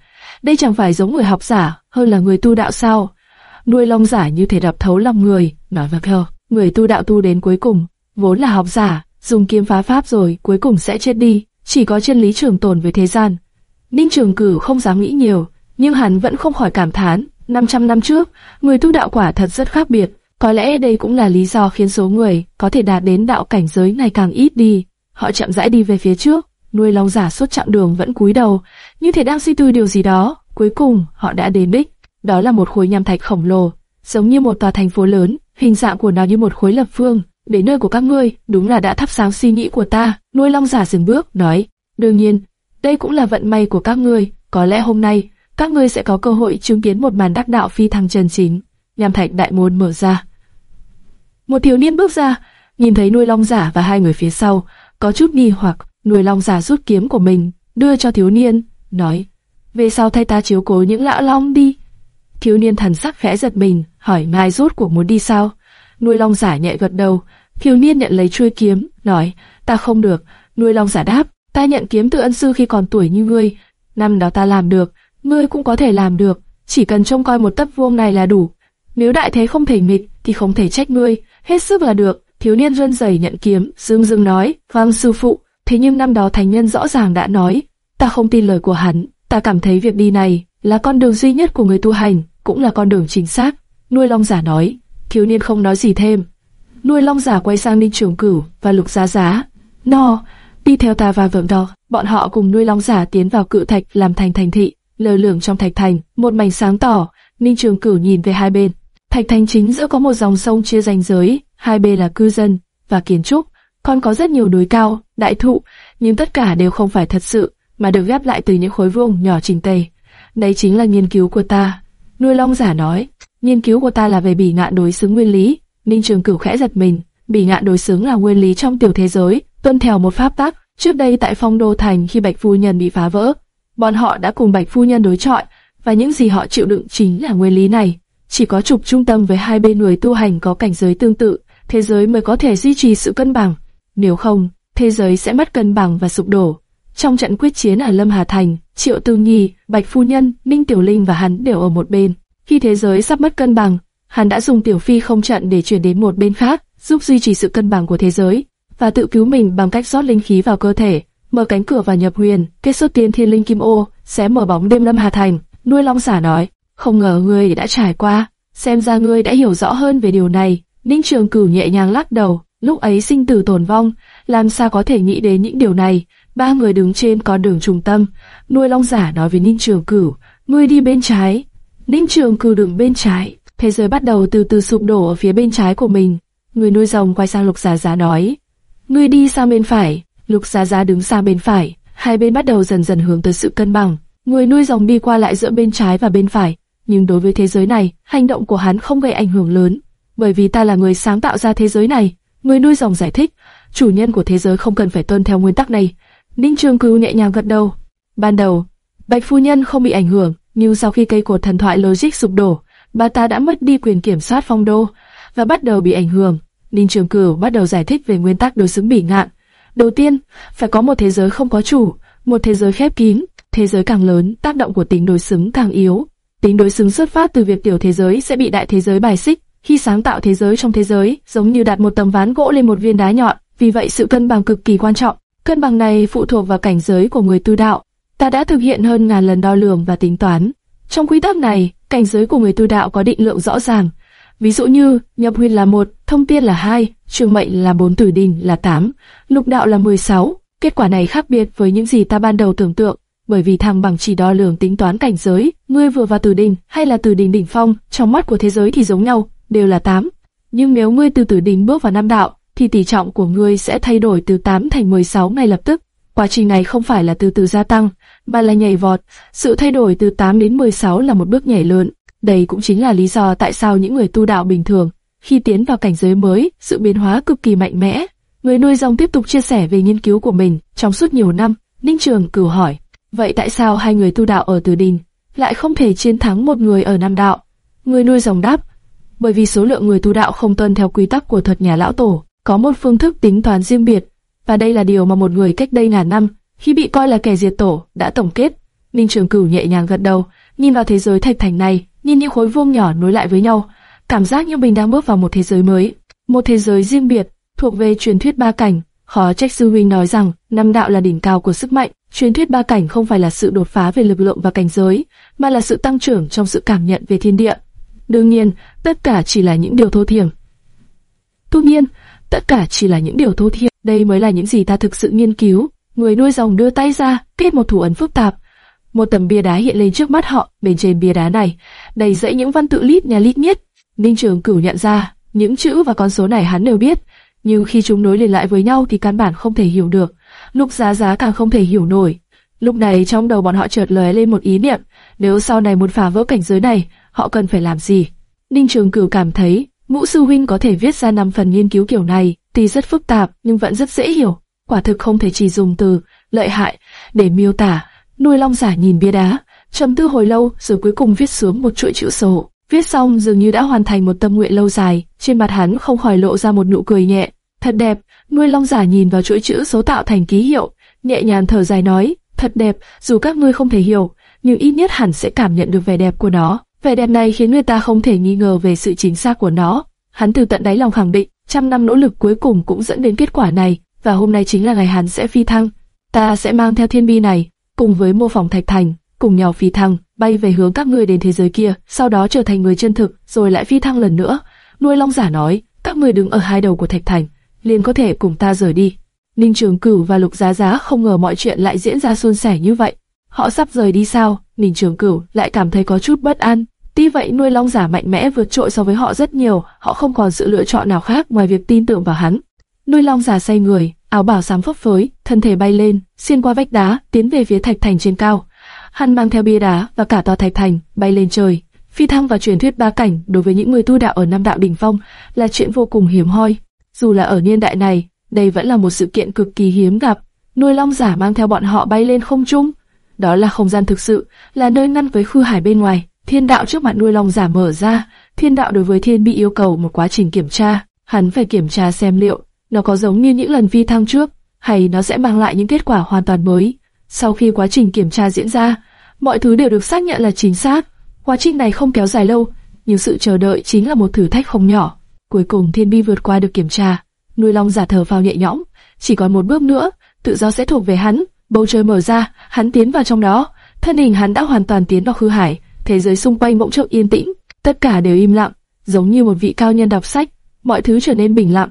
đây chẳng phải giống người học giả hơn là người tu đạo sao? Nuôi long giả như thể đập thấu lòng người, nói vâng vào theo, người tu đạo tu đến cuối cùng, vốn là học giả, dùng kiếm phá pháp rồi cuối cùng sẽ chết đi, chỉ có chân lý trường tồn với thế gian. Ninh Trường Cử không dám nghĩ nhiều, nhưng hắn vẫn không khỏi cảm thán, 500 năm trước, người tu đạo quả thật rất khác biệt, có lẽ đây cũng là lý do khiến số người có thể đạt đến đạo cảnh giới ngày càng ít đi. Họ chậm rãi đi về phía trước, nuôi long giả suốt chặng đường vẫn cúi đầu, như thể đang suy tư điều gì đó. Cuối cùng, họ đã đến đích. Đó là một khối nham thạch khổng lồ, giống như một tòa thành phố lớn, hình dạng của nó như một khối lập phương. Đến nơi của các ngươi, đúng là đã thắp sáng suy nghĩ của ta. Nuôi long giả dừng bước, nói, đương nhiên, đây cũng là vận may của các ngươi. Có lẽ hôm nay, các ngươi sẽ có cơ hội chứng kiến một màn đắc đạo phi thăng chân chính. Nham thạch đại môn mở ra. Một thiếu niên bước ra, nhìn thấy nuôi long giả và hai người phía sau, có chút nghi hoặc, nuôi long giả rút kiếm của mình, đưa cho thiếu niên, nói, về sau thay ta chiếu cố những lão long đi. Thiếu niên thần sắc khẽ giật mình, hỏi mai rốt cuộc muốn đi sao? Nuôi long giả nhẹ gật đầu, thiếu niên nhận lấy chuôi kiếm, nói, ta không được. Nuôi long giả đáp, ta nhận kiếm từ ân sư khi còn tuổi như ngươi, năm đó ta làm được, ngươi cũng có thể làm được, chỉ cần trông coi một tấc vuông này là đủ. Nếu đại thế không thể nghịch, thì không thể trách ngươi, hết sức là được. Thiếu niên run rẩy nhận kiếm, dương dương nói, vâng sư phụ. Thế nhưng năm đó thành nhân rõ ràng đã nói, ta không tin lời của hắn, ta cảm thấy việc đi này là con đường duy nhất của người tu hành, cũng là con đường chính xác. Nuôi Long giả nói, thiếu niên không nói gì thêm. Nuôi Long giả quay sang Ninh Trường Cửu và Lục Giá Giá, no, đi theo ta và vượng đo Bọn họ cùng nuôi Long giả tiến vào cự thạch làm thành thành thị, lờ lửng trong thạch thành, một mảnh sáng tỏ. Ninh Trường Cửu nhìn về hai bên, thạch thành chính giữa có một dòng sông chia ranh giới, hai bên là cư dân. và kiến trúc, còn có rất nhiều núi cao, đại thụ, nhưng tất cả đều không phải thật sự, mà được ghép lại từ những khối vuông nhỏ chỉnh tề. Đây chính là nghiên cứu của ta. Nuôi Long giả nói, nghiên cứu của ta là về bỉ ngạn đối xứng nguyên lý. Ninh Trường Cửu khẽ giật mình, bỉ ngạn đối xứng là nguyên lý trong tiểu thế giới, tuân theo một pháp tắc. Trước đây tại Phong Đô Thành khi Bạch Phu Nhân bị phá vỡ, bọn họ đã cùng Bạch Phu Nhân đối chọi, và những gì họ chịu đựng chính là nguyên lý này. Chỉ có trục trung tâm với hai bên người tu hành có cảnh giới tương tự, thế giới mới có thể duy trì sự cân bằng. Nếu không, thế giới sẽ mất cân bằng và sụp đổ. Trong trận quyết chiến ở Lâm Hà Thành, Triệu Tư Nhi, Bạch Phu Nhân, Ninh Tiểu Linh và hắn đều ở một bên. Khi thế giới sắp mất cân bằng, hắn đã dùng Tiểu Phi không trận để chuyển đến một bên khác, giúp duy trì sự cân bằng của thế giới và tự cứu mình bằng cách rót linh khí vào cơ thể, mở cánh cửa và nhập huyền, kết xuất tiên thiên linh kim ô, sẽ mở bóng đêm Lâm Hà Thành. Nuôi Long xả nói, không ngờ ngươi đã trải qua, xem ra ngươi đã hiểu rõ hơn về điều này. Ninh Trường Cửu nhẹ nhàng lắc đầu, lúc ấy sinh tử tồn vong, làm sao có thể nghĩ đến những điều này? Ba người đứng trên con đường trung tâm, nuôi long giả nói với Ninh Trường Cửu, ngươi đi bên trái. Ninh Trường Cửu đứng bên trái, thế giới bắt đầu từ từ sụp đổ ở phía bên trái của mình. Người nuôi rồng quay sang Lục Giá Giá nói, ngươi đi sang bên phải. Lục Giá Giá đứng sang bên phải, hai bên bắt đầu dần dần hướng tới sự cân bằng. Người nuôi rồng đi qua lại giữa bên trái và bên phải, nhưng đối với thế giới này, hành động của hắn không gây ảnh hưởng lớn, bởi vì ta là người sáng tạo ra thế giới này. Người nuôi rồng giải thích, chủ nhân của thế giới không cần phải tuân theo nguyên tắc này. Ninh Trường Cửu nhẹ nhàng gật đầu. Ban đầu, Bạch phu nhân không bị ảnh hưởng, nhưng sau khi cây cột thần thoại logic sụp đổ, bà ta đã mất đi quyền kiểm soát phong đô và bắt đầu bị ảnh hưởng. Ninh Trường Cửu bắt đầu giải thích về nguyên tắc đối xứng bỉ ngạn. Đầu tiên, phải có một thế giới không có chủ, một thế giới khép kín. Thế giới càng lớn, tác động của tính đối xứng càng yếu. Tính đối xứng xuất phát từ việc tiểu thế giới sẽ bị đại thế giới bài xích. Khi sáng tạo thế giới trong thế giới, giống như đặt một tấm ván gỗ lên một viên đá nhọn, vì vậy sự cân bằng cực kỳ quan trọng. Cân bằng này phụ thuộc vào cảnh giới của người tu đạo. Ta đã thực hiện hơn ngàn lần đo lường và tính toán. Trong quy tắc này, cảnh giới của người tu đạo có định lượng rõ ràng. Ví dụ như, nhập huyền là một, thông tiên là hai, trường mệnh là bốn, tử đình là tám, lục đạo là 16. Kết quả này khác biệt với những gì ta ban đầu tưởng tượng, bởi vì thăng bằng chỉ đo lường tính toán cảnh giới, ngươi vừa vào từ đỉnh, hay là từ đỉnh đỉnh phong, trong mắt của thế giới thì giống nhau, đều là 8. Nhưng nếu ngươi từ từ đỉnh bước vào năm đạo, thì tỷ trọng của ngươi sẽ thay đổi từ 8 thành 16 ngay lập tức. Quá trình này không phải là từ từ gia tăng, mà là nhảy vọt. Sự thay đổi từ 8 đến 16 là một bước nhảy lớn. Đây cũng chính là lý do tại sao những người tu đạo bình thường, khi tiến vào cảnh giới mới, sự biến hóa cực kỳ mạnh mẽ. Người nuôi rồng tiếp tục chia sẻ về nghiên cứu của mình trong suốt nhiều năm. Ninh Trường cửu hỏi, vậy tại sao hai người tu đạo ở Từ Đình lại không thể chiến thắng một người ở Nam Đạo? Người nuôi rồng đáp, bởi vì số lượng người tu đạo không tuân theo quy tắc của thuật nhà lão tổ có một phương thức tính toán riêng biệt, và đây là điều mà một người cách đây ngàn năm, khi bị coi là kẻ diệt tổ, đã tổng kết. Ninh Trường Cửu nhẹ nhàng gật đầu, nhìn vào thế giới thạch thành này, nhìn những khối vuông nhỏ nối lại với nhau, cảm giác như mình đang bước vào một thế giới mới, một thế giới riêng biệt, thuộc về truyền thuyết ba cảnh. Khó trách sư huynh nói rằng năm đạo là đỉnh cao của sức mạnh. Truyền thuyết ba cảnh không phải là sự đột phá về lực lượng và cảnh giới, mà là sự tăng trưởng trong sự cảm nhận về thiên địa. Đương nhiên, tất cả chỉ là những điều thô thiển. Tuy nhiên, tất cả chỉ là những điều thô thiển. Đây mới là những gì ta thực sự nghiên cứu. Người nuôi rồng đưa tay ra, kết một thủ ấn phức tạp. Một tấm bia đá hiện lên trước mắt họ, bên trên bia đá này, đầy dẫy những văn tự lít nhà lít miết. Ninh Trường Cửu nhận ra, những chữ và con số này hắn đều biết, nhưng khi chúng nối liền lại với nhau thì căn bản không thể hiểu được. Lục Giá Giá càng không thể hiểu nổi. Lúc này trong đầu bọn họ chợt lóe lên một ý niệm, nếu sau này muốn phá vỡ cảnh giới này, họ cần phải làm gì? Ninh Trường Cửu cảm thấy Ngũ sư huynh có thể viết ra năm phần nghiên cứu kiểu này, tuy rất phức tạp nhưng vẫn rất dễ hiểu. Quả thực không thể chỉ dùng từ lợi hại để miêu tả. Nuôi long giả nhìn bia đá, trầm tư hồi lâu rồi cuối cùng viết xuống một chuỗi chữ sổ. Viết xong dường như đã hoàn thành một tâm nguyện lâu dài, trên mặt hắn không khỏi lộ ra một nụ cười nhẹ. Thật đẹp, nuôi long giả nhìn vào chuỗi chữ số tạo thành ký hiệu, nhẹ nhàng thở dài nói, thật đẹp, dù các ngươi không thể hiểu, nhưng ít nhất hẳn sẽ cảm nhận được vẻ đẹp của nó. Vẻ đẹp này khiến người ta không thể nghi ngờ về sự chính xác của nó. Hắn từ tận đáy lòng khẳng định, trăm năm nỗ lực cuối cùng cũng dẫn đến kết quả này, và hôm nay chính là ngày hắn sẽ phi thăng. Ta sẽ mang theo thiên bi này, cùng với mô phỏng thạch thành, cùng nhau phi thăng, bay về hướng các ngươi đến thế giới kia, sau đó trở thành người chân thực, rồi lại phi thăng lần nữa. Nuôi Long giả nói, các ngươi đứng ở hai đầu của thạch thành, liền có thể cùng ta rời đi. Ninh Trường Cửu và Lục Giá Giá không ngờ mọi chuyện lại diễn ra suôn sẻ như vậy. Họ sắp rời đi sao? Ninh Trường Cửu lại cảm thấy có chút bất an. Tuy vậy nuôi long giả mạnh mẽ vượt trội so với họ rất nhiều, họ không còn sự lựa chọn nào khác ngoài việc tin tưởng vào hắn. Nuôi long giả say người, áo bảo xám phấp phới, thân thể bay lên, xuyên qua vách đá, tiến về phía thạch thành trên cao. Hắn mang theo bia đá và cả tòa thạch thành, bay lên trời. Phi thăng và truyền thuyết ba cảnh đối với những người tu đạo ở Nam đạo đỉnh phong là chuyện vô cùng hiếm hoi. Dù là ở niên đại này, đây vẫn là một sự kiện cực kỳ hiếm gặp. Nuôi long giả mang theo bọn họ bay lên không trung. Đó là không gian thực sự, là nơi ngăn với khư hải bên ngoài. Thiên đạo trước mặt nuôi long giả mở ra, thiên đạo đối với thiên bị yêu cầu một quá trình kiểm tra. Hắn phải kiểm tra xem liệu nó có giống như những lần phi thăng trước, hay nó sẽ mang lại những kết quả hoàn toàn mới. Sau khi quá trình kiểm tra diễn ra, mọi thứ đều được xác nhận là chính xác. Quá trình này không kéo dài lâu, nhưng sự chờ đợi chính là một thử thách không nhỏ. Cuối cùng Thiên Bi vượt qua được kiểm tra, nuôi long giả thở phào nhẹ nhõm, chỉ còn một bước nữa, tự do sẽ thuộc về hắn. Bầu trời mở ra, hắn tiến vào trong đó, thân hình hắn đã hoàn toàn tiến vào khư hải, thế giới xung quanh bỗng chốc yên tĩnh, tất cả đều im lặng, giống như một vị cao nhân đọc sách, mọi thứ trở nên bình lặng.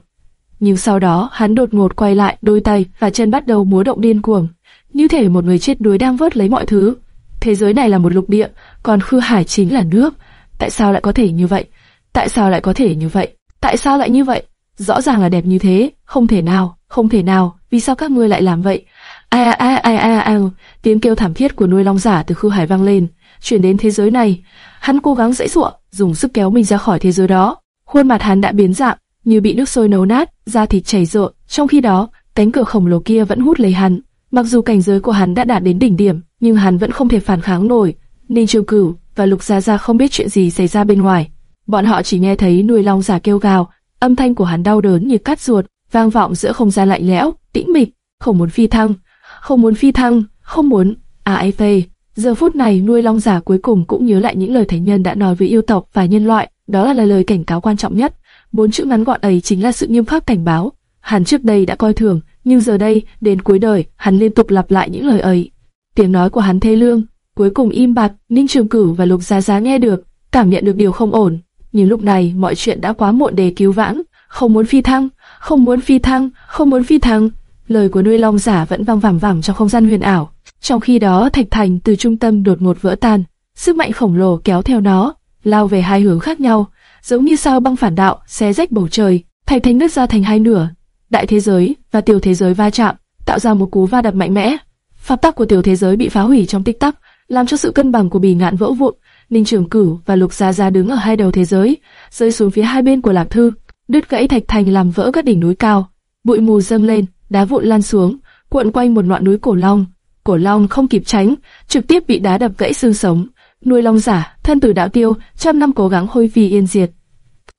Nhưng sau đó, hắn đột ngột quay lại, đôi tay và chân bắt đầu múa động điên cuồng, như thể một người chết đuối đang vớt lấy mọi thứ. Thế giới này là một lục địa, còn khư hải chính là nước. Tại sao lại có thể như vậy? Tại sao lại có thể như vậy? Tại sao lại như vậy? Rõ ràng là đẹp như thế, không thể nào, không thể nào, vì sao các ngươi lại làm vậy? Ai ai ai ai ai, tiếng kêu thảm thiết của nuôi long giả từ khu hải vang lên, chuyển đến thế giới này. Hắn cố gắng dãy giụa, dùng sức kéo mình ra khỏi thế giới đó. Khuôn mặt hắn đã biến dạng, như bị nước sôi nấu nát, da thịt chảy rợ. Trong khi đó, cánh cửa khổng lồ kia vẫn hút lấy hắn. Mặc dù cảnh giới của hắn đã đạt đến đỉnh điểm, nhưng hắn vẫn không thể phản kháng nổi. Ninh Trường Cửu và Lục Gia Gia không biết chuyện gì xảy ra bên ngoài. Bọn họ chỉ nghe thấy nuôi long giả kêu gào, âm thanh của hắn đau đớn như cắt ruột, vang vọng giữa không gian lạnh lẽo, tĩnh mịch, không muốn phi thăng, không muốn phi thăng, không muốn. À ai phê. Giờ phút này nuôi long giả cuối cùng cũng nhớ lại những lời thánh nhân đã nói với yêu tộc và nhân loại, đó là lời cảnh cáo quan trọng nhất. Bốn chữ ngắn gọn ấy chính là sự nghiêm khắc cảnh báo. Hắn trước đây đã coi thường, nhưng giờ đây, đến cuối đời, hắn liên tục lặp lại những lời ấy. Tiếng nói của hắn thê lương, cuối cùng im bặt, Ninh Trường Cửu và Lục Giá Giá nghe được, cảm nhận được điều không ổn. Nhưng lúc này, mọi chuyện đã quá muộn để cứu vãn, không muốn phi thăng, không muốn phi thăng, không muốn phi thăng. Lời của nuôi long giả vẫn vang vẳng vẳng trong không gian huyền ảo. Trong khi đó, thạch thành từ trung tâm đột ngột vỡ tan, sức mạnh khổng lồ kéo theo nó, lao về hai hướng khác nhau, giống như sao băng phản đạo, xé rách bầu trời, thạch thành nứt ra thành hai nửa. Đại thế giới và tiểu thế giới va chạm, tạo ra một cú va đập mạnh mẽ. Pháp tắc của tiểu thế giới bị phá hủy trong tích tắc, làm cho sự cân bằng của bì ngạn vỡ vụn. Ninh Trường Cửu và Lục Gia Gia đứng ở hai đầu thế giới, rơi xuống phía hai bên của Lạc Thư, đứt gãy thạch thành làm vỡ các đỉnh núi cao. Bụi mù dâng lên, đá vụn lan xuống, cuộn quanh một ngọn núi cổ long. Cổ long không kịp tránh, trực tiếp bị đá đập gãy xương sống. Nuôi long giả, thân tử đạo tiêu, trăm năm cố gắng hôi vì yên diệt.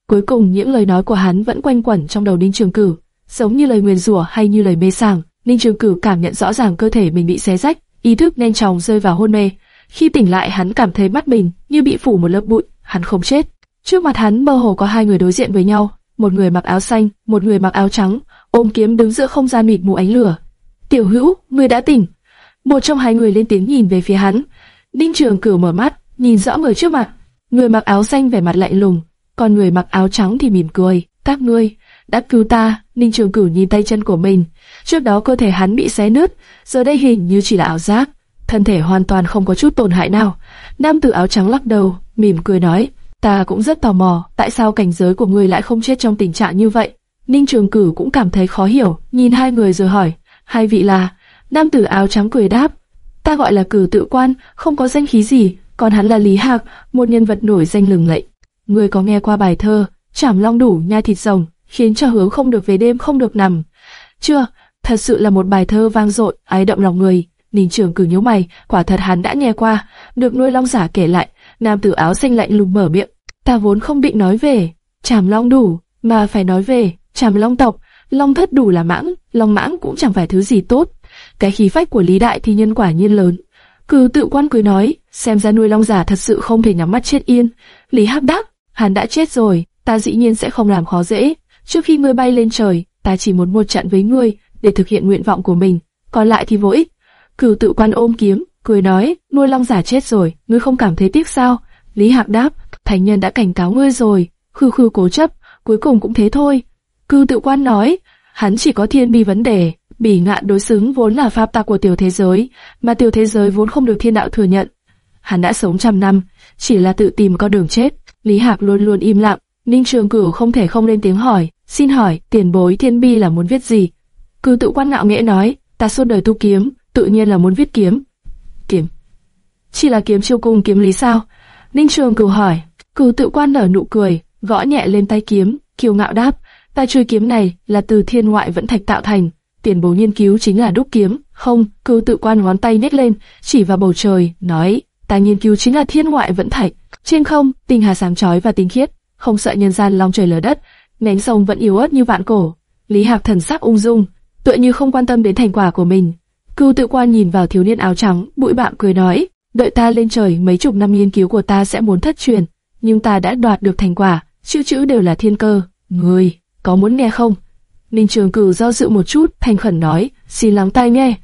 Cuối cùng những lời nói của hắn vẫn quanh quẩn trong đầu Ninh Trường Cửu, giống như lời nguyền rủa hay như lời mê sảng. Ninh Trường Cửu cảm nhận rõ ràng cơ thể mình bị xé rách, ý thức nhanh chóng rơi vào hôn mê. Khi tỉnh lại hắn cảm thấy mắt mình như bị phủ một lớp bụi, hắn không chết. Trước mặt hắn mơ hồ có hai người đối diện với nhau, một người mặc áo xanh, một người mặc áo trắng, ôm kiếm đứng giữa không gian mịt mù ánh lửa. Tiểu Hữu, ngươi đã tỉnh. Một trong hai người lên tiếng nhìn về phía hắn. Ninh Trường Cửu mở mắt, nhìn rõ người trước mặt. Người mặc áo xanh vẻ mặt lạnh lùng, còn người mặc áo trắng thì mỉm cười. Các ngươi đã cứu ta. Ninh Trường Cửu nhìn tay chân của mình. Trước đó cơ thể hắn bị xé nứt, giờ đây hình như chỉ là ảo giác thân thể hoàn toàn không có chút tổn hại nào. Nam tử áo trắng lắc đầu, mỉm cười nói, ta cũng rất tò mò, tại sao cảnh giới của ngươi lại không chết trong tình trạng như vậy. Ninh Trường Cử cũng cảm thấy khó hiểu, nhìn hai người rồi hỏi, hai vị là? Nam tử áo trắng cười đáp, ta gọi là cử tự quan, không có danh khí gì, còn hắn là Lý Hạc, một nhân vật nổi danh lừng lẫy. Ngươi có nghe qua bài thơ, chảm long đủ nhai thịt rồng, khiến cho hướng không được về đêm không được nằm. Chưa, thật sự là một bài thơ vang dội, ái động lòng người. Ninh Trường cử nhíu mày, quả thật hắn đã nghe qua, được nuôi long giả kể lại, nam tử áo xanh lạnh lùng mở miệng, ta vốn không định nói về trảm long đủ, mà phải nói về trảm long tộc, long thất đủ là mãng, long mãng cũng chẳng phải thứ gì tốt. Cái khí phách của Lý Đại thì nhân quả nhiên lớn. Cứ tự quan cười nói, xem ra nuôi long giả thật sự không thể nhắm mắt chết yên. Lý Hắc đắc, hắn đã chết rồi, ta dĩ nhiên sẽ không làm khó dễ. Trước khi ngươi bay lên trời, ta chỉ muốn một trận với ngươi để thực hiện nguyện vọng của mình, còn lại thì vô ích. Cửu tự quan ôm kiếm, cười nói, nuôi long giả chết rồi, ngươi không cảm thấy tiếc sao? Lý Hạc đáp, thánh nhân đã cảnh cáo ngươi rồi, khư khư cố chấp, cuối cùng cũng thế thôi. Cửu tự quan nói, hắn chỉ có thiên bi vấn đề, bỉ ngạn đối xứng vốn là pháp tắc của tiểu thế giới, mà tiểu thế giới vốn không được thiên đạo thừa nhận. Hắn đã sống trăm năm, chỉ là tự tìm con đường chết. Lý Hạc luôn luôn im lặng, Ninh Trường Cửu không thể không lên tiếng hỏi, Xin hỏi, tiền bối thiên bi là muốn viết gì? Cư tự quan ngạo nghễ nói, ta suốt đời tu kiếm, tự nhiên là muốn viết kiếm. Kiếm? Chỉ là kiếm chiêu cung kiếm lý sao? Ninh Trường cửu hỏi, cửu tự quan nở nụ cười, gõ nhẹ lên tay kiếm, kiêu ngạo đáp, ta chui kiếm này là từ thiên ngoại vẫn thạch tạo thành, tiền bố nghiên cứu chính là đúc kiếm, không, cửu tự quan ngón tay nhếch lên, chỉ vào bầu trời, nói, ta nghiên cứu chính là thiên ngoại vẫn thạch, trên không, tinh hà sáng chói và tinh khiết, không sợ nhân gian long trời lở đất, nén sông vẫn yếu ớt như vạn cổ. Lý Hạc thần sắc ung dung, tựa như không quan tâm đến thành quả của mình. Cưu tự quan nhìn vào thiếu niên áo trắng, bụi bạm cười nói, đợi ta lên trời mấy chục năm nghiên cứu của ta sẽ muốn thất truyền, nhưng ta đã đoạt được thành quả, chữ chữ đều là thiên cơ. Ngươi, có muốn nghe không? Ninh Trường Cửu do dự một chút, thành khẩn nói, xin lắng tai nghe.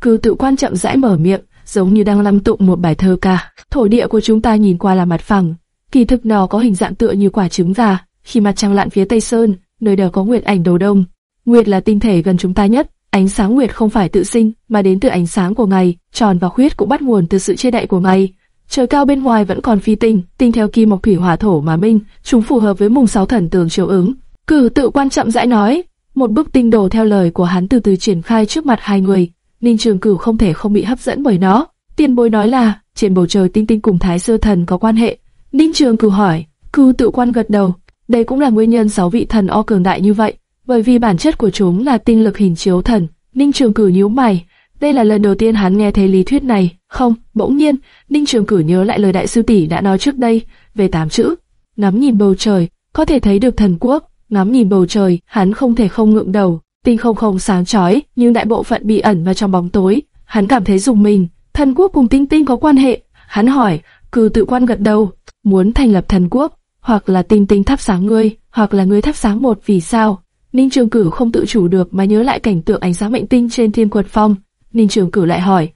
Cưu tự quan chậm rãi mở miệng, giống như đang lâm tụng một bài thơ ca. Thổ địa của chúng ta nhìn qua là mặt phẳng, kỳ thực nó có hình dạng tựa như quả trứng gà. Khi mặt trăng lặn phía tây sơn, nơi đó có nguyệt ảnh đầu đông. Nguyệt là tinh thể gần chúng ta nhất, ánh sáng nguyệt không phải tự sinh, mà đến từ ánh sáng của ngày, tròn và khuyết cũng bắt nguồn từ sự che đậy của ngày. Trời cao bên ngoài vẫn còn phi tinh, tinh theo kim mộc thủy hỏa thổ mà minh, chúng phù hợp với mùng sáu thần tường chiếu ứng. Cử tự quan chậm rãi nói, một bức tinh đồ theo lời của hắn từ từ triển khai trước mặt hai người. Ninh Trường Cửu không thể không bị hấp dẫn bởi nó. Tiên bối nói là trên bầu trời tinh tinh cùng Thái Sơ Thần có quan hệ. Ninh Trường Cửu hỏi, Cư tự quan gật đầu. Đây cũng là nguyên nhân sáu vị thần o cường đại như vậy, bởi vì bản chất của chúng là tinh lực hình chiếu thần. Ninh Trường Cửu nhíu mày, đây là lần đầu tiên hắn nghe thấy lý thuyết này. Không, bỗng nhiên, Ninh Trường Cửu nhớ lại lời đại sư tỷ đã nói trước đây về tám chữ. Ngắm nhìn bầu trời, có thể thấy được thần quốc. Ngắm nhìn bầu trời, hắn không thể không ngượng đầu. Tinh không không sáng chói, nhưng đại bộ phận bị ẩn vào trong bóng tối. Hắn cảm thấy dùng mình. Thần quốc cùng tinh tinh có quan hệ. Hắn hỏi, cử tự quan gật đầu, muốn thành lập thần quốc, hoặc là tinh tinh thắp sáng ngươi, hoặc là ngươi thắp sáng một vì sao. Ninh Trường Cửu không tự chủ được mà nhớ lại cảnh tượng ánh sáng mệnh tinh trên thiên quật phong. Ninh Trường Cửu lại hỏi,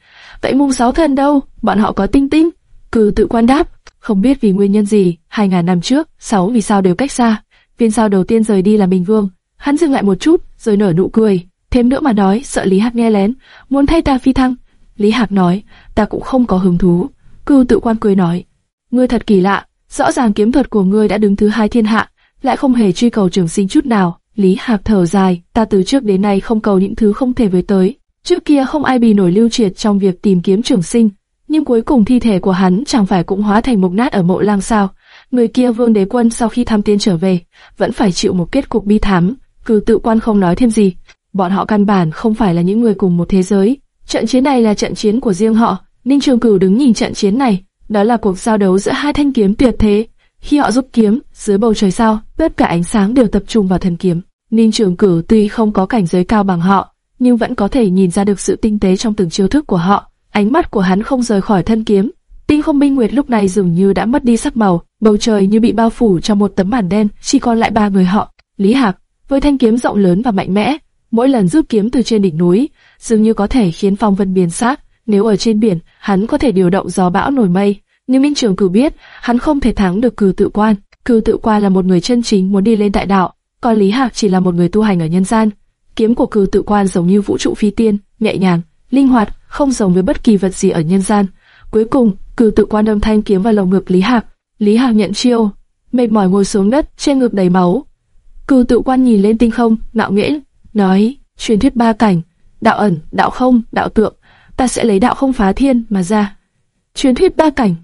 vậy mùng sáu thần đâu? Bọn họ có tinh tinh? Cử tự quan đáp, không biết vì nguyên nhân gì, hai ngàn năm trước, sáu vì sao đều cách xa. Viên sao đầu tiên rời đi là Minh Vương. Hắn dừng lại một chút, rồi nở nụ cười. Thêm nữa mà nói, sợ Lý Hạc nghe lén, muốn thay ta phi thăng. Lý Hạc nói, ta cũng không có hứng thú. Cư tự quan cười nói, ngươi thật kỳ lạ, rõ ràng kiếm thuật của ngươi đã đứng thứ hai thiên hạ, lại không hề truy cầu trường sinh chút nào. Lý Hạc thở dài, ta từ trước đến nay không cầu những thứ không thể với tới. Trước kia không ai bì nổi lưu triệt trong việc tìm kiếm trường sinh, nhưng cuối cùng thi thể của hắn chẳng phải cũng hóa thành mục nát ở mộ lang sao? Người kia Vương Đế Quân sau khi thăm tiên trở về, vẫn phải chịu một kết cục bi thảm. Cử tự quan không nói thêm gì, bọn họ căn bản không phải là những người cùng một thế giới. Trận chiến này là trận chiến của riêng họ. Ninh Trường Cửu đứng nhìn trận chiến này, đó là cuộc giao đấu giữa hai thanh kiếm tuyệt thế. Khi họ rút kiếm, dưới bầu trời sao, tất cả ánh sáng đều tập trung vào thần kiếm. Ninh Trường Cửu tuy không có cảnh giới cao bằng họ, nhưng vẫn có thể nhìn ra được sự tinh tế trong từng chiêu thức của họ. Ánh mắt của hắn không rời khỏi thân kiếm. Tinh không minh nguyệt lúc này dường như đã mất đi sắc màu, bầu trời như bị bao phủ trong một tấm màn đen, chỉ còn lại ba người họ. Lý Hạc, với thanh kiếm rộng lớn và mạnh mẽ, mỗi lần rút kiếm từ trên đỉnh núi, dường như có thể khiến phong vân biến sắc. Nếu ở trên biển, hắn có thể điều động gió bão nổi mây. Nhưng Minh Trường Cử biết, hắn không thể thắng được Cử Tự Quan. Cử Tự Quan là một người chân chính muốn đi lên đại đạo, còn Lý Hạc chỉ là một người tu hành ở nhân gian. Kiếm của Cử Tự Quan giống như vũ trụ phi tiên, nhẹ nhàng, linh hoạt, không giống với bất kỳ vật gì ở nhân gian. Cuối cùng, Cử Tự Quan đâm thanh kiếm vào lồng ngực Lý Hạc. Lý Hạc nhận chiêu, mệt mỏi ngồi xuống đất, trên ngực đầy máu. Cử Tự Quan nhìn lên tinh không, ngạo nghễ, nói: truyền thuyết ba cảnh, đạo ẩn, đạo không, đạo tượng, ta sẽ lấy đạo không phá thiên mà ra. Truyền thuyết ba cảnh.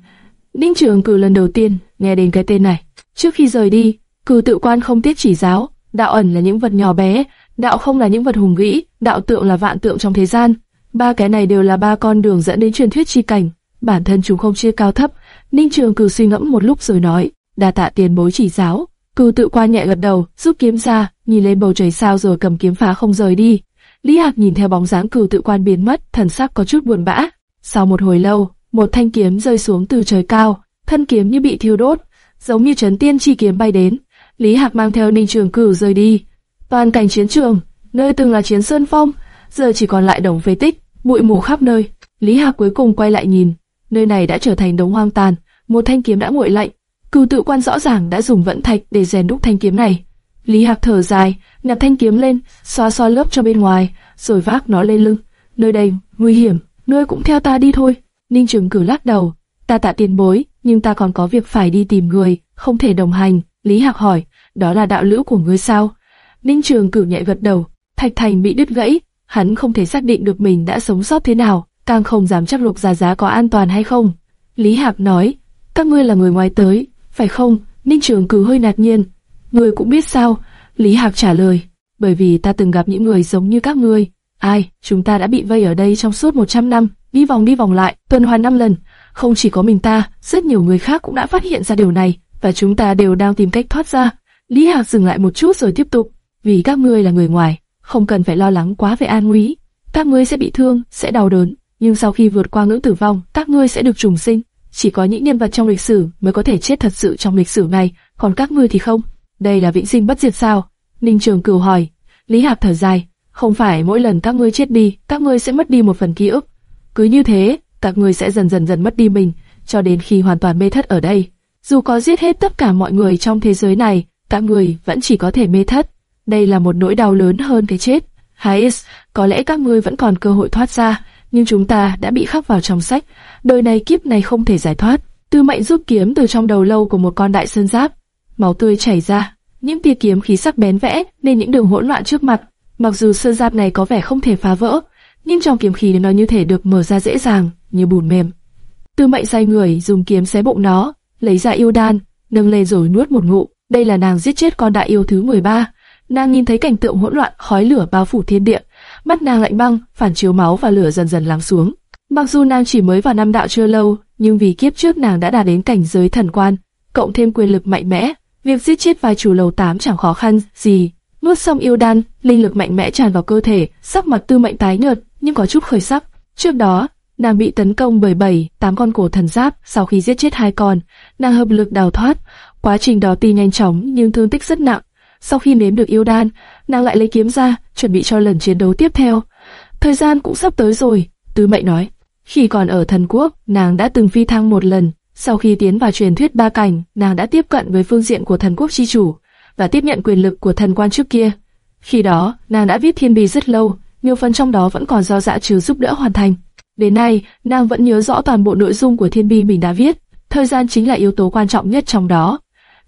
Ninh Trường Cử lần đầu tiên nghe đến cái tên này. Trước khi rời đi, Cử tự quan không tiết chỉ giáo, đạo ẩn là những vật nhỏ bé, đạo không là những vật hùng vĩ, đạo tượng là vạn tượng trong thế gian. Ba cái này đều là ba con đường dẫn đến truyền thuyết chi cảnh. Bản thân chúng không chia cao thấp. Ninh Trường Cử suy ngẫm một lúc rồi nói, đa tạ tiền bối chỉ giáo. Cử tự quan nhẹ gật đầu, rút kiếm ra, nhìn lên bầu trời sao rồi cầm kiếm phá không rời đi. Lý Hạc nhìn theo bóng dáng Cử tự quan biến mất, thần sắc có chút buồn bã. Sau một hồi lâu, một thanh kiếm rơi xuống từ trời cao, thân kiếm như bị thiêu đốt, giống như chấn tiên chi kiếm bay đến. Lý Hạc mang theo Ninh Trường Cửu rời đi. Toàn cảnh chiến trường, nơi từng là chiến sơn phong, giờ chỉ còn lại đống phế tích, bụi mù khắp nơi. Lý Hạc cuối cùng quay lại nhìn, nơi này đã trở thành đống hoang tàn, một thanh kiếm đã nguội lạnh. Cửu tự quan rõ ràng đã dùng vận thạch để rèn đúc thanh kiếm này. Lý Hạc thở dài, nhặt thanh kiếm lên, xoa xoa lớp cho bên ngoài, rồi vác nó lên lưng. Nơi đây nguy hiểm, nơi cũng theo ta đi thôi. Ninh Trường Cử lắc đầu, ta tạ tiền bối, nhưng ta còn có việc phải đi tìm người, không thể đồng hành. Lý Hạc hỏi, đó là đạo lữ của ngươi sao? Ninh Trường cử nhẹ gật đầu, Thạch Thành bị đứt gãy, hắn không thể xác định được mình đã sống sót thế nào, càng không dám chắc Lục Gia Giá có an toàn hay không. Lý Hạc nói, các ngươi là người ngoài tới, phải không? Ninh Trường cử hơi ngạc nhiên, ngươi cũng biết sao? Lý Hạc trả lời, bởi vì ta từng gặp những người giống như các ngươi. Ai, chúng ta đã bị vây ở đây trong suốt 100 năm, đi vòng đi vòng lại, tuần hoàn năm lần. Không chỉ có mình ta, rất nhiều người khác cũng đã phát hiện ra điều này, và chúng ta đều đang tìm cách thoát ra. Lý Hạc dừng lại một chút rồi tiếp tục, vì các ngươi là người ngoài, không cần phải lo lắng quá về an nguy. Các ngươi sẽ bị thương, sẽ đau đớn, nhưng sau khi vượt qua ngưỡng tử vong, các ngươi sẽ được trùng sinh. Chỉ có những nhân vật trong lịch sử mới có thể chết thật sự trong lịch sử này, còn các ngươi thì không. Đây là vĩnh sinh bất diệt sao? Ninh Trường Cửu hỏi. Lý Hạc thở dài, không phải mỗi lần các ngươi chết đi, các ngươi sẽ mất đi một phần ký ức. Cứ như thế, các ngươi sẽ dần dần dần mất đi mình, cho đến khi hoàn toàn mê thất ở đây. Dù có giết hết tất cả mọi người trong thế giới này, các người vẫn chỉ có thể mê thất. Đây là một nỗi đau lớn hơn cái chết. Hayes, có lẽ các ngươi vẫn còn cơ hội thoát ra, nhưng chúng ta đã bị khắc vào trong sách. Đời này kiếp này không thể giải thoát. Tư mệnh rút kiếm từ trong đầu lâu của một con đại sơn giáp. Máu tươi chảy ra, những tia kiếm khí sắc bén vẽ nên những đường hỗn loạn trước mặt. Mặc dù sơn giáp này có vẻ không thể phá vỡ, nhưng trong kiếm khí nó như thể được mở ra dễ dàng, như bùn mềm. Tư mệnh say người dùng kiếm xé bụng nó, lấy ra yêu đan, nâng lên rồi nuốt một ngụ. Đây là nàng giết chết con đại yêu thứ 13. Nàng nhìn thấy cảnh tượng hỗn loạn, khói lửa bao phủ thiên địa, mắt nàng lạnh băng, phản chiếu máu và lửa dần dần lắng xuống. Mặc dù nàng chỉ mới vào năm đạo chưa lâu, nhưng vì kiếp trước nàng đã đạt đến cảnh giới thần quan, cộng thêm quyền lực mạnh mẽ, việc giết chết vài chủ lầu tám chẳng khó khăn gì. Nuốt xong yêu đan, linh lực mạnh mẽ tràn vào cơ thể, sắc mặt tư mệnh tái nhợt, nhưng có chút khởi sắc. Trước đó, nàng bị tấn công bởi bảy, tám con cổ thần giáp. Sau khi giết chết hai con, nàng hợp lực đào thoát. Quá trình đó tuy nhanh chóng nhưng thương tích rất nặng. Sau khi nếm được yêu đan, nàng lại lấy kiếm ra, chuẩn bị cho lần chiến đấu tiếp theo. Thời gian cũng sắp tới rồi, Tứ Mệnh nói. Khi còn ở thần quốc, nàng đã từng phi thăng một lần. Sau khi tiến vào truyền thuyết ba cảnh, nàng đã tiếp cận với phương diện của thần quốc chi chủ và tiếp nhận quyền lực của thần quan trước kia. Khi đó, nàng đã viết thiên bì rất lâu, nhiều phần trong đó vẫn còn do dạ trừ giúp đỡ hoàn thành. Đến nay, nàng vẫn nhớ rõ toàn bộ nội dung của thiên bi mình đã viết. Thời gian chính là yếu tố quan trọng nhất trong đó.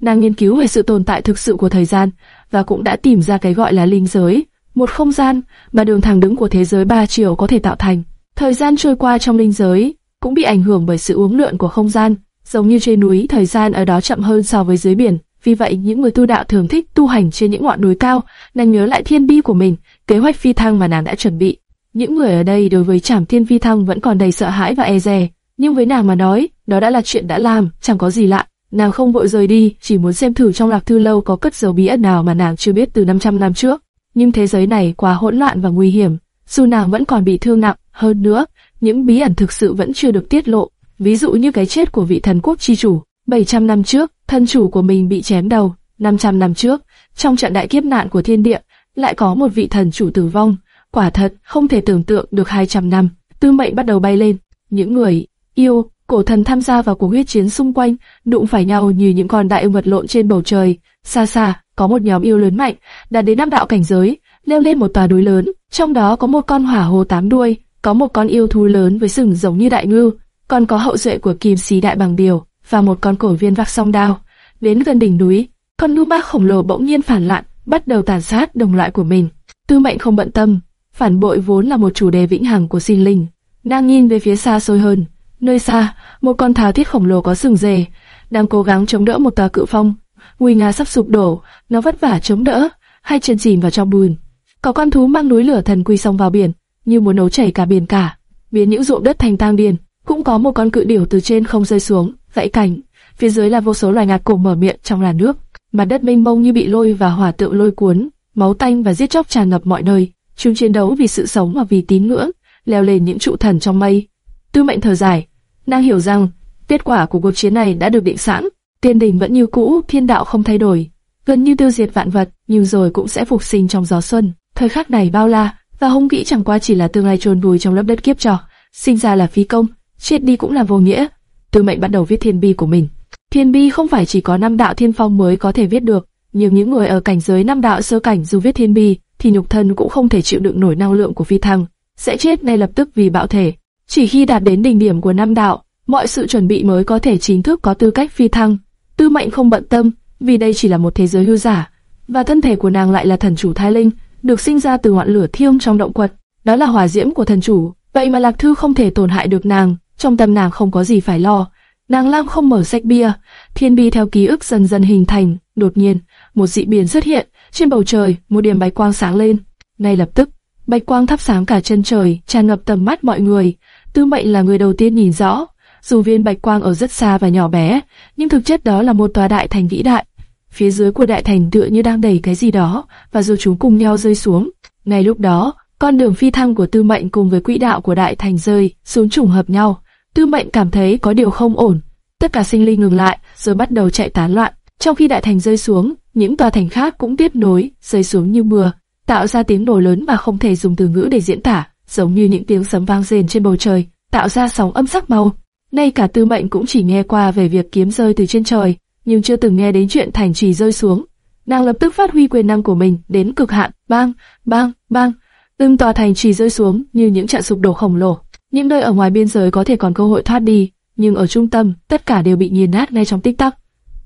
Nàng nghiên cứu về sự tồn tại thực sự của thời gian và cũng đã tìm ra cái gọi là linh giới, một không gian mà đường thẳng đứng của thế giới ba chiều có thể tạo thành. Thời gian trôi qua trong linh giới cũng bị ảnh hưởng bởi sự uốn lượn của không gian, giống như trên núi, thời gian ở đó chậm hơn so với dưới biển. Vì vậy, những người tu đạo thường thích tu hành trên những ngọn núi cao. Nàng nhớ lại thiên bi của mình, kế hoạch phi thăng mà nàng đã chuẩn bị. Những người ở đây đối với Trảm Thiên Phi Thăng vẫn còn đầy sợ hãi và e dè, nhưng với nàng mà nói, đó đã là chuyện đã làm, chẳng có gì lạ. Nàng không vội rời đi, chỉ muốn xem thử trong lạc thư lâu có cất dấu bí ẩn nào mà nàng chưa biết từ 500 năm trước. Nhưng thế giới này quá hỗn loạn và nguy hiểm, dù nàng vẫn còn bị thương nặng, hơn nữa, những bí ẩn thực sự vẫn chưa được tiết lộ. Ví dụ như cái chết của vị thần quốc chi chủ, 700 năm trước, thân chủ của mình bị chém đầu, 500 năm trước, trong trận đại kiếp nạn của thiên địa, lại có một vị thần chủ tử vong. Quả thật, không thể tưởng tượng được 200 năm, tư mệnh bắt đầu bay lên. Những người yêu, cổ thần tham gia vào cuộc huyết chiến xung quanh, đụng phải nhau như những con đại vật lộn trên bầu trời. Xa xa, có một nhóm yêu lớn mạnh, đạt đến năm đạo cảnh giới, leo lên một tòa núi lớn. Trong đó có một con hỏa hồ tám đuôi, có một con yêu thú lớn với sừng giống như đại ngưu, còn có hậu duệ của kim sĩ đại bằng điều và một con cổ viên vác song đao. Đến gần đỉnh núi, con Numa khổng lồ bỗng nhiên phản loạn, bắt đầu tàn sát đồng loại của mình. Tư mệnh không bận tâm, phản bội vốn là một chủ đề vĩnh hằng của sinh linh. Đang nhìn về phía xa xôi hơn, nơi xa, một con tháo thiết khổng lồ có sừng dề, đang cố gắng chống đỡ một tòa cự phong. Nguy nga sắp sụp đổ, nó vất vả chống đỡ, hai chân chìm vào trong bùn. Có con thú mang núi lửa thần quy xông vào biển, như muốn nấu chảy cả biển cả, biến những ruộng đất thành tang điền. Cũng có một con cự điểu từ trên không rơi xuống, vẫy cảnh Phía dưới là vô số loài ngạt cổ mở miệng trong làn nước. Mặt đất mênh mông như bị lôi và hỏa tượng lôi cuốn, máu tanh và giết chóc tràn ngập mọi nơi. Chúng chiến đấu vì sự sống và vì tín ngưỡng, leo lên những trụ thần trong mây. Tư mệnh thở dài, nàng hiểu rằng kết quả của cuộc chiến này đã được định sẵn. Tiên đình vẫn như cũ, thiên đạo không thay đổi, gần như tiêu diệt vạn vật, nhưng rồi cũng sẽ phục sinh trong gió xuân. Thời khắc này bao la và hung vĩ chẳng qua chỉ là tương lai trôn vùi trong lớp đất kiếp trò, sinh ra là phi công, chết đi cũng là vô nghĩa. Tư mệnh bắt đầu viết thiên bi của mình. Thiên bi không phải chỉ có năm đạo thiên phong mới có thể viết được, nhưng những người ở cảnh giới năm đạo sơ cảnh dù viết thiên bi thì nhục thân cũng không thể chịu đựng nổi năng lượng của phi thăng, sẽ chết ngay lập tức vì bạo thể. Chỉ khi đạt đến đỉnh điểm của năm đạo, mọi sự chuẩn bị mới có thể chính thức có tư cách phi thăng. Tư mệnh không bận tâm, vì đây chỉ là một thế giới hư giả, và thân thể của nàng lại là thần chủ Thái Linh, được sinh ra từ ngọn lửa thiêng trong động quật. Đó là hỏa diễm của thần chủ, vậy mà Lạc Thư không thể tổn hại được nàng, trong tâm nàng không có gì phải lo. Nàng Lam không mở sách bia, thiên bi theo ký ức dần dần hình thành, đột nhiên, một dị biến xuất hiện, trên bầu trời, một điểm bạch quang sáng lên. Ngay lập tức, bạch quang thắp sáng cả chân trời, tràn ngập tầm mắt mọi người. Tư Mệnh là người đầu tiên nhìn rõ, dù viên bạch quang ở rất xa và nhỏ bé, nhưng thực chất đó là một tòa đại thành vĩ đại. Phía dưới của đại thành tựa như đang đẩy cái gì đó, và rồi chúng cùng nhau rơi xuống. Ngay lúc đó, con đường phi thăng của Tư Mệnh cùng với quỹ đạo của đại thành rơi xuống trùng hợp nhau. Tư Mệnh cảm thấy có điều không ổn. Tất cả sinh linh ngừng lại, rồi bắt đầu chạy tán loạn. Trong khi đại thành rơi xuống, những tòa thành khác cũng tiếp nối, rơi xuống như mưa, tạo ra tiếng nổ lớn mà không thể dùng từ ngữ để diễn tả, giống như những tiếng sấm vang rền trên bầu trời, tạo ra sóng âm sắc màu. Nay cả Tư Mệnh cũng chỉ nghe qua về việc kiếm rơi từ trên trời, nhưng chưa từng nghe đến chuyện thành trì rơi xuống. Nàng lập tức phát huy quyền năng của mình đến cực hạn, bang, bang, bang. Từng tòa thành trì rơi xuống như những trận sụp đổ khổng lồ. Những nơi ở ngoài biên giới có thể còn cơ hội thoát đi, nhưng ở trung tâm tất cả đều bị nghiền nát ngay trong tích tắc.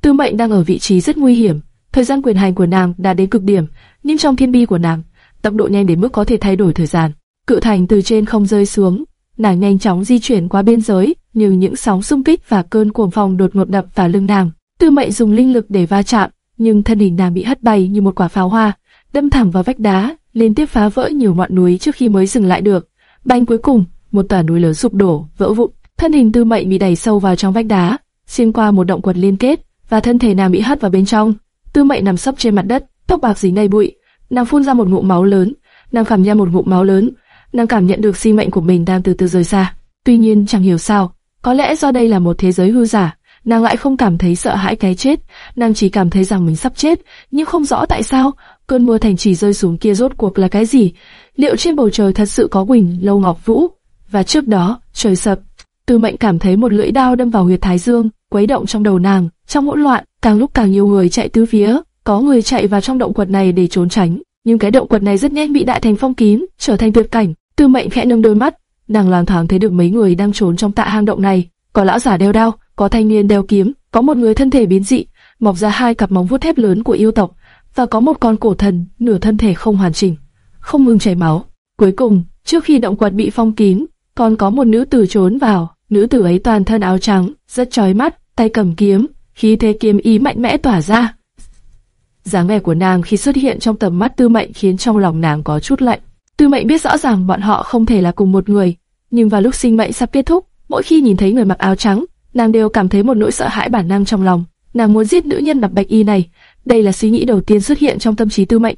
Tư Mệnh đang ở vị trí rất nguy hiểm, thời gian quyền hành của nàng đã đến cực điểm, nhưng trong thiên bi của nàng, tốc độ nhanh đến mức có thể thay đổi thời gian. Cự thành từ trên không rơi xuống, nàng nhanh chóng di chuyển qua biên giới, nhưng những sóng xung kích và cơn cuồng phong đột ngột đập vào lưng nàng. Tư Mệnh dùng linh lực để va chạm, nhưng thân hình nàng bị hất bay như một quả pháo hoa, đâm thẳng vào vách đá, liên tiếp phá vỡ nhiều ngọn núi trước khi mới dừng lại được. Banh cuối cùng, một tòa núi lớn sụp đổ, vỡ vụn. Thân hình Tư Mệnh bị đẩy sâu vào trong vách đá, xuyên qua một động quật liên kết, và thân thể nàng bị hất vào bên trong. Tư Mệnh nằm sấp trên mặt đất, tóc bạc dính đầy bụi. Nàng phun ra một ngụm máu lớn, nàng cảm nhận một ngụm máu lớn, nàng cảm nhận được sinh mệnh của mình đang từ từ rời xa. Tuy nhiên chẳng hiểu sao, có lẽ do đây là một thế giới hư giả, nàng lại không cảm thấy sợ hãi cái chết, nàng chỉ cảm thấy rằng mình sắp chết, nhưng không rõ tại sao, cơn mưa thành trì rơi xuống kia rốt cuộc là cái gì? Liệu trên bầu trời thật sự có Quỳnh Lâu Ngọc Vũ? Và trước đó, trời sập, Tư Mệnh cảm thấy một lưỡi đao đâm vào huyệt thái dương, quấy động trong đầu nàng, trong hỗn loạn, càng lúc càng nhiều người chạy tứ phía, có người chạy vào trong động quật này để trốn tránh, nhưng cái động quật này rất nhanh bị đại thành phong kín, trở thành tuyệt cảnh. Tư Mệnh khẽ nâng đôi mắt, nàng loáng thoáng thấy được mấy người đang trốn trong tạ hang động này, có lão giả đeo đao, có thanh niên đeo kiếm, có một người thân thể biến dị, mọc ra hai cặp móng vuốt thép lớn của yêu tộc, và có một con cổ thần, nửa thân thể không hoàn chỉnh, không ngừng chảy máu. Cuối cùng, trước khi động quật bị phong kín, còn có một nữ tử trốn vào, nữ tử ấy toàn thân áo trắng, rất chói mắt, tay cầm kiếm, khí thế kiếm ý mạnh mẽ tỏa ra. dáng vẻ của nàng khi xuất hiện trong tầm mắt Tư Mệnh khiến trong lòng nàng có chút lạnh. Tư Mệnh biết rõ ràng bọn họ không thể là cùng một người, nhưng vào lúc sinh mệnh sắp kết thúc, mỗi khi nhìn thấy người mặc áo trắng, nàng đều cảm thấy một nỗi sợ hãi bản năng trong lòng. Nàng muốn giết nữ nhân mặc bạch y này. Đây là suy nghĩ đầu tiên xuất hiện trong tâm trí Tư Mệnh.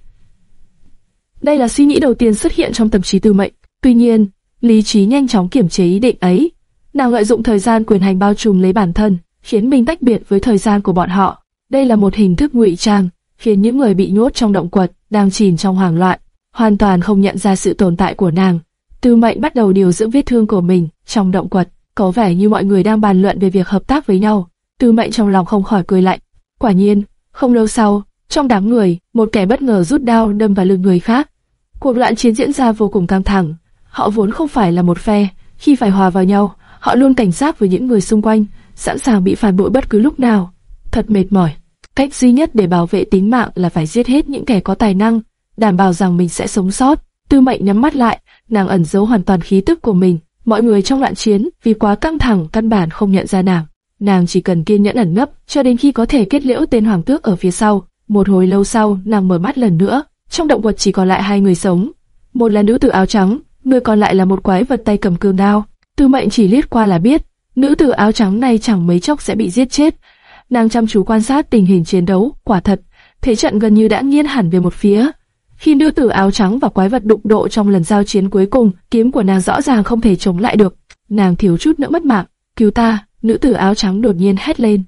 Đây là suy nghĩ đầu tiên xuất hiện trong tâm trí Tư Mệnh. Tuy nhiên, lý trí nhanh chóng kiểm chế ý định ấy. Nàng lợi dụng thời gian quyền hành bao trùm lấy bản thân, khiến mình tách biệt với thời gian của bọn họ. Đây là một hình thức ngụy trang, khiến những người bị nhốt trong động quật đang chìm trong hoảng loạn, hoàn toàn không nhận ra sự tồn tại của nàng. Tư Mệnh bắt đầu điều dưỡng vết thương của mình trong động quật, có vẻ như mọi người đang bàn luận về việc hợp tác với nhau. Tư Mệnh trong lòng không khỏi cười lạnh. Quả nhiên, không lâu sau, trong đám người, một kẻ bất ngờ rút đao đâm vào lưng người khác. Cuộc loạn chiến diễn ra vô cùng căng thẳng. Họ vốn không phải là một phe, khi phải hòa vào nhau, họ luôn cảnh giác với những người xung quanh, sẵn sàng bị phản bội bất cứ lúc nào. Thật mệt mỏi. Cách duy nhất để bảo vệ tính mạng là phải giết hết những kẻ có tài năng, đảm bảo rằng mình sẽ sống sót. Tư Mệnh nhắm mắt lại, nàng ẩn giấu hoàn toàn khí tức của mình. Mọi người trong loạn chiến vì quá căng thẳng căn bản không nhận ra nàng. Nàng chỉ cần kiên nhẫn ẩn nấp cho đến khi có thể kết liễu tên hoàng tước ở phía sau. Một hồi lâu sau, nàng mở mắt lần nữa. Trong động vật chỉ còn lại hai người sống. Một là nữ tử áo trắng, người còn lại là một quái vật tay cầm cương đao. Tư Mệnh chỉ liếc qua là biết, nữ tử áo trắng này chẳng mấy chốc sẽ bị giết chết. Nàng chăm chú quan sát tình hình chiến đấu, quả thật, thế trận gần như đã nghiêng hẳn về một phía. Khi nữ tử áo trắng và quái vật đụng độ trong lần giao chiến cuối cùng, kiếm của nàng rõ ràng không thể chống lại được. Nàng thiếu chút nữa mất mạng. Cứu ta! Nữ tử áo trắng đột nhiên hét lên.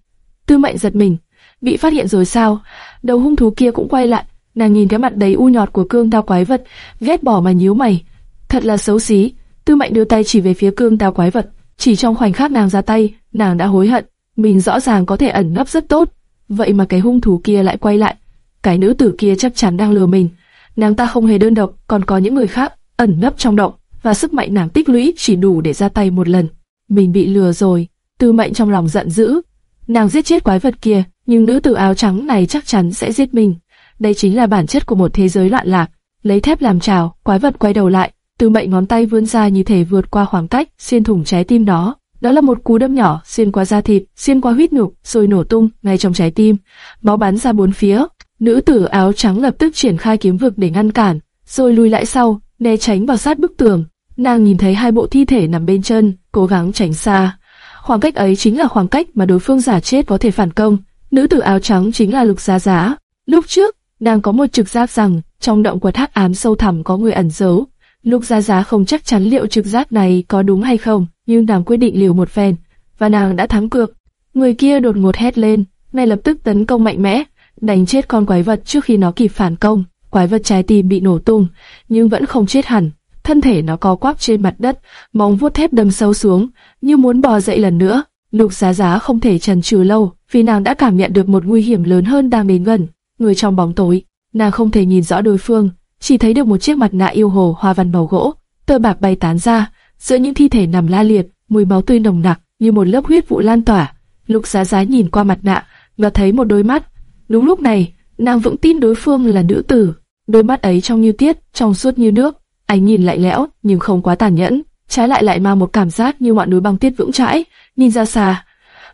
Tư mệnh giật mình. Bị phát hiện rồi sao? Đầu hung thú kia cũng quay lại. Nàng nhìn cái mặt đầy u nhọt của cương đao quái vật, ghét bỏ mà nhíu mày. Thật là xấu xí. Tư mệnh đưa tay chỉ về phía cương đao quái vật. Chỉ trong khoảnh khắc nàng ra tay, nàng đã hối hận. Mình rõ ràng có thể ẩn nấp rất tốt. Vậy mà cái hung thú kia lại quay lại. Cái nữ tử kia chắc chắn đang lừa mình nàng ta không hề đơn độc, còn có những người khác ẩn nấp trong động, và sức mạnh nàng tích lũy chỉ đủ để ra tay một lần. Mình bị lừa rồi, Tư Mệnh trong lòng giận dữ. Nàng giết chết quái vật kia, nhưng nữ tử áo trắng này chắc chắn sẽ giết mình. đây chính là bản chất của một thế giới loạn lạc. Lấy thép làm trào, quái vật quay đầu lại, từ mệnh ngón tay vươn ra như thể vượt qua khoảng cách, xuyên thủng trái tim đó. Đó là một cú đâm nhỏ, xuyên qua da thịt, xuyên qua huyết nhục, rồi nổ tung ngay trong trái tim. Máu bắn ra bốn phía. Nữ tử áo trắng lập tức triển khai kiếm vực để ngăn cản, rồi lùi lại sau, né tránh vào sát bức tường. Nàng nhìn thấy hai bộ thi thể nằm bên chân, cố gắng tránh xa. Khoảng cách ấy chính là khoảng cách mà đối phương giả chết có thể phản công. Nữ tử áo trắng chính là Lục Giá Giá. Lúc trước, nàng có một trực giác rằng trong động quật hắc ám sâu thẳm có người ẩn giấu. Lục Giá Giá không chắc chắn liệu trực giác này có đúng hay không, nhưng nàng quyết định liều một phen, và nàng đã thắng cược. Người kia đột ngột hét lên, ngay lập tức tấn công mạnh mẽ, đánh chết con quái vật trước khi nó kịp phản công. Quái vật trái tim bị nổ tung, nhưng vẫn không chết hẳn. Thân thể nó co quắp trên mặt đất, móng vuốt thép đâm sâu xuống, như muốn bò dậy lần nữa. Lục Giá Giá không thể chần chừ lâu, vì nàng đã cảm nhận được một nguy hiểm lớn hơn đang đến gần. Người trong bóng tối, nàng không thể nhìn rõ đối phương, chỉ thấy được một chiếc mặt nạ yêu hồ hoa văn màu gỗ, tơ bạc bay tán ra, giữa những thi thể nằm la liệt, mùi máu tươi nồng nặc như một lớp huyết vụ lan tỏa. Lục Giá Giá nhìn qua mặt nạ và thấy một đôi mắt. Đúng lúc này, nàng vững tin đối phương là nữ tử. Đôi mắt ấy trong như tiết, trong suốt như nước, ánh nhìn lạnh lẽo nhưng không quá tàn nhẫn, trái lại lại mang một cảm giác như ngọn núi băng tiết vững chãi. Nhìn ra xa,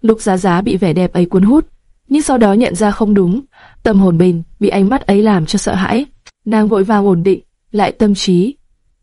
Lục Giá Giá bị vẻ đẹp ấy cuốn hút, nhưng sau đó nhận ra không đúng, tâm hồn mình bị ánh mắt ấy làm cho sợ hãi. Nàng vội vàng ổn định lại tâm trí.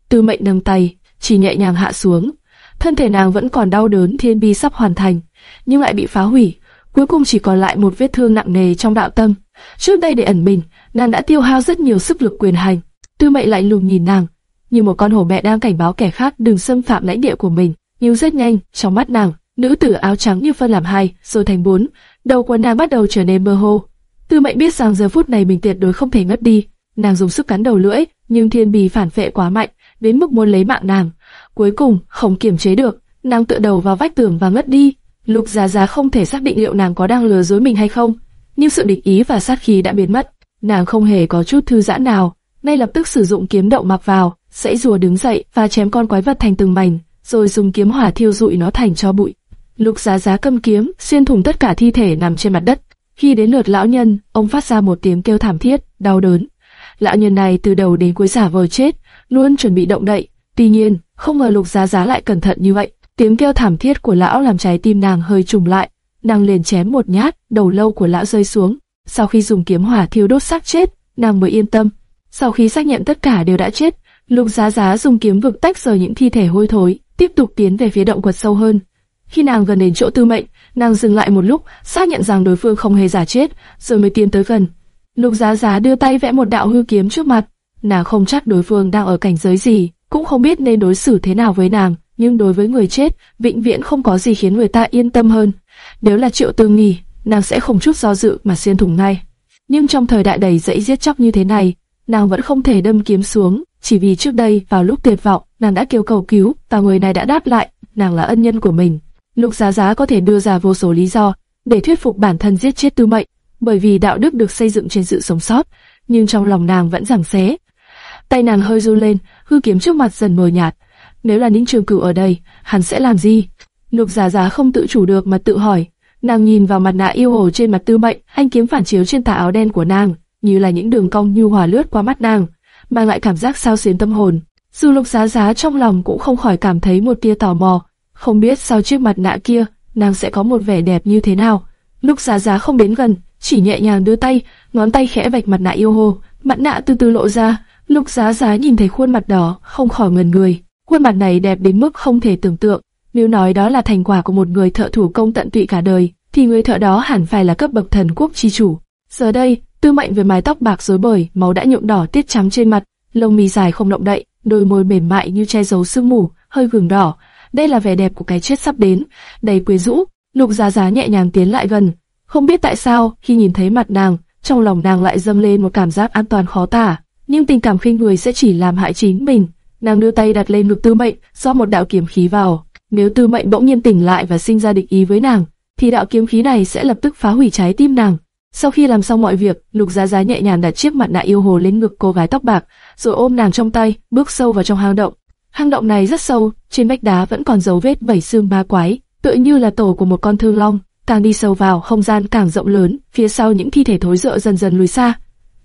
Tư Mệnh nâng tay, chỉ nhẹ nhàng hạ xuống. Thân thể nàng vẫn còn đau đớn thiên bi sắp hoàn thành, nhưng lại bị phá hủy. Cuối cùng chỉ còn lại một vết thương nặng nề trong đạo tâm. Trước đây để ẩn mình, nàng đã tiêu hao rất nhiều sức lực quyền hành. Tư Mệnh lại lùng nhìn nàng, như một con hổ mẹ đang cảnh báo kẻ khác đừng xâm phạm lãnh địa của mình. Nhưng rất nhanh, trong mắt nàng, nữ tử áo trắng như phân làm hai, rồi thành bốn, đầu quần nàng bắt đầu trở nên mơ hồ. Tư Mệnh biết rằng giờ phút này mình tuyệt đối không thể ngất đi, nàng dùng sức cắn đầu lưỡi, nhưng thiên bì phản vệ quá mạnh, đến mức muốn lấy mạng nàng. Cuối cùng, không kiềm chế được, nàng tựa đầu vào vách tường và ngất đi. Lục Giá Giá không thể xác định liệu nàng có đang lừa dối mình hay không, nhưng sự địch ý và sát khí đã biến mất. Nàng không hề có chút thư giãn nào, ngay lập tức sử dụng kiếm động mặc vào, sẫy rùa đứng dậy và chém con quái vật thành từng mảnh, rồi dùng kiếm hỏa thiêu rụi nó thành cho bụi. Lục Giá Giá cầm kiếm, xuyên thủng tất cả thi thể nằm trên mặt đất. Khi đến lượt lão nhân, ông phát ra một tiếng kêu thảm thiết, đau đớn. Lão nhân này từ đầu đến cuối giả vờ chết, luôn chuẩn bị động đậy. Tuy nhiên, không ngờ Lục Giá Giá lại cẩn thận như vậy. Tiếng kêu thảm thiết của lão làm trái tim nàng hơi trùng lại. Nàng liền chém một nhát, đầu lâu của lão rơi xuống. Sau khi dùng kiếm hỏa thiêu đốt xác chết, nàng mới yên tâm. Sau khi xác nhận tất cả đều đã chết, Lục Giá Giá dùng kiếm vực tách rời những thi thể hôi thối, tiếp tục tiến về phía động quật sâu hơn. Khi nàng gần đến chỗ Tư Mệnh, nàng dừng lại một lúc, xác nhận rằng đối phương không hề giả chết, rồi mới tiến tới gần. Lục Giá Giá đưa tay vẽ một đạo hư kiếm trước mặt. Nàng không chắc đối phương đang ở cảnh giới gì, cũng không biết nên đối xử thế nào với nàng, nhưng đối với người chết, vĩnh viễn không có gì khiến người ta yên tâm hơn. Nếu là Triệu Tư Nghi, nàng sẽ không chút do dự mà xuyên thủng ngay. Nhưng trong thời đại đầy dẫy giết chóc như thế này, nàng vẫn không thể đâm kiếm xuống, chỉ vì trước đây vào lúc tuyệt vọng, nàng đã kêu cầu cứu, và người này đã đáp lại, nàng là ân nhân của mình. Lục Giá Giá có thể đưa ra vô số lý do để thuyết phục bản thân giết chết Tư Mệnh, bởi vì đạo đức được xây dựng trên sự sống sót, nhưng trong lòng nàng vẫn giằng xé. Tay nàng hơi run lên, hư kiếm trước mặt dần mờ nhạt. Nếu là Ninh Trường Cửu ở đây, hắn sẽ làm gì? Lục Giá Giá không tự chủ được mà tự hỏi. Nàng nhìn vào mặt nạ yêu hồ trên mặt Tư Mệnh, anh kiếm phản chiếu trên tà áo đen của nàng, như là những đường cong nhu hòa lướt qua mắt nàng, mang lại cảm giác sao xuyến tâm hồn. Dù Lục Giá Giá trong lòng cũng không khỏi cảm thấy một tia tò mò, không biết sau chiếc mặt nạ kia, nàng sẽ có một vẻ đẹp như thế nào. lục giá giá không đến gần, chỉ nhẹ nhàng đưa tay, ngón tay khẽ vạch mặt nạ yêu hồ, mặt nạ từ từ lộ ra. Lục giá giá nhìn thấy khuôn mặt đó, không khỏi ngẩn người. Khuôn mặt này đẹp đến mức không thể tưởng tượng. Nếu nói đó là thành quả của một người thợ thủ công tận tụy cả đời, thì người thợ đó hẳn phải là cấp bậc thần quốc chi chủ. Giờ đây, tư mệnh với mái tóc bạc rối bời, máu đã nhuộm đỏ tiết trắng trên mặt, lông mi dài không động đậy, đôi môi mềm mại như che giấu sương mù, hơi gừng đỏ, đây là vẻ đẹp của cái chết sắp đến, đầy quyến rũ. Lục Giá Giá nhẹ nhàng tiến lại gần, không biết tại sao khi nhìn thấy mặt nàng, trong lòng nàng lại dâng lên một cảm giác an toàn khó tả. Nhưng tình cảm khinh người sẽ chỉ làm hại chính mình. Nàng đưa tay đặt lên ngực Tư Mệnh, do một đạo kiếm khí vào. Nếu Tư Mệnh bỗng nhiên tỉnh lại và sinh ra địch ý với nàng, thì đạo kiếm khí này sẽ lập tức phá hủy trái tim nàng. Sau khi làm xong mọi việc, Lục Giá Giá nhẹ nhàng đặt chiếc mặt nạ yêu hồ lên ngực cô gái tóc bạc, rồi ôm nàng trong tay, bước sâu vào trong hang động. Hang động này rất sâu, trên vách đá vẫn còn dấu vết bảy xương ma quái, tựa như là tổ của một con thương long. Càng đi sâu vào, không gian càng rộng lớn, phía sau những thi thể thối rữa dần dần lùi xa.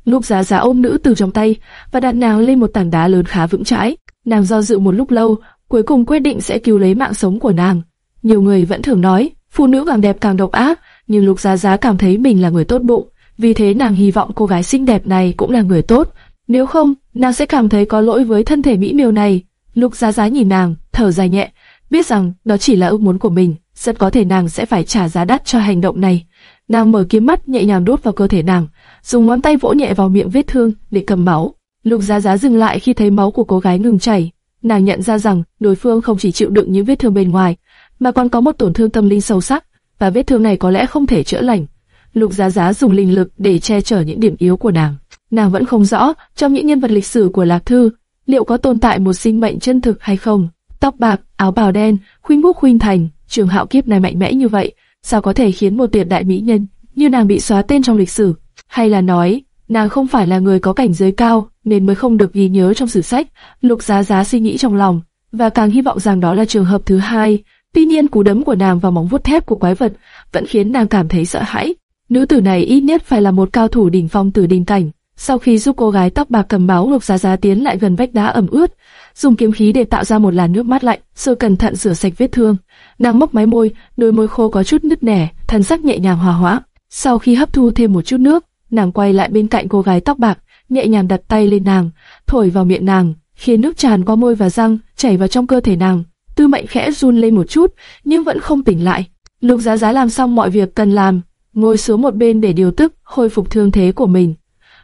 Lục Giá Giá ôm nữ từ trong tay và đặt nàng lên một tảng đá lớn khá vững chãi. Nàng do dự một lúc lâu, cuối cùng quyết định sẽ cứu lấy mạng sống của nàng. Nhiều người vẫn thường nói, phụ nữ càng đẹp càng độc ác, nhưng Lục Giá Giá cảm thấy mình là người tốt bụng, vì thế nàng hy vọng cô gái xinh đẹp này cũng là người tốt. Nếu không, nàng sẽ cảm thấy có lỗi với thân thể mỹ miều này. Lục Giá Giá nhìn nàng, thở dài nhẹ, biết rằng đó chỉ là ước muốn của mình, rất có thể nàng sẽ phải trả giá đắt cho hành động này. Nàng mở kiếm mắt nhẹ nhàng đốt vào cơ thể nàng, dùng ngón tay vỗ nhẹ vào miệng vết thương để cầm máu. Lục Giá Giá dừng lại khi thấy máu của cô gái ngừng chảy. Nàng nhận ra rằng đối phương không chỉ chịu đựng những vết thương bên ngoài, mà còn có một tổn thương tâm linh sâu sắc, và vết thương này có lẽ không thể chữa lành. Lục Giá Giá dùng linh lực để che chở những điểm yếu của nàng. Nàng vẫn không rõ trong những nhân vật lịch sử của Lạc Thư liệu có tồn tại một sinh mệnh chân thực hay không. Tóc bạc, áo bào đen, khuynh quốc khuynh thành, trường hạo kiếp này mạnh mẽ như vậy, sao có thể khiến một tuyệt đại mỹ nhân như nàng bị xóa tên trong lịch sử? Hay là nói nàng không phải là người có cảnh giới cao nên mới không được ghi nhớ trong sử sách? Lục Giá Giá suy nghĩ trong lòng và càng hy vọng rằng đó là trường hợp thứ hai. Tuy nhiên cú đấm của nàng vào móng vuốt thép của quái vật vẫn khiến nàng cảm thấy sợ hãi. Nữ tử này ít nhất phải là một cao thủ đỉnh phong tử đỉnh cảnh. Sau khi giúp cô gái tóc bạc cầm máu Lục Giá Giá tiến lại gần vách đá ẩm ướt, dùng kiếm khí để tạo ra một làn nước mát lạnh, rồi cẩn thận rửa sạch vết thương. Nàng mốc máy môi, đôi môi khô có chút nứt nẻ, thần sắc nhẹ nhàng hòa hoãn. Sau khi hấp thu thêm một chút nước, nàng quay lại bên cạnh cô gái tóc bạc, nhẹ nhàng đặt tay lên nàng, thổi vào miệng nàng, khiến nước tràn qua môi và răng, chảy vào trong cơ thể nàng. Tư Mệnh khẽ run lên một chút, nhưng vẫn không tỉnh lại. Lục Giá Giá làm xong mọi việc cần làm, ngồi xuống một bên để điều tức, khôi phục thương thế của mình.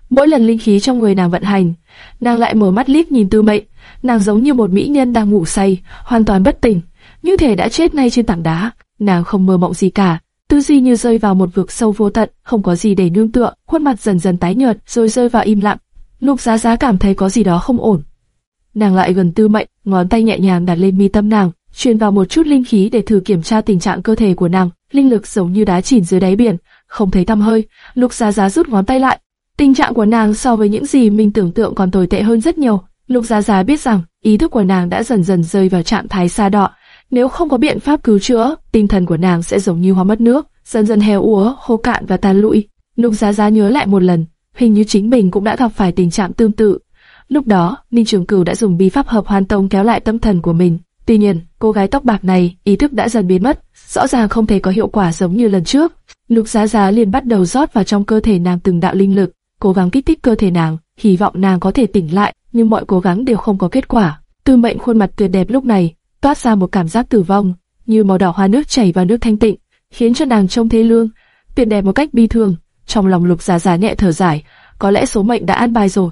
Mỗi lần linh khí trong người nàng vận hành, nàng lại mở mắt liếc nhìn Tư Mệnh, nàng giống như một mỹ nhân đang ngủ say, hoàn toàn bất tỉnh, như thể đã chết ngay trên tảng đá. Nàng không mơ mộng gì cả, tư duy như rơi vào một vực sâu vô tận, không có gì để nương tựa, khuôn mặt dần dần tái nhợt, rồi rơi vào im lặng. Lục Giá Giá cảm thấy có gì đó không ổn. Nàng lại gần Tư Mệnh, ngón tay nhẹ nhàng đặt lên mi tâm nàng, truyền vào một chút linh khí để thử kiểm tra tình trạng cơ thể của nàng. Linh lực giống như đá chìm dưới đáy biển, không thấy tăm hơi. Lục Giá Giá rút ngón tay lại. Tình trạng của nàng so với những gì mình tưởng tượng còn tồi tệ hơn rất nhiều. Lục Giá Giá biết rằng ý thức của nàng đã dần dần rơi vào trạng thái xa đọ. Nếu không có biện pháp cứu chữa, tinh thần của nàng sẽ giống như hóa mất nước, dần dần héo úa, khô cạn và tan lụi. Lục Giá Giá nhớ lại một lần, hình như chính mình cũng đã gặp phải tình trạng tương tự. Lúc đó, Ninh Trường Cửu đã dùng bí pháp hợp hoàn tông kéo lại tâm thần của mình. Tuy nhiên, cô gái tóc bạc này ý thức đã dần biến mất, rõ ràng không thể có hiệu quả giống như lần trước. Lục Giá Giá liền bắt đầu rót vào trong cơ thể nàng từng đạo linh lực, cố gắng kích thích cơ thể nàng, hy vọng nàng có thể tỉnh lại, nhưng mọi cố gắng đều không có kết quả. Tư Mệnh khuôn mặt tuyệt đẹp lúc này toát ra một cảm giác tử vong, như màu đỏ hoa nước chảy vào nước thanh tịnh, khiến cho nàng trông thế lương, tuyệt đẹp một cách bi thương. Trong lòng Lục Giá Giá nhẹ thở dài, có lẽ số mệnh đã an bài rồi.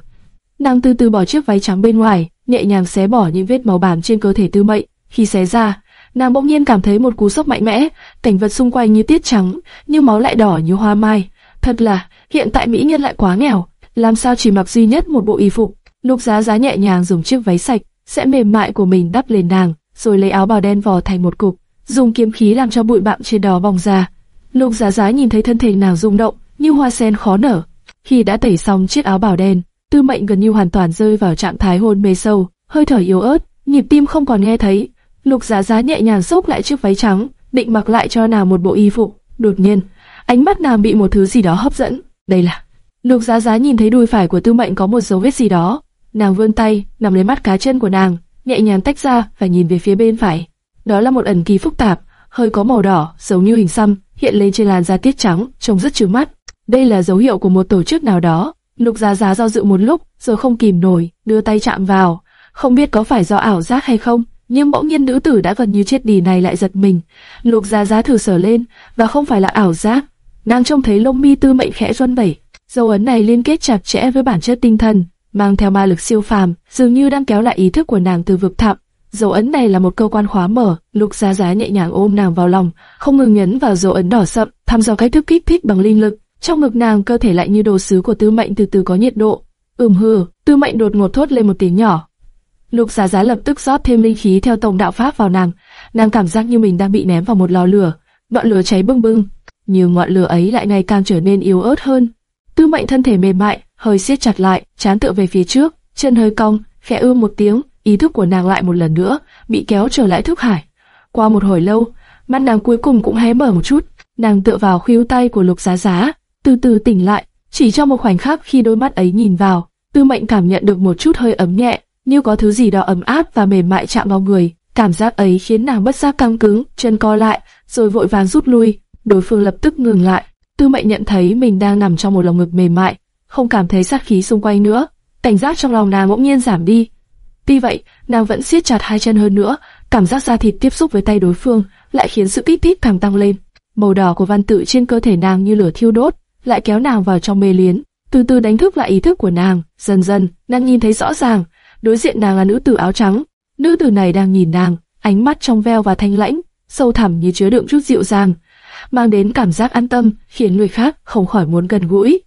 Nàng từ từ bỏ chiếc váy trắng bên ngoài, nhẹ nhàng xé bỏ những vết màu bám trên cơ thể Tư Mệnh. Khi xé ra, nàng bỗng nhiên cảm thấy một cú sốc mạnh mẽ, cảnh vật xung quanh như tiết trắng, như máu lại đỏ như hoa mai. Thật là, hiện tại mỹ nhân lại quá nghèo, làm sao chỉ mặc duy nhất một bộ y phục. Lục Giá Giá nhẹ nhàng dùng chiếc váy sạch, sẽ mềm mại của mình đắp lên nàng, rồi lấy áo bào đen vò thành một cục, dùng kiếm khí làm cho bụi bặm trên đó bong ra. Lục Giá Giá nhìn thấy thân thể nàng rung động, như hoa sen khó nở. Khi đã tẩy xong chiếc áo bào đen, Tư Mệnh gần như hoàn toàn rơi vào trạng thái hôn mê sâu, hơi thở yếu ớt, nhịp tim không còn nghe thấy. Lục Giá Giá nhẹ nhàng xốc lại chiếc váy trắng, định mặc lại cho nàng một bộ y phục. Đột nhiên, ánh mắt nàng bị một thứ gì đó hấp dẫn. Đây là Lục Giá Giá nhìn thấy đùi phải của Tư Mệnh có một dấu vết gì đó, nàng vươn tay nắm lấy mắt cá chân của nàng, nhẹ nhàng tách ra và nhìn về phía bên phải. Đó là một ẩn kỳ phức tạp, hơi có màu đỏ, giống như hình xăm, hiện lên trên làn da tiết trắng, trông rất chướng mắt. Đây là dấu hiệu của một tổ chức nào đó. Lục Giá Giá do dự một lúc, rồi không kìm nổi, đưa tay chạm vào, không biết có phải do ảo giác hay không, nhưng bỗng nhiên nữ tử đã gần như chết đi này lại giật mình. Lục Giá Giá thử sở lên, và không phải là ảo giác. Nàng trông thấy lông mi tư mệnh khẽ run bẩy. dấu ấn này liên kết chặt chẽ với bản chất tinh thần, mang theo ma lực siêu phàm, dường như đang kéo lại ý thức của nàng từ vực thẳm. Dấu ấn này là một cơ quan khóa mở, Lục Giá Giá nhẹ nhàng ôm nàng vào lòng, không ngừng nhấn vào dấu ấn đỏ sậm, thăm dò cách thức kích thích bằng linh lực. Trong ngực nàng cơ thể lại như đồ sứ của Tư Mệnh từ từ có nhiệt độ. Ừm hừ, Tư Mệnh đột ngột thốt lên một tiếng nhỏ. Lục Giá Giá lập tức rót thêm linh khí theo tổng đạo pháp vào nàng, nàng cảm giác như mình đang bị ném vào một lò lửa, ngọn lửa cháy bừng bừng, nhưng ngọn lửa ấy lại ngày càng trở nên yếu ớt hơn. Tư Mệnh thân thể mềm mại, hơi siết chặt lại, chán tựa về phía trước, chân hơi cong, khẽ ưm một tiếng, ý thức của nàng lại một lần nữa bị kéo trở lại thức hải. Qua một hồi lâu, mắt nàng cuối cùng cũng hé mở một chút, nàng tựa vào khuỷu tay của Lục Giá Giá, từ từ tỉnh lại, Chỉ trong một khoảnh khắc khi đôi mắt ấy nhìn vào, Tư Mệnh cảm nhận được một chút hơi ấm nhẹ, như có thứ gì đó ấm áp và mềm mại chạm vào người. Cảm giác ấy khiến nàng bất giác căng cứng, chân co lại, rồi vội vàng rút lui. Đối phương lập tức ngừng lại. Tư Mệnh nhận thấy mình đang nằm trong một lồng ngực mềm mại, không cảm thấy sát khí xung quanh nữa. Cảnh giác trong lòng nàng bỗng nhiên giảm đi. Tuy vậy, nàng vẫn siết chặt hai chân hơn nữa, cảm giác da thịt tiếp xúc với tay đối phương lại khiến sự kích thích càng tăng lên. Màu đỏ của văn tự trên cơ thể nàng như lửa thiêu đốt, lại kéo nàng vào trong mê liến, từ từ đánh thức lại ý thức của nàng. Dần dần, nàng nhìn thấy rõ ràng, đối diện nàng là nữ tử áo trắng. Nữ tử này đang nhìn nàng, ánh mắt trong veo và thanh lãnh, sâu thẳm như chứa đựng chút dịu dàng, mang đến cảm giác an tâm, khiến người khác không khỏi muốn gần gũi.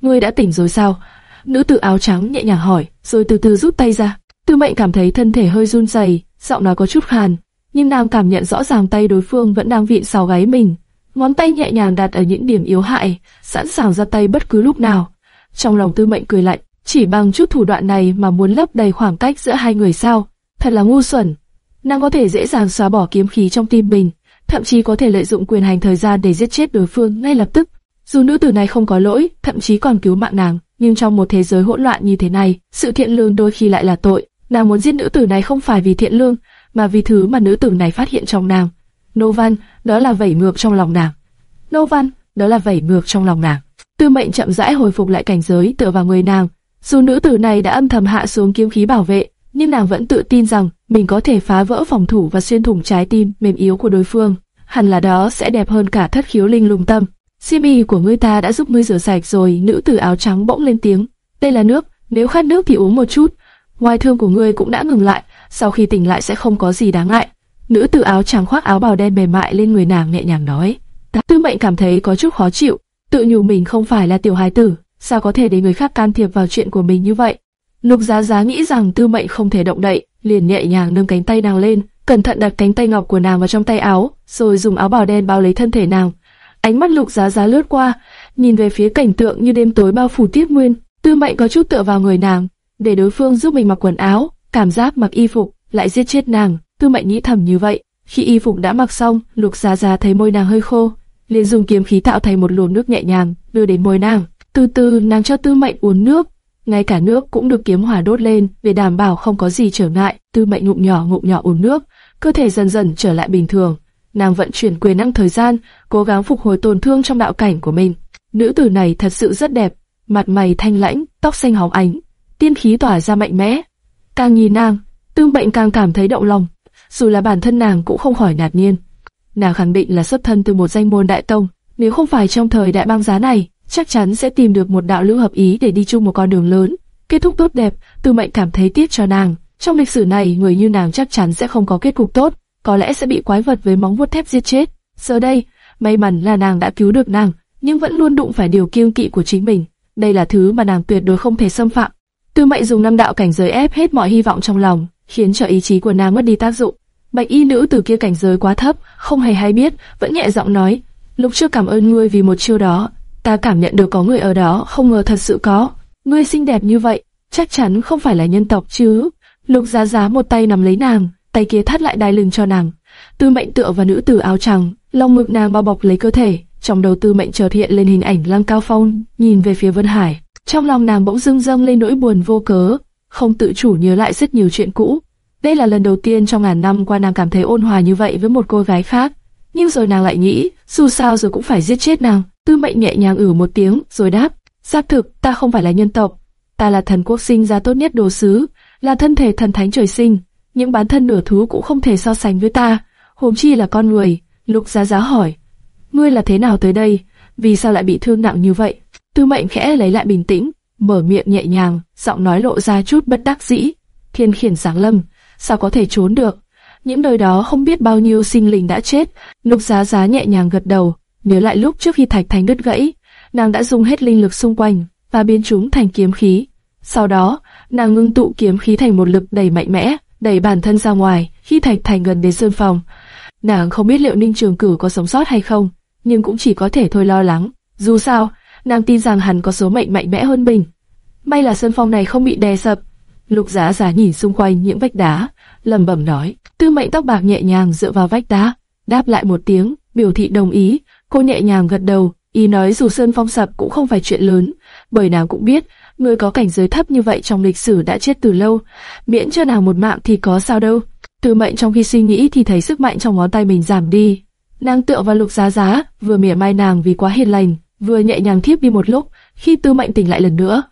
Ngươi đã tỉnh rồi sao? Nữ tử áo trắng nhẹ nhàng hỏi, rồi từ từ rút tay ra. Tư Mệnh cảm thấy thân thể hơi run rẩy, giọng nói có chút khàn, nhưng nàng cảm nhận rõ ràng tay đối phương vẫn đang vịn sau gáy mình, ngón tay nhẹ nhàng đặt ở những điểm yếu hại, sẵn sàng ra tay bất cứ lúc nào. Trong lòng Tư Mệnh cười lạnh, chỉ bằng chút thủ đoạn này mà muốn lấp đầy khoảng cách giữa hai người sao? Thật là ngu xuẩn. Nàng có thể dễ dàng xóa bỏ kiếm khí trong tim mình, thậm chí có thể lợi dụng quyền hành thời gian để giết chết đối phương ngay lập tức. Dù nữ tử này không có lỗi, thậm chí còn cứu mạng nàng, nhưng trong một thế giới hỗn loạn như thế này, sự thiện lương đôi khi lại là tội. Nàng muốn giết nữ tử này không phải vì thiện lương, mà vì thứ mà nữ tử này phát hiện trong nàng. Nô Văn, đó là vẩy ngược trong lòng nàng. Nô Văn, đó là vẩy ngược trong lòng nàng. Tư Mệnh chậm rãi hồi phục lại cảnh giới tựa vào người nàng. Dù nữ tử này đã âm thầm hạ xuống kiếm khí bảo vệ, nhưng nàng vẫn tự tin rằng mình có thể phá vỡ phòng thủ và xuyên thủng trái tim mềm yếu của đối phương. Hẳn là đó sẽ đẹp hơn cả thất khiếu linh lùng tâm. Xiêm y của ngươi ta đã giúp ngươi rửa sạch rồi. Nữ tử áo trắng bỗng lên tiếng. Đây là nước, nếu khát nước thì uống một chút. Ngoài thương của ngươi cũng đã ngừng lại, sau khi tỉnh lại sẽ không có gì đáng ngại. Nữ tử áo trắng khoác áo bào đen mềm mại lên người nàng nhẹ nhàng nói. Tư mệnh cảm thấy có chút khó chịu, tự nhủ mình không phải là tiểu hài tử, sao có thể để người khác can thiệp vào chuyện của mình như vậy. Lục Giá Giá nghĩ rằng Tư Mệnh không thể động đậy, liền nhẹ nhàng nâng cánh tay nàng lên, cẩn thận đặt cánh tay ngọc của nàng vào trong tay áo, rồi dùng áo bào đen bao lấy thân thể nàng. Ánh mắt Lục Giá Giá lướt qua, nhìn về phía cảnh tượng như đêm tối bao phủ Tiết Nguyên, Tư Mệnh có chút tựa vào người nàng, để đối phương giúp mình mặc quần áo, cảm giác mặc y phục lại giết chết nàng. Tư Mệnh nghĩ thầm như vậy. Khi y phục đã mặc xong, Lục Giá Giá thấy môi nàng hơi khô, liền dùng kiếm khí tạo thành một luồng nước nhẹ nhàng đưa đến môi nàng. Từ từ nàng cho Tư Mệnh uống nước, ngay cả nước cũng được kiếm hỏa đốt lên để đảm bảo không có gì trở ngại. Tư Mệnh ngụm nhỏ ngụm nhỏ uống nước, cơ thể dần dần trở lại bình thường. Nàng vận chuyển quyền năng thời gian, cố gắng phục hồi tổn thương trong đạo cảnh của mình. Nữ tử này thật sự rất đẹp, mặt mày thanh lãnh, tóc xanh hóng ánh, tiên khí tỏa ra mạnh mẽ. Càng nhìn nàng, Tư Mệnh càng cảm thấy động lòng, dù là bản thân nàng cũng không khỏi ngạc nhiên. Nàng khẳng định là xuất thân từ một danh môn đại tông, nếu không phải trong thời đại băng giá này, chắc chắn sẽ tìm được một đạo lưu hợp ý để đi chung một con đường lớn. Kết thúc tốt đẹp, Tư Mệnh cảm thấy tiếc cho nàng. Trong lịch sử này, người như nàng chắc chắn sẽ không có kết cục tốt, có lẽ sẽ bị quái vật với móng vuốt thép giết chết. Giờ đây, may mắn là nàng đã cứu được nàng, nhưng vẫn luôn đụng phải điều kiêng kỵ của chính mình. Đây là thứ mà nàng tuyệt đối không thể xâm phạm. Tư Mệnh dùng năm đạo cảnh giới ép hết mọi hy vọng trong lòng, khiến cho ý chí của nàng mất đi tác dụng. Bạch y nữ từ kia cảnh giới quá thấp, không hề hay biết, vẫn nhẹ giọng nói, lúc trước cảm ơn ngươi vì một chiêu đó, ta cảm nhận được có người ở đó, không ngờ thật sự có. Ngươi xinh đẹp như vậy, chắc chắn không phải là nhân tộc chứ. Lục giá giá một tay nắm lấy nàng, tay kia thắt lại đai lưng cho nàng. Tư mệnh tựa vào nữ tử áo trắng, lòng ngực nàng bao bọc lấy cơ thể, trong đầu tư mệnh chợt hiện lên hình ảnh lăng cao phong, nhìn về phía Vân Hải. Trong lòng nàng bỗng dưng dâng lên nỗi buồn vô cớ, không tự chủ nhớ lại rất nhiều chuyện cũ. Đây là lần đầu tiên trong ngàn năm qua nàng cảm thấy ôn hòa như vậy với một cô gái khác. Nhưng rồi nàng lại nghĩ, dù sao rồi cũng phải giết chết nàng. Tư mệnh nhẹ nhàng ử một tiếng, rồi đáp, xác thực, ta không phải là nhân tộc. Ta là thần quốc sinh ra tốt nhất đồ sứ, là thân thể thần thánh trời sinh. Những bán thân nửa thú cũng không thể so sánh với ta, huống chi là con người. Lục giá giá hỏi, ngươi là thế nào tới đây, vì sao lại bị thương nặng như vậy? Tư mệnh khẽ lấy lại bình tĩnh, mở miệng nhẹ nhàng, giọng nói lộ ra chút bất đắc dĩ. Thiên khiển giáng lâm, sao có thể trốn được? Những nơi đó không biết bao nhiêu sinh linh đã chết. Lục Giá Giá nhẹ nhàng gật đầu, nhớ lại lúc trước khi thạch thành đứt gãy, nàng đã dùng hết linh lực xung quanh và biến chúng thành kiếm khí. Sau đó, nàng ngưng tụ kiếm khí thành một lực đầy mạnh mẽ, đẩy bản thân ra ngoài. Khi thạch thành gần đến sơn phòng, nàng không biết liệu Ninh Trường Cử có sống sót hay không, nhưng cũng chỉ có thể thôi lo lắng. Dù sao, nàng tin rằng hắn có số mệnh mạnh mẽ hơn mình. May là sơn phong này không bị đè sập, Lục Giá Giá nhìn xung quanh những vách đá, lẩm bẩm nói. Tư Mệnh tóc bạc nhẹ nhàng dựa vào vách đá, đáp lại một tiếng, biểu thị đồng ý. Cô nhẹ nhàng gật đầu, Ý nói dù Sơn Phong sập cũng không phải chuyện lớn, bởi nàng cũng biết, người có cảnh giới thấp như vậy trong lịch sử đã chết từ lâu, miễn cho nàng một mạng thì có sao đâu. Tư mệnh trong khi suy nghĩ thì thấy sức mạnh trong ngón tay mình giảm đi. Nàng tựa vào lục giá giá, vừa mỉa mai nàng vì quá hiền lành, vừa nhẹ nhàng thiếp đi một lúc, khi tư mệnh tỉnh lại lần nữa.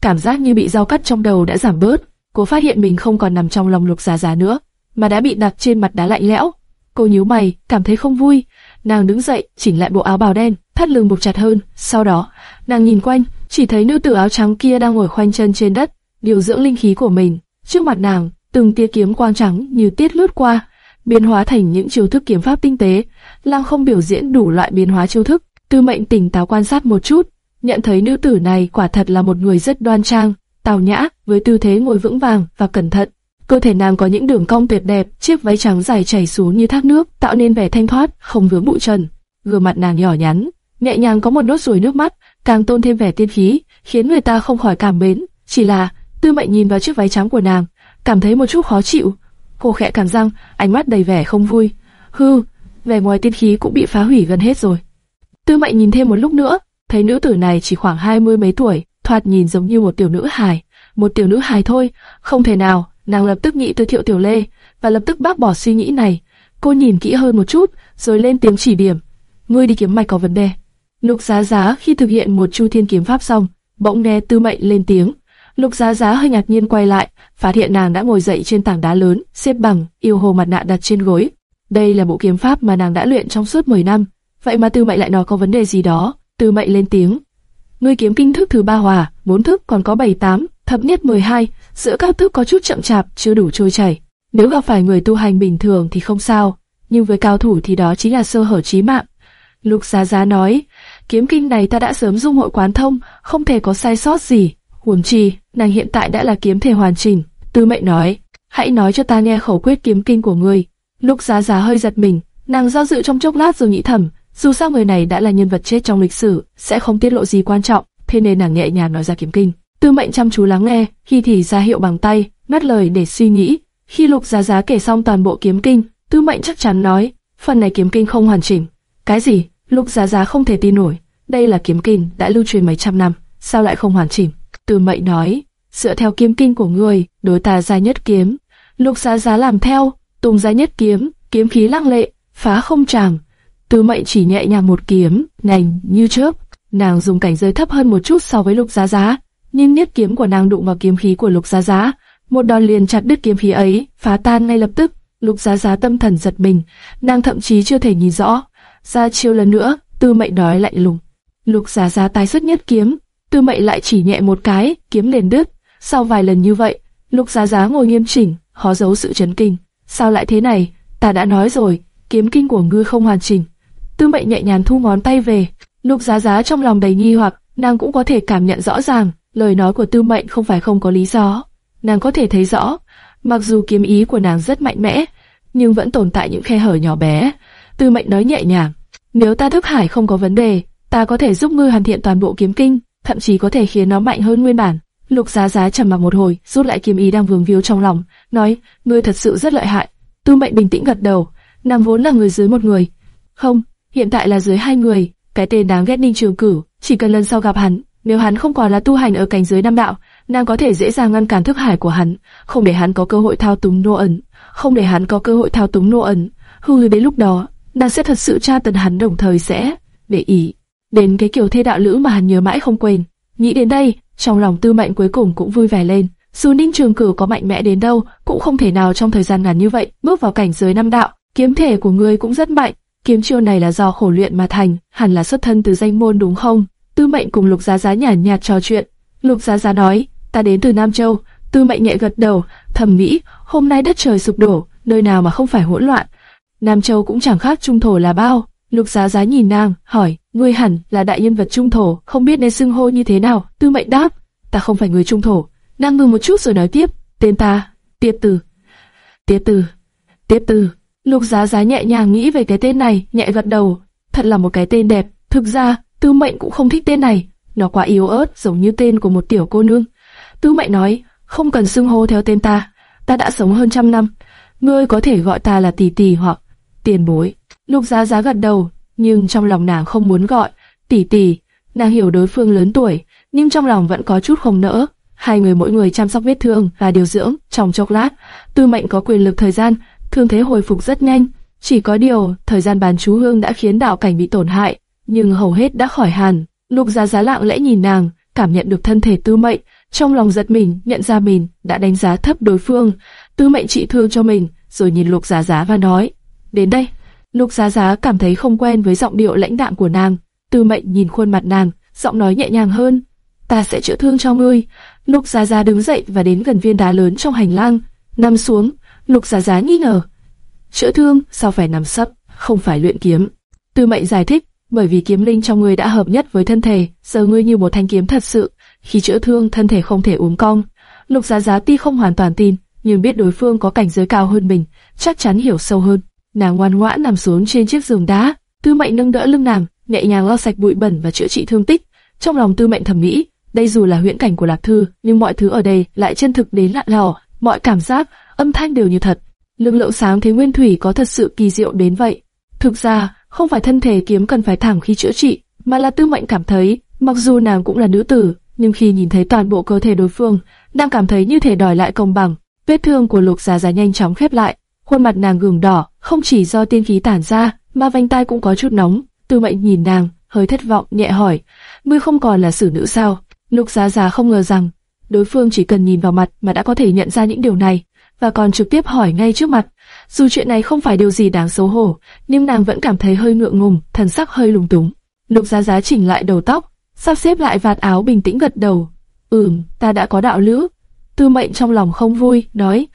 Cảm giác như bị dao cắt trong đầu đã giảm bớt, cô phát hiện mình không còn nằm trong lòng lục già già nữa, mà đã bị đặt trên mặt đá lạnh lẽo. Cô nhíu mày, cảm thấy không vui. Nàng đứng dậy, chỉnh lại bộ áo bào đen, thắt lưng buộc chặt hơn. Sau đó, nàng nhìn quanh, chỉ thấy nữ tử áo trắng kia đang ngồi khoanh chân trên đất, điều dưỡng linh khí của mình. Trước mặt nàng, từng tia kiếm quang trắng như tiết lướt qua, biến hóa thành những chiêu thức kiếm pháp tinh tế. Lang không biểu diễn đủ loại biến hóa chiêu thức. Tư Mệnh tỉnh táo quan sát một chút, nhận thấy nữ tử này quả thật là một người rất đoan trang, tào nhã, với tư thế ngồi vững vàng và cẩn thận. Cơ thể nàng có những đường cong tuyệt đẹp, chiếc váy trắng dài chảy xuống như thác nước, tạo nên vẻ thanh thoát, không vướng bụi trần. Gương mặt nàng nhỏ nhắn, nhẹ nhàng có một nốt ruồi nước mắt, càng tôn thêm vẻ tiên khí, khiến người ta không khỏi cảm mến. Chỉ là, Tư Mệnh nhìn vào chiếc váy trắng của nàng, cảm thấy một chút khó chịu. Cô khẽ cắn răng, ánh mắt đầy vẻ không vui. Hừ, vẻ ngoài tiên khí cũng bị phá hủy gần hết rồi. Tư Mệnh nhìn thêm một lúc nữa, thấy nữ tử này chỉ khoảng hai mươi mấy tuổi, thoạt nhìn giống như một tiểu nữ hài, một tiểu nữ hài thôi, không thể nào. Nàng lập tức nghĩ tới Thiệu Tiểu Lê và lập tức bác bỏ suy nghĩ này. Cô nhìn kỹ hơn một chút, rồi lên tiếng chỉ điểm. Ngươi đi kiếm mạch có vấn đề. Lục Giá Giá khi thực hiện một chu thiên kiếm pháp xong, bỗng nghe Tư Mệnh lên tiếng. Lục Giá Giá hơi ngạc nhiên quay lại, phát hiện nàng đã ngồi dậy trên tảng đá lớn, xếp bằng, yêu hồ mặt nạ đặt trên gối. Đây là bộ kiếm pháp mà nàng đã luyện trong suốt 10 năm. Vậy mà Tư Mệnh lại nói có vấn đề gì đó. Tư Mệnh lên tiếng. Ngươi kiếm kinh thức thứ ba hòa, bốn thức còn có 7 8, thập nhất 12, giữa các thức có chút chậm chạp, chưa đủ trôi chảy. Nếu gặp phải người tu hành bình thường thì không sao, nhưng với cao thủ thì đó chính là sơ hở chí mạng. Lục Giá Giá nói, kiếm kinh này ta đã sớm dung hội quán thông, không thể có sai sót gì. Huống chi, nàng hiện tại đã là kiếm thể hoàn chỉnh. Tư Mệnh nói, hãy nói cho ta nghe khẩu quyết kiếm kinh của ngươi. Lục Giá Giá hơi giật mình, nàng do dự trong chốc lát rồi nghĩ thầm, dù sao người này đã là nhân vật chết trong lịch sử, sẽ không tiết lộ gì quan trọng, thế nên nàng nhẹ nhàng nói ra kiếm kinh. Tư Mệnh chăm chú lắng nghe, khi thì ra hiệu bằng tay, ngắt lời để suy nghĩ. Khi Lục Giá Giá kể xong toàn bộ kiếm kinh, Tư Mệnh chắc chắn nói, phần này kiếm kinh không hoàn chỉnh. Cái gì? Lục Giá Giá không thể tin nổi. Đây là kiếm kinh đã lưu truyền mấy trăm năm, sao lại không hoàn chỉnh? Tư Mệnh nói, dựa theo kiếm kinh của người, đối ta ra nhất kiếm. Lục Giá Giá làm theo, tung ra nhất kiếm, kiếm khí lăng lệ, phá không tràng. Tư Mệnh chỉ nhẹ nhàng một kiếm, nhanh như chớp. Nàng dùng cảnh giới thấp hơn một chút so với Lục Giá Giá, nhưng niết kiếm của nàng đụng vào kiếm khí của Lục Giá Giá, một đòn liền chặt đứt kiếm khí ấy, phá tan ngay lập tức. Lục Giá Giá tâm thần giật mình, nàng thậm chí chưa thể nhìn rõ. Ra chiêu lần nữa, Tư Mệnh nói lạnh lùng. Lục Giá Giá tái xuất nhất kiếm, Tư Mệnh lại chỉ nhẹ một cái, kiếm liền đứt. Sau vài lần như vậy, Lục Giá Giá ngồi nghiêm chỉnh, khó giấu sự chấn kinh. Sao lại thế này? Ta đã nói rồi, kiếm kinh của ngươi không hoàn chỉnh. Tư Mệnh nhẹ nhàng thu ngón tay về. Lục Giá Giá trong lòng đầy nghi hoặc, nàng cũng có thể cảm nhận rõ ràng, lời nói của Tư Mệnh không phải không có lý do. Nàng có thể thấy rõ, mặc dù kiếm ý của nàng rất mạnh mẽ, nhưng vẫn tồn tại những khe hở nhỏ bé. Tư Mệnh nói nhẹ nhàng, nếu ta thức hải không có vấn đề, ta có thể giúp ngươi hoàn thiện toàn bộ kiếm kinh, thậm chí có thể khiến nó mạnh hơn nguyên bản. Lục Giá Giá trầm mặc một hồi, rút lại kiếm ý đang vương víu trong lòng, nói, ngươi thật sự rất lợi hại. Tư Mệnh bình tĩnh gật đầu, nàng vốn là người dưới một người. Không, hiện tại là dưới hai người, cái tên đáng ghét Ninh Trường Cửu, chỉ cần lần sau gặp hắn, nếu hắn không còn là tu hành ở cảnh giới nam đạo, nàng có thể dễ dàng ngăn cản thức hải của hắn, không để hắn có cơ hội thao túng nô ẩn, không để hắn có cơ hội thao túng nô ẩn. Hư đến lúc đó, nàng sẽ thật sự tra tấn hắn đồng thời sẽ để ý đến cái kiểu thê đạo lữ mà hắn nhớ mãi không quên. Nghĩ đến đây, trong lòng Tư Mệnh cuối cùng cũng vui vẻ lên. Dù Ninh Trường Cửu có mạnh mẽ đến đâu, cũng không thể nào trong thời gian ngắn như vậy bước vào cảnh giới nam đạo. Kiếm thể của ngươi cũng rất mạnh, kiếm chiêu này là do khổ luyện mà thành, hẳn là xuất thân từ danh môn đúng không? Tư Mệnh cùng Lục Giá Giá nhàn nhạt trò chuyện. Lục Giá Giá nói, ta đến từ Nam Châu. Tư Mệnh nhẹ gật đầu, thầm nghĩ, hôm nay đất trời sụp đổ, nơi nào mà không phải hỗn loạn. Nam Châu cũng chẳng khác Trung Thổ là bao. Lục Giá Giá nhìn nàng, hỏi, ngươi hẳn là đại nhân vật Trung Thổ, không biết nên xưng hô như thế nào. Tư Mệnh đáp, ta không phải người Trung Thổ. Nàng ngừng một chút rồi nói tiếp, tên ta, Tiệp Từ. Tiệp Từ, Tiệp Từ. Lục Giá Giá nhẹ nhàng nghĩ về cái tên này, nhẹ gật đầu, thật là một cái tên đẹp. Thực ra, Tư Mệnh cũng không thích tên này, nó quá yếu ớt, giống như tên của một tiểu cô nương. Tư Mệnh nói, không cần xưng hô theo tên ta, ta đã sống hơn trăm năm, ngươi có thể gọi ta là tỷ tỷ hoặc tiền bối. Lục Giá Giá gật đầu, nhưng trong lòng nàng không muốn gọi, tỷ tỷ. Nàng hiểu đối phương lớn tuổi, nhưng trong lòng vẫn có chút không nỡ. Hai người mỗi người chăm sóc vết thương và điều dưỡng trong chốc lát. Tư mệnh có quyền lực thời gian, thương thế hồi phục rất nhanh. Chỉ có điều, thời gian bán chú hương đã khiến đạo cảnh bị tổn hại, nhưng hầu hết đã khỏi hẳn. Lục Giá Giá lặng lẽ nhìn nàng, cảm nhận được thân thể Tư Mệnh, trong lòng giật mình, nhận ra mình đã đánh giá thấp đối phương. Tư Mệnh trị thương cho mình, rồi nhìn Lục Giá Giá và nói: "Đến đây." Lục Giá Giá cảm thấy không quen với giọng điệu lãnh đạm của nàng. Tư Mệnh nhìn khuôn mặt nàng, giọng nói nhẹ nhàng hơn: "Ta sẽ chữa thương cho ngươi." Lục Giá Giá đứng dậy và đến gần viên đá lớn trong hành lang, nằm xuống. Lục Giá Giá nghi ngờ: "Chữa thương, sao phải nằm sấp, không phải luyện kiếm?" Tư Mệnh giải thích: bởi vì kiếm linh trong ngươi đã hợp nhất với thân thể, giờ ngươi như một thanh kiếm thật sự. Khi chữa thương, thân thể không thể uốn cong. Lục Giá Giá ti không hoàn toàn tin, nhưng biết đối phương có cảnh giới cao hơn mình, chắc chắn hiểu sâu hơn. Nàng ngoan ngoãn nằm xuống trên chiếc giường đá, Tư Mệnh nâng đỡ lưng nàng, nhẹ nhàng lau sạch bụi bẩn và chữa trị thương tích. Trong lòng Tư Mệnh thẩm nghĩ, đây dù là huyễn cảnh của Lạc Thư, nhưng mọi thứ ở đây lại chân thực đến lạ lò. mọi cảm giác, âm thanh đều như thật. Lực lượng sáng thấy nguyên thủy có thật sự kỳ diệu đến vậy. Thực ra, không phải thân thể kiếm cần phải thẳng khi chữa trị, mà là tư mệnh cảm thấy, mặc dù nàng cũng là nữ tử, nhưng khi nhìn thấy toàn bộ cơ thể đối phương, đang cảm thấy như thể đòi lại công bằng. Vết thương của lục giá giá nhanh chóng khép lại, khuôn mặt nàng gừng đỏ, không chỉ do tiên khí tản ra, mà vành tai cũng có chút nóng. Tư mệnh nhìn nàng, hơi thất vọng, nhẹ hỏi, ngươi không còn là xử nữ sao? Lục giá giá không ngờ rằng, đối phương chỉ cần nhìn vào mặt mà đã có thể nhận ra những điều này, và còn trực tiếp hỏi ngay trước mặt. Dù chuyện này không phải điều gì đáng xấu hổ, nhưng nàng vẫn cảm thấy hơi ngượng ngùng, thần sắc hơi lúng túng. Lục Giá Giá chỉnh lại đầu tóc, sắp xếp lại vạt áo bình tĩnh gật đầu. Ừm, ta đã có đạo lữ. Tư Mệnh trong lòng không vui, nói: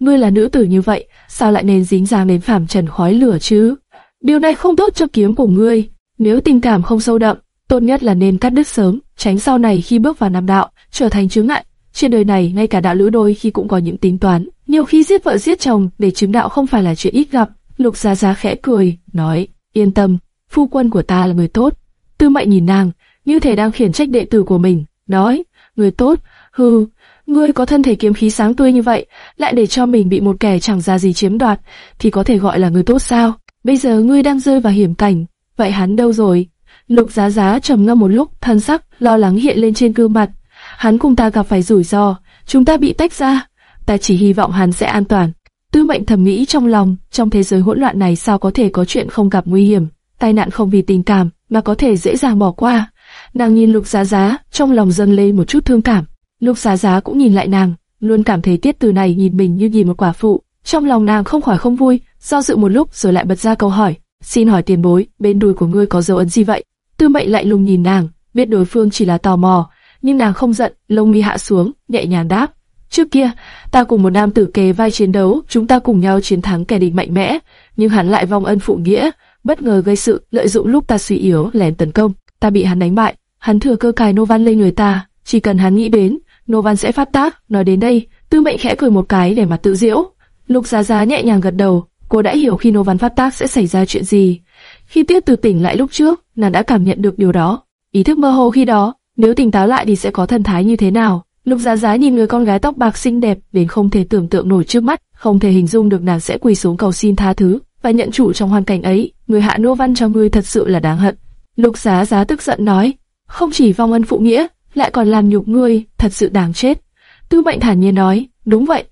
ngươi là nữ tử như vậy, sao lại nên dính dáng đến phàm trần khói lửa chứ? Điều này không tốt cho kiếm của ngươi. Nếu tình cảm không sâu đậm, tốt nhất là nên cắt đứt sớm, tránh sau này khi bước vào nam đạo trở thành chướng ngại. Trên đời này, ngay cả đạo lữ đôi khi cũng có những tính toán, nhiều khi giết vợ giết chồng để chứng đạo không phải là chuyện ít gặp. Lục Giá Giá khẽ cười, nói, yên tâm, phu quân của ta là người tốt. Tư Mệnh nhìn nàng, như thể đang khiển trách đệ tử của mình, nói, người tốt, hừ, ngươi có thân thể kiếm khí sáng tươi như vậy, lại để cho mình bị một kẻ chẳng ra gì chiếm đoạt, thì có thể gọi là người tốt sao? Bây giờ ngươi đang rơi vào hiểm cảnh, vậy hắn đâu rồi? Lục Giá Giá trầm ngâm một lúc, thân sắc lo lắng hiện lên trên gương mặt. Hắn cùng ta gặp phải rủi ro, chúng ta bị tách ra, ta chỉ hy vọng hắn sẽ an toàn. Tư mệnh thầm nghĩ trong lòng, trong thế giới hỗn loạn này sao có thể có chuyện không gặp nguy hiểm, tai nạn không vì tình cảm, mà có thể dễ dàng bỏ qua. Nàng nhìn lục giá giá, trong lòng dâng lên một chút thương cảm. Lục giá giá cũng nhìn lại nàng, luôn cảm thấy tiết từ này nhìn mình như nhìn một quả phụ. Trong lòng nàng không khỏi không vui, do dự một lúc rồi lại bật ra câu hỏi. Xin hỏi tiền bối, bên đùi của ngươi có dấu ấn gì vậy? Tư mệnh lại lùng nhìn nàng, biết đối phương chỉ là tò mò, nhưng nàng không giận, lông mi hạ xuống, nhẹ nhàng đáp. Trước kia, ta cùng một nam tử kề vai chiến đấu, chúng ta cùng nhau chiến thắng kẻ địch mạnh mẽ, nhưng hắn lại vong ân phụ nghĩa, bất ngờ gây sự, lợi dụng lúc ta suy yếu, lén tấn công, ta bị hắn đánh bại, hắn thừa cơ cài Novan lên người ta, chỉ cần hắn nghĩ đến, Novan sẽ phát tác. Nói đến đây, Tư Mệnh khẽ cười một cái để mà tự diễu. Lục Giá Giá nhẹ nhàng gật đầu, cô đã hiểu khi Novan phát tác sẽ xảy ra chuyện gì. Khi Tiết Từ tỉnh lại lúc trước, nàng đã cảm nhận được điều đó. Ý thức mơ hồ khi đó, nếu tỉnh táo lại thì sẽ có thần thái như thế nào? Lục Giá Giá nhìn người con gái tóc bạc xinh đẹp đến không thể tưởng tượng nổi trước mắt, không thể hình dung được nàng sẽ quỳ xuống cầu xin tha thứ và nhận chủ trong hoàn cảnh ấy. Người hạ nô văn cho ngươi thật sự là đáng hận. Lục Giá Giá tức giận nói, không chỉ vong ân phụ nghĩa, lại còn làm nhục ngươi, thật sự đáng chết. Tư Mệnh thản nhiên nói, đúng vậy.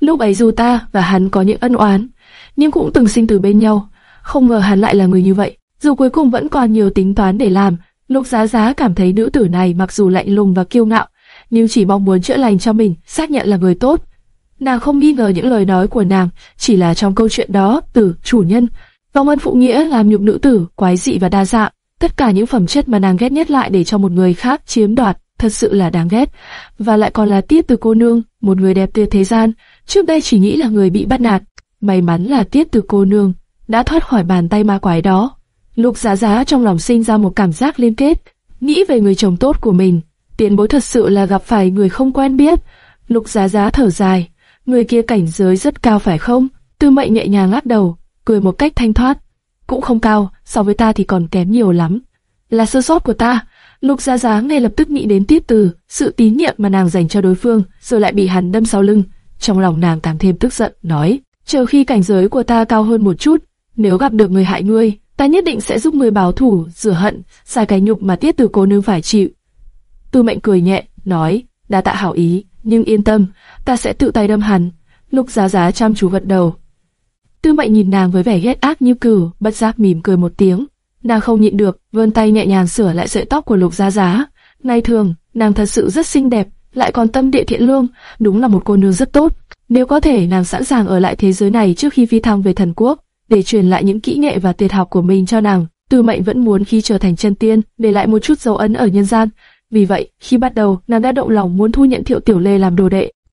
Lúc ấy dù ta và hắn có những ân oán, nhưng cũng từng sinh từ bên nhau. Không ngờ hắn lại là người như vậy. Dù cuối cùng vẫn còn nhiều tính toán để làm, Lục Giá Giá cảm thấy nữ tử này mặc dù lạnh lùng và kiêu ngạo, nhưng chỉ mong muốn chữa lành cho mình, xác nhận là người tốt. Nàng không nghi ngờ những lời nói của nàng, chỉ là trong câu chuyện đó, tử, chủ nhân, vong ân phụ nghĩa làm nhục nữ tử, quái dị và đa dạng. Tất cả những phẩm chất mà nàng ghét nhất lại để cho một người khác chiếm đoạt, thật sự là đáng ghét. Và lại còn là tiết từ cô nương, một người đẹp tuyệt thế gian, trước đây chỉ nghĩ là người bị bắt nạt. May mắn là tiết từ cô nương, đã thoát khỏi bàn tay ma quái đó. Lục giá giá trong lòng sinh ra một cảm giác liên kết, nghĩ về người chồng tốt của mình. Tiền bối thật sự là gặp phải người không quen biết. Lục giá giá thở dài, người kia cảnh giới rất cao phải không? Tư mệnh nhẹ nhàng lắc đầu, cười một cách thanh thoát. Cũng không cao, so với ta thì còn kém nhiều lắm. Là sơ sót của ta. Lục giá giá ngay lập tức nghĩ đến tiết từ, sự tín nhiệm mà nàng dành cho đối phương, rồi lại bị hắn đâm sau lưng. Trong lòng nàng càng thêm tức giận, nói, chờ khi cảnh giới của ta cao hơn một chút, nếu gặp được người hại ngươi, ta nhất định sẽ giúp ngươi báo thù, rửa hận, xài cái nhục mà tiết từ cô nương phải chịu. Tư mệnh cười nhẹ, nói, đa tạ hảo ý, nhưng yên tâm, ta sẽ tự tay đâm hắn. Lục giá giá chăm chú gật đầu. Tư mệnh nhìn nàng với vẻ ghét ác như cừu, bất giác mỉm cười một tiếng. Nàng không nhịn được, vươn tay nhẹ nhàng sửa lại sợi tóc của lục giá giá. Ngày thường, nàng thật sự rất xinh đẹp, lại còn tâm địa thiện lương, đúng là một cô nương rất tốt. Nếu có thể, nàng sẵn sàng ở lại thế giới này trước khi phi thăng về thần quốc, để truyền lại những kỹ nghệ và tuyệt học của mình cho nàng. Tư Mệnh vẫn muốn khi trở thành chân tiên, để lại một chút dấu ấn ở nhân gian. Vì vậy, khi bắt đầu, nàng đã động lòng muốn thu nhận Thiệu Tiểu Lê làm đồ đệ.